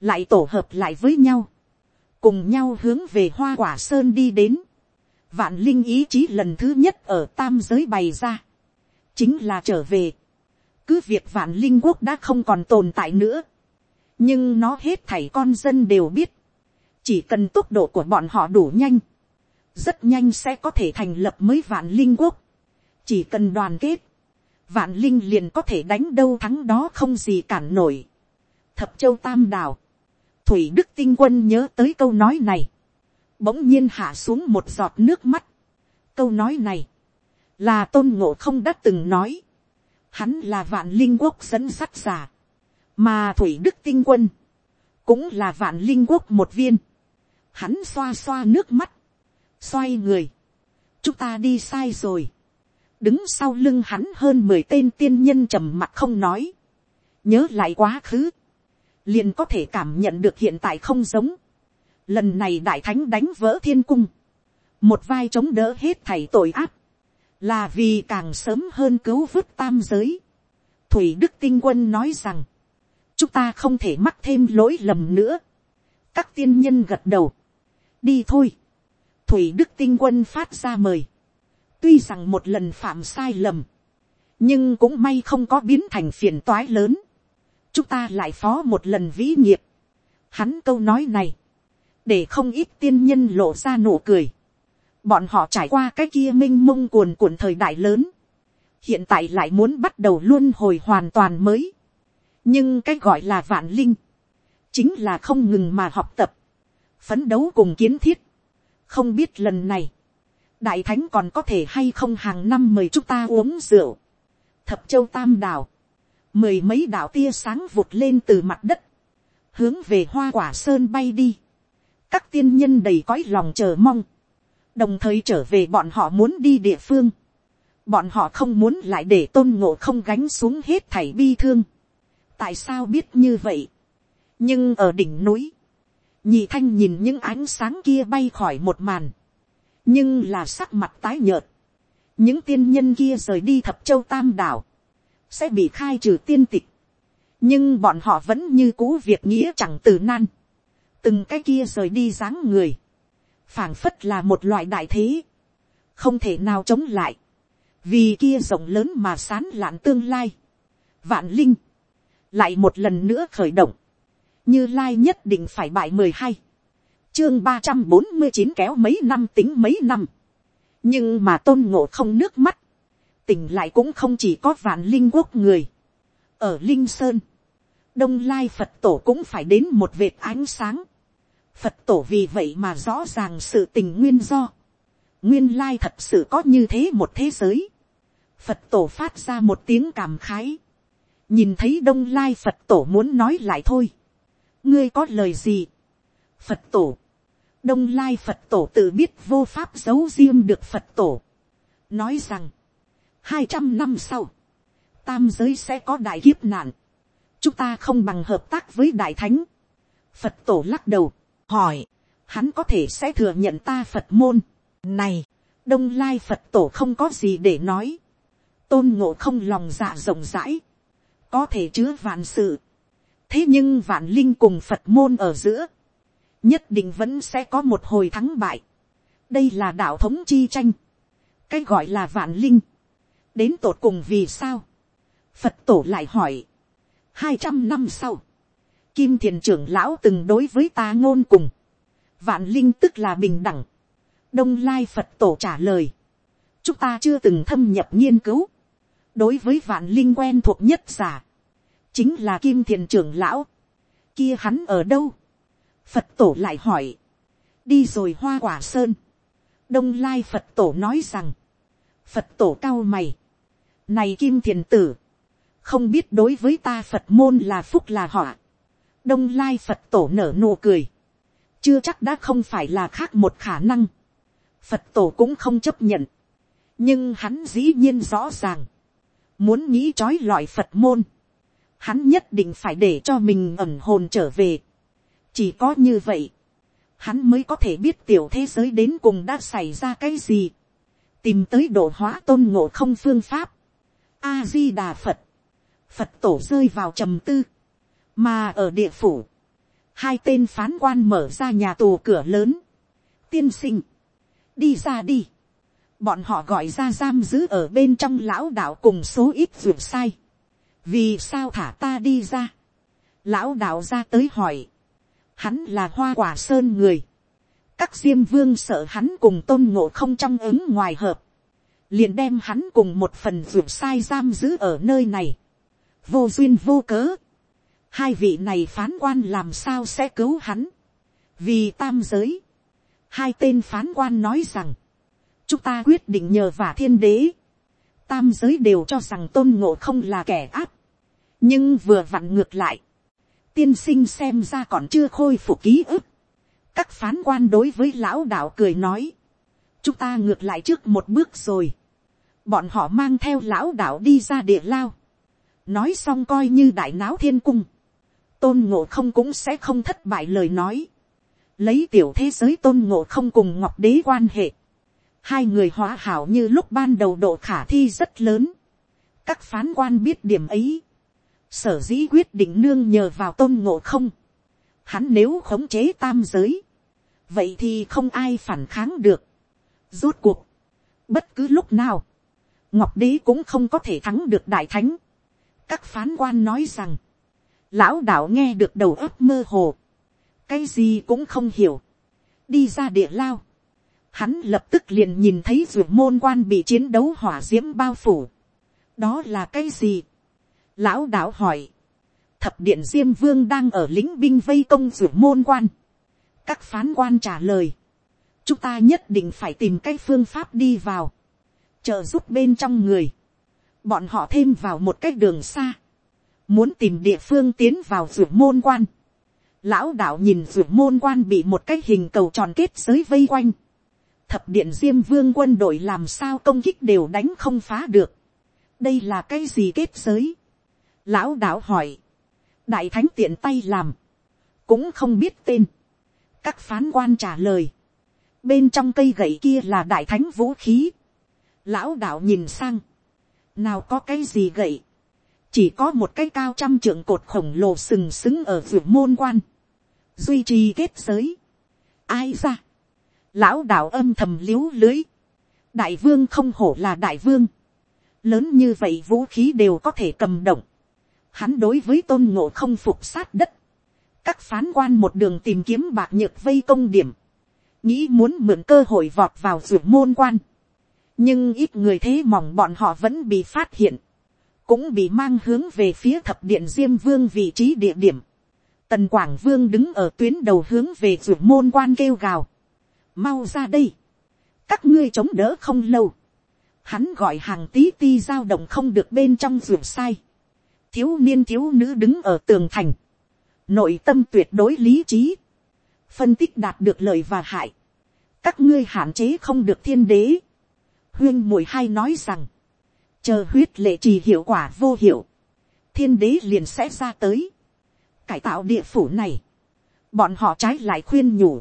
lại tổ hợp lại với nhau, cùng nhau hướng về hoa quả sơn đi đến, vạn linh ý chí lần thứ nhất ở tam giới bày ra, chính là trở về, cứ việc vạn linh quốc đã không còn tồn tại nữa, nhưng nó hết thảy con dân đều biết, chỉ cần tốc độ của bọn họ đủ nhanh, rất nhanh sẽ có thể thành lập mới vạn linh quốc, chỉ cần đoàn kết, vạn linh liền có thể đánh đâu thắng đó không gì cản nổi. thập châu tam đào, thủy đức tinh quân nhớ tới câu nói này, bỗng nhiên hạ xuống một giọt nước mắt. câu nói này, là tôn ngộ không đã từng nói, hắn là vạn linh quốc dẫn sắt giả, mà thủy đức tinh quân, cũng là vạn linh quốc một viên, hắn xoa xoa nước mắt, xoay người, chúng ta đi sai rồi, đứng sau lưng hắn hơn mười tên tiên nhân trầm mặt không nói, nhớ lại quá khứ, liền có thể cảm nhận được hiện tại không giống, lần này đại thánh đánh vỡ thiên cung, một vai chống đỡ hết thảy tội ác, là vì càng sớm hơn cứu vớt tam giới. Thủy đức tinh quân nói rằng, chúng ta không thể mắc thêm lỗi lầm nữa. các tiên nhân gật đầu, đi thôi. thủy đức tinh quân phát ra mời, tuy rằng một lần phạm sai lầm, nhưng cũng may không có biến thành phiền toái lớn. chúng ta lại phó một lần vĩ nghiệp. hắn câu nói này, để không ít tiên nhân lộ ra nụ cười. bọn họ trải qua cái kia m i n h mông cuồn cuộn thời đại lớn. hiện tại lại muốn bắt đầu luôn hồi hoàn toàn mới. nhưng cái gọi là vạn linh, chính là không ngừng mà học tập, phấn đấu cùng kiến thiết. không biết lần này, đại thánh còn có thể hay không hàng năm mời chúng ta uống rượu. thập châu tam đảo, mười mấy đảo tia sáng vụt lên từ mặt đất, hướng về hoa quả sơn bay đi các tiên nhân đầy cõi lòng chờ mong, đồng thời trở về bọn họ muốn đi địa phương, bọn họ không muốn lại để tôn ngộ không gánh xuống hết thảy bi thương. tại sao biết như vậy, nhưng ở đỉnh núi, nhị thanh nhìn những ánh sáng kia bay khỏi một màn, nhưng là sắc mặt tái nhợt, những tiên nhân kia rời đi thập châu tam đảo, sẽ bị khai trừ tiên tịch, nhưng bọn họ vẫn như cũ việc nghĩa chẳng từ nan, từng cái kia rời đi dáng người, phảng phất là một loại đại thế, không thể nào chống lại, vì kia rộng lớn mà sán lạn tương lai, vạn linh, lại một lần nữa khởi động, như lai nhất định phải bại mười hai, chương ba trăm bốn mươi chín kéo mấy năm tính mấy năm, nhưng mà tôn ngộ không nước mắt, tỉnh lại cũng không chỉ có vạn linh quốc người, ở linh sơn, đông lai phật tổ cũng phải đến một vệt ánh sáng, phật tổ vì vậy mà rõ ràng sự tình nguyên do, nguyên lai thật sự có như thế một thế giới, phật tổ phát ra một tiếng cảm khái, nhìn thấy đông lai phật tổ muốn nói lại thôi, ngươi có lời gì, phật tổ, đông lai phật tổ tự biết vô pháp giấu riêng được phật tổ, nói rằng, hai trăm năm sau, tam giới sẽ có đại kiếp nạn, chúng ta không bằng hợp tác với đại thánh, phật tổ lắc đầu, hỏi, hắn có thể sẽ thừa nhận ta phật môn. này, đông lai phật tổ không có gì để nói, tôn ngộ không lòng dạ rộng rãi, có thể chứa vạn sự. thế nhưng vạn linh cùng phật môn ở giữa, nhất định vẫn sẽ có một hồi thắng bại. đây là đạo thống chi tranh, cái gọi là vạn linh, đến tột cùng vì sao. phật tổ lại hỏi, hai trăm năm sau, kim thiền trưởng lão từng đối với ta ngôn cùng, vạn linh tức là bình đẳng, đông lai phật tổ trả lời, chúng ta chưa từng thâm nhập nghiên cứu, đối với vạn linh quen thuộc nhất giả, chính là kim thiền trưởng lão, kia hắn ở đâu, phật tổ lại hỏi, đi rồi hoa quả sơn, đông lai phật tổ nói rằng, phật tổ cao mày, này kim thiền tử, không biết đối với ta phật môn là phúc là họa, đông lai phật tổ nở nụ cười, chưa chắc đã không phải là khác một khả năng, phật tổ cũng không chấp nhận, nhưng hắn dĩ nhiên rõ ràng, muốn nghĩ trói lọi phật môn, hắn nhất định phải để cho mình ẩn hồn trở về, chỉ có như vậy, hắn mới có thể biết tiểu thế giới đến cùng đã xảy ra cái gì, tìm tới độ hóa tôn ngộ không phương pháp, a di đà phật, phật tổ rơi vào trầm tư, mà ở địa phủ, hai tên phán quan mở ra nhà tù cửa lớn, tiên sinh, đi ra đi, bọn họ gọi ra giam giữ ở bên trong lão đạo cùng số ít vượt sai, vì sao thả ta đi ra, lão đạo ra tới hỏi, hắn là hoa quả sơn người, các diêm vương sợ hắn cùng tôn ngộ không trong ứng ngoài hợp, liền đem hắn cùng một phần vượt sai giam giữ ở nơi này, vô duyên vô cớ, hai vị này phán quan làm sao sẽ cứu hắn, vì tam giới, hai tên phán quan nói rằng, chúng ta quyết định nhờ vả thiên đế, tam giới đều cho rằng tôn ngộ không là kẻ áp, nhưng vừa vặn ngược lại, tiên sinh xem ra còn chưa khôi phục ký ức, các phán quan đối với lão đạo cười nói, chúng ta ngược lại trước một bước rồi, bọn họ mang theo lão đạo đi ra địa lao, nói xong coi như đại náo thiên cung, tôn ngộ không cũng sẽ không thất bại lời nói, lấy tiểu thế giới tôn ngộ không cùng ngọc đế quan hệ, hai người hóa hảo như lúc ban đầu độ khả thi rất lớn, các phán quan biết điểm ấy, sở dĩ quyết định nương nhờ vào tôn ngộ không, hắn nếu khống chế tam giới, vậy thì không ai phản kháng được. Rốt cuộc, bất cứ lúc nào, ngọc đế cũng không có thể thắng được đại thánh các phán quan nói rằng, lão đạo nghe được đầu óc mơ hồ, cái gì cũng không hiểu, đi ra địa lao, hắn lập tức liền nhìn thấy ruột môn quan bị chiến đấu hỏa d i ễ m bao phủ, đó là cái gì, lão đạo hỏi, thập điện diêm vương đang ở lính binh vây công ruột môn quan, các phán quan trả lời, chúng ta nhất định phải tìm cái phương pháp đi vào, trợ giúp bên trong người, bọn họ thêm vào một cái đường xa, muốn tìm địa phương tiến vào ruộng môn quan. Lão đạo nhìn ruộng môn quan bị một cái hình cầu tròn kết giới vây quanh. Thập điện diêm vương quân đội làm sao công kích đều đánh không phá được. đây là cái gì kết giới. Lão đạo hỏi. đại thánh tiện tay làm. cũng không biết tên. các phán quan trả lời. bên trong cây gậy kia là đại thánh vũ khí. Lão đạo nhìn sang nào có cái gì gậy? Chỉ có một cái cao trăm trượng cột khổng lồ sừng sững ở vườn môn quan, duy trì kết giới. ai ra, lão đạo âm thầm l i ế u lưới, đại vương không hổ là đại vương, lớn như vậy vũ khí đều có thể cầm động, hắn đối với tôn ngộ không phục sát đất, các phán quan một đường tìm kiếm bạc nhược vây công điểm, nghĩ muốn mượn cơ hội vọt vào ruộng môn quan, nhưng ít người thế mỏng bọn họ vẫn bị phát hiện, cũng bị mang hướng về phía thập điện diêm vương vị trí địa điểm. Tần Quảng Vương đứng ở tuyến đầu hướng về ruột môn quan kêu gào. Mau ra đây. Các ngươi chống đỡ không lâu. Hắn gọi hàng tí ti dao động không được bên trong ruột sai. Thiếu niên thiếu nữ đứng ở tường thành. Nội tâm tuyệt đối lý trí. Phân tích đạt được lợi và hại. Các ngươi hạn chế không được thiên đế. Huyên mùi hai nói rằng chờ huyết lệ trì hiệu quả vô hiệu, thiên đế liền sẽ ra tới, cải tạo địa phủ này, bọn họ trái lại khuyên nhủ,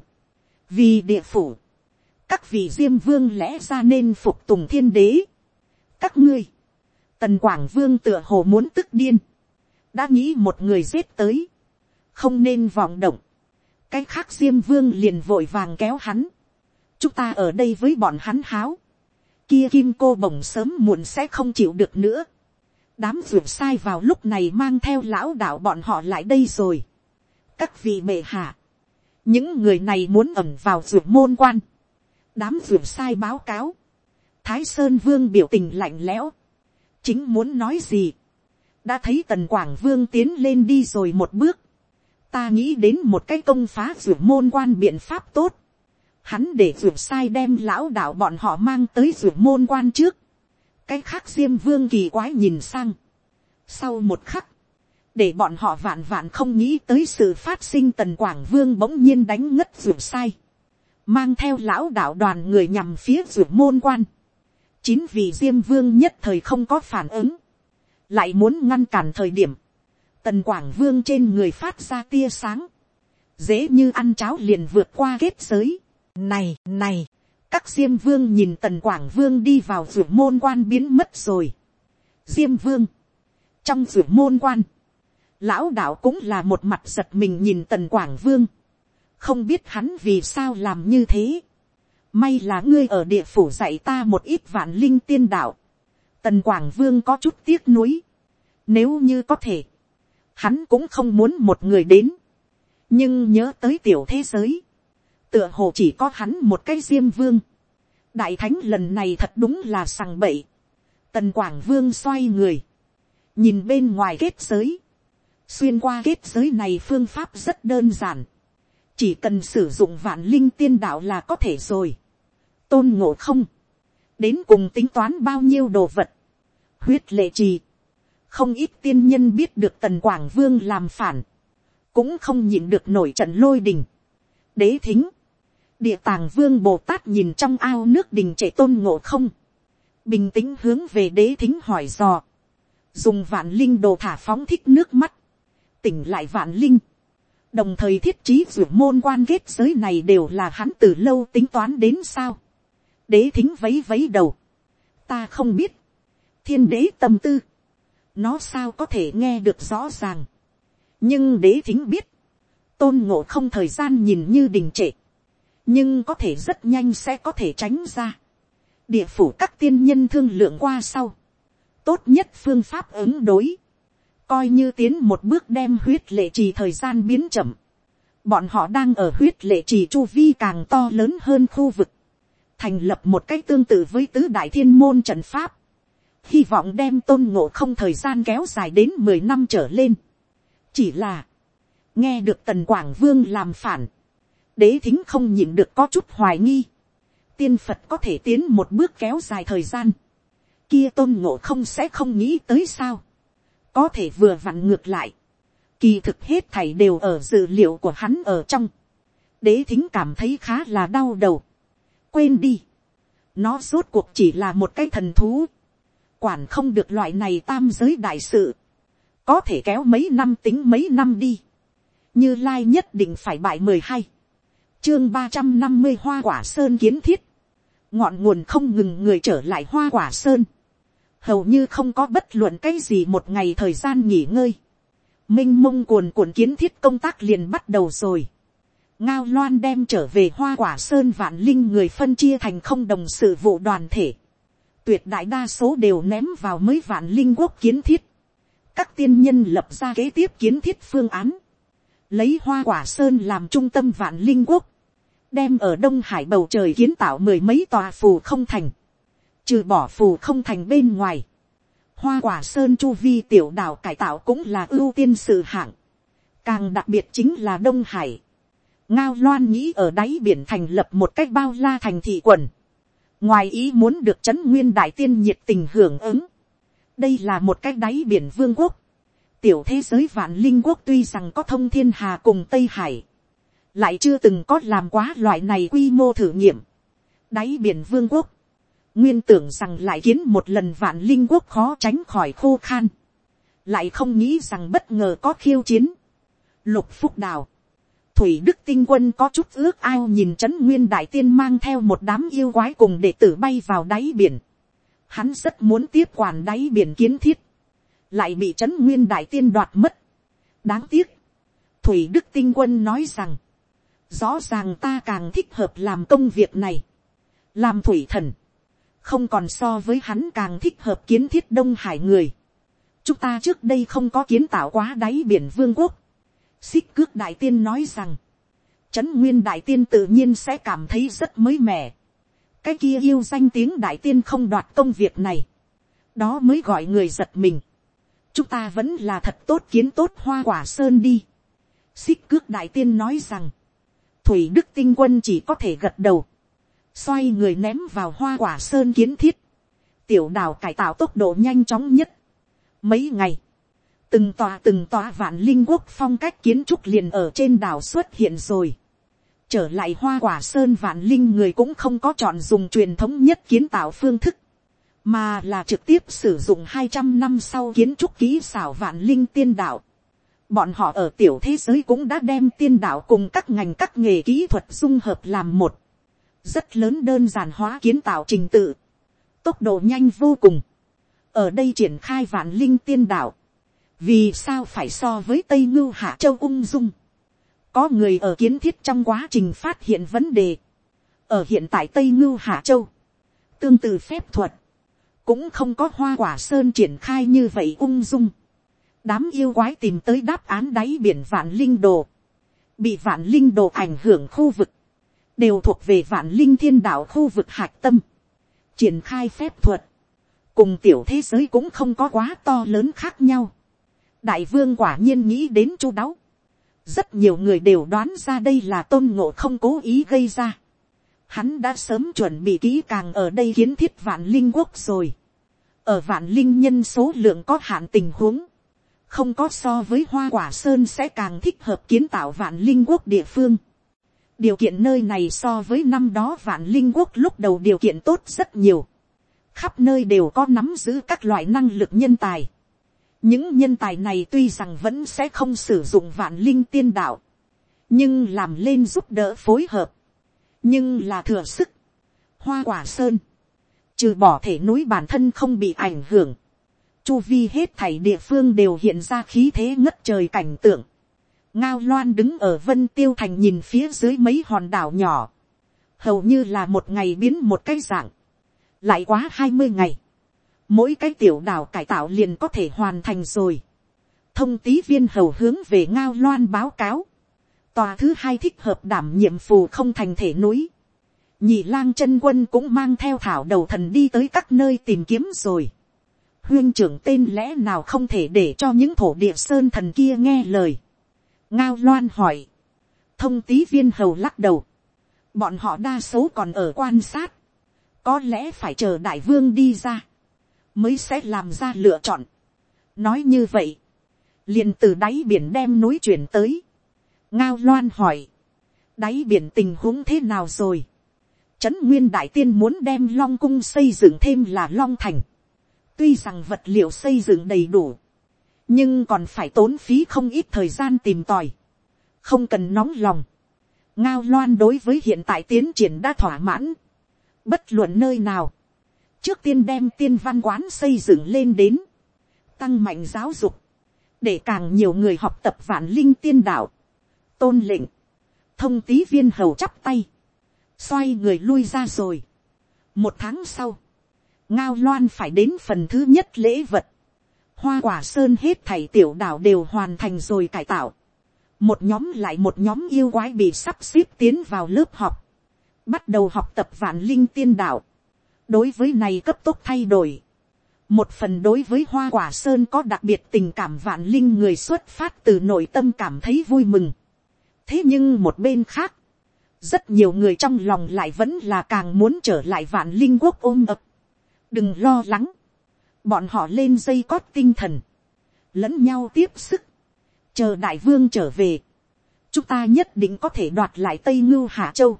vì địa phủ, các vị diêm vương lẽ ra nên phục tùng thiên đế, các ngươi, tần quảng vương tựa hồ muốn tức điên, đã nghĩ một người giết tới, không nên vọng động, cái khác diêm vương liền vội vàng kéo hắn, chúng ta ở đây với bọn hắn háo, kia kim cô bồng sớm muộn sẽ không chịu được nữa. đám ruột sai vào lúc này mang theo lão đạo bọn họ lại đây rồi. các vị bệ hạ, những người này muốn ẩm vào ruột môn quan. đám ruột sai báo cáo. thái sơn vương biểu tình lạnh lẽo. chính muốn nói gì. đã thấy tần quảng vương tiến lên đi rồi một bước. ta nghĩ đến một cái công phá ruột môn quan biện pháp tốt hắn để ruột sai đem lão đạo bọn họ mang tới ruột môn quan trước, cái khác diêm vương kỳ quái nhìn sang. sau một khắc, để bọn họ vạn vạn không nghĩ tới sự phát sinh tần quảng vương bỗng nhiên đánh ngất ruột sai, mang theo lão đạo đoàn người nhằm phía ruột môn quan. chính vì diêm vương nhất thời không có phản ứng, lại muốn ngăn cản thời điểm, tần quảng vương trên người phát ra tia sáng, dễ như ăn cháo liền vượt qua kết giới, này, này, các diêm vương nhìn tần quảng vương đi vào ruột môn quan biến mất rồi. Diêm vương, trong ruột môn quan, lão đạo cũng là một mặt giật mình nhìn tần quảng vương, không biết hắn vì sao làm như thế, may là ngươi ở địa phủ dạy ta một ít vạn linh tiên đạo, tần quảng vương có chút tiếc nuối, nếu như có thể, hắn cũng không muốn một người đến, nhưng nhớ tới tiểu thế giới, tựa hồ chỉ có hắn một cái diêm vương, đại thánh lần này thật đúng là sằng bậy, tần quảng vương xoay người, nhìn bên ngoài kết giới, xuyên qua kết giới này phương pháp rất đơn giản, chỉ cần sử dụng vạn linh tiên đạo là có thể rồi, tôn ngộ không, đến cùng tính toán bao nhiêu đồ vật, huyết lệ trì, không ít tiên nhân biết được tần quảng vương làm phản, cũng không nhịn được nổi trận lôi đình. đế thính, địa tàng vương bồ tát nhìn trong ao nước đình trệ tôn ngộ không, bình tĩnh hướng về đế thính hỏi dò, dùng vạn linh đồ thả phóng thích nước mắt, tỉnh lại vạn linh, đồng thời thiết trí ruột môn quan kết giới này đều là hắn từ lâu tính toán đến sao. đế thính vấy vấy đầu, ta không biết, thiên đế tâm tư, nó sao có thể nghe được rõ ràng. nhưng đế thính biết, tôn ngộ không thời gian nhìn như đình trệ, nhưng có thể rất nhanh sẽ có thể tránh ra. địa phủ các tiên nhân thương lượng qua sau, tốt nhất phương pháp ứng đối, coi như tiến một bước đem huyết lệ trì thời gian biến chậm. bọn họ đang ở huyết lệ trì chu vi càng to lớn hơn khu vực, thành lập một cách tương tự với tứ đại thiên môn trận pháp, hy vọng đem tôn ngộ không thời gian kéo dài đến mười năm trở lên. chỉ là, nghe được tần quảng vương làm phản, đế thính không nhìn được có chút hoài nghi, tiên phật có thể tiến một bước kéo dài thời gian, kia tôn ngộ không sẽ không nghĩ tới sao, có thể vừa vặn ngược lại, kỳ thực hết thảy đều ở dự liệu của hắn ở trong, đế thính cảm thấy khá là đau đầu, quên đi, nó rốt cuộc chỉ là một cái thần thú, quản không được loại này tam giới đại sự, có thể kéo mấy năm tính mấy năm đi, như lai nhất định phải bại mười hai, chương ba trăm năm mươi hoa quả sơn kiến thiết, ngọn nguồn không ngừng người trở lại hoa quả sơn, hầu như không có bất luận cái gì một ngày thời gian nghỉ ngơi, m i n h mông cuồn cuộn kiến thiết công tác liền bắt đầu rồi, ngao loan đem trở về hoa quả sơn vạn linh người phân chia thành không đồng sự vụ đoàn thể, tuyệt đại đa số đều ném vào mới vạn linh quốc kiến thiết, các tiên nhân lập ra kế tiếp kiến thiết phương án, lấy hoa quả sơn làm trung tâm vạn linh quốc, đem ở đông hải bầu trời kiến tạo mười mấy tòa phù không thành, trừ bỏ phù không thành bên ngoài, hoa quả sơn chu vi tiểu đảo cải tạo cũng là ưu tiên sự hạng, càng đặc biệt chính là đông hải, ngao loan nghĩ ở đáy biển thành lập một cách bao la thành thị quần, ngoài ý muốn được c nguyên đại tiên nhiệt tình hưởng ứng, đây là một cách đáy biển vương quốc, tiểu thế giới vạn linh quốc tuy rằng có thông thiên hà cùng tây hải, lại chưa từng có làm quá loại này quy mô thử nghiệm, đáy biển vương quốc, nguyên tưởng rằng lại kiến một lần vạn linh quốc khó tránh khỏi khô khan, lại không nghĩ rằng bất ngờ có khiêu chiến. Lục phúc đào, thủy đức tinh quân có chút ước ao nhìn trấn nguyên đại tiên mang theo một đám yêu quái cùng đệ tử bay vào đáy biển. Hắn rất muốn tiếp quản đáy biển kiến thiết, lại bị trấn nguyên đại tiên đoạt mất. đáng tiếc, thủy đức tinh quân nói rằng, rõ ràng ta càng thích hợp làm công việc này, làm thủy thần, không còn so với hắn càng thích hợp kiến thiết đông hải người. chúng ta trước đây không có kiến tạo quá đáy biển vương quốc. xích cước đại tiên nói rằng, trấn nguyên đại tiên tự nhiên sẽ cảm thấy rất mới mẻ. cái kia yêu danh tiếng đại tiên không đoạt công việc này. đó mới gọi người giật mình chúng ta vẫn là thật tốt kiến tốt hoa quả sơn đi. xích cước đại tiên nói rằng, thủy đức tinh quân chỉ có thể gật đầu xoay người ném vào hoa quả sơn kiến thiết, tiểu đào cải tạo tốc độ nhanh chóng nhất. Mấy ngày, từng tòa từng tòa vạn linh quốc phong cách kiến trúc liền ở trên đảo xuất hiện rồi. Trở lại hoa quả sơn vạn linh người cũng không có chọn dùng truyền thống nhất kiến tạo phương thức, mà là trực tiếp sử dụng hai trăm năm sau kiến trúc kỹ xảo vạn linh tiên đạo. Bọn họ ở tiểu thế giới cũng đã đem tiên đạo cùng các ngành các nghề kỹ thuật dung hợp làm một. Rất lớn đơn giản hóa kiến tạo trình tự, tốc độ nhanh vô cùng, ở đây triển khai vạn linh tiên đạo, vì sao phải so với tây ngưu hạ châu ung dung, có người ở kiến thiết trong quá trình phát hiện vấn đề, ở hiện tại tây ngưu hạ châu, tương tự phép thuật, cũng không có hoa quả sơn triển khai như vậy ung dung, đám yêu quái tìm tới đáp án đáy biển vạn linh đồ, bị vạn linh đồ ảnh hưởng khu vực, đều thuộc về vạn linh thiên đạo khu vực hạc tâm, triển khai phép thuật, cùng tiểu thế giới cũng không có quá to lớn khác nhau. đại vương quả nhiên nghĩ đến chu đáo, rất nhiều người đều đoán ra đây là tôn ngộ không cố ý gây ra. Hắn đã sớm chuẩn bị kỹ càng ở đây kiến thiết vạn linh quốc rồi. ở vạn linh nhân số lượng có hạn tình huống, không có so với hoa quả sơn sẽ càng thích hợp kiến tạo vạn linh quốc địa phương. điều kiện nơi này so với năm đó vạn linh quốc lúc đầu điều kiện tốt rất nhiều. khắp nơi đều có nắm giữ các loại năng lực nhân tài. những nhân tài này tuy rằng vẫn sẽ không sử dụng vạn linh tiên đạo, nhưng làm lên giúp đỡ phối hợp, nhưng là thừa sức. hoa quả sơn, trừ bỏ thể núi bản thân không bị ảnh hưởng, chu vi hết thảy địa phương đều hiện ra khí thế ngất trời cảnh tượng. ngao loan đứng ở vân tiêu thành nhìn phía dưới mấy hòn đảo nhỏ, hầu như là một ngày biến một cái dạng, lại quá hai mươi ngày, mỗi cái tiểu đảo cải tạo liền có thể hoàn thành rồi. thông tí viên hầu hướng về ngao loan báo cáo, tòa thứ hai thích hợp đảm nhiệm phù không thành thể núi, nhị lang chân quân cũng mang theo thảo đầu thần đi tới các nơi tìm kiếm rồi huyên trưởng tên lẽ nào không thể để cho những thổ địa sơn thần kia nghe lời. ngao loan hỏi. thông tí viên hầu lắc đầu. bọn họ đa số còn ở quan sát. có lẽ phải chờ đại vương đi ra. mới sẽ làm ra lựa chọn. nói như vậy. liền từ đáy biển đem núi chuyển tới ngao loan hỏi. đáy biển tình huống thế nào rồi. trấn nguyên đại tiên muốn đem long cung xây dựng thêm là long thành Tuy rằng vật liệu xây dựng đầy đủ, nhưng còn phải tốn phí không ít thời gian tìm tòi. Không cần nóng lòng. Ngao loan đối với hiện tại tiến triển đã thỏa mãn. Bất luận nơi nào. Trước tiên đem tiên văn quán xây dựng lên đến. Tăng mạnh giáo dục. Để càng nhiều người học tập vạn linh tiên đạo. Tôn lệnh. Thông tí viên hầu chắp tay. Xoay người lui ra rồi. Một tháng sau, ngao loan phải đến phần thứ nhất lễ vật. hoa quả sơn hết thảy tiểu đảo đều hoàn thành rồi cải tạo. một nhóm lại một nhóm yêu quái bị sắp xếp tiến vào lớp học. bắt đầu học tập vạn linh tiên đạo. đối với này cấp tốc thay đổi. một phần đối với hoa quả sơn có đặc biệt tình cảm vạn linh người xuất phát từ nội tâm cảm thấy vui mừng thế nhưng một bên khác, rất nhiều người trong lòng lại vẫn là càng muốn trở lại vạn linh quốc ôm ập đừng lo lắng, bọn họ lên dây cót tinh thần, lẫn nhau tiếp sức, chờ đại vương trở về, chúng ta nhất định có thể đoạt lại tây ngưu hạ châu,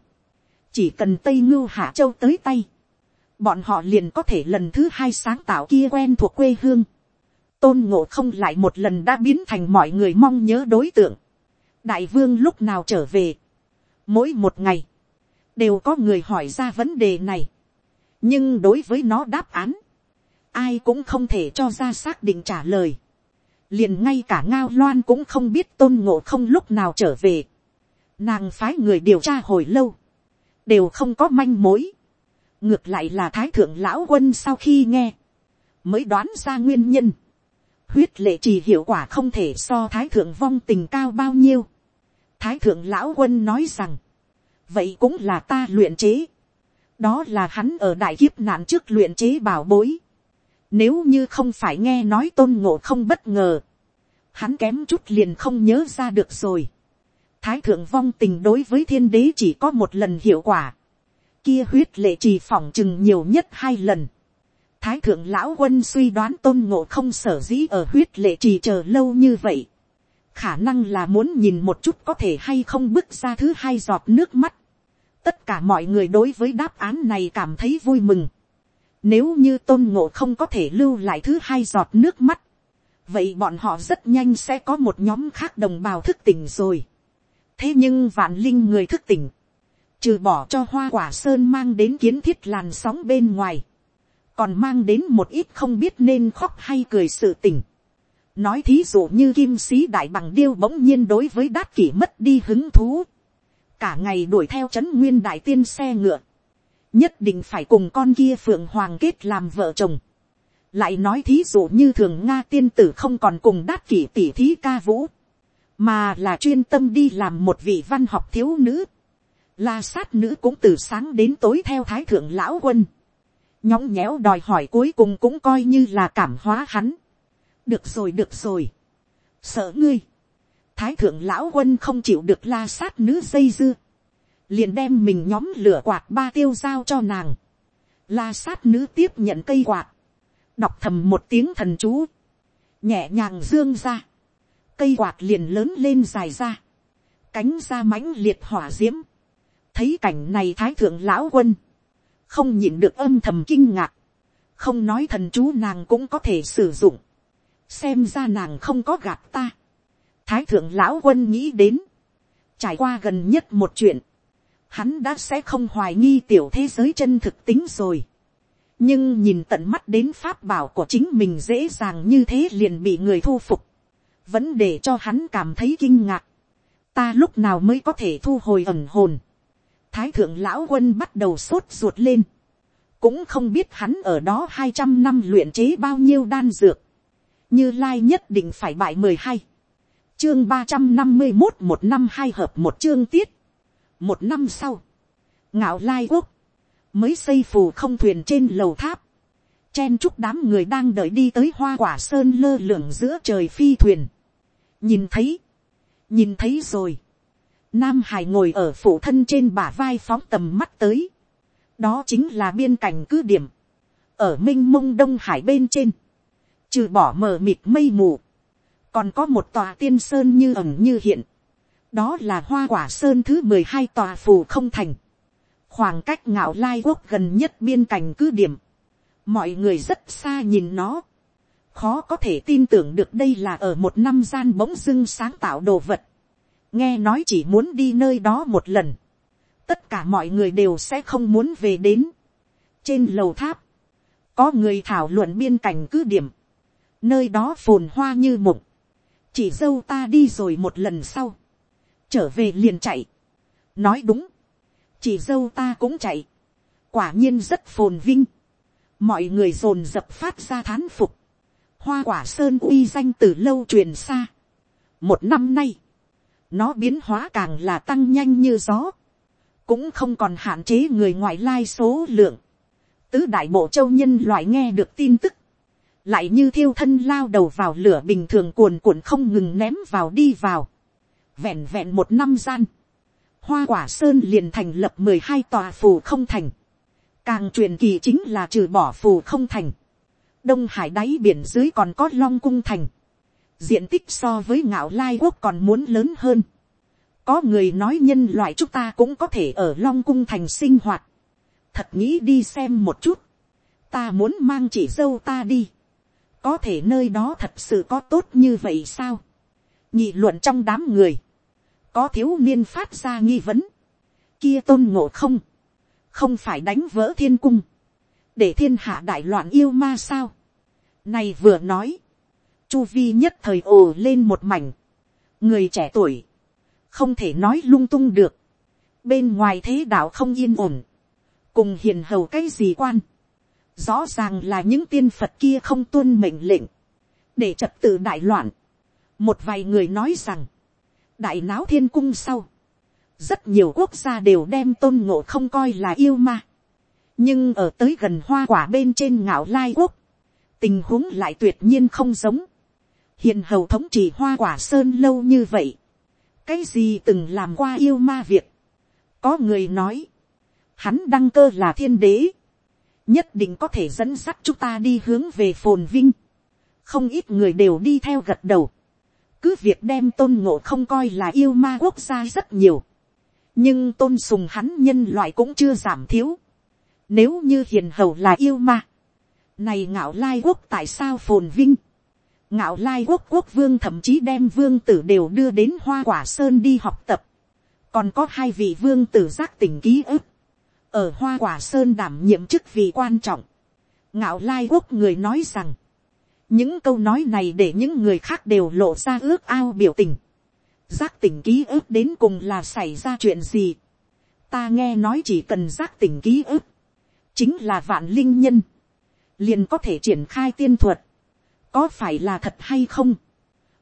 chỉ cần tây ngưu hạ châu tới tay, bọn họ liền có thể lần thứ hai sáng tạo kia quen thuộc quê hương, tôn ngộ không lại một lần đã biến thành mọi người mong nhớ đối tượng, đại vương lúc nào trở về, mỗi một ngày, đều có người hỏi ra vấn đề này, nhưng đối với nó đáp án, ai cũng không thể cho ra xác định trả lời. liền ngay cả ngao loan cũng không biết tôn ngộ không lúc nào trở về. nàng phái người điều tra hồi lâu, đều không có manh mối. ngược lại là thái thượng lão quân sau khi nghe, mới đoán ra nguyên nhân. huyết lệ trì hiệu quả không thể so thái thượng vong tình cao bao nhiêu thái thượng lão quân nói rằng, vậy cũng là ta luyện chế đó là hắn ở đại kiếp nạn trước luyện chế bảo bối. Nếu như không phải nghe nói tôn ngộ không bất ngờ, hắn kém chút liền không nhớ ra được rồi. Thái thượng vong tình đối với thiên đế chỉ có một lần hiệu quả. Kia huyết lệ trì phỏng chừng nhiều nhất hai lần. Thái thượng lão quân suy đoán tôn ngộ không sở dĩ ở huyết lệ trì chờ lâu như vậy. Khả năng là muốn nhìn một chút có thể hay không bước ra thứ hai giọt nước mắt tất cả mọi người đối với đáp án này cảm thấy vui mừng. Nếu như tôn ngộ không có thể lưu lại thứ hai giọt nước mắt, vậy bọn họ rất nhanh sẽ có một nhóm khác đồng bào thức tỉnh rồi. thế nhưng vạn linh người thức tỉnh, trừ bỏ cho hoa quả sơn mang đến kiến thiết làn sóng bên ngoài, còn mang đến một ít không biết nên khóc hay cười sự tỉnh nói thí dụ như kim sĩ đại bằng điêu bỗng nhiên đối với đát kỷ mất đi hứng thú, cả ngày đuổi theo c nguyên đại tiên xe ngựa, nhất định phải cùng con kia phượng hoàng kết làm vợ chồng, lại nói thí dụ như thường nga tiên tử không còn cùng đát kỷ tỉ thí ca vũ, mà là chuyên tâm đi làm một vị văn học thiếu nữ, la sát nữ cũng từ sáng đến tối theo thái thượng lão quân, nhõng nhẽo đòi hỏi cuối cùng cũng coi như là cảm hóa hắn được rồi được rồi. sợ ngươi. thái thượng lão quân không chịu được la sát nữ dây dưa. liền đem mình nhóm lửa quạt ba tiêu giao cho nàng. la sát nữ tiếp nhận cây quạt. đọc thầm một tiếng thần chú. nhẹ nhàng dương ra. cây quạt liền lớn lên dài ra. cánh ra mãnh liệt hỏa d i ễ m thấy cảnh này thái thượng lão quân không nhịn được âm thầm kinh ngạc, không nói thần chú nàng cũng có thể sử dụng, xem ra nàng không có gặp ta. Thái thượng lão quân nghĩ đến, trải qua gần nhất một chuyện, hắn đã sẽ không hoài nghi tiểu thế giới chân thực tính rồi. nhưng nhìn tận mắt đến pháp bảo của chính mình dễ dàng như thế liền bị người thu phục, vẫn để cho hắn cảm thấy kinh ngạc. ta lúc nào mới có thể thu hồi ẩn hồn thái thượng lão quân bắt đầu sốt ruột lên. cũng không biết hắn ở đó hai trăm năm luyện chế bao nhiêu đan dược như lai nhất định phải bại mười hai. chương ba trăm năm mươi một một năm hai hợp một chương tiết. một năm sau, ngạo lai quốc, mới xây phù không thuyền trên lầu tháp. chen chúc đám người đang đợi đi tới hoa quả sơn lơ lửng giữa trời phi thuyền. nhìn thấy, nhìn thấy rồi Nam Hải ngồi ở phụ thân trên bả vai phóng tầm mắt tới. Đó chính là biên cảnh cứ điểm. Ở minh mông Đông Hải bên trên. Trừ bỏ mờ mịt mây mù. Còn có một tòa tiên sơn như ẩn như hiện. Đó là hoa quả sơn thứ mười hai tòa phù không thành. Khoảng cách ngạo lai quốc gần nhất biên cảnh cứ điểm. Mọi người rất xa nhìn nó. Khó có thể tin tưởng được đây là ở một năm gian bỗng dưng sáng tạo đồ vật nghe nói chỉ muốn đi nơi đó một lần, tất cả mọi người đều sẽ không muốn về đến. trên lầu tháp, có người thảo luận biên cảnh cứ điểm, nơi đó phồn hoa như mộng, chỉ dâu ta đi rồi một lần sau, trở về liền chạy, nói đúng, chỉ dâu ta cũng chạy, quả nhiên rất phồn vinh, mọi người dồn dập phát ra thán phục, hoa quả sơn uy danh từ lâu truyền xa, một năm nay, nó biến hóa càng là tăng nhanh như gió, cũng không còn hạn chế người ngoại lai số lượng. Tứ đại bộ châu nhân loại nghe được tin tức, lại như thiêu thân lao đầu vào lửa bình thường cuồn cuộn không ngừng ném vào đi vào. Vẹn vẹn một năm gian, hoa quả sơn liền thành lập mười hai tòa phù không thành. Càng truyền kỳ chính là trừ bỏ phù không thành. Đông hải đáy biển dưới còn có long cung thành diện tích so với ngạo lai quốc còn muốn lớn hơn. có người nói nhân loại chúng ta cũng có thể ở long cung thành sinh hoạt. thật nghĩ đi xem một chút. ta muốn mang chỉ dâu ta đi có thể nơi đó thật sự có tốt như vậy sao. nhị luận trong đám người. có thiếu niên phát ra nghi vấn. kia tôn ngộ không. không phải đánh vỡ thiên cung. để thiên hạ đại loạn yêu ma sao. này vừa nói chu vi nhất thời ồ lên một mảnh, người trẻ tuổi, không thể nói lung tung được, bên ngoài thế đạo không yên ổn, cùng hiền hầu cái gì quan, rõ ràng là những tiên phật kia không tuân mệnh lệnh, để trật tự đại loạn, một vài người nói rằng, đại náo thiên cung sau, rất nhiều quốc gia đều đem tôn ngộ không coi là yêu ma, nhưng ở tới gần hoa quả bên trên ngạo lai quốc, tình huống lại tuyệt nhiên không giống. Hiền hầu thống trị hoa quả sơn lâu như vậy, cái gì từng làm qua yêu ma việc, có người nói, hắn đăng cơ là thiên đế, nhất định có thể dẫn dắt chúng ta đi hướng về phồn vinh, không ít người đều đi theo gật đầu, cứ việc đem tôn ngộ không coi là yêu ma quốc gia rất nhiều, nhưng tôn sùng hắn nhân loại cũng chưa giảm thiếu, nếu như hiền hầu là yêu ma, này ngạo lai quốc tại sao phồn vinh, ngạo lai quốc quốc vương thậm chí đem vương tử đều đưa đến hoa quả sơn đi học tập. còn có hai vị vương tử giác tỉnh ký ức ở hoa quả sơn đảm nhiệm chức vị quan trọng. ngạo lai quốc người nói rằng, những câu nói này để những người khác đều lộ ra ước ao biểu tình. giác tỉnh ký ức đến cùng là xảy ra chuyện gì. ta nghe nói chỉ cần giác tỉnh ký ức, chính là vạn linh nhân, liền có thể triển khai tiên thuật. có phải là thật hay không.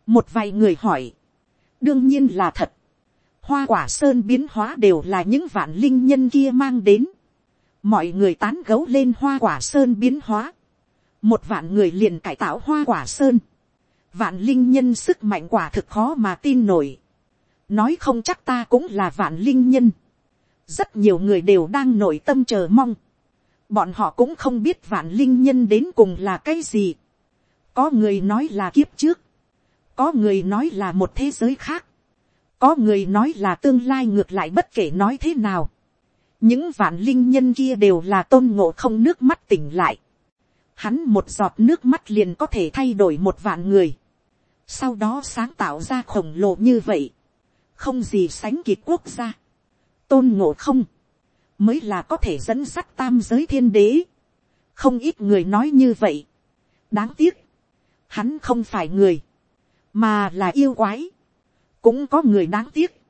một vài người hỏi, đương nhiên là thật hoa quả sơn biến hóa đều là những vạn linh nhân kia mang đến. mọi người tán gấu lên hoa quả sơn biến hóa. Một vạn người liền cải tạo hoa quả sơn, vạn linh nhân sức mạnh quả thực khó mà tin nổi, nói không chắc ta cũng là vạn linh nhân, rất nhiều người đều đang nội tâm chờ mong, bọn họ cũng không biết vạn linh nhân đến cùng là cái gì, có người nói là kiếp trước, có người nói là một thế giới khác, có người nói là tương lai ngược lại bất kể nói thế nào, những vạn linh nhân kia đều là tôn ngộ không nước mắt tỉnh lại, hắn một giọt nước mắt liền có thể thay đổi một vạn người, sau đó sáng tạo ra khổng lồ như vậy, không gì sánh kịp quốc gia, tôn ngộ không, mới là có thể dẫn sắt tam giới thiên đế, không ít người nói như vậy, đáng tiếc, hắn không phải người, mà là yêu quái, cũng có người đáng tiếc,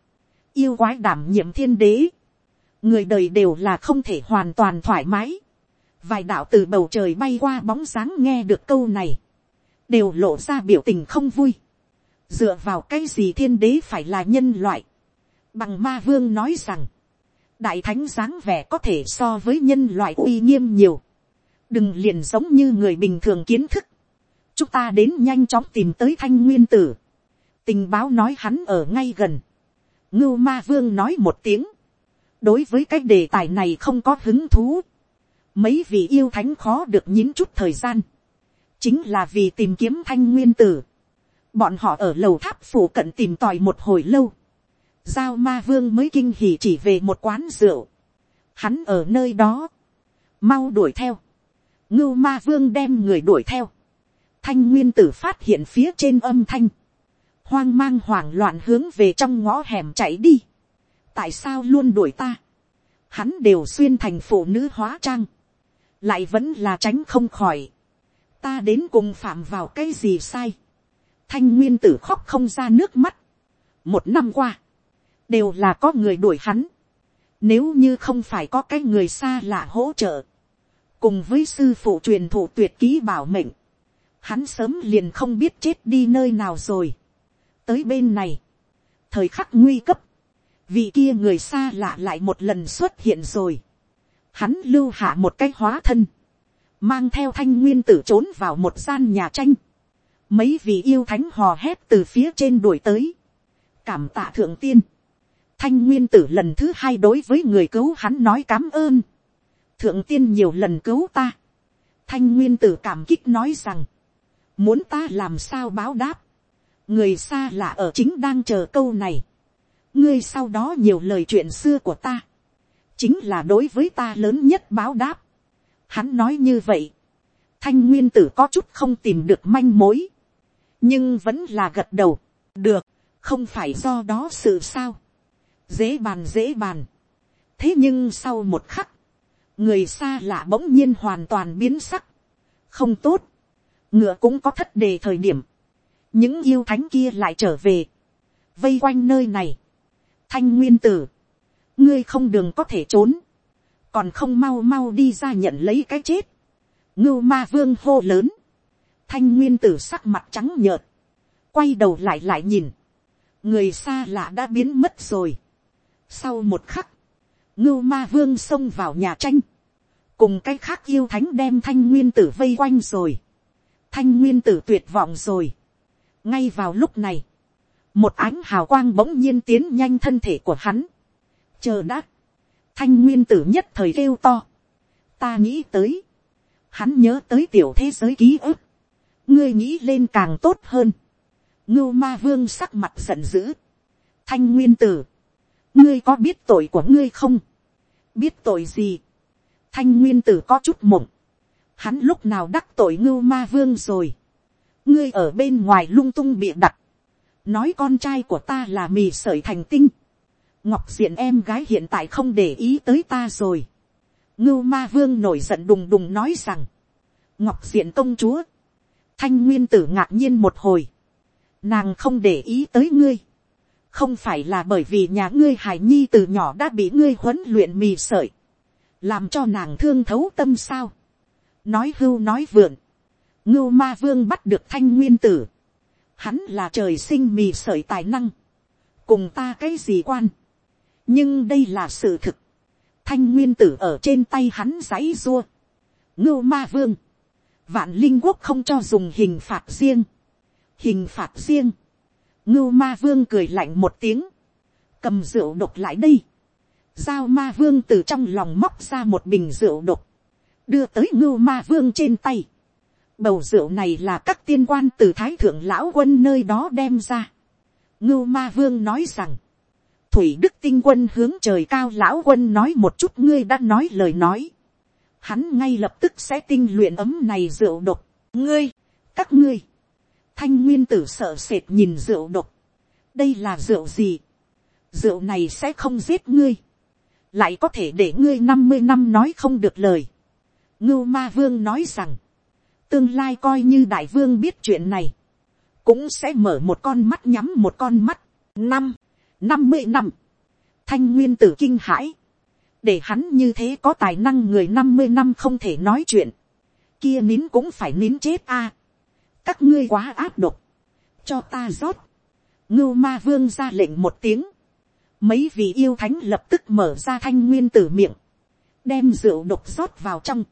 yêu quái đảm nhiệm thiên đế, người đời đều là không thể hoàn toàn thoải mái, vài đạo từ bầu trời bay qua bóng sáng nghe được câu này, đều lộ ra biểu tình không vui. dựa vào cái gì thiên đế phải là nhân loại. bằng ma vương nói rằng, đại thánh dáng vẻ có thể so với nhân loại uy nghiêm nhiều. đừng liền giống như người bình thường kiến thức. chúng ta đến nhanh chóng tìm tới thanh nguyên tử tình báo nói hắn ở ngay gần. ngưu ma vương nói một tiếng. đối với cái đề tài này không có hứng thú. Mấy vị yêu thánh khó được nhín chút thời gian, chính là vì tìm kiếm thanh nguyên tử. bọn họ ở lầu tháp phủ cận tìm tòi một hồi lâu, giao ma vương mới kinh hỉ chỉ về một quán rượu, hắn ở nơi đó, mau đuổi theo, ngưu ma vương đem người đuổi theo, thanh nguyên tử phát hiện phía trên âm thanh, hoang mang hoảng loạn hướng về trong ngõ hẻm chạy đi, tại sao luôn đuổi ta, hắn đều xuyên thành phụ nữ hóa trang, lại vẫn là tránh không khỏi, ta đến cùng phạm vào cái gì sai, thanh nguyên tử khóc không ra nước mắt, một năm qua, đều là có người đuổi hắn, nếu như không phải có cái người xa lạ hỗ trợ, cùng với sư phụ truyền thụ tuyệt ký bảo mệnh, hắn sớm liền không biết chết đi nơi nào rồi tới bên này, thời khắc nguy cấp, vị kia người xa lạ lại một lần xuất hiện rồi. Hắn lưu hạ một cái hóa thân, mang theo thanh nguyên tử trốn vào một gian nhà tranh, mấy vị yêu thánh hò hét từ phía trên đuổi tới, cảm tạ thượng tiên, thanh nguyên tử lần thứ hai đối với người cứu hắn nói cám ơn, thượng tiên nhiều lần cứu ta, thanh nguyên tử cảm kích nói rằng, muốn ta làm sao báo đáp, người xa lạ ở chính đang chờ câu này, ngươi sau đó nhiều lời chuyện xưa của ta, chính là đối với ta lớn nhất báo đáp. Hắn nói như vậy, thanh nguyên tử có chút không tìm được manh mối, nhưng vẫn là gật đầu, được, không phải do đó sự sao, dễ bàn dễ bàn. thế nhưng sau một khắc, người xa lạ bỗng nhiên hoàn toàn biến sắc, không tốt, ngựa cũng có thất đề thời điểm, những yêu thánh kia lại trở về, vây quanh nơi này, thanh nguyên tử, ngươi không đường có thể trốn, còn không mau mau đi ra nhận lấy cái chết, ngưu ma vương hô lớn, thanh nguyên tử sắc mặt trắng nhợt, quay đầu lại lại nhìn, người xa lạ đã biến mất rồi. Sau một khắc, ngưu ma vương xông vào nhà tranh, cùng cái khác yêu thánh đem thanh nguyên tử vây quanh rồi, thanh nguyên tử tuyệt vọng rồi ngay vào lúc này, một ánh hào quang bỗng nhiên tiến nhanh thân thể của hắn, chờ đã, thanh nguyên tử nhất thời kêu to, ta nghĩ tới, hắn nhớ tới tiểu thế giới ký ức, ngươi nghĩ lên càng tốt hơn, ngưu ma vương sắc mặt giận dữ, thanh nguyên tử, ngươi có biết tội của ngươi không, biết tội gì, thanh nguyên tử có chút mộng, hắn lúc nào đắc tội ngưu ma vương rồi, ngươi ở bên ngoài lung tung bịa đặt, nói con trai của ta là mì sởi thành tinh, ngọc diện em gái hiện tại không để ý tới ta rồi. ngưu ma vương nổi giận đùng đùng nói rằng, ngọc diện công chúa, thanh nguyên tử ngạc nhiên một hồi, nàng không để ý tới ngươi, không phải là bởi vì nhà ngươi hải nhi từ nhỏ đã bị ngươi huấn luyện mì sợi, làm cho nàng thương thấu tâm sao, nói hưu nói vượn, ngưu ma vương bắt được thanh nguyên tử, hắn là trời sinh mì sợi tài năng, cùng ta cái gì quan, nhưng đây là sự thực, thanh nguyên tử ở trên tay hắn giấy dua, ngưu ma vương, vạn linh quốc không cho dùng hình phạt riêng, hình phạt riêng, ngưu ma vương cười lạnh một tiếng, cầm rượu độc lại đây, giao ma vương từ trong lòng móc ra một bình rượu độc, đưa tới ngưu ma vương trên tay. Bầu rượu này là các tiên quan từ thái thượng lão quân nơi đó đem ra. ngưu ma vương nói rằng, thủy đức tinh quân hướng trời cao lão quân nói một chút ngươi đã nói lời nói. Hắn ngay lập tức sẽ tinh luyện ấm này rượu độc. ngươi, các ngươi, thanh nguyên tử sợ sệt nhìn rượu độc. đây là rượu gì. rượu này sẽ không giết ngươi. lại có thể để ngươi năm mươi năm nói không được lời. ngưu ma vương nói rằng, tương lai coi như đại vương biết chuyện này, cũng sẽ mở một con mắt nhắm một con mắt. năm, năm mươi năm, thanh nguyên tử kinh hãi, để hắn như thế có tài năng người năm mươi năm không thể nói chuyện, kia nín cũng phải nín chết a. các ngươi quá áp độc, cho ta rót, ngưu ma vương ra lệnh một tiếng, mấy vị yêu thánh lập tức mở ra thanh nguyên tử miệng, đem rượu độc rót vào trong,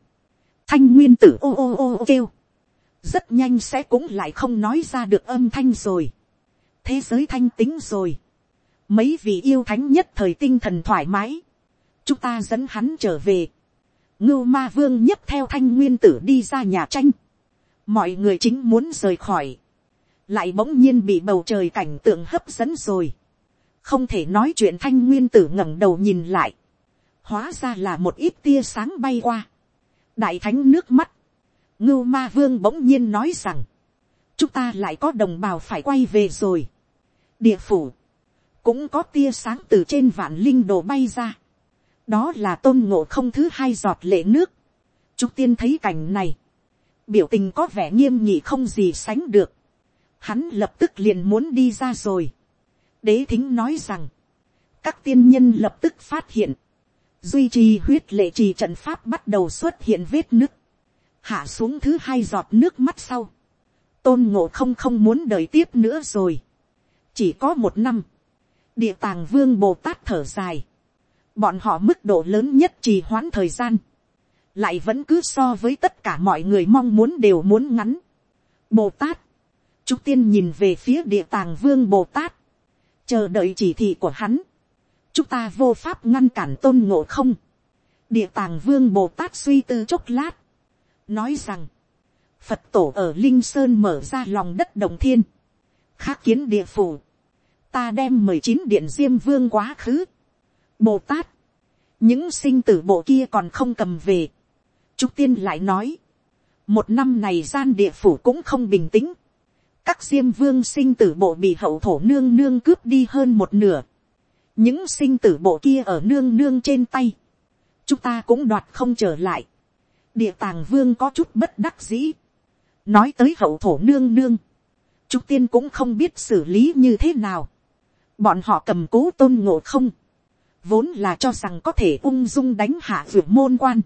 thanh nguyên tử ô ô ô kêu, rất nhanh sẽ cũng lại không nói ra được âm thanh rồi, thế giới thanh tính rồi, mấy vị yêu thánh nhất thời tinh thần thoải mái, chúng ta dẫn hắn trở về, ngưu ma vương nhấp theo thanh nguyên tử đi ra nhà tranh, mọi người chính muốn rời khỏi, lại bỗng nhiên bị bầu trời cảnh tượng hấp dẫn rồi, không thể nói chuyện thanh nguyên tử ngẩng đầu nhìn lại, hóa ra là một ít tia sáng bay qua, đại thánh nước mắt, ngưu ma vương bỗng nhiên nói rằng, chúng ta lại có đồng bào phải quay về rồi. địa phủ, cũng có tia sáng từ trên vạn linh đồ bay ra. đó là tôn ngộ không thứ hai giọt lệ nước. chúng tiên thấy cảnh này, biểu tình có vẻ nghiêm nhị không gì sánh được. hắn lập tức liền muốn đi ra rồi. đế thính nói rằng, các tiên nhân lập tức phát hiện, duy trì huyết lệ trì trận pháp bắt đầu xuất hiện vết nứt, hạ xuống thứ hai giọt nước mắt sau, tôn ngộ không không muốn đợi tiếp nữa rồi, chỉ có một năm, địa tàng vương bồ tát thở dài, bọn họ mức độ lớn nhất trì hoãn thời gian, lại vẫn cứ so với tất cả mọi người mong muốn đều muốn ngắn. Bồ Tát, chúng tiên nhìn về phía địa tàng vương Bồ Tát, chờ đợi chỉ thị của hắn, chúng ta vô pháp ngăn cản tôn ngộ không. địa tàng vương bồ tát suy tư chốc lát, nói rằng, phật tổ ở linh sơn mở ra lòng đất đồng thiên, khác kiến địa phủ, ta đem mười chín điện diêm vương quá khứ, bồ tát, những sinh tử bộ kia còn không cầm về, trúc tiên lại nói, một năm này gian địa phủ cũng không bình tĩnh, các diêm vương sinh tử bộ bị hậu thổ nương nương cướp đi hơn một nửa, những sinh tử bộ kia ở nương nương trên tay, chúng ta cũng đoạt không trở lại. địa tàng vương có chút bất đắc dĩ, nói tới hậu thổ nương nương, chúng tiên cũng không biết xử lý như thế nào. bọn họ cầm cố tôn ngộ không, vốn là cho rằng có thể ung dung đánh hạ vượt môn quan.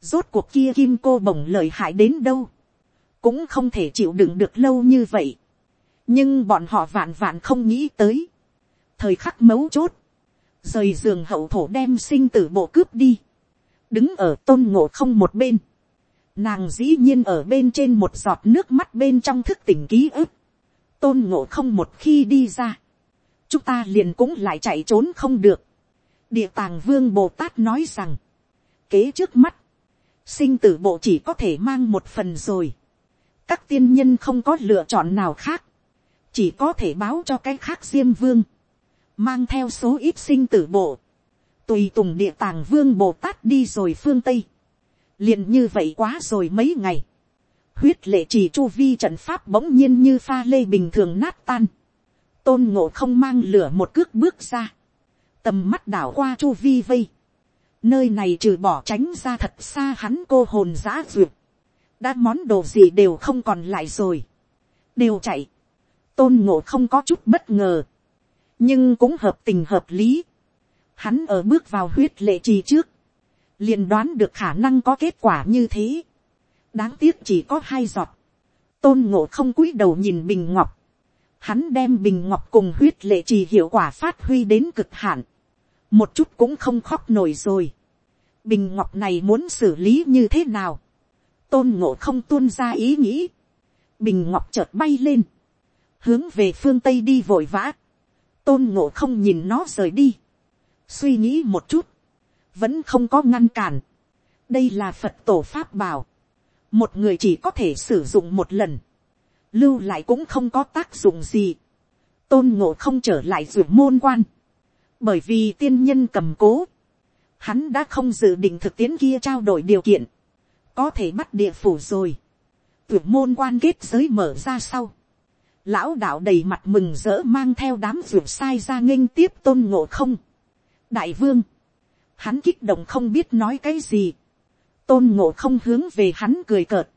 rốt cuộc kia kim cô bổng lời hại đến đâu, cũng không thể chịu đựng được lâu như vậy. nhưng bọn họ vạn vạn không nghĩ tới thời khắc mấu chốt, rời giường hậu thổ đem sinh tử bộ cướp đi, đứng ở tôn ngộ không một bên, nàng dĩ nhiên ở bên trên một giọt nước mắt bên trong thức tỉnh ký ức, tôn ngộ không một khi đi ra, chúng ta liền cũng lại chạy trốn không được. địa tàng vương bồ tát nói rằng, kế trước mắt, sinh tử bộ chỉ có thể mang một phần rồi. các tiên nhân không có lựa chọn nào khác, chỉ có thể báo cho cái khác diêm vương mang theo số ít sinh tử bộ, tùy tùng địa tàng vương bồ tát đi rồi phương tây, liền như vậy quá rồi mấy ngày, huyết lệ chỉ chu vi trận pháp bỗng nhiên như pha lê bình thường nát tan, tôn ngộ không mang lửa một cước bước ra, tầm mắt đảo qua chu vi vây, nơi này trừ bỏ tránh ra thật xa hắn cô hồn giã duyệt, đã món đồ gì đều không còn lại rồi, đều chạy, tôn ngộ không có chút bất ngờ, nhưng cũng hợp tình hợp lý, hắn ở bước vào huyết lệ trì trước, liền đoán được khả năng có kết quả như thế, đáng tiếc chỉ có hai giọt, tôn ngộ không cúi đầu nhìn bình ngọc, hắn đem bình ngọc cùng huyết lệ trì hiệu quả phát huy đến cực hạn, một chút cũng không khóc nổi rồi, bình ngọc này muốn xử lý như thế nào, tôn ngộ không tuôn ra ý nghĩ, bình ngọc chợt bay lên, hướng về phương tây đi vội vã, tôn ngộ không nhìn nó rời đi, suy nghĩ một chút, vẫn không có ngăn cản, đây là phật tổ pháp bảo, một người chỉ có thể sử dụng một lần, lưu lại cũng không có tác dụng gì, tôn ngộ không trở lại ruột môn quan, bởi vì tiên nhân cầm cố, hắn đã không dự định thực tiễn kia trao đổi điều kiện, có thể bắt địa phủ rồi, ruột môn quan kết giới mở ra sau, lão đạo đầy mặt mừng rỡ mang theo đám ruột sai ra nghênh tiếp tôn ngộ không, đại vương, hắn kích động không biết nói cái gì, tôn ngộ không hướng về hắn cười cợt,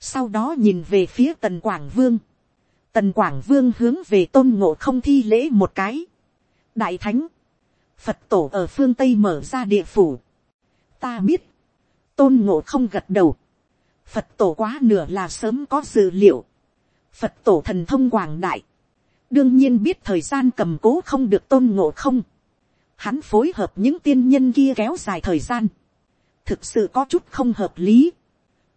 sau đó nhìn về phía tần quảng vương, tần quảng vương hướng về tôn ngộ không thi lễ một cái, đại thánh, phật tổ ở phương tây mở ra địa phủ, ta biết, tôn ngộ không gật đầu, phật tổ quá nửa là sớm có dự liệu, phật tổ thần thông quảng đại, đương nhiên biết thời gian cầm cố không được tôn ngộ không, hắn phối hợp những tiên nhân kia kéo dài thời gian, thực sự có chút không hợp lý.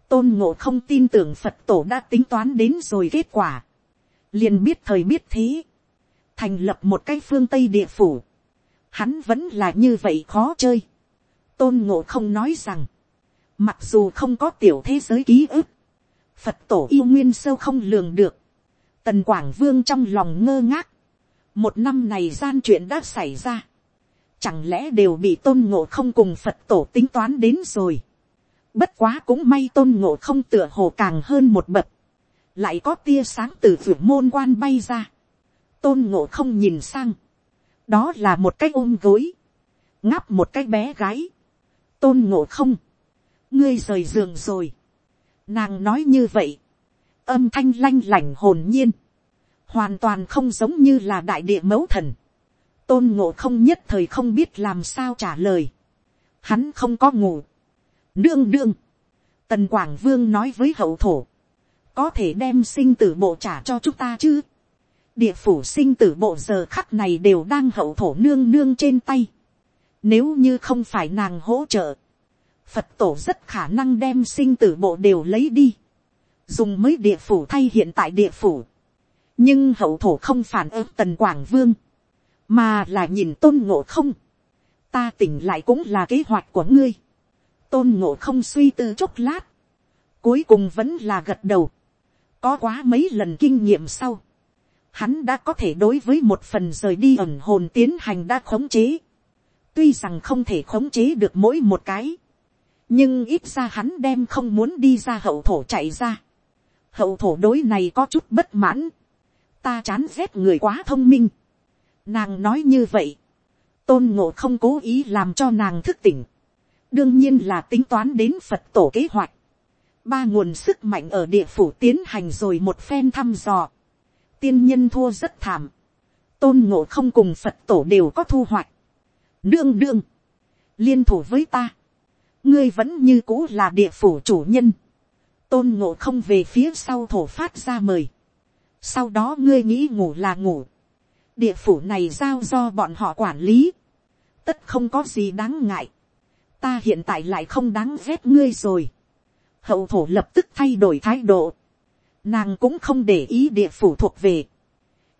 tôn ngộ không tin tưởng phật tổ đã tính toán đến rồi kết quả, liền biết thời biết thế, thành lập một cái phương tây địa phủ, hắn vẫn là như vậy khó chơi. tôn ngộ không nói rằng, mặc dù không có tiểu thế giới ký ức, phật tổ yêu nguyên sâu không lường được, tần quảng vương trong lòng ngơ ngác, một năm này gian chuyện đã xảy ra, chẳng lẽ đều bị tôn ngộ không cùng phật tổ tính toán đến rồi. bất quá cũng may tôn ngộ không tựa hồ càng hơn một bậc, lại có tia sáng từ vượt môn quan bay ra. tôn ngộ không nhìn sang, đó là một cái ôm gối, ngáp một cái bé gái. tôn ngộ không, ngươi rời giường rồi nàng nói như vậy, âm thanh lanh lảnh hồn nhiên, hoàn toàn không giống như là đại địa mẫu thần tôn ngộ không nhất thời không biết làm sao trả lời. Hắn không có ngủ. Đương đương. Tần Quảng Vương nói với hậu thổ. Có thể đem sinh tử bộ trả cho chúng ta chứ. Địa phủ sinh tử bộ giờ khắc này đều đang hậu thổ nương nương trên tay. Nếu như không phải nàng hỗ trợ. Phật tổ rất khả năng đem sinh tử bộ đều lấy đi. Dùng mới địa phủ thay hiện tại địa phủ. Nhưng hậu thổ không phản ứng tần Quảng Vương. Mà là nhìn tôn ngộ không, ta tỉnh lại cũng là kế hoạch của ngươi, tôn ngộ không suy tư chốc lát, cuối cùng vẫn là gật đầu, có quá mấy lần kinh nghiệm sau, hắn đã có thể đối với một phần rời đi ẩn hồn tiến hành đã khống chế, tuy rằng không thể khống chế được mỗi một cái, nhưng ít ra hắn đem không muốn đi ra hậu thổ chạy ra, hậu thổ đối này có chút bất mãn, ta chán ghét người quá thông minh, Nàng nói như vậy. Tôn ngộ không cố ý làm cho nàng thức tỉnh. Đương nhiên là tính toán đến Phật tổ kế hoạch. Ba nguồn sức mạnh ở địa phủ tiến hành rồi một phen thăm dò. Tiên nhân thua rất thảm. Tôn ngộ không cùng Phật tổ đều có thu hoạch. Đương đương. Liên thủ với ta. Ngươi vẫn như cũ là địa phủ chủ nhân. Tôn ngộ không về phía sau thổ phát ra mời. Sau đó ngươi nghĩ ngủ là ngủ. Địa phủ này giao do bọn họ quản lý, tất không có gì đáng ngại, ta hiện tại lại không đáng ghét ngươi rồi, hậu thổ lập tức thay đổi thái độ, nàng cũng không để ý địa phủ thuộc về,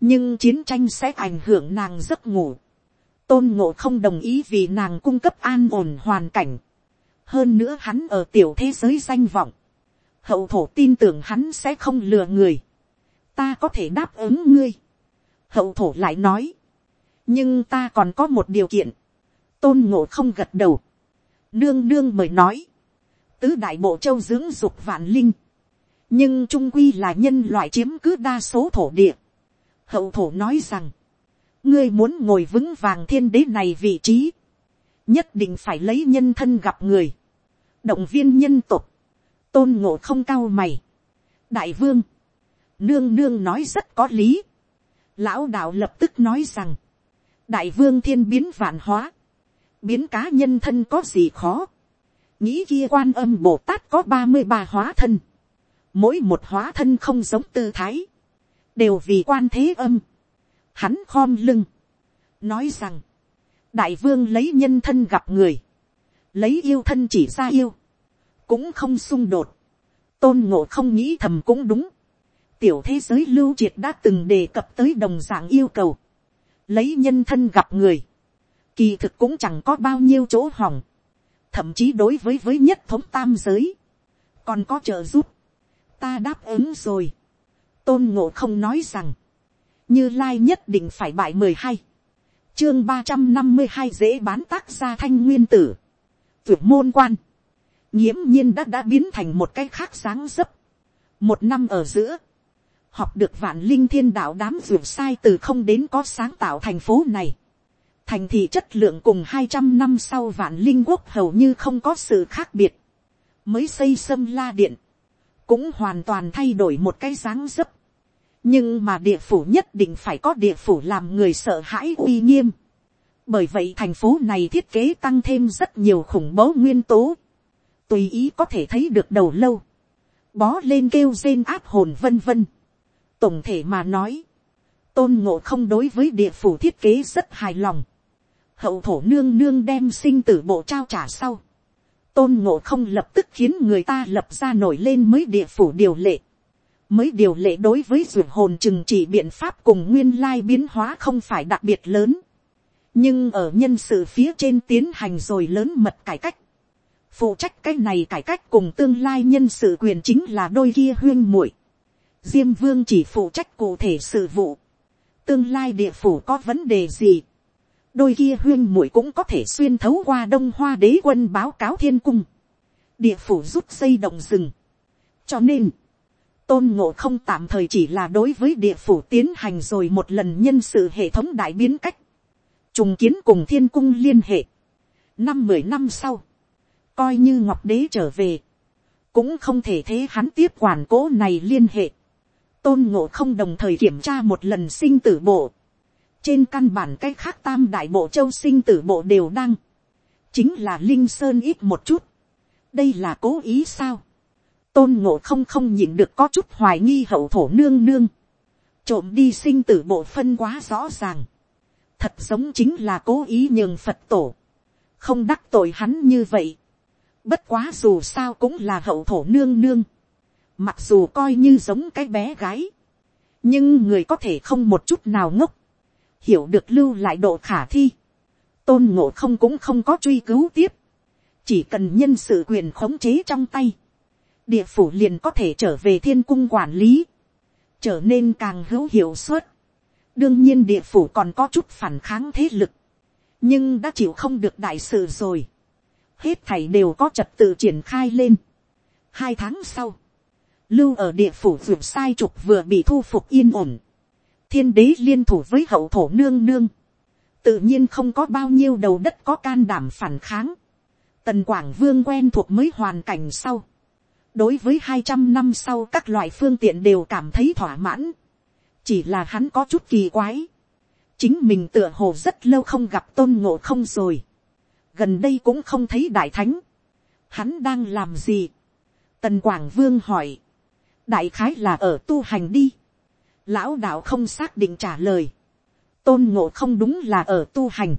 nhưng chiến tranh sẽ ảnh hưởng nàng giấc ngủ, tôn ngộ không đồng ý vì nàng cung cấp an ổn hoàn cảnh, hơn nữa hắn ở tiểu thế giới danh vọng, hậu thổ tin tưởng hắn sẽ không lừa người, ta có thể đáp ứng ngươi, hậu thổ lại nói, nhưng ta còn có một điều kiện, tôn ngộ không gật đầu, nương nương mời nói, tứ đại bộ châu dưỡng dục vạn linh, nhưng trung quy là nhân loại chiếm cứ đa số thổ địa. hậu thổ nói rằng, ngươi muốn ngồi vững vàng thiên đế này vị trí, nhất định phải lấy nhân thân gặp người, động viên nhân tục, tôn ngộ không cao mày, đại vương, nương nương nói rất có lý, lão đạo lập tức nói rằng, đại vương thiên biến vạn hóa, biến cá nhân thân có gì khó, nghĩ kia quan âm bồ tát có ba mươi ba hóa thân, mỗi một hóa thân không giống tư thái, đều vì quan thế âm, hắn khom lưng, nói rằng, đại vương lấy nhân thân gặp người, lấy yêu thân chỉ ra yêu, cũng không xung đột, tôn ngộ không nghĩ thầm cũng đúng, tiểu thế giới lưu triệt đã từng đề cập tới đồng dạng yêu cầu, lấy nhân thân gặp người, kỳ thực cũng chẳng có bao nhiêu chỗ hỏng, thậm chí đối với với nhất thống tam giới, còn có trợ giúp, ta đáp ứng rồi, tôn ngộ không nói rằng, như lai nhất định phải bại mười hai, chương ba trăm năm mươi hai dễ bán tác gia thanh nguyên tử, vượt môn quan, nghiễm nhiên đã đã biến thành một cái khác sáng dấp, một năm ở giữa, học được vạn linh thiên đạo đám vượt sai từ không đến có sáng tạo thành phố này, thành thị chất lượng cùng hai trăm năm sau vạn linh quốc hầu như không có sự khác biệt, mới xây sâm la điện, cũng hoàn toàn thay đổi một cái dáng dấp, nhưng mà địa phủ nhất định phải có địa phủ làm người sợ hãi uy nghiêm, bởi vậy thành phố này thiết kế tăng thêm rất nhiều khủng bố nguyên tố, tùy ý có thể thấy được đầu lâu, bó lên kêu rên áp hồn vân vân. tổng thể mà nói, tôn ngộ không đối với địa phủ thiết kế rất hài lòng, hậu thổ nương nương đem sinh tử bộ trao trả sau, tôn ngộ không lập tức khiến người ta lập ra nổi lên mới địa phủ điều lệ, mới điều lệ đối với ruột hồn trừng trị biện pháp cùng nguyên lai biến hóa không phải đặc biệt lớn, nhưng ở nhân sự phía trên tiến hành rồi lớn mật cải cách, phụ trách cái này cải cách cùng tương lai nhân sự quyền chính là đôi kia huyên muội, diêm vương chỉ phụ trách cụ thể sự vụ, tương lai địa phủ có vấn đề gì, đôi kia huyên muội cũng có thể xuyên thấu qua đông hoa đế quân báo cáo thiên cung, địa phủ rút xây động rừng. cho nên, tôn ngộ không tạm thời chỉ là đối với địa phủ tiến hành rồi một lần nhân sự hệ thống đại biến cách, trùng kiến cùng thiên cung liên hệ. năm mười năm sau, coi như ngọc đế trở về, cũng không thể thế hắn tiếp quản cố này liên hệ. tôn ngộ không đồng thời kiểm tra một lần sinh tử bộ, trên căn bản cái khác tam đại bộ châu sinh tử bộ đều đăng, chính là linh sơn ít một chút, đây là cố ý sao, tôn ngộ không không nhịn được có chút hoài nghi hậu thổ nương nương, trộm đi sinh tử bộ phân quá rõ ràng, thật giống chính là cố ý nhường phật tổ, không đắc tội hắn như vậy, bất quá dù sao cũng là hậu thổ nương nương, mặc dù coi như giống cái bé gái, nhưng người có thể không một chút nào ngốc, hiểu được lưu lại độ khả thi, tôn ngộ không cũng không có truy cứu tiếp, chỉ cần nhân sự quyền khống chế trong tay, địa phủ liền có thể trở về thiên cung quản lý, trở nên càng hữu hiệu suất đương nhiên địa phủ còn có chút phản kháng thế lực, nhưng đã chịu không được đại sự rồi. hết thảy đều có trật tự triển khai lên. hai tháng sau, lưu ở địa phủ vượt sai trục vừa bị thu phục yên ổn thiên đế liên thủ với hậu thổ nương nương, tự nhiên không có bao nhiêu đầu đất có can đảm phản kháng. Tần Quảng Vương quen thuộc mới hoàn cảnh sau. Đối với hai trăm năm sau các loại phương tiện đều cảm thấy thỏa mãn. Chỉ là hắn có chút kỳ quái. Chính mình tựa hồ rất lâu không gặp tôn ngộ không rồi. Gần đây cũng không thấy đại thánh. Hắn đang làm gì? Tần Quảng Vương hỏi. Đại khái là ở tu hành đi lão đạo không xác định trả lời, tôn ngộ không đúng là ở tu hành,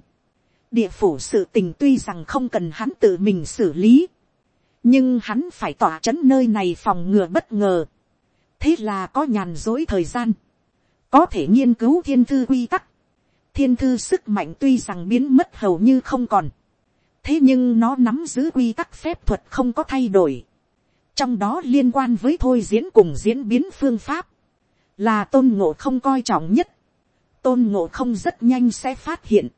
địa phủ sự tình tuy rằng không cần hắn tự mình xử lý, nhưng hắn phải tỏa c h ấ n nơi này phòng ngừa bất ngờ, thế là có nhàn dối thời gian, có thể nghiên cứu thiên thư quy tắc, thiên thư sức mạnh tuy rằng biến mất hầu như không còn, thế nhưng nó nắm giữ quy tắc phép thuật không có thay đổi, trong đó liên quan với thôi diễn cùng diễn biến phương pháp, là tôn ngộ không coi trọng nhất, tôn ngộ không rất nhanh sẽ phát hiện,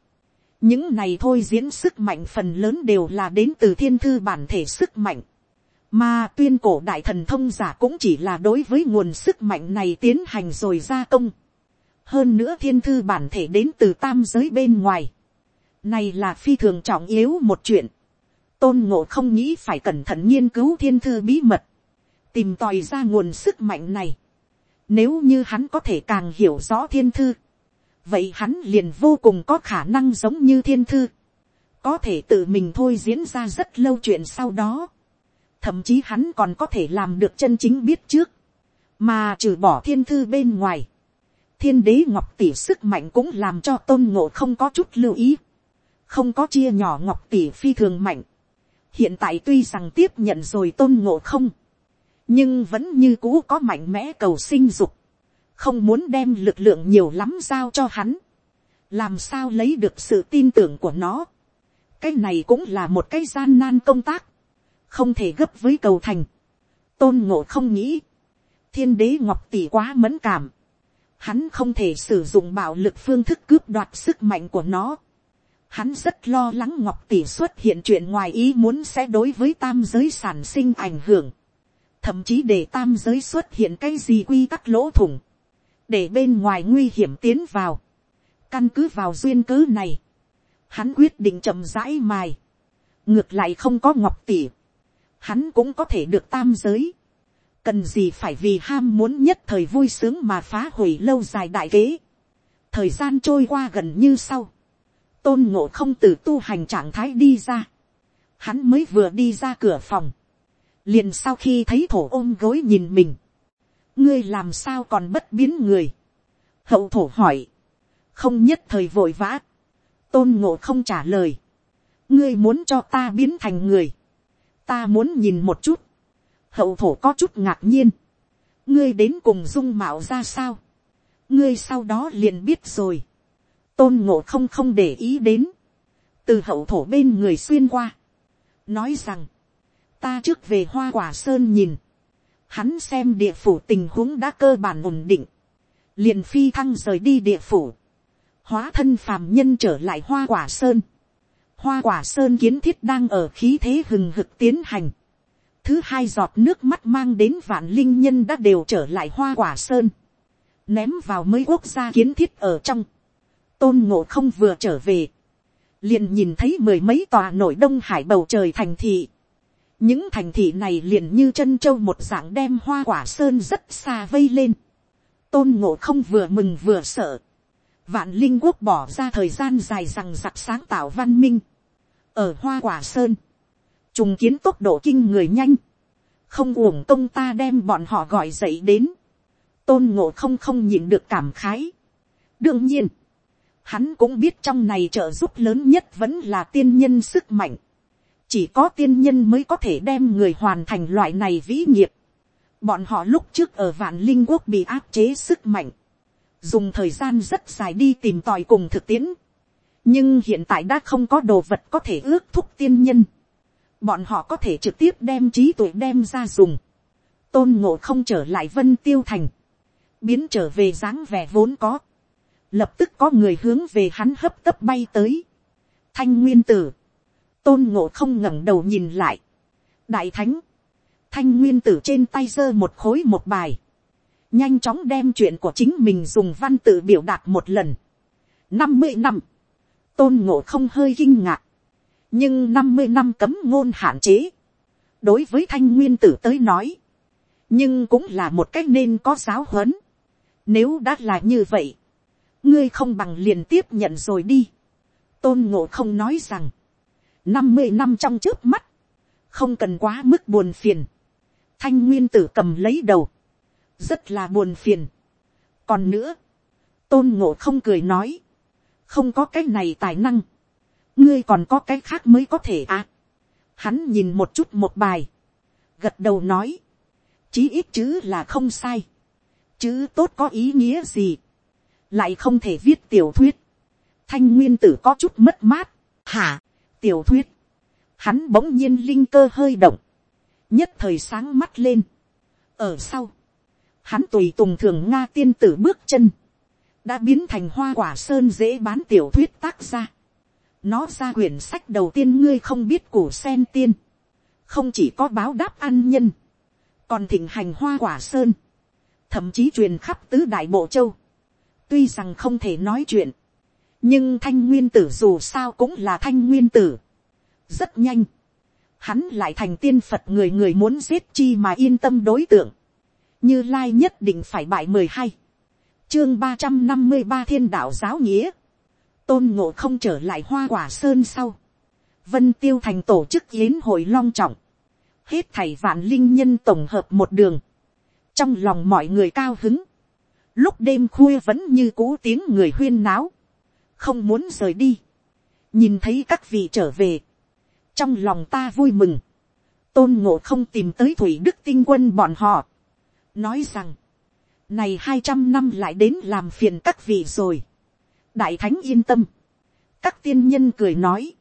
những này thôi diễn sức mạnh phần lớn đều là đến từ thiên thư bản thể sức mạnh, mà tuyên cổ đại thần thông giả cũng chỉ là đối với nguồn sức mạnh này tiến hành rồi gia công hơn nữa thiên thư bản thể đến từ tam giới bên ngoài. này là phi thường trọng yếu một chuyện. tôn ngộ không nghĩ phải cẩn thận nghiên cứu thiên thư bí mật. tìm tòi ra nguồn sức mạnh này. Nếu như hắn có thể càng hiểu rõ thiên thư, vậy hắn liền vô cùng có khả năng giống như thiên thư, có thể tự mình thôi diễn ra rất lâu chuyện sau đó. Thậm chí hắn còn có thể làm được chân chính biết trước, mà trừ bỏ thiên thư bên ngoài. Thiên đế ngọc tỷ sức mạnh cũng làm cho tôn ngộ không có chút lưu ý, không có chia nhỏ ngọc tỷ phi thường mạnh. Hiện tại tuy rằng tiếp nhận rồi tôn ngộ không, nhưng vẫn như cũ có mạnh mẽ cầu sinh dục, không muốn đem lực lượng nhiều lắm giao cho hắn, làm sao lấy được sự tin tưởng của nó. cái này cũng là một cái gian nan công tác, không thể gấp với cầu thành. tôn ngộ không nghĩ, thiên đế ngọc tỷ quá mẫn cảm, hắn không thể sử dụng bạo lực phương thức cướp đoạt sức mạnh của nó. Hắn rất lo lắng ngọc tỷ xuất hiện chuyện ngoài ý muốn sẽ đối với tam giới sản sinh ảnh hưởng. Thậm chí để tam giới xuất hiện cái gì quy tắc lỗ thủng, để bên ngoài nguy hiểm tiến vào, căn cứ vào duyên cớ này, hắn quyết định chậm rãi mài, ngược lại không có ngọc tỷ, hắn cũng có thể được tam giới, cần gì phải vì ham muốn nhất thời vui sướng mà phá hủy lâu dài đại kế, thời gian trôi qua gần như sau, tôn ngộ không từ tu hành trạng thái đi ra, hắn mới vừa đi ra cửa phòng, liền sau khi thấy thổ ôm gối nhìn mình, ngươi làm sao còn bất biến người, hậu thổ hỏi, không nhất thời vội vã, tôn ngộ không trả lời, ngươi muốn cho ta biến thành người, ta muốn nhìn một chút, hậu thổ có chút ngạc nhiên, ngươi đến cùng dung mạo ra sao, ngươi sau đó liền biết rồi, tôn ngộ không không để ý đến, từ hậu thổ bên người xuyên qua, nói rằng, ta trước về hoa quả sơn nhìn, hắn xem địa phủ tình huống đã cơ bản ổn định, liền phi thăng rời đi địa phủ, hóa thân phàm nhân trở lại hoa quả sơn, hoa quả sơn kiến thiết đang ở khí thế hừng hực tiến hành, thứ hai giọt nước mắt mang đến vạn linh nhân đã đều trở lại hoa quả sơn, ném vào mấy quốc gia kiến thiết ở trong, tôn ngộ không vừa trở về, liền nhìn thấy mười mấy tòa nổi đông hải bầu trời thành thị, những thành thị này liền như chân châu một dạng đem hoa quả sơn rất xa vây lên. tôn ngộ không vừa mừng vừa sợ. vạn linh quốc bỏ ra thời gian dài rằng giặc sáng tạo văn minh. ở hoa quả sơn, trùng kiến tốc độ kinh người nhanh. không uổng công ta đem bọn họ gọi dậy đến. tôn ngộ không không nhịn được cảm khái. đương nhiên, hắn cũng biết trong này trợ giúp lớn nhất vẫn là tiên nhân sức mạnh chỉ có tiên nhân mới có thể đem người hoàn thành loại này vĩ nghiệp. bọn họ lúc trước ở vạn linh quốc bị áp chế sức mạnh, dùng thời gian rất dài đi tìm tòi cùng thực tiễn, nhưng hiện tại đã không có đồ vật có thể ước thúc tiên nhân bọn họ có thể trực tiếp đem trí tuệ đem ra dùng, tôn ngộ không trở lại vân tiêu thành, biến trở về dáng vẻ vốn có, lập tức có người hướng về hắn hấp tấp bay tới. thanh nguyên tử, tôn ngộ không ngẩng đầu nhìn lại. đại thánh, thanh nguyên tử trên tay giơ một khối một bài, nhanh chóng đem chuyện của chính mình dùng văn tự biểu đạt một lần. năm mươi năm, tôn ngộ không hơi kinh ngạc, nhưng năm mươi năm cấm ngôn hạn chế, đối với thanh nguyên tử tới nói, nhưng cũng là một cách nên có giáo huấn. Nếu đã là như vậy, ngươi không bằng liền tiếp nhận rồi đi. tôn ngộ không nói rằng, năm mươi năm trong trước mắt, không cần quá mức buồn phiền. thanh nguyên tử cầm lấy đầu, rất là buồn phiền. còn nữa, tôn ngộ không cười nói, không có cái này tài năng, ngươi còn có cái khác mới có thể à. hắn nhìn một chút một bài, gật đầu nói, chí ít chữ là không sai, chữ tốt có ý nghĩa gì, lại không thể viết tiểu thuyết, thanh nguyên tử có chút mất mát, hả, tiểu thuyết, hắn bỗng nhiên linh cơ hơi động, nhất thời sáng mắt lên. ở sau, hắn tùy tùng thường nga tiên tử bước chân, đã biến thành hoa quả sơn dễ bán tiểu thuyết tác ra nó ra quyển sách đầu tiên ngươi không biết củ sen tiên, không chỉ có báo đáp ăn nhân, còn thịnh hành hoa quả sơn, thậm chí truyền khắp tứ đại bộ châu. tuy rằng không thể nói chuyện, nhưng thanh nguyên tử dù sao cũng là thanh nguyên tử. rất nhanh, hắn lại thành tiên phật người người muốn giết chi mà yên tâm đối tượng, như lai nhất định phải bại mười hai, chương ba trăm năm mươi ba thiên đạo giáo nghĩa, tôn ngộ không trở lại hoa quả sơn sau, vân tiêu thành tổ chức yến hội long trọng, hết thảy vạn linh nhân tổng hợp một đường, trong lòng mọi người cao hứng, lúc đêm khuya vẫn như cũ tiếng người huyên náo, không muốn rời đi, nhìn thấy các vị trở về, trong lòng ta vui mừng, tôn ngộ không tìm tới thủy đức tinh quân bọn họ, nói rằng, này hai trăm năm lại đến làm phiền các vị rồi, đại thánh yên tâm, các tiên nhân cười nói,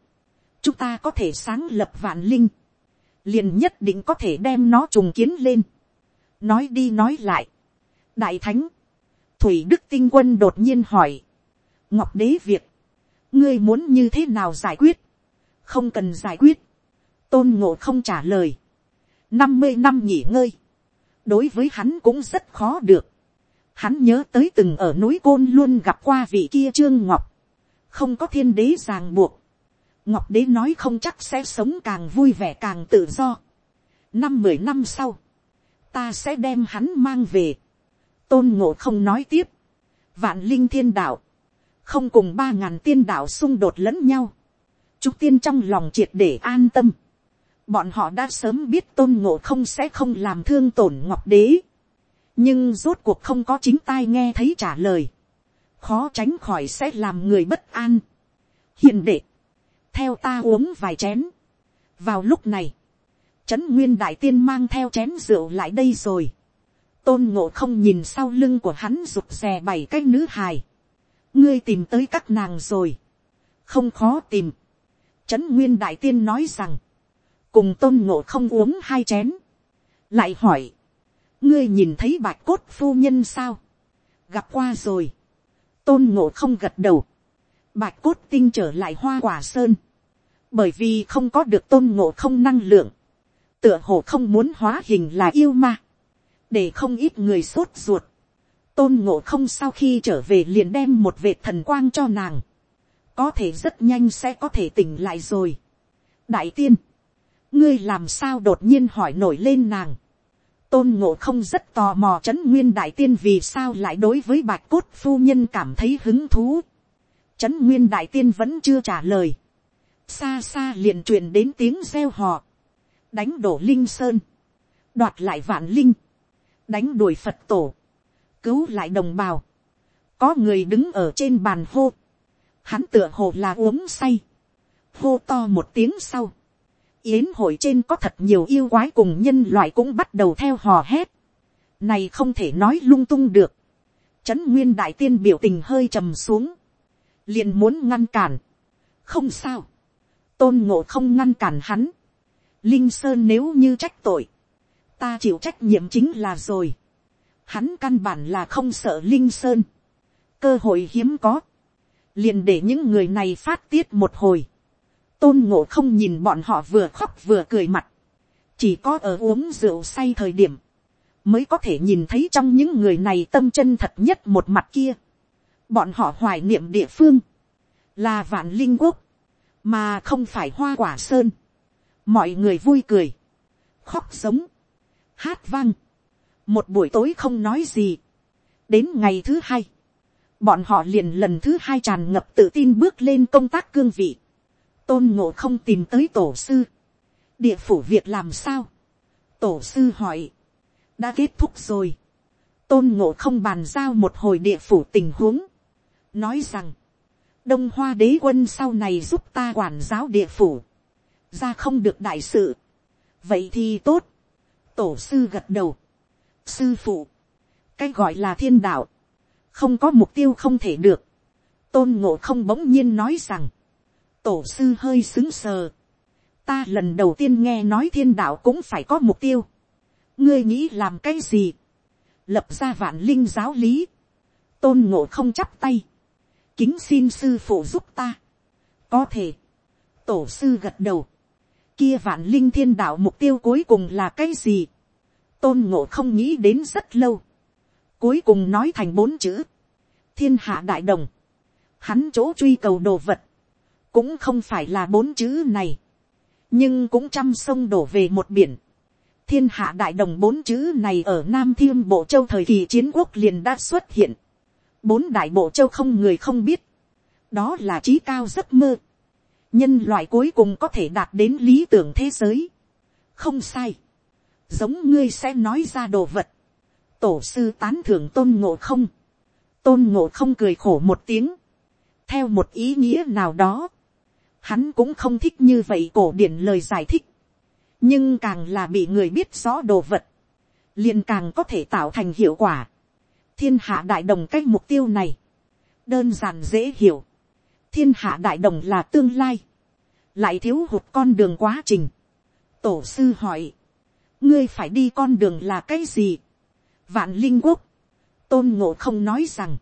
chúng ta có thể sáng lập vạn linh, liền nhất định có thể đem nó trùng kiến lên, nói đi nói lại, đại thánh, thủy đức tinh quân đột nhiên hỏi, ngọc đế Việt, ngươi muốn như thế nào giải quyết, không cần giải quyết, tôn ngộ không trả lời, năm mươi năm nghỉ ngơi, đối với hắn cũng rất khó được, hắn nhớ tới từng ở núi côn luôn gặp qua vị kia trương ngọc, không có thiên đế ràng buộc, ngọc đế nói không chắc sẽ sống càng vui vẻ càng tự do. năm mười năm sau, ta sẽ đem hắn mang về. tôn ngộ không nói tiếp, vạn linh thiên đạo, không cùng ba ngàn tiên đạo xung đột lẫn nhau. Chúng tiên trong lòng triệt để an tâm. Bọn họ đã sớm biết tôn ngộ không sẽ không làm thương tổn ngọc đế. Nhưng rốt cuộc không có chính tai nghe thấy trả lời. Khó tránh khỏi sẽ làm người bất an. Hiện đệ. Theo ta uống vài chén. Vào lúc này. Trấn Nguyên Đại Tiên mang theo chén rượu lại đây rồi. Tôn ngộ không nhìn sau lưng của hắn rụt rè bảy cái nữ hài ngươi tìm tới các nàng rồi, không khó tìm. Trấn nguyên đại tiên nói rằng, cùng tôn ngộ không uống hai chén, lại hỏi, ngươi nhìn thấy bạch cốt phu nhân sao, gặp qua rồi, tôn ngộ không gật đầu, bạch cốt tinh trở lại hoa quả sơn, bởi vì không có được tôn ngộ không năng lượng, tựa hồ không muốn hóa hình là yêu ma, để không ít người sốt ruột, tôn ngộ không sau khi trở về liền đem một vệt thần quang cho nàng, có thể rất nhanh sẽ có thể tỉnh lại rồi. đại tiên, ngươi làm sao đột nhiên hỏi nổi lên nàng, tôn ngộ không rất tò mò c h ấ n nguyên đại tiên vì sao lại đối với bạch cốt phu nhân cảm thấy hứng thú. c h ấ n nguyên đại tiên vẫn chưa trả lời, xa xa liền truyền đến tiếng reo hò, đánh đổ linh sơn, đoạt lại vạn linh, đánh đuổi phật tổ, cứu lại đồng bào. Có người đứng ở trên bàn hô. Hắn tựa hồ là uống say. Hô to một tiếng sau. Yến hội trên có thật nhiều yêu quái cùng nhân loại cũng bắt đầu theo hò hét. Này không thể nói lung tung được. Trấn Nguyên Đại Tiên biểu tình hơi trầm xuống. Liền muốn ngăn cản. Không sao. Tôn ngộ không ngăn cản hắn. Linh Sơn nếu như trách tội. Ta chịu trách nhiệm chính là rồi hắn căn bản là không sợ linh sơn, cơ hội hiếm có, liền để những người này phát tiết một hồi, tôn ngộ không nhìn bọn họ vừa khóc vừa cười mặt, chỉ có ở uống rượu say thời điểm, mới có thể nhìn thấy trong những người này tâm chân thật nhất một mặt kia, bọn họ hoài niệm địa phương, là vạn linh quốc, mà không phải hoa quả sơn, mọi người vui cười, khóc sống, hát vang, một buổi tối không nói gì. đến ngày thứ hai, bọn họ liền lần thứ hai tràn ngập tự tin bước lên công tác cương vị tôn ngộ không tìm tới tổ sư. địa phủ việc làm sao. tổ sư hỏi. đã kết thúc rồi. tôn ngộ không bàn giao một hồi địa phủ tình huống. nói rằng, đông hoa đế quân sau này giúp ta quản giáo địa phủ. ra không được đại sự. vậy thì tốt. tổ sư gật đầu sư phụ, cái gọi là thiên đạo, không có mục tiêu không thể được, tôn ngộ không bỗng nhiên nói rằng, tổ sư hơi xứng sờ, ta lần đầu tiên nghe nói thiên đạo cũng phải có mục tiêu, ngươi nghĩ làm cái gì, lập ra vạn linh giáo lý, tôn ngộ không chắp tay, kính xin sư phụ giúp ta, có thể, tổ sư gật đầu, kia vạn linh thiên đạo mục tiêu cuối cùng là cái gì, tôn ngộ không nghĩ đến rất lâu. Cuối cùng nói thành bốn chữ. Thiên hạ đại đồng. Hắn chỗ truy cầu đồ vật. Cũng không phải là bốn chữ này. nhưng cũng trăm sông đổ về một biển. thiên hạ đại đồng bốn chữ này ở nam thiên bộ châu thời kỳ chiến quốc liền đã xuất hiện. bốn đại bộ châu không người không biết. đó là trí cao giấc mơ. nhân loại cuối cùng có thể đạt đến lý tưởng thế giới. không sai. giống ngươi sẽ nói ra đồ vật. tổ sư tán thưởng tôn ngộ không. tôn ngộ không cười khổ một tiếng. theo một ý nghĩa nào đó Hắn cũng không thích như vậy cổ điển lời giải thích. Nhưng càng là bị người biết rõ đồ vật. liền càng có thể tạo thành hiệu quả. Thiên hạ đại đồng cách mục tiêu này. Đơn giản dễ hiểu. Thiên hạ đại đồng là tương lai. Lại thiếu hụt con đường quá trình. Tổ sư hỏi. Ngươi phải đi con đường là cái gì? Vạn linh quốc. Tôn ngộ không nói rằng.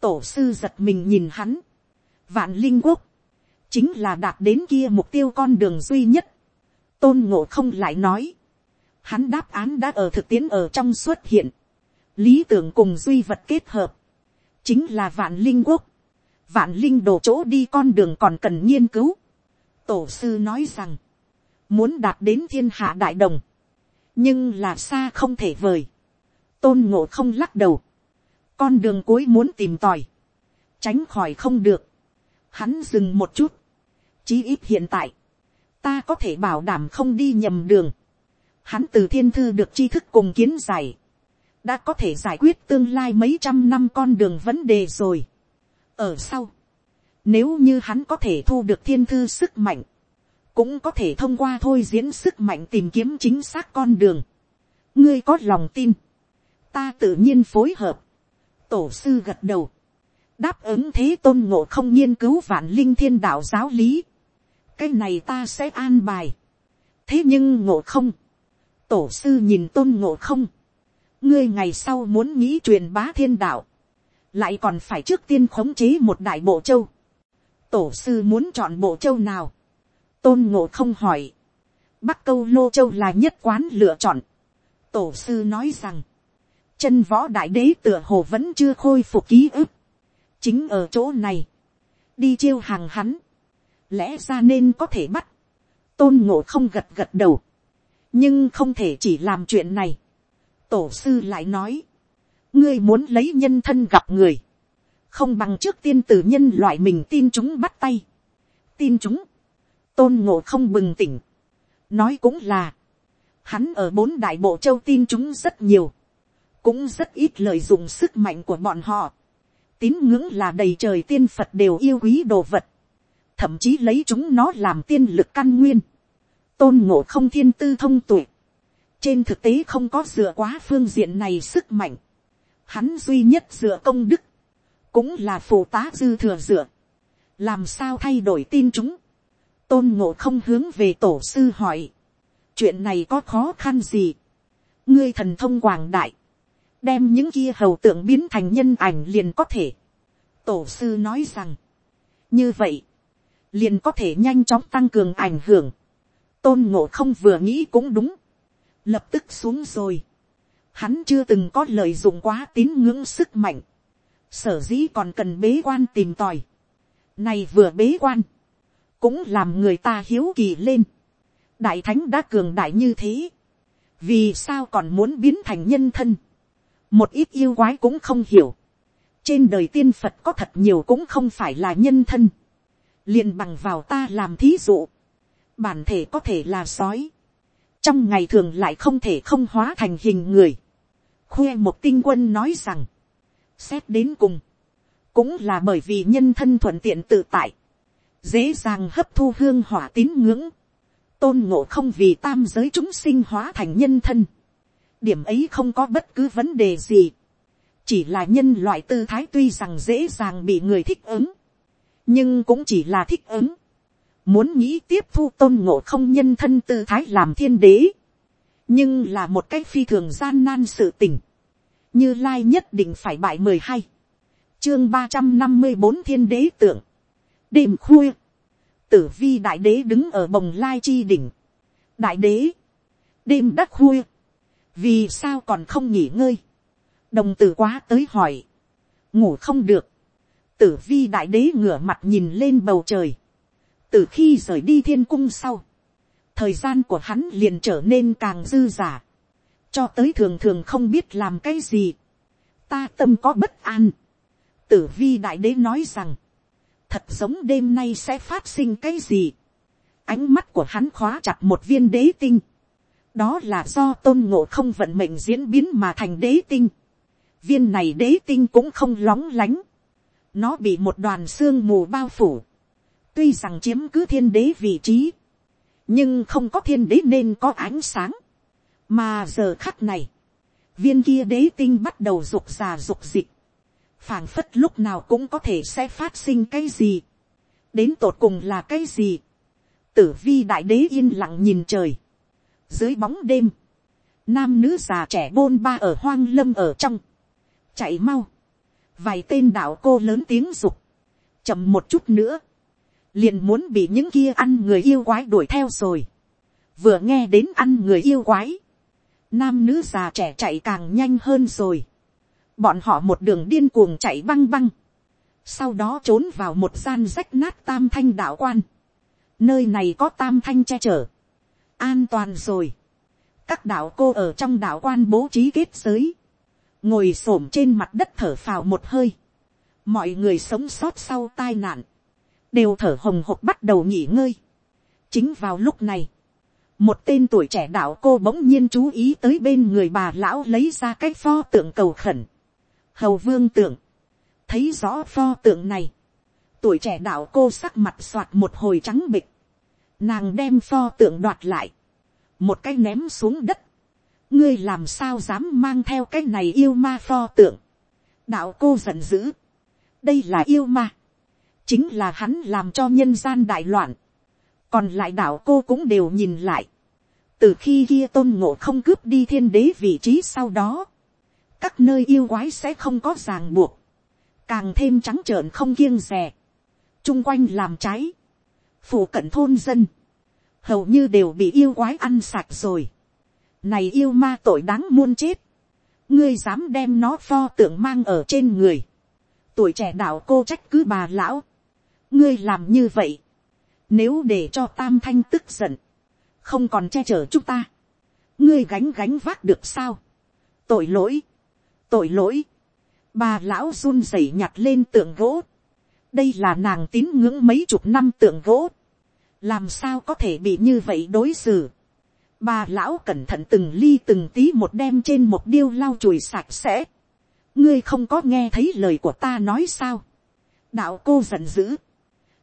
Tổ sư giật mình nhìn hắn. Vạn linh quốc chính là đạt đến kia mục tiêu con đường duy nhất. tôn ngộ không lại nói, hắn đáp án đã ở thực tiễn ở trong xuất hiện, lý tưởng cùng duy vật kết hợp, chính là vạn linh quốc, vạn linh đổ chỗ đi con đường còn cần nghiên cứu. tổ sư nói rằng, muốn đạt đến thiên hạ đại đồng, nhưng là xa không thể vời, tôn ngộ không lắc đầu, con đường cuối muốn tìm tòi, tránh khỏi không được, hắn dừng một chút, Chí ít hiện tại, ta có thể bảo đảm không đi nhầm đường. Hắn từ thiên thư được tri thức cùng kiến giải. Đã có thể giải quyết tương lai mấy trăm năm con đường vấn đề rồi. Ở sau, nếu như hắn có thể thu được thiên thư sức mạnh, cũng có thể thông qua thôi diễn sức mạnh tìm kiếm chính xác con đường. ngươi có lòng tin, ta tự nhiên phối hợp. tổ sư gật đầu, đáp ứng thế tôn ngộ không nghiên cứu vạn linh thiên đạo giáo lý cái này ta sẽ an bài. thế nhưng ngộ không, tổ sư nhìn tôn ngộ không, ngươi ngày sau muốn nghĩ truyền bá thiên đạo, lại còn phải trước tiên khống chế một đại bộ châu. tổ sư muốn chọn bộ châu nào, tôn ngộ không hỏi, bắc câu lô châu là nhất quán lựa chọn. tổ sư nói rằng, chân võ đại đế tựa hồ vẫn chưa khôi phục ký ức, chính ở chỗ này, đi chiêu hàng hắn, lẽ ra nên có thể bắt, tôn ngộ không gật gật đầu, nhưng không thể chỉ làm chuyện này. tổ sư lại nói, ngươi muốn lấy nhân thân gặp người, không bằng trước tiên từ nhân loại mình tin chúng bắt tay, tin chúng, tôn ngộ không bừng tỉnh, nói cũng là, hắn ở bốn đại bộ châu tin chúng rất nhiều, cũng rất ít lợi dụng sức mạnh của bọn họ, tín ngưỡng là đầy trời tiên phật đều yêu quý đồ vật, thậm chí lấy chúng nó làm tiên lực căn nguyên, tôn ngộ không thiên tư thông tuệ, trên thực tế không có dựa quá phương diện này sức mạnh, hắn duy nhất dựa công đức, cũng là phụ tá dư thừa dựa, làm sao thay đổi tin chúng, tôn ngộ không hướng về tổ sư hỏi, chuyện này có khó khăn gì, ngươi thần thông quảng đại, đem những kia hầu tượng biến thành nhân ảnh liền có thể, tổ sư nói rằng, như vậy, liền có thể nhanh chóng tăng cường ảnh hưởng. tôn ngộ không vừa nghĩ cũng đúng, lập tức xuống rồi. Hắn chưa từng có lợi dụng quá tín ngưỡng sức mạnh, sở dĩ còn cần bế quan tìm tòi. Này vừa bế quan, cũng làm người ta hiếu kỳ lên. đại thánh đã cường đại như thế, vì sao còn muốn biến thành nhân thân. một ít yêu quái cũng không hiểu. trên đời tiên phật có thật nhiều cũng không phải là nhân thân liền bằng vào ta làm thí dụ, bản thể có thể là sói, trong ngày thường lại không thể không hóa thành hình người. khuê một tinh quân nói rằng, xét đến cùng, cũng là bởi vì nhân thân thuận tiện tự tại, dễ dàng hấp thu hương hỏa tín ngưỡng, tôn ngộ không vì tam giới chúng sinh hóa thành nhân thân, điểm ấy không có bất cứ vấn đề gì, chỉ là nhân loại tư thái tuy rằng dễ dàng bị người thích ứng, nhưng cũng chỉ là thích ứng, muốn nghĩ tiếp thu tôn ngộ không nhân thân tư thái làm thiên đế, nhưng là một cái phi thường gian nan sự tình, như lai nhất định phải bại mười hai, chương ba trăm năm mươi bốn thiên đế tượng, đêm khuya, tử vi đại đế đứng ở bồng lai chi đỉnh, đại đế, đêm đắc khuya, vì sao còn không nghỉ ngơi, đồng tử quá tới hỏi, ngủ không được, tử vi đại đế ngửa mặt nhìn lên bầu trời, từ khi rời đi thiên cung sau, thời gian của hắn liền trở nên càng dư giả, cho tới thường thường không biết làm cái gì, ta tâm có bất an, tử vi đại đế nói rằng, thật giống đêm nay sẽ phát sinh cái gì, ánh mắt của hắn khóa chặt một viên đế tinh, đó là do tôn ngộ không vận mệnh diễn biến mà thành đế tinh, viên này đế tinh cũng không lóng lánh, nó bị một đoàn xương mù bao phủ, tuy rằng chiếm cứ thiên đế vị trí, nhưng không có thiên đế nên có ánh sáng, mà giờ khắc này, viên kia đế tinh bắt đầu rục già rục dịch, phảng phất lúc nào cũng có thể sẽ phát sinh cái gì, đến tột cùng là cái gì, tử vi đại đế yên lặng nhìn trời, dưới bóng đêm, nam nữ già trẻ bôn ba ở hoang lâm ở trong, chạy mau, vài tên đạo cô lớn tiếng dục, chậm một chút nữa, liền muốn bị những kia ăn người yêu quái đuổi theo rồi, vừa nghe đến ăn người yêu quái, nam nữ già trẻ chạy càng nhanh hơn rồi, bọn họ một đường điên cuồng chạy băng băng, sau đó trốn vào một gian rách nát tam thanh đạo quan, nơi này có tam thanh che chở, an toàn rồi, các đạo cô ở trong đạo quan bố trí kết giới, ngồi s ổ m trên mặt đất thở phào một hơi, mọi người sống sót sau tai nạn, đều thở hồng hộc bắt đầu nghỉ ngơi. chính vào lúc này, một tên tuổi trẻ đạo cô bỗng nhiên chú ý tới bên người bà lão lấy ra cái pho tượng cầu khẩn, hầu vương tượng, thấy rõ pho tượng này, tuổi trẻ đạo cô sắc mặt soạt một hồi trắng bịch, nàng đem pho tượng đoạt lại, một cái ném xuống đất, ngươi làm sao dám mang theo cái này yêu ma pho tượng, đạo cô giận dữ, đây là yêu ma, chính là hắn làm cho nhân gian đại loạn, còn lại đạo cô cũng đều nhìn lại, từ khi kia tôn ngộ không cướp đi thiên đế vị trí sau đó, các nơi yêu quái sẽ không có ràng buộc, càng thêm trắng trợn không kiêng rè, chung quanh làm cháy, phủ cận thôn dân, hầu như đều bị yêu quái ăn sạch rồi. Này yêu ma tội đáng muôn chết. Ngươi dám đem nó pho tượng mang ở trên người. Tuổi trẻ đạo cô trách cứ bà lão. Ngươi làm như vậy. Nếu để cho tam thanh tức giận. Không còn che chở chúng ta. Ngươi gánh gánh vác được sao? Tội lỗi. Tội lỗi. Bà lão run rẩy nhặt lên tượng gỗ. Đây là nàng tín ngưỡng mấy chục năm tượng gỗ làm sao có thể bị như vậy đối xử bà lão cẩn thận từng ly từng tí một đem trên một điêu lau chùi sạch sẽ. ngươi không có nghe thấy lời của ta nói sao. đạo cô giận dữ.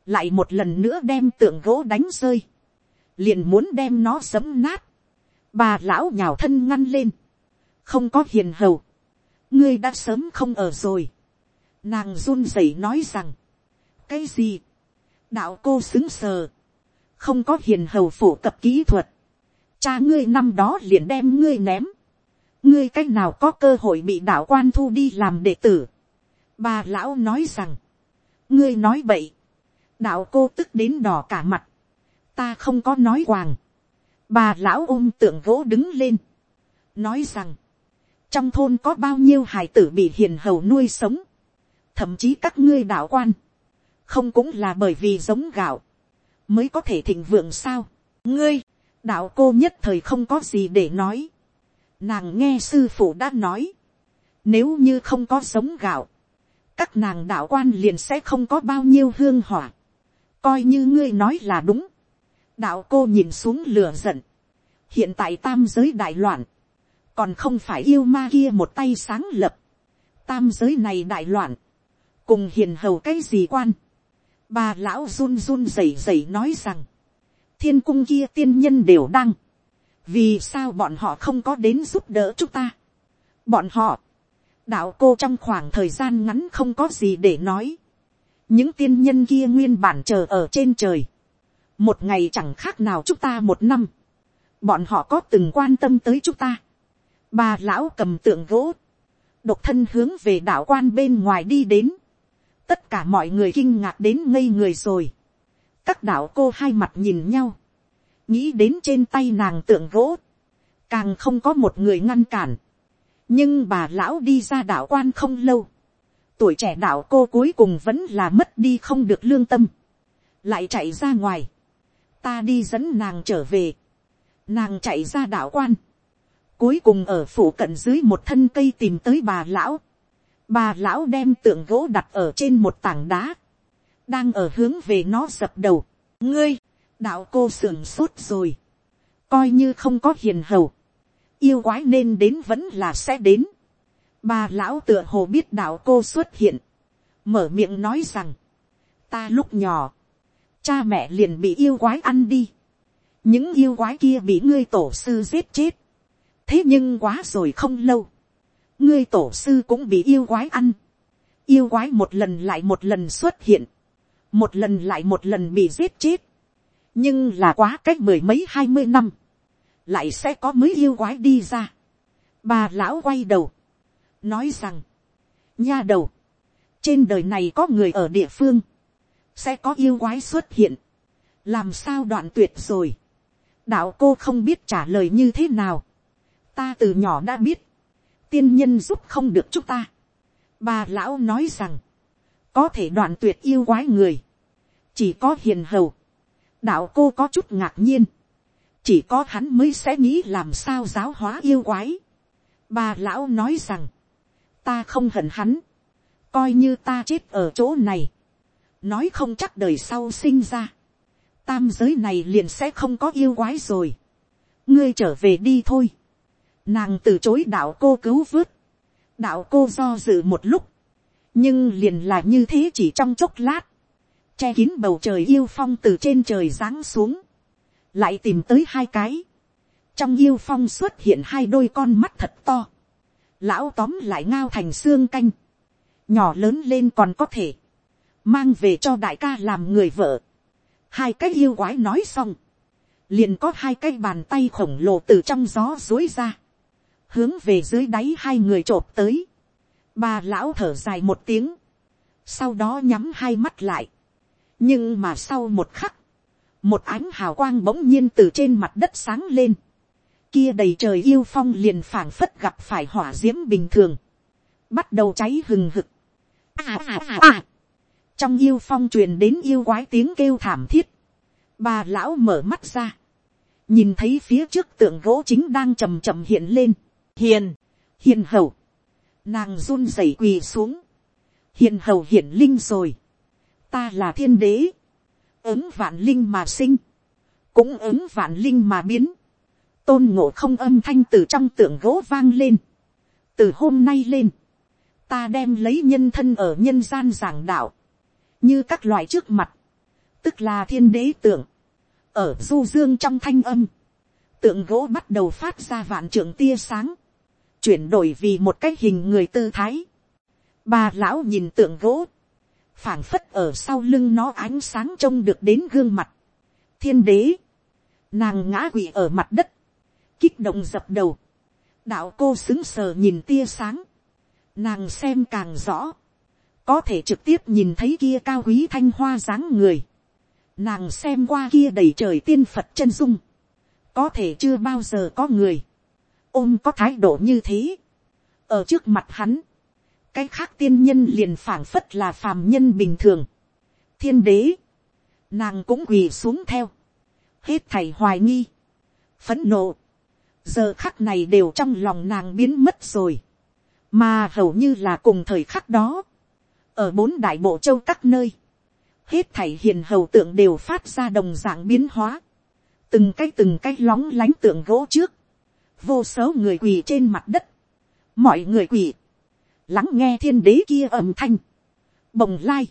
lại một lần nữa đem tượng gỗ đánh rơi. liền muốn đem nó sấm nát. bà lão nhào thân ngăn lên. không có hiền hầu. ngươi đã sớm không ở rồi. nàng run rẩy nói rằng. cái gì. đạo cô xứng sờ không có hiền hầu phổ cập kỹ thuật, cha ngươi năm đó liền đem ngươi ném, ngươi c á c h nào có cơ hội bị đạo quan thu đi làm đệ tử. bà lão nói rằng, ngươi nói vậy, đạo cô tức đến đỏ cả mặt, ta không có nói hoàng, bà lão ôm tượng gỗ đứng lên, nói rằng, trong thôn có bao nhiêu hài tử bị hiền hầu nuôi sống, thậm chí các ngươi đạo quan, không cũng là bởi vì giống gạo, mới có thể thịnh vượng sao. ngươi, đạo cô nhất thời không có gì để nói. nàng nghe sư phụ đã nói, nếu như không có giống gạo, các nàng đạo quan liền sẽ không có bao nhiêu hương hỏa. coi như ngươi nói là đúng. đạo cô nhìn xuống lửa giận. hiện tại tam giới đại loạn, còn không phải yêu ma kia một tay sáng lập. tam giới này đại loạn, cùng hiền hầu cái gì quan Bà lão run run rẩy rẩy nói rằng. Thiên cung kia tiên nhân đều đang. Vì sao bọn họ không có đến giúp đỡ chúng ta? Bọn họ. Đạo cô trong khoảng thời gian ngắn không có gì để nói. Những tiên nhân kia nguyên bản chờ ở trên trời. Một ngày chẳng khác nào chúng ta một năm. Bọn họ có từng quan tâm tới chúng ta. Bà lão cầm tượng gỗ. Độc thân hướng về đạo quan bên ngoài đi đến tất cả mọi người kinh ngạc đến ngây người rồi các đạo cô hai mặt nhìn nhau, nghĩ đến trên tay nàng tượng gỗ, càng không có một người ngăn cản. nhưng bà lão đi ra đạo quan không lâu, tuổi trẻ đạo cô cuối cùng vẫn là mất đi không được lương tâm, lại chạy ra ngoài, ta đi dẫn nàng trở về, nàng chạy ra đạo quan, cuối cùng ở phủ cận dưới một thân cây tìm tới bà lão, bà lão đem tượng gỗ đặt ở trên một tảng đá, đang ở hướng về nó dập đầu, ngươi, đạo cô sưởng sốt rồi, coi như không có hiền hầu, yêu quái nên đến vẫn là sẽ đến, bà lão tựa hồ biết đạo cô xuất hiện, mở miệng nói rằng, ta lúc nhỏ, cha mẹ liền bị yêu quái ăn đi, những yêu quái kia bị ngươi tổ sư giết chết, thế nhưng quá rồi không lâu, ngươi tổ sư cũng bị yêu quái ăn, yêu quái một lần lại một lần xuất hiện, một lần lại một lần bị giết chết, nhưng là quá cách mười mấy hai mươi năm, lại sẽ có mới yêu quái đi ra. bà lão quay đầu, nói rằng, nha đầu, trên đời này có người ở địa phương, sẽ có yêu quái xuất hiện, làm sao đoạn tuyệt rồi, đạo cô không biết trả lời như thế nào, ta từ nhỏ đã biết, tiên nhân giúp không được chúng ta. bà lão nói rằng, có thể đoạn tuyệt yêu quái người, chỉ có hiền hầu, đạo cô có chút ngạc nhiên, chỉ có hắn mới sẽ nghĩ làm sao giáo hóa yêu quái. bà lão nói rằng, ta không hận hắn, coi như ta chết ở chỗ này, nói không chắc đời sau sinh ra, tam giới này liền sẽ không có yêu quái rồi, ngươi trở về đi thôi, nàng từ chối đạo cô cứu vớt, đạo cô do dự một lúc, nhưng liền là như thế chỉ trong chốc lát, che kín bầu trời yêu phong từ trên trời giáng xuống, lại tìm tới hai cái, trong yêu phong xuất hiện hai đôi con mắt thật to, lão tóm lại ngao thành xương canh, nhỏ lớn lên còn có thể, mang về cho đại ca làm người vợ, hai cái yêu quái nói xong, liền có hai cái bàn tay khổng lồ từ trong gió dối ra, hướng về dưới đáy hai người t tới, bà lão thở dài một tiếng, sau đó nhắm hai mắt lại, nhưng mà sau một khắc, một ánh hào quang bỗng nhiên từ trên mặt đất sáng lên, kia đầy trời yêu phong liền phảng phất gặp phải hỏa d i ễ m bình thường, bắt đầu cháy hừng hực. À, à, à, à. trong yêu phong truyền đến yêu quái tiếng kêu thảm thiết, bà lão mở mắt ra, nhìn thấy phía trước tượng gỗ chính đang chầm chậm hiện lên, hiền, hiền hầu, nàng run rẩy quỳ xuống, hiền hầu hiển linh rồi, ta là thiên đế, ứng vạn linh mà sinh, cũng ứng vạn linh mà biến, tôn ngộ không âm thanh từ trong tượng gỗ vang lên. từ hôm nay lên, ta đem lấy nhân thân ở nhân gian giảng đạo, như các loại trước mặt, tức là thiên đế tượng, ở du dương trong thanh âm, tượng gỗ bắt đầu phát ra vạn trưởng tia sáng, chuyển đổi vì một cái hình người tư thái. Bà lão nhìn tượng gỗ, phảng phất ở sau lưng nó ánh sáng trông được đến gương mặt. Thiên đế, nàng ngã quỵ ở mặt đất, kích động dập đầu, đạo cô xứng sờ nhìn tia sáng, nàng xem càng rõ, có thể trực tiếp nhìn thấy kia cao quý thanh hoa dáng người, nàng xem qua kia đầy trời tiên phật chân dung, có thể chưa bao giờ có người, ôm có thái độ như thế, ở trước mặt hắn, cái khác tiên nhân liền phảng phất là phàm nhân bình thường, thiên đế, nàng cũng quỳ xuống theo, hết thầy hoài nghi, phấn nộ, giờ khắc này đều trong lòng nàng biến mất rồi, mà hầu như là cùng thời khắc đó, ở bốn đại bộ châu các nơi, hết thảy hiền hầu tượng đều phát ra đồng dạng biến hóa, từng cái từng cái lóng lánh tượng gỗ trước, vô số người quỳ trên mặt đất, mọi người quỳ, lắng nghe thiên đế kia âm thanh, bồng lai,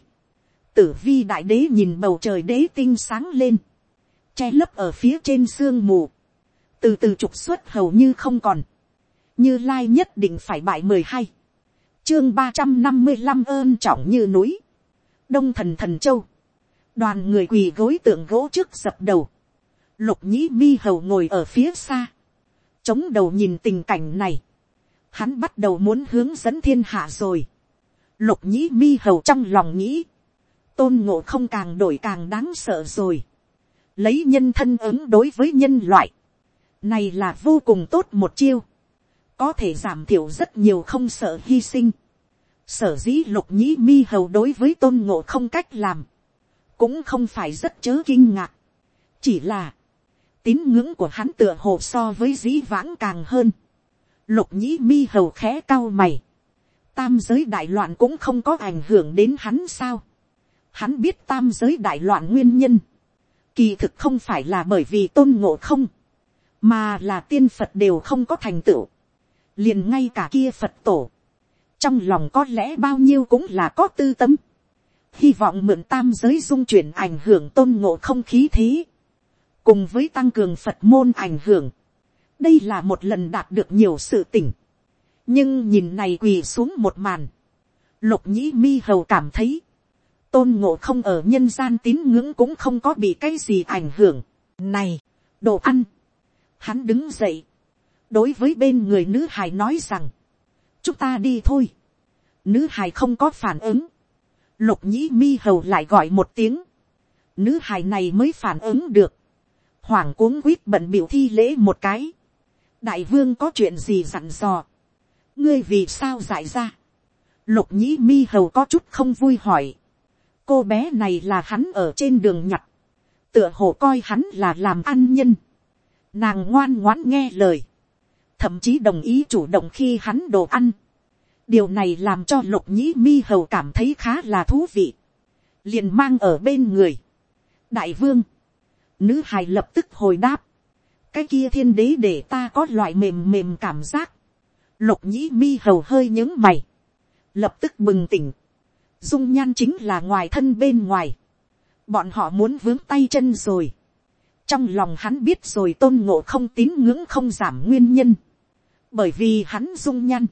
tử vi đại đế nhìn bầu trời đế tinh sáng lên, che lấp ở phía trên sương mù, từ từ trục xuất hầu như không còn, như lai nhất định phải bại mười hai, chương ba trăm năm mươi năm ơn trọng như núi, đông thần thần châu, đoàn người quỳ gối tượng gỗ trước dập đầu, lục nhĩ mi hầu ngồi ở phía xa, chống đầu nhìn tình cảnh này, hắn bắt đầu muốn hướng dẫn thiên hạ rồi, lục nhĩ mi hầu trong lòng nghĩ, tôn ngộ không càng đổi càng đáng sợ rồi, lấy nhân thân ứng đối với nhân loại, này là vô cùng tốt một chiêu. Có thể giảm thiểu rất nhiều không sợ hy sinh. Sở dĩ lục nhĩ mi hầu đối với tôn ngộ không cách làm. Cũng không phải rất chớ kinh ngạc. Chỉ là tín ngưỡng của hắn tựa hồ so với dĩ vãng càng hơn. lục nhĩ mi hầu khẽ cao mày. tam giới đại loạn cũng không có ảnh hưởng đến hắn sao. hắn biết tam giới đại loạn nguyên nhân. kỳ thực không phải là bởi vì tôn ngộ không, mà là tiên phật đều không có thành tựu. liền ngay cả kia phật tổ. trong lòng có lẽ bao nhiêu cũng là có tư tâm. hy vọng mượn tam giới dung chuyển ảnh hưởng tôn ngộ không khí thế cùng với tăng cường phật môn ảnh hưởng, đây là một lần đạt được nhiều sự tỉnh, nhưng nhìn này quỳ xuống một màn, lục nhĩ mi hầu cảm thấy, tôn ngộ không ở nhân gian tín ngưỡng cũng không có bị cái gì ảnh hưởng. này, đồ ăn, hắn đứng dậy, đối với bên người nữ hài nói rằng, chúng ta đi thôi, nữ hài không có phản ứng, lục nhĩ mi hầu lại gọi một tiếng, nữ hài này mới phản ứng được, Hoàng cuống quýt bận biểu thi lễ một cái. Đại vương có chuyện gì dặn dò. Ngươi vì sao giải ra. Lục nhĩ mi hầu có chút không vui hỏi. Cô bé này là hắn ở trên đường nhặt. Tựa hồ coi hắn là làm ăn nhân. Nàng ngoan ngoãn nghe lời. Thậm chí đồng ý chủ động khi hắn đồ ăn. Điều này làm cho lục nhĩ mi hầu cảm thấy khá là thú vị. Liền mang ở bên người. Đại vương Nữ hài lập tức hồi đáp. Cái kia thiên đế để ta có loại mềm mềm cảm giác. Lục nhĩ mi hầu hơi những mày. Lập tức bừng tỉnh. Dung nhan chính là ngoài thân bên ngoài. Bọn họ muốn vướng tay chân rồi. Trong lòng hắn biết rồi tôn ngộ không tín ngưỡng không giảm nguyên nhân. Bởi vì hắn dung nhan.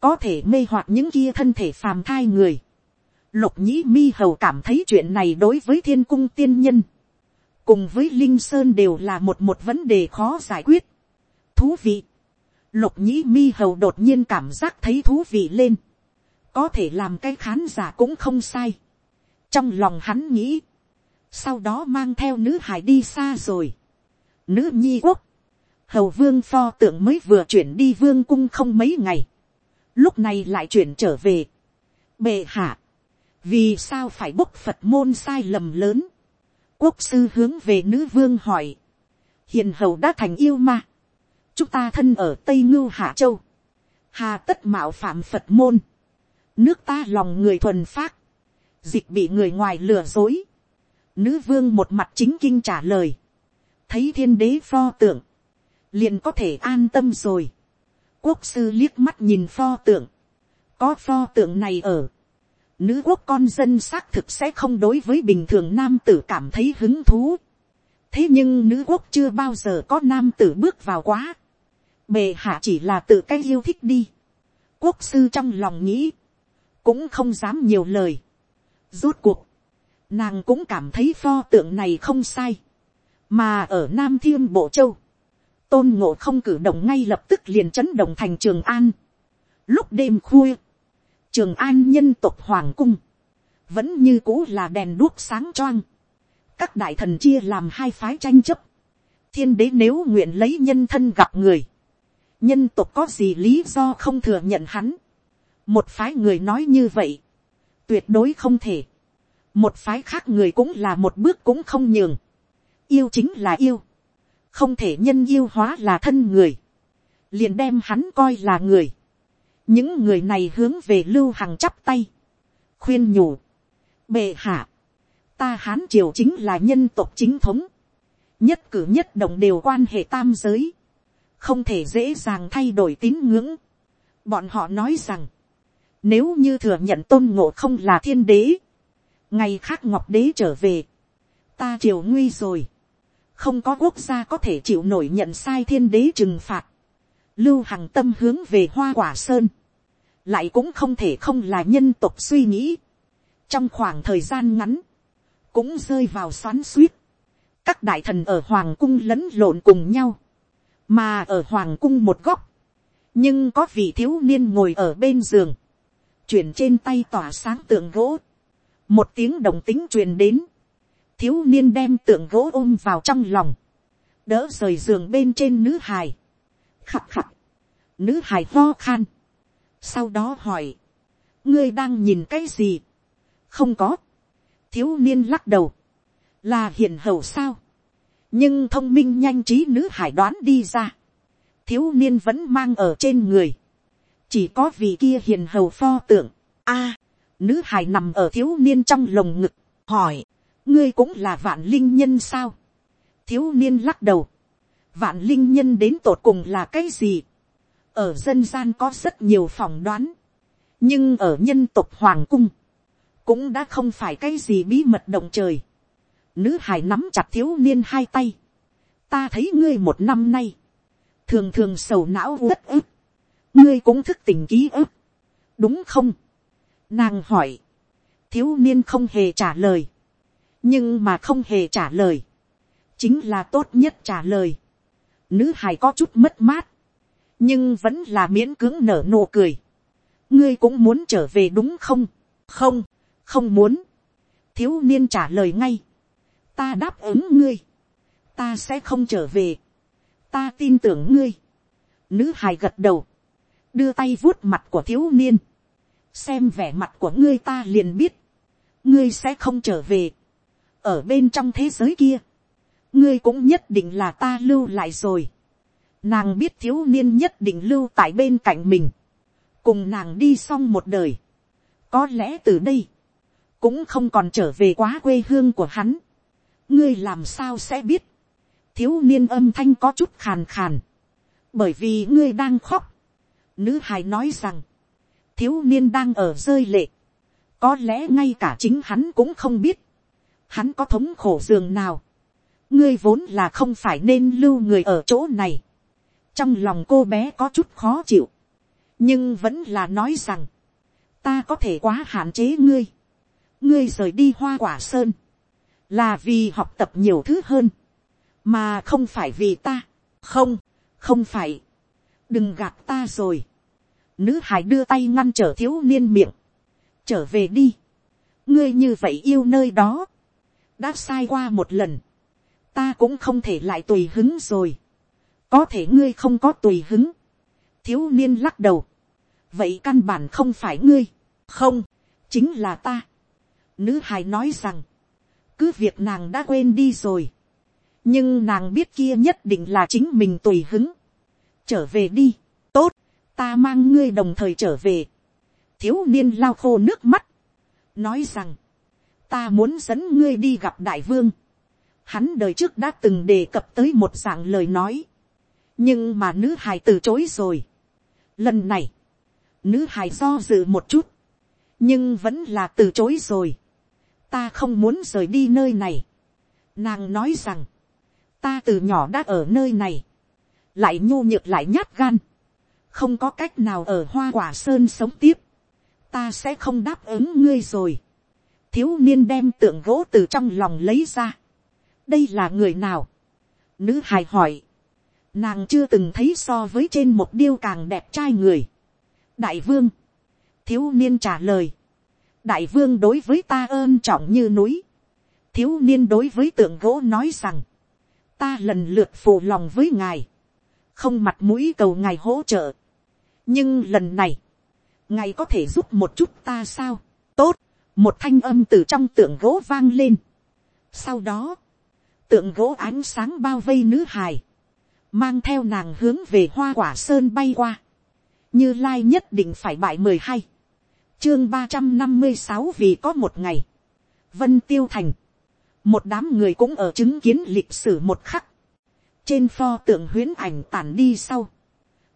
Có thể mê hoặc những kia thân thể phàm thai người. Lục nhĩ mi hầu cảm thấy chuyện này đối với thiên cung tiên nhân cùng với linh sơn đều là một một vấn đề khó giải quyết. thú vị. lục nhĩ mi hầu đột nhiên cảm giác thấy thú vị lên. có thể làm cái khán giả cũng không sai. trong lòng hắn nghĩ. sau đó mang theo nữ hải đi xa rồi. nữ nhi quốc. hầu vương pho tượng mới vừa chuyển đi vương cung không mấy ngày. lúc này lại chuyển trở về. bệ hạ. vì sao phải bốc phật môn sai lầm lớn quốc sư hướng về nữ vương hỏi, hiền hầu đã thành yêu ma, chúng ta thân ở tây ngưu hạ châu, hà tất mạo phạm phật môn, nước ta lòng người thuần phát, dịch bị người ngoài lừa dối, nữ vương một mặt chính kinh trả lời, thấy thiên đế pho tượng, liền có thể an tâm rồi, quốc sư liếc mắt nhìn pho tượng, có pho tượng này ở, nữ quốc con dân xác thực sẽ không đối với bình thường nam tử cảm thấy hứng thú. thế nhưng nữ quốc chưa bao giờ có nam tử bước vào quá. bề hạ chỉ là tự cái yêu thích đi. quốc sư trong lòng nghĩ, cũng không dám nhiều lời. rút cuộc, nàng cũng cảm thấy pho tượng này không sai. mà ở nam thiên bộ châu, tôn ngộ không cử động ngay lập tức liền chấn động thành trường an. lúc đêm khuya, trường an nhân tộc hoàng cung, vẫn như cũ là đèn đuốc sáng choang. các đại thần chia làm hai phái tranh chấp. thiên đế nếu nguyện lấy nhân thân gặp người, nhân tộc có gì lý do không thừa nhận hắn. một phái người nói như vậy, tuyệt đối không thể. một phái khác người cũng là một bước cũng không nhường. yêu chính là yêu. không thể nhân yêu hóa là thân người. liền đem hắn coi là người những người này hướng về lưu hằng chắp tay, khuyên nhủ, bệ hạ, ta hán triều chính là nhân tộc chính thống, nhất cử nhất động đều quan hệ tam giới, không thể dễ dàng thay đổi tín ngưỡng. Bọn họ nói rằng, nếu như thừa nhận tôn ngộ không là thiên đế, ngày khác ngọc đế trở về, ta triều nguy rồi, không có quốc gia có thể chịu nổi nhận sai thiên đế trừng phạt. Lưu hằng tâm hướng về hoa quả sơn, lại cũng không thể không là nhân tộc suy nghĩ. trong khoảng thời gian ngắn, cũng rơi vào xoắn suýt. các đại thần ở hoàng cung lẫn lộn cùng nhau, mà ở hoàng cung một góc, nhưng có vị thiếu niên ngồi ở bên giường, chuyển trên tay tỏa sáng tượng gỗ, một tiếng đồng tính truyền đến, thiếu niên đem tượng gỗ ôm vào trong lòng, đỡ rời giường bên trên nữ hài, khặt khặt, nữ hài lo khan, sau đó hỏi, ngươi đang nhìn cái gì, không có, thiếu niên lắc đầu, là hiền hầu sao, nhưng thông minh nhanh trí nữ hải đoán đi ra, thiếu niên vẫn mang ở trên người, chỉ có vị kia hiền hầu pho tượng, a, nữ hải nằm ở thiếu niên trong lồng ngực, hỏi, ngươi cũng là vạn linh nhân sao, thiếu niên lắc đầu, vạn linh nhân đến tột cùng là cái gì, ở dân gian có rất nhiều phỏng đoán, nhưng ở nhân tộc hoàng cung, cũng đã không phải cái gì bí mật động trời. Nữ hải nắm chặt thiếu niên hai tay. Ta thấy ngươi một năm nay, thường thường sầu não rất ức. ngươi cũng thức tỉnh ký ức, đúng không? Nàng hỏi, thiếu niên không hề trả lời, nhưng mà không hề trả lời, chính là tốt nhất trả lời. Nữ hải có chút mất mát, nhưng vẫn là miễn cưỡng nở nụ cười. ngươi cũng muốn trở về đúng không? không, không muốn. thiếu niên trả lời ngay. ta đáp ứng ngươi. ta sẽ không trở về. ta tin tưởng ngươi. nữ hài gật đầu. đưa tay vuốt mặt của thiếu niên. xem vẻ mặt của ngươi ta liền biết. ngươi sẽ không trở về. ở bên trong thế giới kia. ngươi cũng nhất định là ta lưu lại rồi. Nàng biết thiếu niên nhất định lưu tại bên cạnh mình. Cùng nàng đi xong một đời. Có lẽ từ đây cũng không còn trở về quá quê hương của hắn. ngươi làm sao sẽ biết, thiếu niên âm thanh có chút khàn khàn, bởi vì ngươi đang khóc. nữ hài nói rằng, thiếu niên đang ở rơi lệ, có lẽ ngay cả chính hắn cũng không biết, hắn có thống khổ giường nào, ngươi vốn là không phải nên lưu người ở chỗ này, trong lòng cô bé có chút khó chịu, nhưng vẫn là nói rằng, ta có thể quá hạn chế ngươi, ngươi rời đi hoa quả sơn, là vì học tập nhiều thứ hơn, mà không phải vì ta, không, không phải, đừng gạt ta rồi, nữ hải đưa tay ngăn trở thiếu niên miệng, trở về đi, ngươi như vậy yêu nơi đó, đã sai qua một lần, ta cũng không thể lại tùy hứng rồi, có thể ngươi không có tùy hứng, thiếu niên lắc đầu, vậy căn bản không phải ngươi, không, chính là ta, Nữ hài nói rằng, cứ việc nàng đã quên đi rồi. Nhưng nàng biết kia nhất định là chính mình tùy hứng. Trở về đi, tốt, ta mang ngươi đồng thời trở về. Thiếu niên lau khô nước mắt. Nói rằng, ta muốn dẫn ngươi đi gặp đại vương. Hắn đời trước đã từng đề cập tới một dạng lời nói. Nhưng mà nữ hài từ chối rồi. Lần này, nữ hài do dự một chút. Nhưng vẫn là từ chối rồi ta không muốn rời đi nơi này. Nàng nói rằng, ta từ nhỏ đã ở nơi này, lại nhô nhược lại nhát gan, không có cách nào ở hoa quả sơn sống tiếp, ta sẽ không đáp ứng ngươi rồi. thiếu niên đem tượng gỗ từ trong lòng lấy ra. đây là người nào. nữ hài hỏi, nàng chưa từng thấy so với trên một điêu càng đẹp trai người. đại vương, thiếu niên trả lời, đại vương đối với ta ơn trọng như núi. thiếu niên đối với tượng gỗ nói rằng, ta lần lượt phụ lòng với ngài, không mặt mũi cầu ngài hỗ trợ. nhưng lần này, ngài có thể giúp một chút ta sao. tốt, một thanh âm từ trong tượng gỗ vang lên. sau đó, tượng gỗ ánh sáng bao vây nữ hài, mang theo nàng hướng về hoa quả sơn bay qua. như lai nhất định phải bại mười hai. Chương ba trăm năm mươi sáu vì có một ngày, vân tiêu thành, một đám người cũng ở chứng kiến lịch sử một khắc, trên pho tượng huyến ảnh tàn đi sau,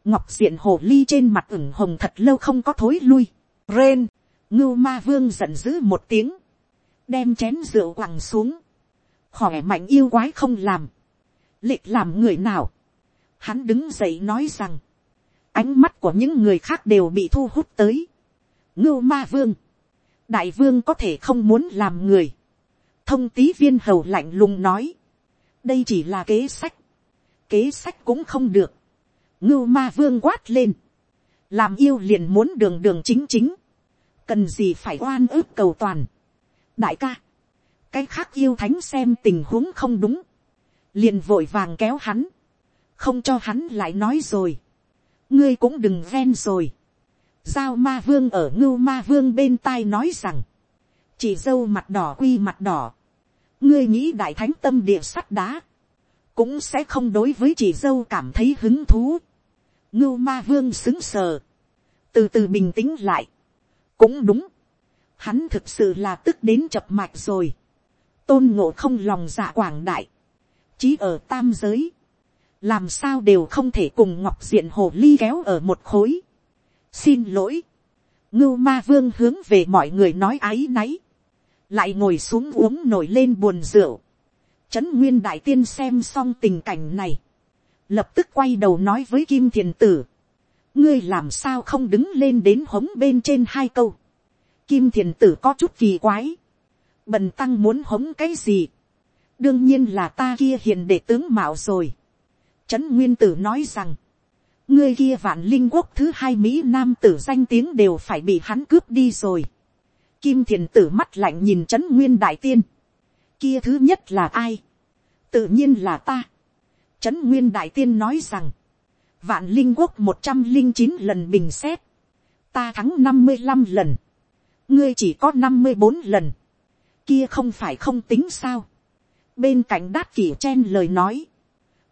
ngọc diện hồ ly trên mặt ửng hồng thật lâu không có thối lui, rên, ngưu ma vương giận dữ một tiếng, đem chén rượu quẳng xuống, khỏe mạnh yêu quái không làm, lịch làm người nào, hắn đứng dậy nói rằng, ánh mắt của những người khác đều bị thu hút tới, ngưu ma vương, đại vương có thể không muốn làm người, thông tý viên hầu lạnh lùng nói, đây chỉ là kế sách, kế sách cũng không được, ngưu ma vương quát lên, làm yêu liền muốn đường đường chính chính, cần gì phải oan ức cầu toàn, đại ca, cái khác yêu thánh xem tình huống không đúng, liền vội vàng kéo hắn, không cho hắn lại nói rồi, ngươi cũng đừng ven rồi, Giao ma vương ở ngưu ma vương bên tai nói rằng. Chỉ dâu mặt đỏ quy mặt đỏ. Ngươi nghĩ đại thánh tâm địa sắt đá. cũng sẽ không đối với chị dâu cảm thấy hứng thú. ngưu ma vương xứng sờ, từ từ bình tĩnh lại, cũng đúng, hắn thực sự là tức đến chập mạch rồi, tôn ngộ không lòng dạ quảng đại, chí ở tam giới, làm sao đều không thể cùng ngọc diện hồ ly kéo ở một khối. xin lỗi, ngưu ma vương hướng về mọi người nói áy náy, lại ngồi xuống uống nổi lên buồn rượu. Trấn nguyên đại tiên xem xong tình cảnh này, lập tức quay đầu nói với kim thiền tử, ngươi làm sao không đứng lên đến hống bên trên hai câu. Kim thiền tử có chút kỳ quái, bần tăng muốn hống cái gì, đương nhiên là ta kia hiền để tướng mạo rồi. Trấn nguyên tử nói rằng, ngươi kia vạn linh quốc thứ hai mỹ nam tử danh tiếng đều phải bị hắn cướp đi rồi. Kim thiền tử mắt lạnh nhìn trấn nguyên đại tiên. Kia thứ nhất là ai? Tự nhiên là ta. Trấn nguyên đại tiên nói rằng, vạn linh quốc một trăm linh chín lần bình xét. Ta thắng năm mươi 55 lần. Ngươi chỉ có năm mươi bốn lần. Kia không phải không tính sao. Bên cạnh đát kỷ chen lời nói.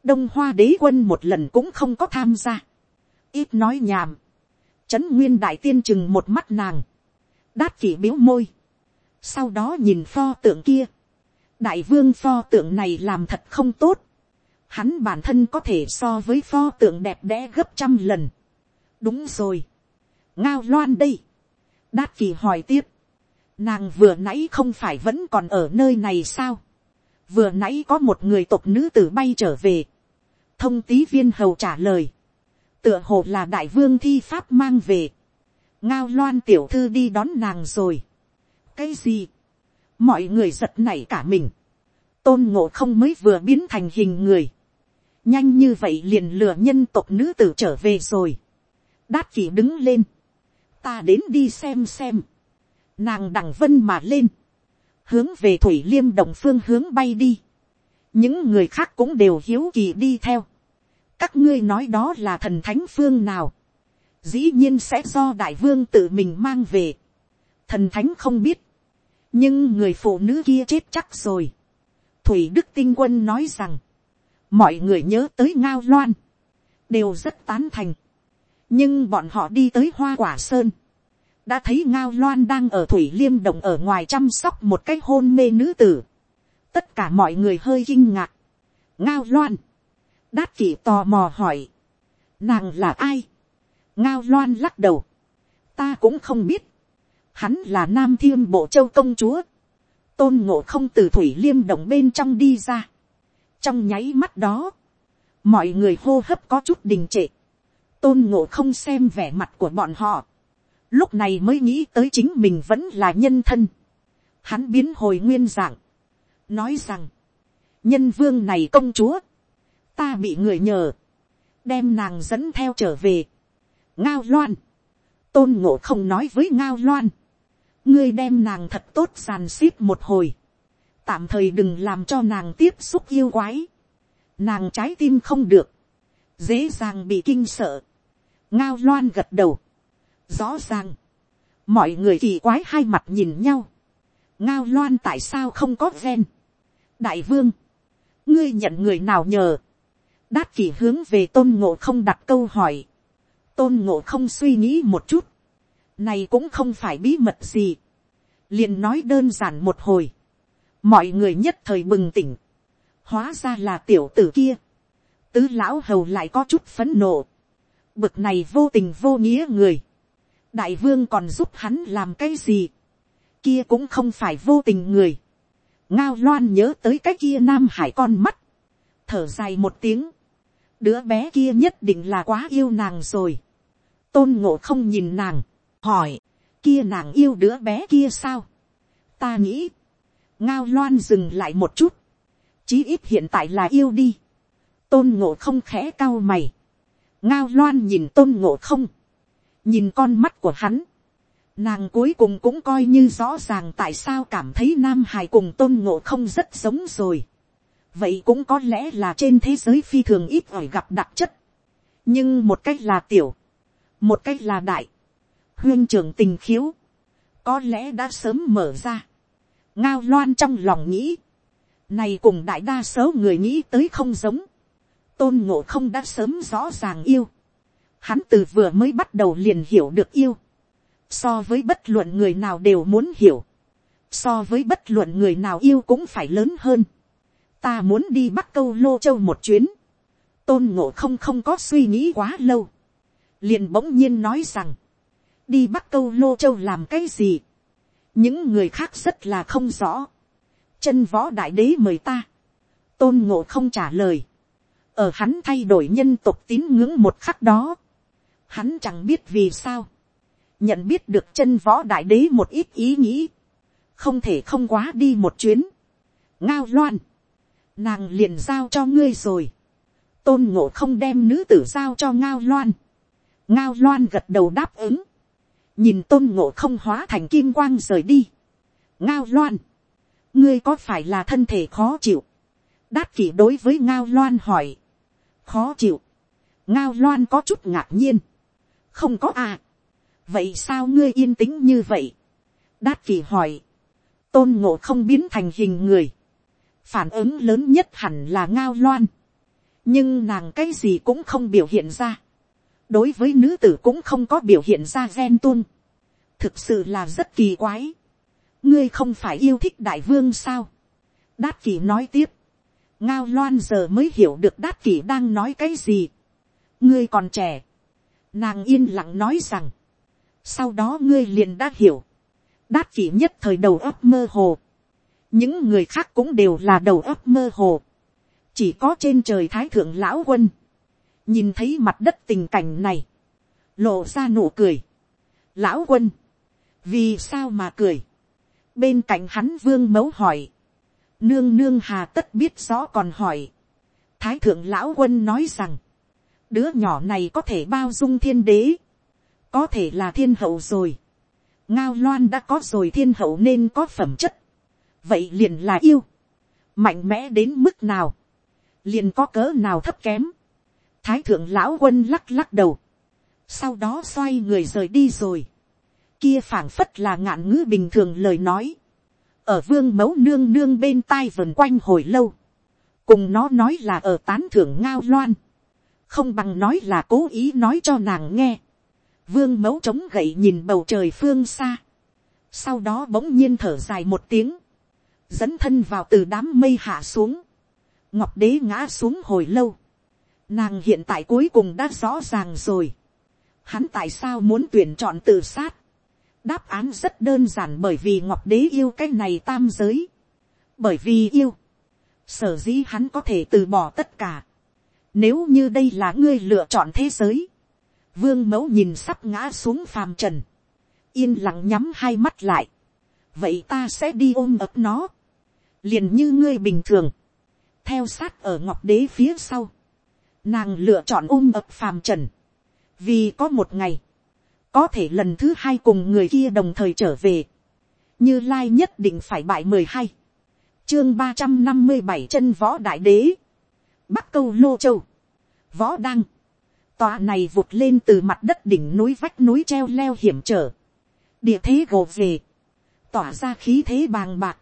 Đông hoa đế quân một lần cũng không có tham gia. Ít nói nhảm. Trấn nguyên đại tiên chừng một mắt nàng. Đát kỷ biếu môi, sau đó nhìn pho tượng kia, đại vương pho tượng này làm thật không tốt, hắn bản thân có thể so với pho tượng đẹp đẽ gấp trăm lần. đúng rồi, ngao loan đây, đát kỳ hỏi tiếp, nàng vừa nãy không phải vẫn còn ở nơi này sao, vừa nãy có một người tộc nữ tử bay trở về, thông tý viên hầu trả lời, tựa hồ là đại vương thi pháp mang về, ngao loan tiểu thư đi đón nàng rồi. cái gì, mọi người giật nảy cả mình, tôn ngộ không mới vừa biến thành hình người, nhanh như vậy liền lừa nhân tộc nữ tử trở về rồi, đát chỉ đứng lên, ta đến đi xem xem, nàng đằng vân mà lên, hướng về thủy liêm đồng phương hướng bay đi, những người khác cũng đều hiếu kỳ đi theo, các ngươi nói đó là thần thánh phương nào, dĩ nhiên sẽ do đại vương tự mình mang về. thần thánh không biết, nhưng người phụ nữ kia chết chắc rồi. thủy đức tinh quân nói rằng, mọi người nhớ tới ngao loan, đều rất tán thành. nhưng bọn họ đi tới hoa quả sơn, đã thấy ngao loan đang ở thủy liêm động ở ngoài chăm sóc một cái hôn mê nữ tử. tất cả mọi người hơi kinh ngạc. ngao loan, đát kỷ tò mò hỏi, nàng là ai, ngao loan lắc đầu, ta cũng không biết, hắn là nam thiêm bộ châu công chúa, tôn ngộ không từ thủy liêm động bên trong đi ra, trong nháy mắt đó, mọi người hô hấp có chút đình trệ, tôn ngộ không xem vẻ mặt của bọn họ, lúc này mới nghĩ tới chính mình vẫn là nhân thân, hắn biến hồi nguyên dạng, nói rằng, nhân vương này công chúa, ta bị người nhờ, đem nàng dẫn theo trở về, ngao loan, tôn ngộ không nói với ngao loan, ngươi đem nàng thật tốt sàn p một hồi, tạm thời đừng làm cho nàng tiếp xúc yêu quái, nàng trái tim không được, dễ dàng bị kinh sợ, ngao loan gật đầu, rõ ràng, mọi người kỳ quái hai mặt nhìn nhau, ngao loan tại sao không có ven, đại vương, ngươi nhận người nào nhờ, đát kỷ hướng về tôn ngộ không đặt câu hỏi, tôn ngộ không suy nghĩ một chút, này cũng không phải bí mật gì, liền nói đơn giản một hồi, mọi người nhất thời bừng tỉnh, hóa ra là tiểu tử kia, tứ lão hầu lại có chút phấn nộ, bực này vô tình vô nghĩa người, đại vương còn giúp hắn làm cái gì, kia cũng không phải vô tình người, ngao loan nhớ tới cái kia nam hải con mắt, thở dài một tiếng, đứa bé kia nhất định là quá yêu nàng rồi, tôn ngộ không nhìn nàng, hỏi, kia nàng yêu đứa bé kia sao. ta nghĩ, ngao loan dừng lại một chút, chí ít hiện tại là yêu đi. tôn ngộ không khẽ cao mày, ngao loan nhìn tôn ngộ không, nhìn con mắt của hắn, nàng cuối cùng cũng coi như rõ ràng tại sao cảm thấy nam hài cùng tôn ngộ không rất giống rồi. vậy cũng có lẽ là trên thế giới phi thường ít ỏi gặp đặc chất. nhưng một cách là tiểu, một cách là đại, huyên trưởng tình khiếu, có lẽ đã sớm mở ra, ngao loan trong lòng nghĩ, Này cùng đại đa số người nghĩ tới không giống. Tôn ngộ không đã sớm rõ ràng yêu. Hắn từ vừa mới bắt đầu liền hiểu được yêu. So với bất luận người nào đều muốn hiểu. So với bất luận người nào yêu cũng phải lớn hơn. Ta muốn đi bắt câu lô châu một chuyến. Tôn ngộ không không có suy nghĩ quá lâu. Liền bỗng nhiên nói rằng. Đi bắt câu lô châu làm cái gì? Những người khác rất là không rõ chân võ đại đế mời ta, tôn ngộ không trả lời, ở hắn thay đổi nhân tục tín ngưỡng một khắc đó, hắn chẳng biết vì sao, nhận biết được chân võ đại đế một ít ý nghĩ, không thể không quá đi một chuyến, ngao loan, nàng liền giao cho ngươi rồi, tôn ngộ không đem nữ tử giao cho ngao loan, ngao loan gật đầu đáp ứng, nhìn tôn ngộ không hóa thành kim quang rời đi, ngao loan, ngươi có phải là thân thể khó chịu, đát kỷ đối với ngao loan hỏi, khó chịu, ngao loan có chút ngạc nhiên, không có à, vậy sao ngươi yên tĩnh như vậy, đát kỷ hỏi, tôn ngộ không biến thành hình người, phản ứng lớn nhất hẳn là ngao loan, nhưng nàng cái gì cũng không biểu hiện ra, đối với nữ tử cũng không có biểu hiện ra ghen tuông, thực sự là rất kỳ quái, ngươi không phải yêu thích đại vương sao. đát kỷ nói tiếp. ngao loan giờ mới hiểu được đát kỷ đang nói cái gì. ngươi còn trẻ nàng yên lặng nói rằng. sau đó ngươi liền đã hiểu. đát kỷ nhất thời đầu óc mơ hồ. những người khác cũng đều là đầu óc mơ hồ. chỉ có trên trời thái thượng lão quân. nhìn thấy mặt đất tình cảnh này. lộ ra nụ cười. lão quân. vì sao mà cười bên cạnh hắn vương mẫu hỏi, nương nương hà tất biết rõ còn hỏi, thái thượng lão quân nói rằng, đứa nhỏ này có thể bao dung thiên đế, có thể là thiên hậu rồi, ngao loan đã có rồi thiên hậu nên có phẩm chất, vậy liền là yêu, mạnh mẽ đến mức nào, liền có cỡ nào thấp kém, thái thượng lão quân lắc lắc đầu, sau đó xoay người rời đi rồi, kia phảng phất là ngạn ngữ bình thường lời nói, ở vương mẫu nương nương bên tai vần quanh hồi lâu, cùng nó nói là ở tán thưởng ngao loan, không bằng nói là cố ý nói cho nàng nghe, vương mẫu trống gậy nhìn bầu trời phương xa, sau đó bỗng nhiên thở dài một tiếng, dẫn thân vào từ đám mây hạ xuống, ngọc đế ngã xuống hồi lâu, nàng hiện tại cuối cùng đã rõ ràng rồi, hắn tại sao muốn tuyển chọn tự sát, đáp án rất đơn giản bởi vì ngọc đế yêu cái này tam giới. bởi vì yêu, sở dĩ hắn có thể từ bỏ tất cả nếu như đây là ngươi lựa chọn thế giới, vương mẫu nhìn sắp ngã xuống phàm trần, yên lặng nhắm hai mắt lại. vậy ta sẽ đi ôm ấp nó, liền như ngươi bình thường, theo sát ở ngọc đế phía sau, nàng lựa chọn ôm ấp phàm trần, vì có một ngày, có thể lần thứ hai cùng người kia đồng thời trở về, như lai nhất định phải bại mười hai, chương ba trăm năm mươi bảy chân võ đại đế, bắc câu lô châu, võ đăng, tòa này vụt lên từ mặt đất đỉnh núi vách núi treo leo hiểm trở, địa thế gồ về, tỏa ra khí thế bàng bạc,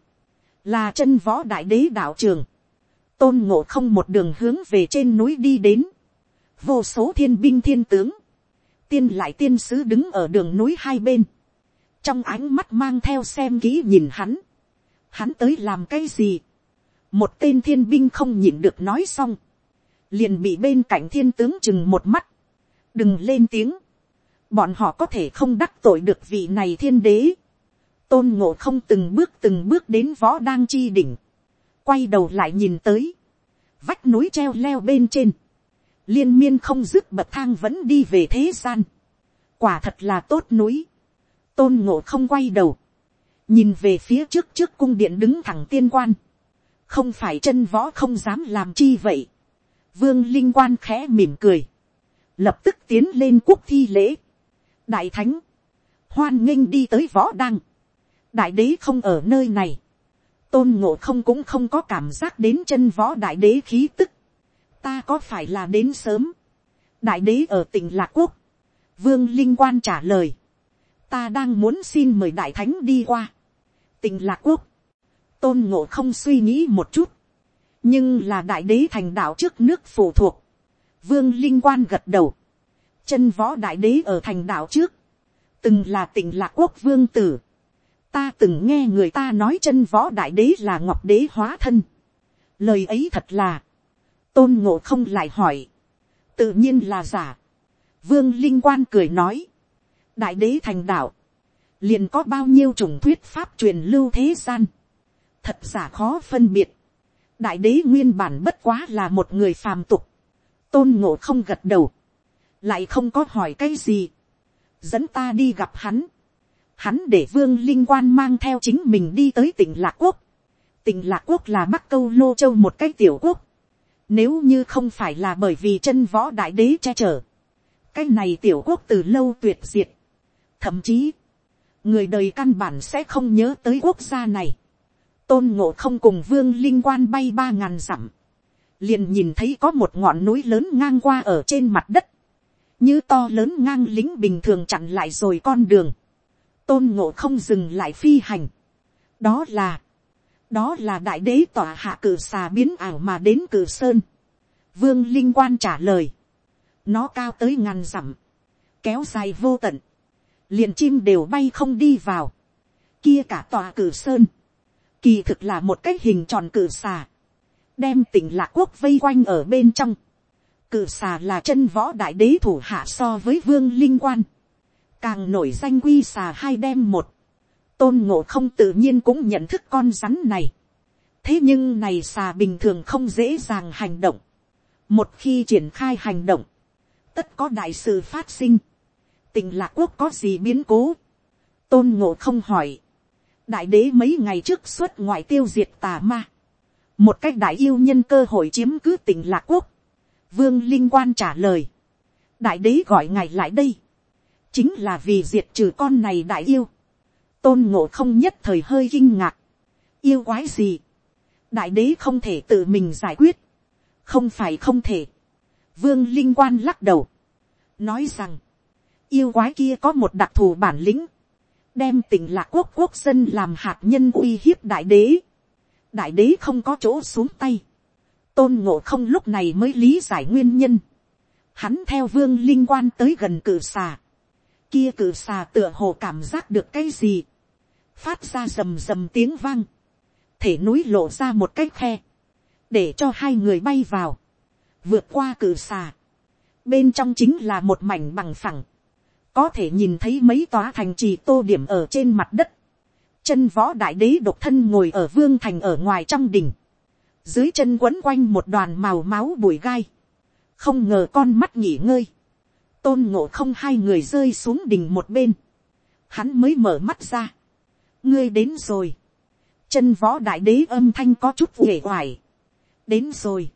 là chân võ đại đế đạo trường, tôn ngộ không một đường hướng về trên núi đi đến, vô số thiên binh thiên tướng, tiên lại tiên sứ đứng ở đường núi hai bên, trong ánh mắt mang theo xem kỹ nhìn hắn, hắn tới làm cái gì, một tên thiên binh không nhìn được nói xong, liền bị bên cạnh thiên tướng chừng một mắt, đừng lên tiếng, bọn họ có thể không đắc tội được vị này thiên đế, tôn ngộ không từng bước từng bước đến võ đang chi đỉnh, quay đầu lại nhìn tới, vách núi treo leo bên trên, liên miên không dứt bậc thang vẫn đi về thế gian. quả thật là tốt núi. tôn ngộ không quay đầu. nhìn về phía trước trước cung điện đứng thẳng tiên quan. không phải chân võ không dám làm chi vậy vương linh quan khẽ mỉm cười. lập tức tiến lên quốc thi lễ. đại thánh, hoan nghênh đi tới võ đăng. đại đế không ở nơi này. tôn ngộ không cũng không có cảm giác đến chân võ đại đế khí tức ta có phải là đến sớm, đại đế ở tỉnh lạc quốc, vương linh quan trả lời, ta đang muốn xin mời đại thánh đi qua, tỉnh lạc quốc, tôn ngộ không suy nghĩ một chút, nhưng là đại đế thành đạo trước nước phụ thuộc, vương linh quan gật đầu, chân võ đại đế ở thành đạo trước, từng là tỉnh lạc quốc vương tử, ta từng nghe người ta nói chân võ đại đế là ngọc đế hóa thân, lời ấy thật là, tôn ngộ không lại hỏi, tự nhiên là giả, vương linh quan cười nói, đại đế thành đạo, liền có bao nhiêu chủng thuyết pháp truyền lưu thế gian, thật giả khó phân biệt, đại đế nguyên bản bất quá là một người phàm tục, tôn ngộ không gật đầu, lại không có hỏi cái gì, dẫn ta đi gặp hắn, hắn để vương linh quan mang theo chính mình đi tới tỉnh lạc quốc, tỉnh lạc quốc là bắc câu lô châu một cái tiểu quốc, nếu như không phải là bởi vì chân võ đại đế che chở, cái này tiểu quốc từ lâu tuyệt diệt, thậm chí, người đời căn bản sẽ không nhớ tới quốc gia này, tôn ngộ không cùng vương linh quan bay ba ngàn dặm, liền nhìn thấy có một ngọn núi lớn ngang qua ở trên mặt đất, như to lớn ngang lính bình thường chặn lại rồi con đường, tôn ngộ không dừng lại phi hành. đó là, đó là đại đế tỏa hạ cử xà biến ảo mà đến cử sơn. vương linh quan trả lời, nó cao tới ngàn dặm, kéo dài vô tận, liền chim đều bay không đi vào, kia cả tòa cử sơn, kỳ thực là một cái hình tròn cử xà, đem tỉnh lạc quốc vây quanh ở bên trong, cử xà là chân võ đại đế thủ hạ so với vương linh quan, càng nổi danh quy xà hai đem một, tôn ngộ không tự nhiên cũng nhận thức con rắn này. thế nhưng này xà bình thường không dễ dàng hành động. một khi triển khai hành động, tất có đại sự phát sinh. tình lạc quốc có gì biến cố. tôn ngộ không hỏi đại đế mấy ngày trước xuất ngoại tiêu diệt tà ma. một cách đại yêu nhân cơ hội chiếm cứ tỉnh lạc quốc. vương linh quan trả lời. đại đế gọi ngài lại đây chính là vì diệt trừ con này đại yêu. tôn ngộ không nhất thời hơi kinh ngạc. yêu quái gì. đại đế không thể tự mình giải quyết. không phải không thể. vương linh quan lắc đầu. nói rằng, yêu quái kia có một đặc thù bản lĩnh đem tỉnh lạc quốc quốc dân làm hạt nhân uy hiếp đại đế. đại đế không có chỗ xuống tay. tôn ngộ không lúc này mới lý giải nguyên nhân. Hắn theo vương linh quan tới gần cử xà. Kia cử xà tựa hồ cảm giác được cái gì, phát ra rầm rầm tiếng vang, thể núi lộ ra một cái khe, để cho hai người bay vào, vượt qua cử xà, bên trong chính là một mảnh bằng phẳng, có thể nhìn thấy mấy tòa thành trì tô điểm ở trên mặt đất, chân võ đại đế độc thân ngồi ở vương thành ở ngoài trong đỉnh, dưới chân quấn quanh một đoàn màu máu bụi gai, không ngờ con mắt nghỉ ngơi, tôn ngộ không hai người rơi xuống đỉnh một bên, hắn mới mở mắt ra, ngươi đến rồi, chân võ đại đế âm thanh có chút uể oải, đến rồi,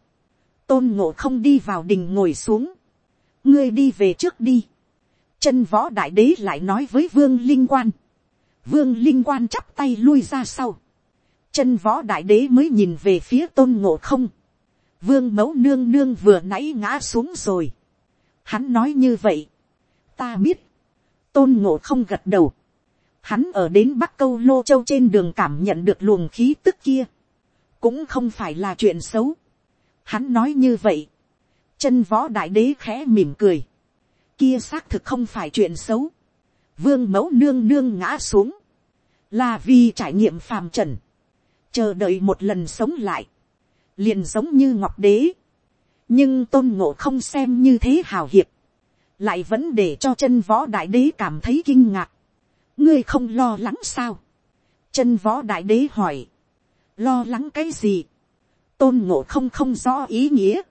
tôn ngộ không đi vào đình ngồi xuống, ngươi đi về trước đi, chân võ đại đế lại nói với vương linh quan, vương linh quan chắp tay lui ra sau, chân võ đại đế mới nhìn về phía tôn ngộ không, vương mẫu nương nương vừa nãy ngã xuống rồi, Hắn nói như vậy. Ta biết. Tôn ngộ không gật đầu. Hắn ở đến Bắc Câu Lô Châu trên đường cảm nhận được luồng khí tức kia. Cũng không phải là chuyện xấu. Hắn nói như vậy. Chân võ đại đế khẽ mỉm cười. Kia xác thực không phải chuyện xấu. Vương mẫu nương nương ngã xuống. Là vì trải nghiệm phàm trần. Chờ đợi một lần sống lại. Liền giống như ngọc đế nhưng tôn ngộ không xem như thế hào hiệp, lại vẫn để cho chân võ đại đế cảm thấy kinh ngạc. ngươi không lo lắng sao. chân võ đại đế hỏi, lo lắng cái gì. tôn ngộ không không rõ ý nghĩa.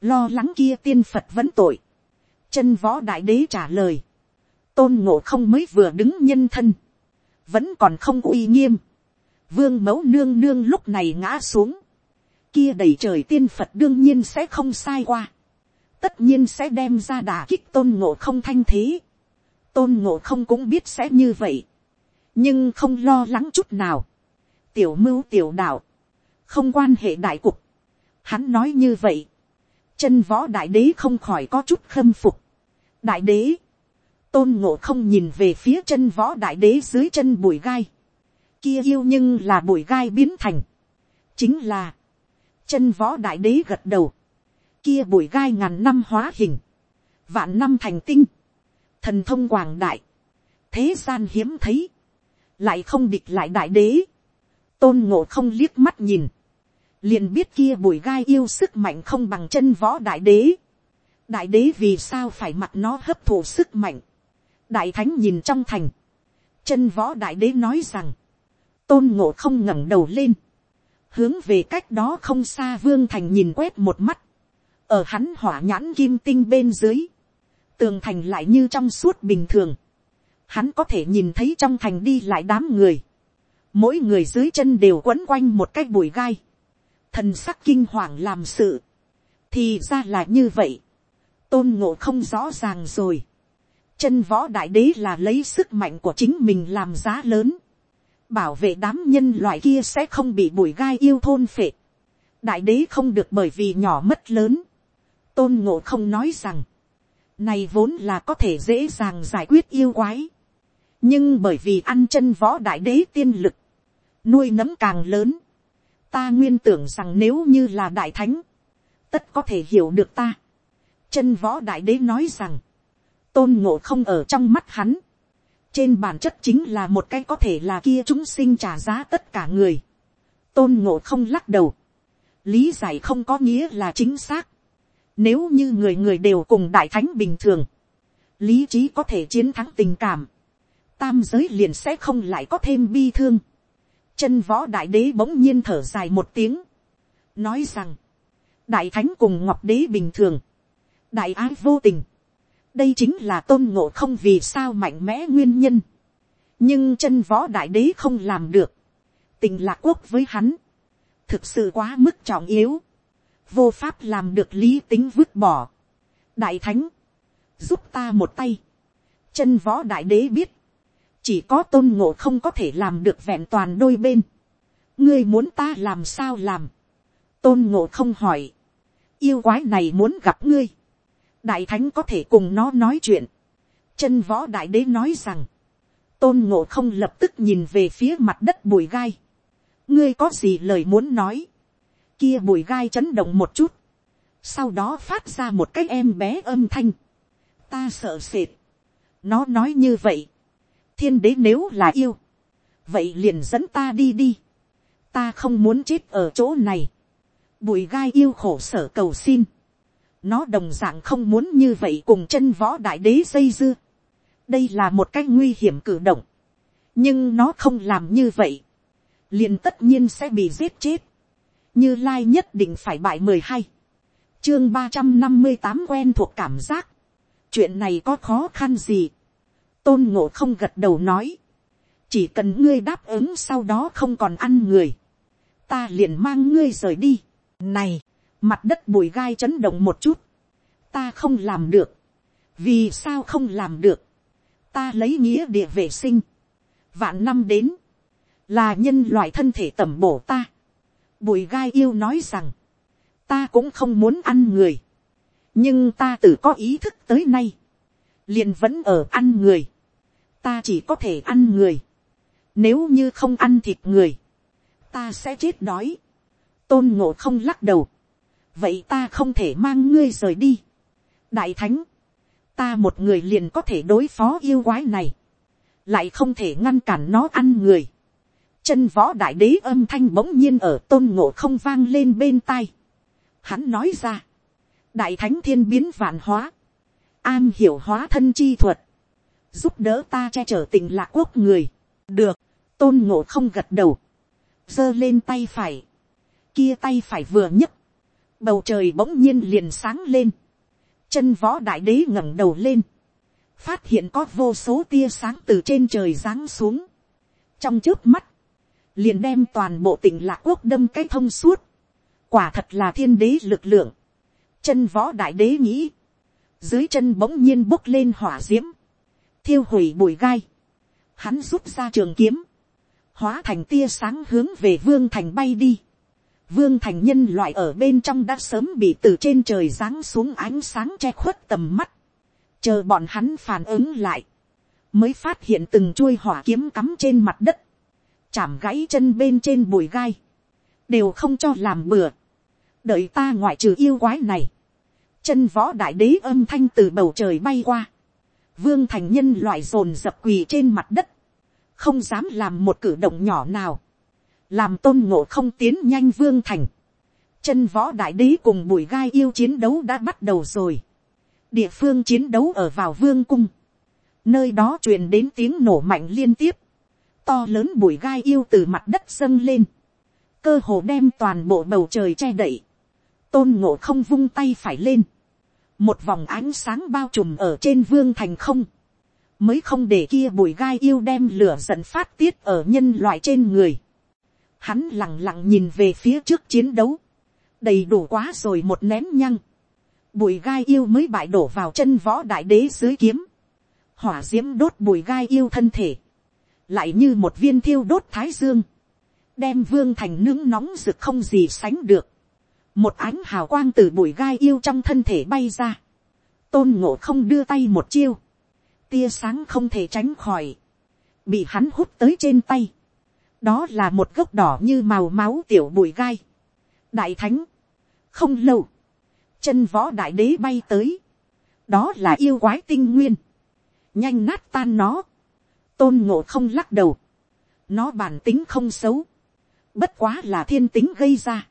lo lắng kia tiên phật vẫn tội chân võ đại đế trả lời. tôn ngộ không mới vừa đứng nhân thân. vẫn còn không uy nghiêm. vương mẫu nương nương lúc này ngã xuống kia đầy trời tiên phật đương nhiên sẽ không sai qua. tất nhiên sẽ đem ra đà kích tôn ngộ không thanh thế. tôn ngộ không cũng biết sẽ như vậy. nhưng không lo lắng chút nào. tiểu mưu tiểu đạo. không quan hệ đại cục. hắn nói như vậy. chân võ đại đế không khỏi có chút khâm phục đại đế. tôn ngộ không nhìn về phía chân võ đại đế dưới chân bụi gai. kia yêu nhưng là bụi gai biến thành. chính là. Chân võ đại đế gật đầu, kia bụi gai ngàn năm hóa hình, vạn năm thành tinh, thần thông quảng đại, thế gian hiếm thấy, lại không địch lại đại đế, tôn ngộ không liếc mắt nhìn, liền biết kia bụi gai yêu sức mạnh không bằng chân võ đại đế, đại đế vì sao phải mặc nó hấp thụ sức mạnh, đại thánh nhìn trong thành, chân võ đại đế nói rằng, tôn ngộ không ngẩng đầu lên, hướng về cách đó không xa vương thành nhìn quét một mắt, ở hắn hỏa nhãn kim tinh bên dưới, tường thành lại như trong suốt bình thường, hắn có thể nhìn thấy trong thành đi lại đám người, mỗi người dưới chân đều quấn quanh một cái bụi gai, thần sắc kinh hoàng làm sự, thì ra là như vậy, tôn ngộ không rõ ràng rồi, chân võ đại đế là lấy sức mạnh của chính mình làm giá lớn, bảo vệ đám nhân loại kia sẽ không bị bụi gai yêu thôn phệ, đại đế không được bởi vì nhỏ mất lớn, tôn ngộ không nói rằng, này vốn là có thể dễ dàng giải quyết yêu quái, nhưng bởi vì ăn chân võ đại đế tiên lực, nuôi nấm càng lớn, ta nguyên tưởng rằng nếu như là đại thánh, tất có thể hiểu được ta chân võ đại đế nói rằng, tôn ngộ không ở trong mắt hắn, trên bản chất chính là một cái có thể là kia chúng sinh trả giá tất cả người. tôn ngộ không lắc đầu, lý giải không có nghĩa là chính xác. Nếu như người người đều cùng đại thánh bình thường, lý trí có thể chiến thắng tình cảm, tam giới liền sẽ không lại có thêm bi thương. Chân võ đại đế bỗng nhiên thở dài một tiếng, nói rằng, đại thánh cùng ngọc đế bình thường, đại ái vô tình, đây chính là tôn ngộ không vì sao mạnh mẽ nguyên nhân. nhưng chân võ đại đế không làm được. tình lạc quốc với hắn. thực sự quá mức trọng yếu. vô pháp làm được lý tính vứt bỏ. đại thánh, giúp ta một tay. chân võ đại đế biết. chỉ có tôn ngộ không có thể làm được vẹn toàn đôi bên. ngươi muốn ta làm sao làm. tôn ngộ không hỏi. yêu quái này muốn gặp ngươi đại thánh có thể cùng nó nói chuyện. chân võ đại đế nói rằng, tôn ngộ không lập tức nhìn về phía mặt đất bụi gai. ngươi có gì lời muốn nói. kia bụi gai chấn động một chút. sau đó phát ra một cái em bé âm thanh. ta sợ sệt. nó nói như vậy. thiên đế nếu là yêu. vậy liền dẫn ta đi đi. ta không muốn chết ở chỗ này. bụi gai yêu khổ sở cầu xin nó đồng dạng không muốn như vậy cùng chân võ đại đế dây dưa. đây là một cái nguy hiểm cử động. nhưng nó không làm như vậy. liền tất nhiên sẽ bị giết chết. như lai nhất định phải bại mười hai. chương ba trăm năm mươi tám quen thuộc cảm giác. chuyện này có khó khăn gì. tôn ngộ không gật đầu nói. chỉ cần ngươi đáp ứng sau đó không còn ăn người. ta liền mang ngươi rời đi. này mặt đất bụi gai chấn động một chút, ta không làm được, vì sao không làm được, ta lấy nghĩa địa vệ sinh, vạn năm đến, là nhân loại thân thể tẩm bổ ta, bụi gai yêu nói rằng, ta cũng không muốn ăn người, nhưng ta tự có ý thức tới nay, liền vẫn ở ăn người, ta chỉ có thể ăn người, nếu như không ăn thịt người, ta sẽ chết đói, tôn ngộ không lắc đầu, vậy ta không thể mang ngươi rời đi. đại thánh, ta một người liền có thể đối phó yêu quái này, lại không thể ngăn cản nó ăn người. chân võ đại đế âm thanh bỗng nhiên ở tôn ngộ không vang lên bên tai. hắn nói ra, đại thánh thiên biến vạn hóa, an hiểu hóa thân chi thuật, giúp đỡ ta che chở tình lạc quốc người, được, tôn ngộ không gật đầu, giơ lên tay phải, kia tay phải vừa nhấc, bầu trời bỗng nhiên liền sáng lên, chân võ đại đế ngẩng đầu lên, phát hiện có vô số tia sáng từ trên trời giáng xuống, trong trước mắt, liền đem toàn bộ tỉnh lạc quốc đâm cái thông suốt, quả thật là thiên đế lực lượng, chân võ đại đế nghĩ, dưới chân bỗng nhiên bốc lên hỏa d i ễ m thiêu hủy bụi gai, hắn rút ra trường kiếm, hóa thành tia sáng hướng về vương thành bay đi, vương thành nhân loại ở bên trong đã sớm bị từ trên trời giáng xuống ánh sáng che khuất tầm mắt, chờ bọn hắn phản ứng lại, mới phát hiện từng chuôi hỏa kiếm cắm trên mặt đất, chạm gãy chân bên trên bụi gai, đều không cho làm bừa, đợi ta ngoại trừ yêu quái này, chân võ đại đế âm thanh từ bầu trời bay qua, vương thành nhân loại dồn dập quỳ trên mặt đất, không dám làm một cử động nhỏ nào, làm tôn ngộ không tiến nhanh vương thành, chân võ đại đế cùng bùi gai yêu chiến đấu đã bắt đầu rồi, địa phương chiến đấu ở vào vương cung, nơi đó truyền đến tiếng nổ mạnh liên tiếp, to lớn bụi gai yêu từ mặt đất dâng lên, cơ hồ đem toàn bộ bầu trời che đậy, tôn ngộ không vung tay phải lên, một vòng ánh sáng bao trùm ở trên vương thành không, mới không để kia bụi gai yêu đem lửa giận phát tiết ở nhân loại trên người. Hắn lẳng lặng nhìn về phía trước chiến đấu, đầy đủ quá rồi một nén nhăng, bụi gai yêu mới bại đổ vào chân võ đại đế dưới kiếm, hỏa d i ễ m đốt bụi gai yêu thân thể, lại như một viên thiêu đốt thái dương, đem vương thành nướng nóng rực không gì sánh được, một ánh hào quang từ bụi gai yêu trong thân thể bay ra, tôn ngộ không đưa tay một chiêu, tia sáng không thể tránh khỏi, bị hắn hút tới trên tay, đó là một gốc đỏ như màu máu tiểu bụi gai, đại thánh, không lâu, chân võ đại đế bay tới, đó là yêu quái tinh nguyên, nhanh nát tan nó, tôn ngộ không lắc đầu, nó bản tính không xấu, bất quá là thiên tính gây ra.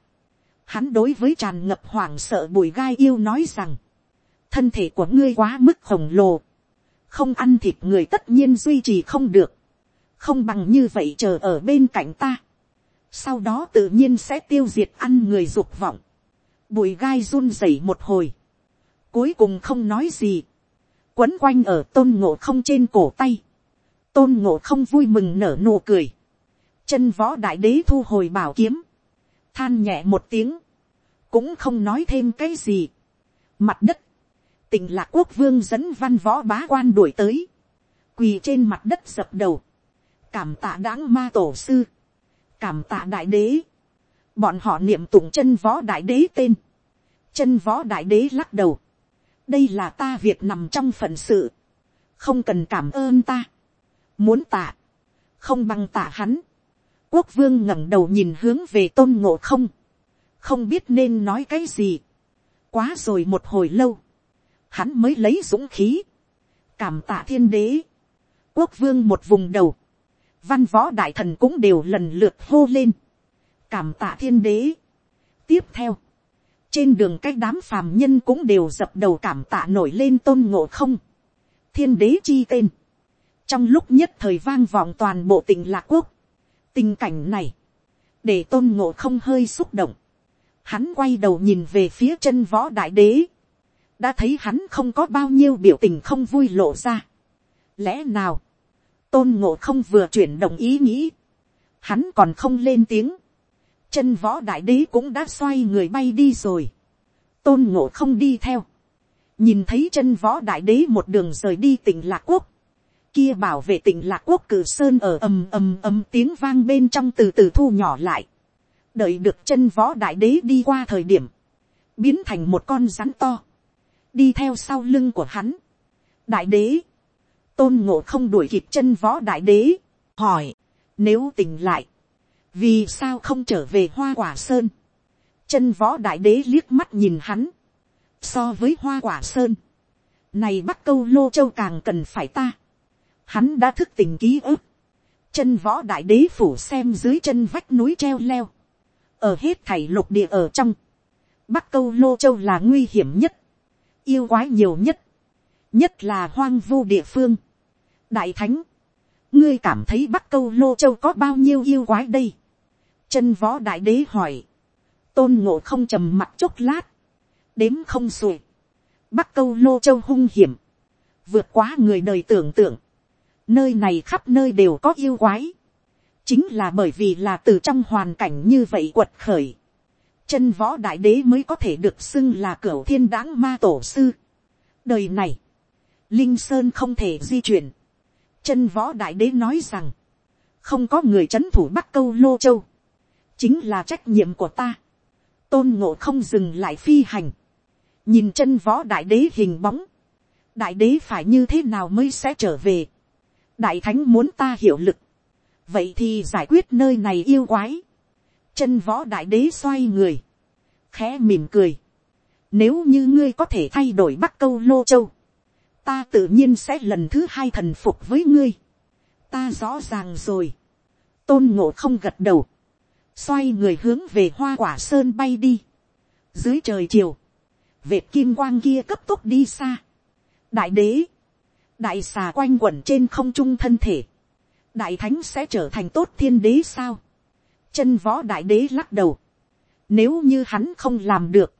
Hắn đối với tràn ngập hoảng sợ bùi gai yêu nói rằng, thân thể của ngươi quá mức khổng lồ, không ăn thịt người tất nhiên duy trì không được, không bằng như vậy chờ ở bên cạnh ta, sau đó tự nhiên sẽ tiêu diệt ăn người dục vọng. Bùi gai run rẩy một hồi, cuối cùng không nói gì, quấn quanh ở tôn ngộ không trên cổ tay, tôn ngộ không vui mừng nở nụ cười, chân võ đại đế thu hồi bảo kiếm, than nhẹ một tiếng, cũng không nói thêm cái gì. Mặt đất, tình lạc quốc vương dẫn văn võ bá quan đuổi tới, quỳ trên mặt đất dập đầu, cảm tạ đáng ma tổ sư, cảm tạ đại đế, bọn họ niệm tụng chân võ đại đế tên, chân võ đại đế lắc đầu, đây là ta việc nằm trong phận sự, không cần cảm ơn ta, muốn tạ, không bằng tạ hắn, quốc vương ngẩng đầu nhìn hướng về tôn ngộ không, không biết nên nói cái gì, quá rồi một hồi lâu, hắn mới lấy dũng khí, cảm tạ thiên đế, quốc vương một vùng đầu, văn võ đại thần cũng đều lần lượt hô lên, cảm tạ thiên đế. tiếp theo, trên đường cách đám phàm nhân cũng đều dập đầu cảm tạ nổi lên tôn ngộ không, thiên đế chi tên, trong lúc nhất thời vang vọng toàn bộ tỉnh lạc quốc, tình cảnh này, để tôn ngộ không hơi xúc động, hắn quay đầu nhìn về phía chân võ đại đế, đã thấy hắn không có bao nhiêu biểu tình không vui lộ ra. lẽ nào, tôn ngộ không vừa chuyển động ý nghĩ, hắn còn không lên tiếng, chân võ đại đế cũng đã xoay người bay đi rồi, tôn ngộ không đi theo, nhìn thấy chân võ đại đế một đường rời đi tỉnh lạc quốc, kia bảo vệ tỉnh lạc quốc cử sơn ở ầm ầm ầm tiếng vang bên trong từ từ thu nhỏ lại, đợi được chân võ đại đế đi qua thời điểm, biến thành một con rắn to, đi theo sau lưng của hắn. đại đế, tôn ngộ không đuổi kịp chân võ đại đế, hỏi, nếu tỉnh lại, vì sao không trở về hoa quả sơn, chân võ đại đế liếc mắt nhìn hắn, so với hoa quả sơn, này bắc câu lô châu càng cần phải ta, hắn đã thức tình ký ức, chân võ đại đế phủ xem dưới chân vách núi treo leo, ở hết thảy lục địa ở trong, bắc câu lô châu là nguy hiểm nhất, yêu quái nhiều nhất, nhất là hoang vu địa phương. đại thánh, ngươi cảm thấy bắc câu lô châu có bao nhiêu yêu quái đây, chân võ đại đế hỏi, tôn ngộ không trầm mặt chốc lát, đếm không xuể, bắc câu lô châu hung hiểm, vượt quá người đời tưởng tượng, nơi này khắp nơi đều có yêu quái, chính là bởi vì là từ trong hoàn cảnh như vậy quật khởi, chân võ đại đế mới có thể được xưng là cửa thiên đáng ma tổ sư. đời này, linh sơn không thể di chuyển, chân võ đại đế nói rằng, không có người c h ấ n thủ bắc câu lô châu, chính là trách nhiệm của ta, tôn ngộ không dừng lại phi hành, nhìn chân võ đại đế hình bóng, đại đế phải như thế nào mới sẽ trở về, đại thánh muốn ta hiểu lực, vậy thì giải quyết nơi này yêu quái, chân võ đại đế xoay người, khẽ mỉm cười, nếu như ngươi có thể thay đổi bắc câu lô châu, ta tự nhiên sẽ lần thứ hai thần phục với ngươi. ta rõ ràng rồi. tôn ngộ không gật đầu, xoay người hướng về hoa quả sơn bay đi. dưới trời chiều, vệt kim quang kia cấp tốc đi xa. đại đế, đại xà quanh quẩn trên không trung thân thể, đại thánh sẽ trở thành tốt thiên đế sao. chân võ đại đế lắc đầu. nếu như hắn không làm được,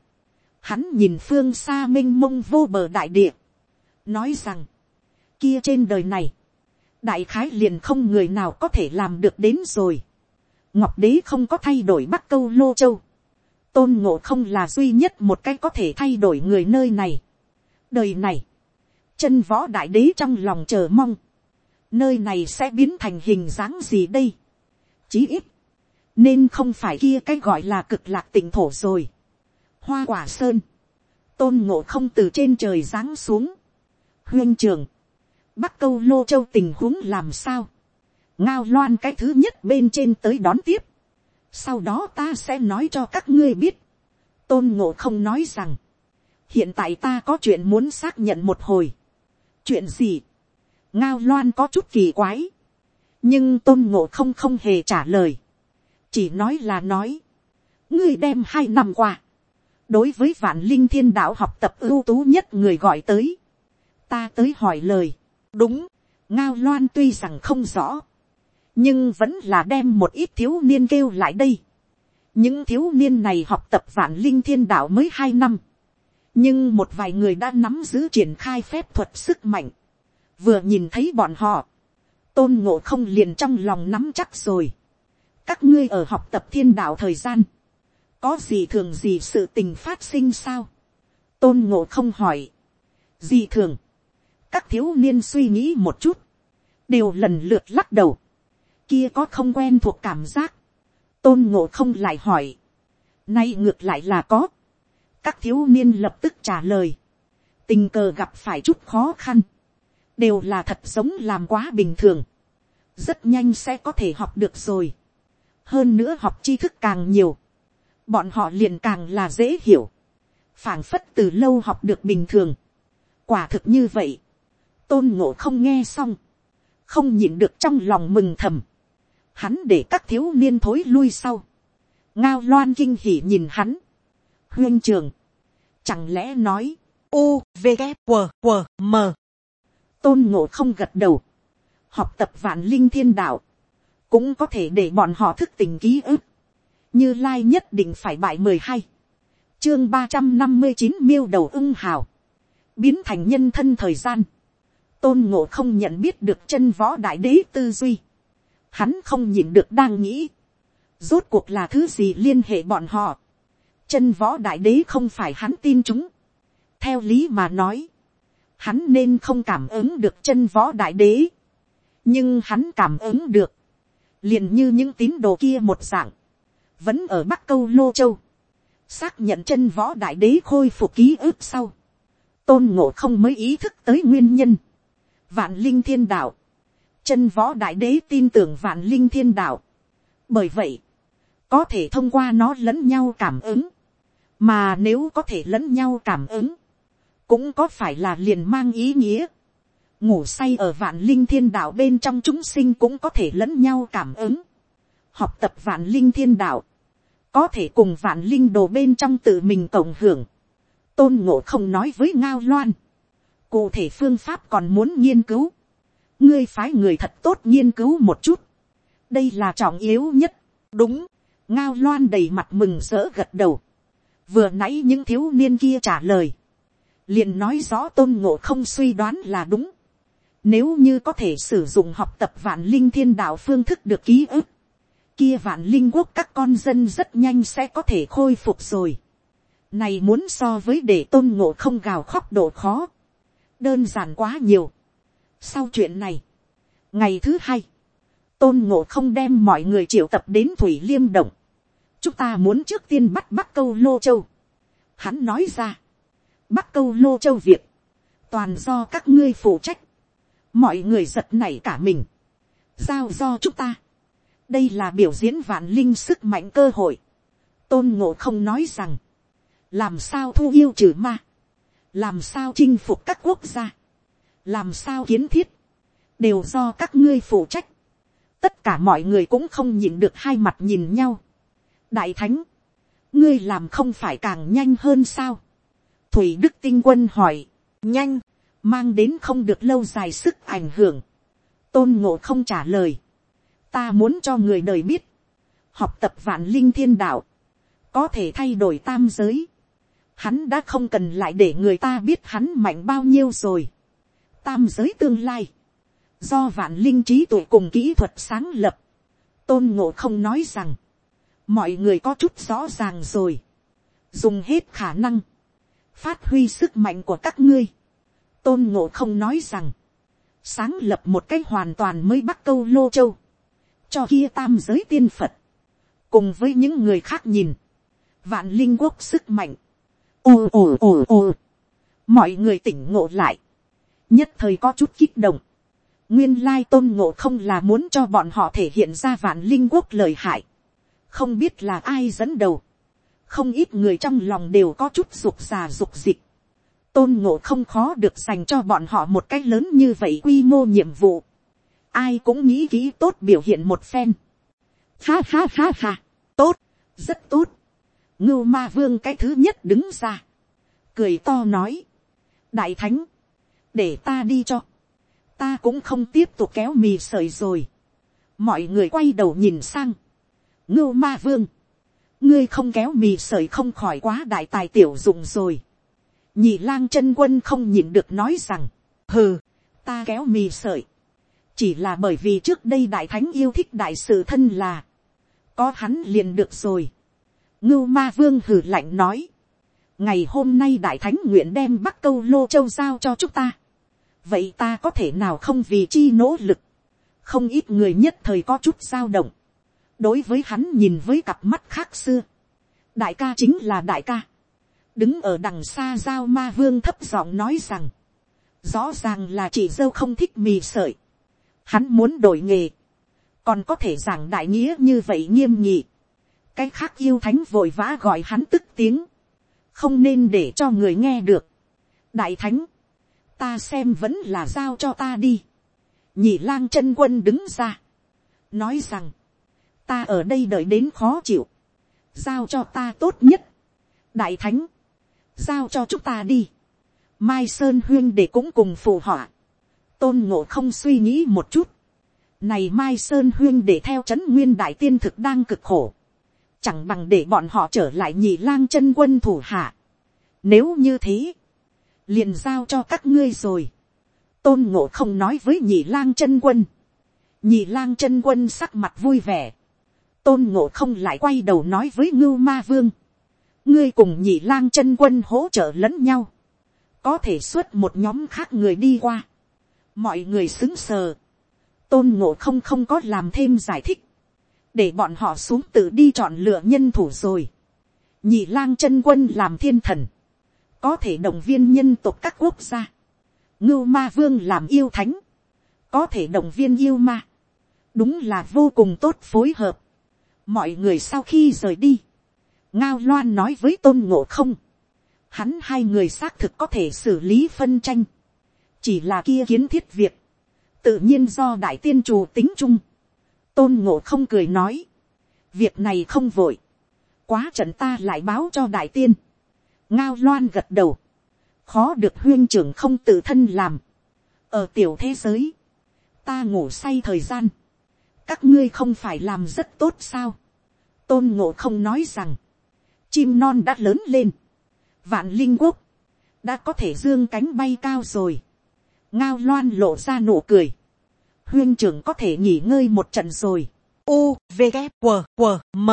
hắn nhìn phương xa m i n h mông vô bờ đại địa, nói rằng, kia trên đời này, đại khái liền không người nào có thể làm được đến rồi. ngọc đế không có thay đổi bắc câu lô châu, tôn ngộ không là duy nhất một cái có thể thay đổi người nơi này. đời này, chân võ đại đế trong lòng chờ mong, nơi này sẽ biến thành hình dáng gì đây. chí ít, nên không phải kia cái gọi là cực lạc tỉnh thổ rồi hoa quả sơn, tôn ngộ không từ trên trời giáng xuống, huyên trường, bắc câu lô châu tình huống làm sao, ngao loan cái thứ nhất bên trên tới đón tiếp, sau đó ta sẽ nói cho các ngươi biết, tôn ngộ không nói rằng, hiện tại ta có chuyện muốn xác nhận một hồi, chuyện gì, ngao loan có chút kỳ quái, nhưng tôn ngộ không không hề trả lời, chỉ nói là nói, ngươi đem hai năm qua, đối với vạn linh thiên đạo học tập ưu tú nhất người gọi tới, ta tới hỏi lời, đúng, ngao loan tuy rằng không rõ, nhưng vẫn là đem một ít thiếu niên kêu lại đây. những thiếu niên này học tập vạn linh thiên đạo mới hai năm, nhưng một vài người đã nắm giữ triển khai phép thuật sức mạnh, vừa nhìn thấy bọn họ, tôn ngộ không liền trong lòng nắm chắc rồi. các ngươi ở học tập thiên đạo thời gian, có gì thường gì sự tình phát sinh sao, tôn ngộ không hỏi, gì thường, các thiếu niên suy nghĩ một chút, đều lần lượt lắc đầu, kia có không quen thuộc cảm giác, tôn ngộ không lại hỏi, nay ngược lại là có, các thiếu niên lập tức trả lời, tình cờ gặp phải chút khó khăn, đều là thật sống làm quá bình thường, rất nhanh sẽ có thể học được rồi, hơn nữa học tri thức càng nhiều, bọn họ liền càng là dễ hiểu, phảng phất từ lâu học được bình thường, quả thực như vậy, tôn ngộ không nghe xong, không nhịn được trong lòng mừng thầm, hắn để các thiếu niên thối lui sau, ngao loan kinh hỉ nhìn hắn, huyên trường, chẳng lẽ nói, u v g q q m. Tôn ngộ không gật đầu, học tập vạn linh thiên đạo, cũng có thể để bọn họ thức tình ký ức, như lai nhất định phải bại mười hai, chương ba trăm năm mươi chín miêu đầu ưng hào, biến thành nhân thân thời gian, tôn ngộ không nhận biết được chân võ đại đế tư duy, hắn không nhìn được đang nghĩ, rốt cuộc là thứ gì liên hệ bọn họ, chân võ đại đế không phải hắn tin chúng, theo lý mà nói, hắn nên không cảm ứng được chân võ đại đế, nhưng hắn cảm ứng được, liền như những tín đồ kia một dạng, vẫn ở bắc câu lô châu, xác nhận chân võ đại đế khôi phục ký ức sau, tôn ngộ không mới ý thức tới nguyên nhân, vạn linh thiên đạo, chân võ đại đế tin tưởng vạn linh thiên đạo, bởi vậy, có thể thông qua nó lẫn nhau cảm ứng, mà nếu có thể lẫn nhau cảm ứng, cũng có phải là liền mang ý nghĩa, ngủ say ở vạn linh thiên đạo bên trong chúng sinh cũng có thể lẫn nhau cảm ứng, học tập vạn linh thiên đạo, có thể cùng vạn linh đồ bên trong tự mình cộng hưởng, tôn ngộ không nói với ngao loan, cụ thể phương pháp còn muốn nghiên cứu, ngươi phái người thật tốt nghiên cứu một chút, đây là trọng yếu nhất, đúng, ngao loan đầy mặt mừng rỡ gật đầu, vừa nãy những thiếu niên kia trả lời, liền nói rõ tôn ngộ không suy đoán là đúng, nếu như có thể sử dụng học tập vạn linh thiên đạo phương thức được ký ức, kia vạn linh quốc các con dân rất nhanh sẽ có thể khôi phục rồi. Này muốn so với để tôn ngộ không gào khóc độ khó. Đơn giản quá nhiều. Sau chuyện này, ngày thứ hai, tôn ngộ không đem mọi người triệu tập đến thủy liêm động. Chúng ta muốn trước tiên bắt bắc câu lô châu. Hắn nói ra, bắc câu lô châu việc, toàn do các ngươi phụ trách. Mọi người giật nảy cả mình. Giao do chúng ta đây là biểu diễn vạn linh sức mạnh cơ hội. tôn ngộ không nói rằng, làm sao thu yêu trừ ma, làm sao chinh phục các quốc gia, làm sao kiến thiết, đều do các ngươi phụ trách. tất cả mọi người cũng không nhìn được hai mặt nhìn nhau. đại thánh, ngươi làm không phải càng nhanh hơn sao. thủy đức tinh quân hỏi, nhanh, mang đến không được lâu dài sức ảnh hưởng. tôn ngộ không trả lời. ta muốn cho người đời biết, học tập vạn linh thiên đạo, có thể thay đổi tam giới. Hắn đã không cần lại để người ta biết hắn mạnh bao nhiêu rồi. Tam giới tương lai, do vạn linh trí tuệ cùng kỹ thuật sáng lập, tôn ngộ không nói rằng, mọi người có chút rõ ràng rồi, dùng hết khả năng, phát huy sức mạnh của các ngươi, tôn ngộ không nói rằng, sáng lập một cái hoàn toàn mới bắt câu lô châu, cho kia tam giới tiên phật, cùng với những người khác nhìn, vạn linh quốc sức mạnh, ồ ồ ồ ồ, mọi người tỉnh ngộ lại, nhất thời có chút kích động, nguyên lai tôn ngộ không là muốn cho bọn họ thể hiện ra vạn linh quốc lời hại, không biết là ai dẫn đầu, không ít người trong lòng đều có chút rục già rục dịch, tôn ngộ không khó được dành cho bọn họ một cách lớn như vậy quy mô nhiệm vụ, ai cũng nghĩ kỹ tốt biểu hiện một phen, ha ha ha ha, tốt, rất tốt, ngưu ma vương cái thứ nhất đứng ra, cười to nói, đại thánh, để ta đi cho, ta cũng không tiếp tục kéo mì sợi rồi, mọi người quay đầu nhìn sang, ngưu ma vương, ngươi không kéo mì sợi không khỏi quá đại tài tiểu dụng rồi, nhị lang chân quân không nhìn được nói rằng, hừ, ta kéo mì sợi, chỉ là bởi vì trước đây đại thánh yêu thích đại sự thân là, có hắn liền được rồi, ngưu ma vương hừ lạnh nói, ngày hôm nay đại thánh nguyện đem bắc câu lô châu giao cho chúng ta, vậy ta có thể nào không vì chi nỗ lực, không ít người nhất thời có chút dao động, đối với hắn nhìn với cặp mắt khác xưa, đại ca chính là đại ca, đứng ở đằng xa giao ma vương thấp giọng nói rằng, rõ ràng là chị dâu không thích mì sợi, hắn muốn đổi nghề, còn có thể giảng đại nghĩa như vậy nghiêm nhị, cái khác yêu thánh vội vã gọi hắn tức tiếng, không nên để cho người nghe được. đại thánh, ta xem vẫn là giao cho ta đi. nhị lang chân quân đứng ra, nói rằng, ta ở đây đợi đến khó chịu, giao cho ta tốt nhất. đại thánh, giao cho chúng ta đi. mai sơn huyên để cũng cùng phù họa. tôn ngộ không suy nghĩ một chút. này mai sơn huyên để theo c h ấ n nguyên đại tiên thực đang cực khổ chẳng bằng để bọn họ trở lại nhị lang chân quân thủ hạ. Nếu như thế, liền giao cho các ngươi rồi. Tôn ngộ không nói với nhị lang chân quân. Nhị lang chân quân sắc mặt vui vẻ. Tôn ngộ không lại quay đầu nói với ngưu ma vương. Ngươi cùng nhị lang chân quân hỗ trợ lẫn nhau. Có thể xuất một nhóm khác người đi qua. Mọi người xứng sờ. Tôn ngộ không không có làm thêm giải thích để bọn họ xuống tự đi chọn lựa nhân thủ rồi. nhị lang chân quân làm thiên thần, có thể động viên nhân tộc các quốc gia. ngưu ma vương làm yêu thánh, có thể động viên yêu ma. đúng là vô cùng tốt phối hợp. mọi người sau khi rời đi, ngao loan nói với tôn ngộ không, hắn hai người xác thực có thể xử lý phân tranh, chỉ là kia kiến thiết việc, tự nhiên do đại tiên chủ tính chung tôn ngộ không cười nói, việc này không vội, quá trận ta lại báo cho đại tiên, ngao loan gật đầu, khó được huyên trưởng không tự thân làm, ở tiểu thế giới, ta ngủ say thời gian, các ngươi không phải làm rất tốt sao, tôn ngộ không nói rằng, chim non đã lớn lên, vạn linh quốc, đã có thể dương cánh bay cao rồi, ngao loan lộ ra nụ cười, huyên trưởng có thể nghỉ ngơi một trận rồi. U, V, K, W, W, M.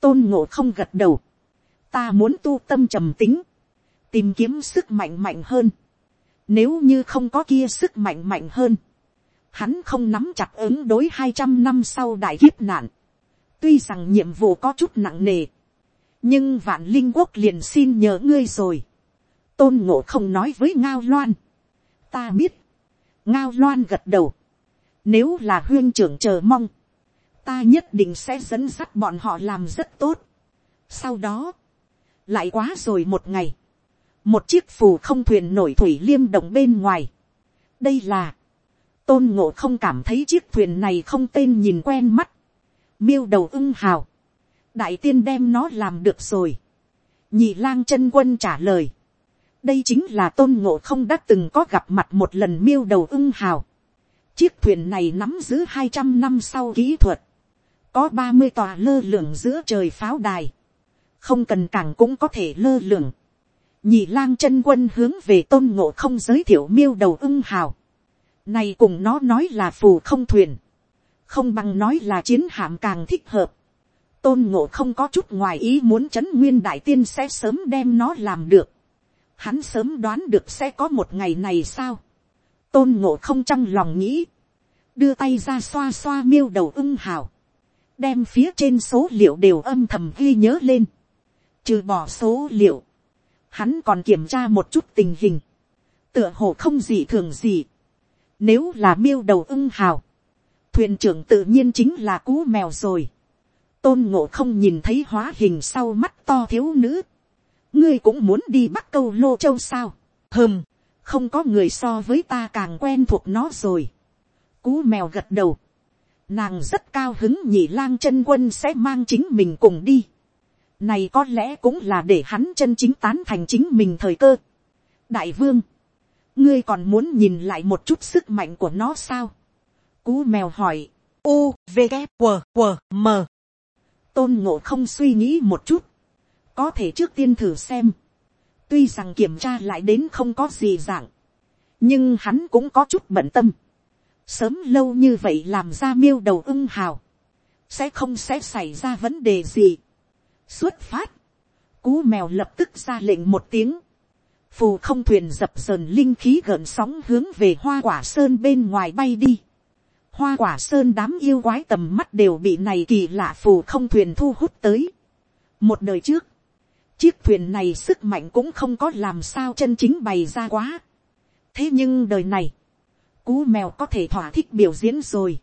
Tôn ngộ không gật đầu. Ta muốn tu tâm trầm tính. Tìm kiếm sức mạnh mạnh hơn. Nếu như không có kia sức mạnh mạnh hơn. Hắn không nắm chặt ứng đối hai trăm năm sau đại kiếp nạn. Tuy rằng nhiệm vụ có chút nặng nề. Nhưng vạn linh quốc liền xin nhờ ngươi rồi. Tôn ngộ không nói với Ngao Loan. Ta biết. Ngao Loan gật đầu nếu là huyên trưởng chờ mong, ta nhất định sẽ dẫn dắt bọn họ làm rất tốt. Sau đó, lại quá rồi một ngày, một chiếc phù không thuyền nổi thủy liêm động bên ngoài. đây là, tôn ngộ không cảm thấy chiếc thuyền này không tên nhìn quen mắt, miêu đầu ưng hào, đại tiên đem nó làm được rồi, nhị lang chân quân trả lời, đây chính là tôn ngộ không đã từng có gặp mặt một lần miêu đầu ưng hào, chiếc thuyền này nắm giữ hai trăm năm sau kỹ thuật, có ba mươi tòa lơ lửng giữa trời pháo đài, không cần cảng cũng có thể lơ lửng, nhị lang chân quân hướng về tôn ngộ không giới thiệu miêu đầu ưng hào, này cùng nó nói là phù không thuyền. Không bằng nói là chiến hạm càng thích hợp. Tôn ngộ không có chút ngoài ý muốn chấn nguyên đại tiên sẽ sớm đem nó làm được. Hắn sớm đoán được sẽ có một ngày này sao. Tôn ngộ không trong lòng nghĩ. Đưa tay ra xoa xoa miêu đầu ưng hào. Đem phía trên số liệu đều âm thầm ghi nhớ lên. Trừ bỏ số liệu. Hắn còn kiểm tra một chút tình hình. Tựa hồ không gì thường gì nếu là miêu đầu ưng hào, thuyền trưởng tự nhiên chính là cú mèo rồi. Tôn ngộ không nhìn thấy hóa hình sau mắt to thiếu nữ. Ngươi cũng muốn đi bắt câu lô châu sao. Hừm, không có người so với ta càng quen thuộc nó rồi. Cú mèo gật đầu. Nàng rất cao hứng nhị lang chân quân sẽ mang chính mình cùng đi. Này có lẽ cũng là để hắn chân chính tán thành chính mình thời cơ. Đại vương ngươi còn muốn nhìn lại một chút sức mạnh của nó sao. cú mèo hỏi, u, v, g, W, W, m. tôn ngộ không suy nghĩ một chút, có thể trước tiên thử xem tuy rằng kiểm tra lại đến không có gì dạng, nhưng hắn cũng có chút bận tâm. sớm lâu như vậy làm ra miêu đầu ưng hào, sẽ không sẽ xảy ra vấn đề gì. xuất phát, cú mèo lập tức ra lệnh một tiếng, phù không thuyền dập dờn linh khí gợn sóng hướng về hoa quả sơn bên ngoài bay đi. hoa quả sơn đám yêu quái tầm mắt đều bị này kỳ lạ phù không thuyền thu hút tới. một đời trước, chiếc thuyền này sức mạnh cũng không có làm sao chân chính bày ra quá. thế nhưng đời này, cú mèo có thể thỏa thích biểu diễn rồi.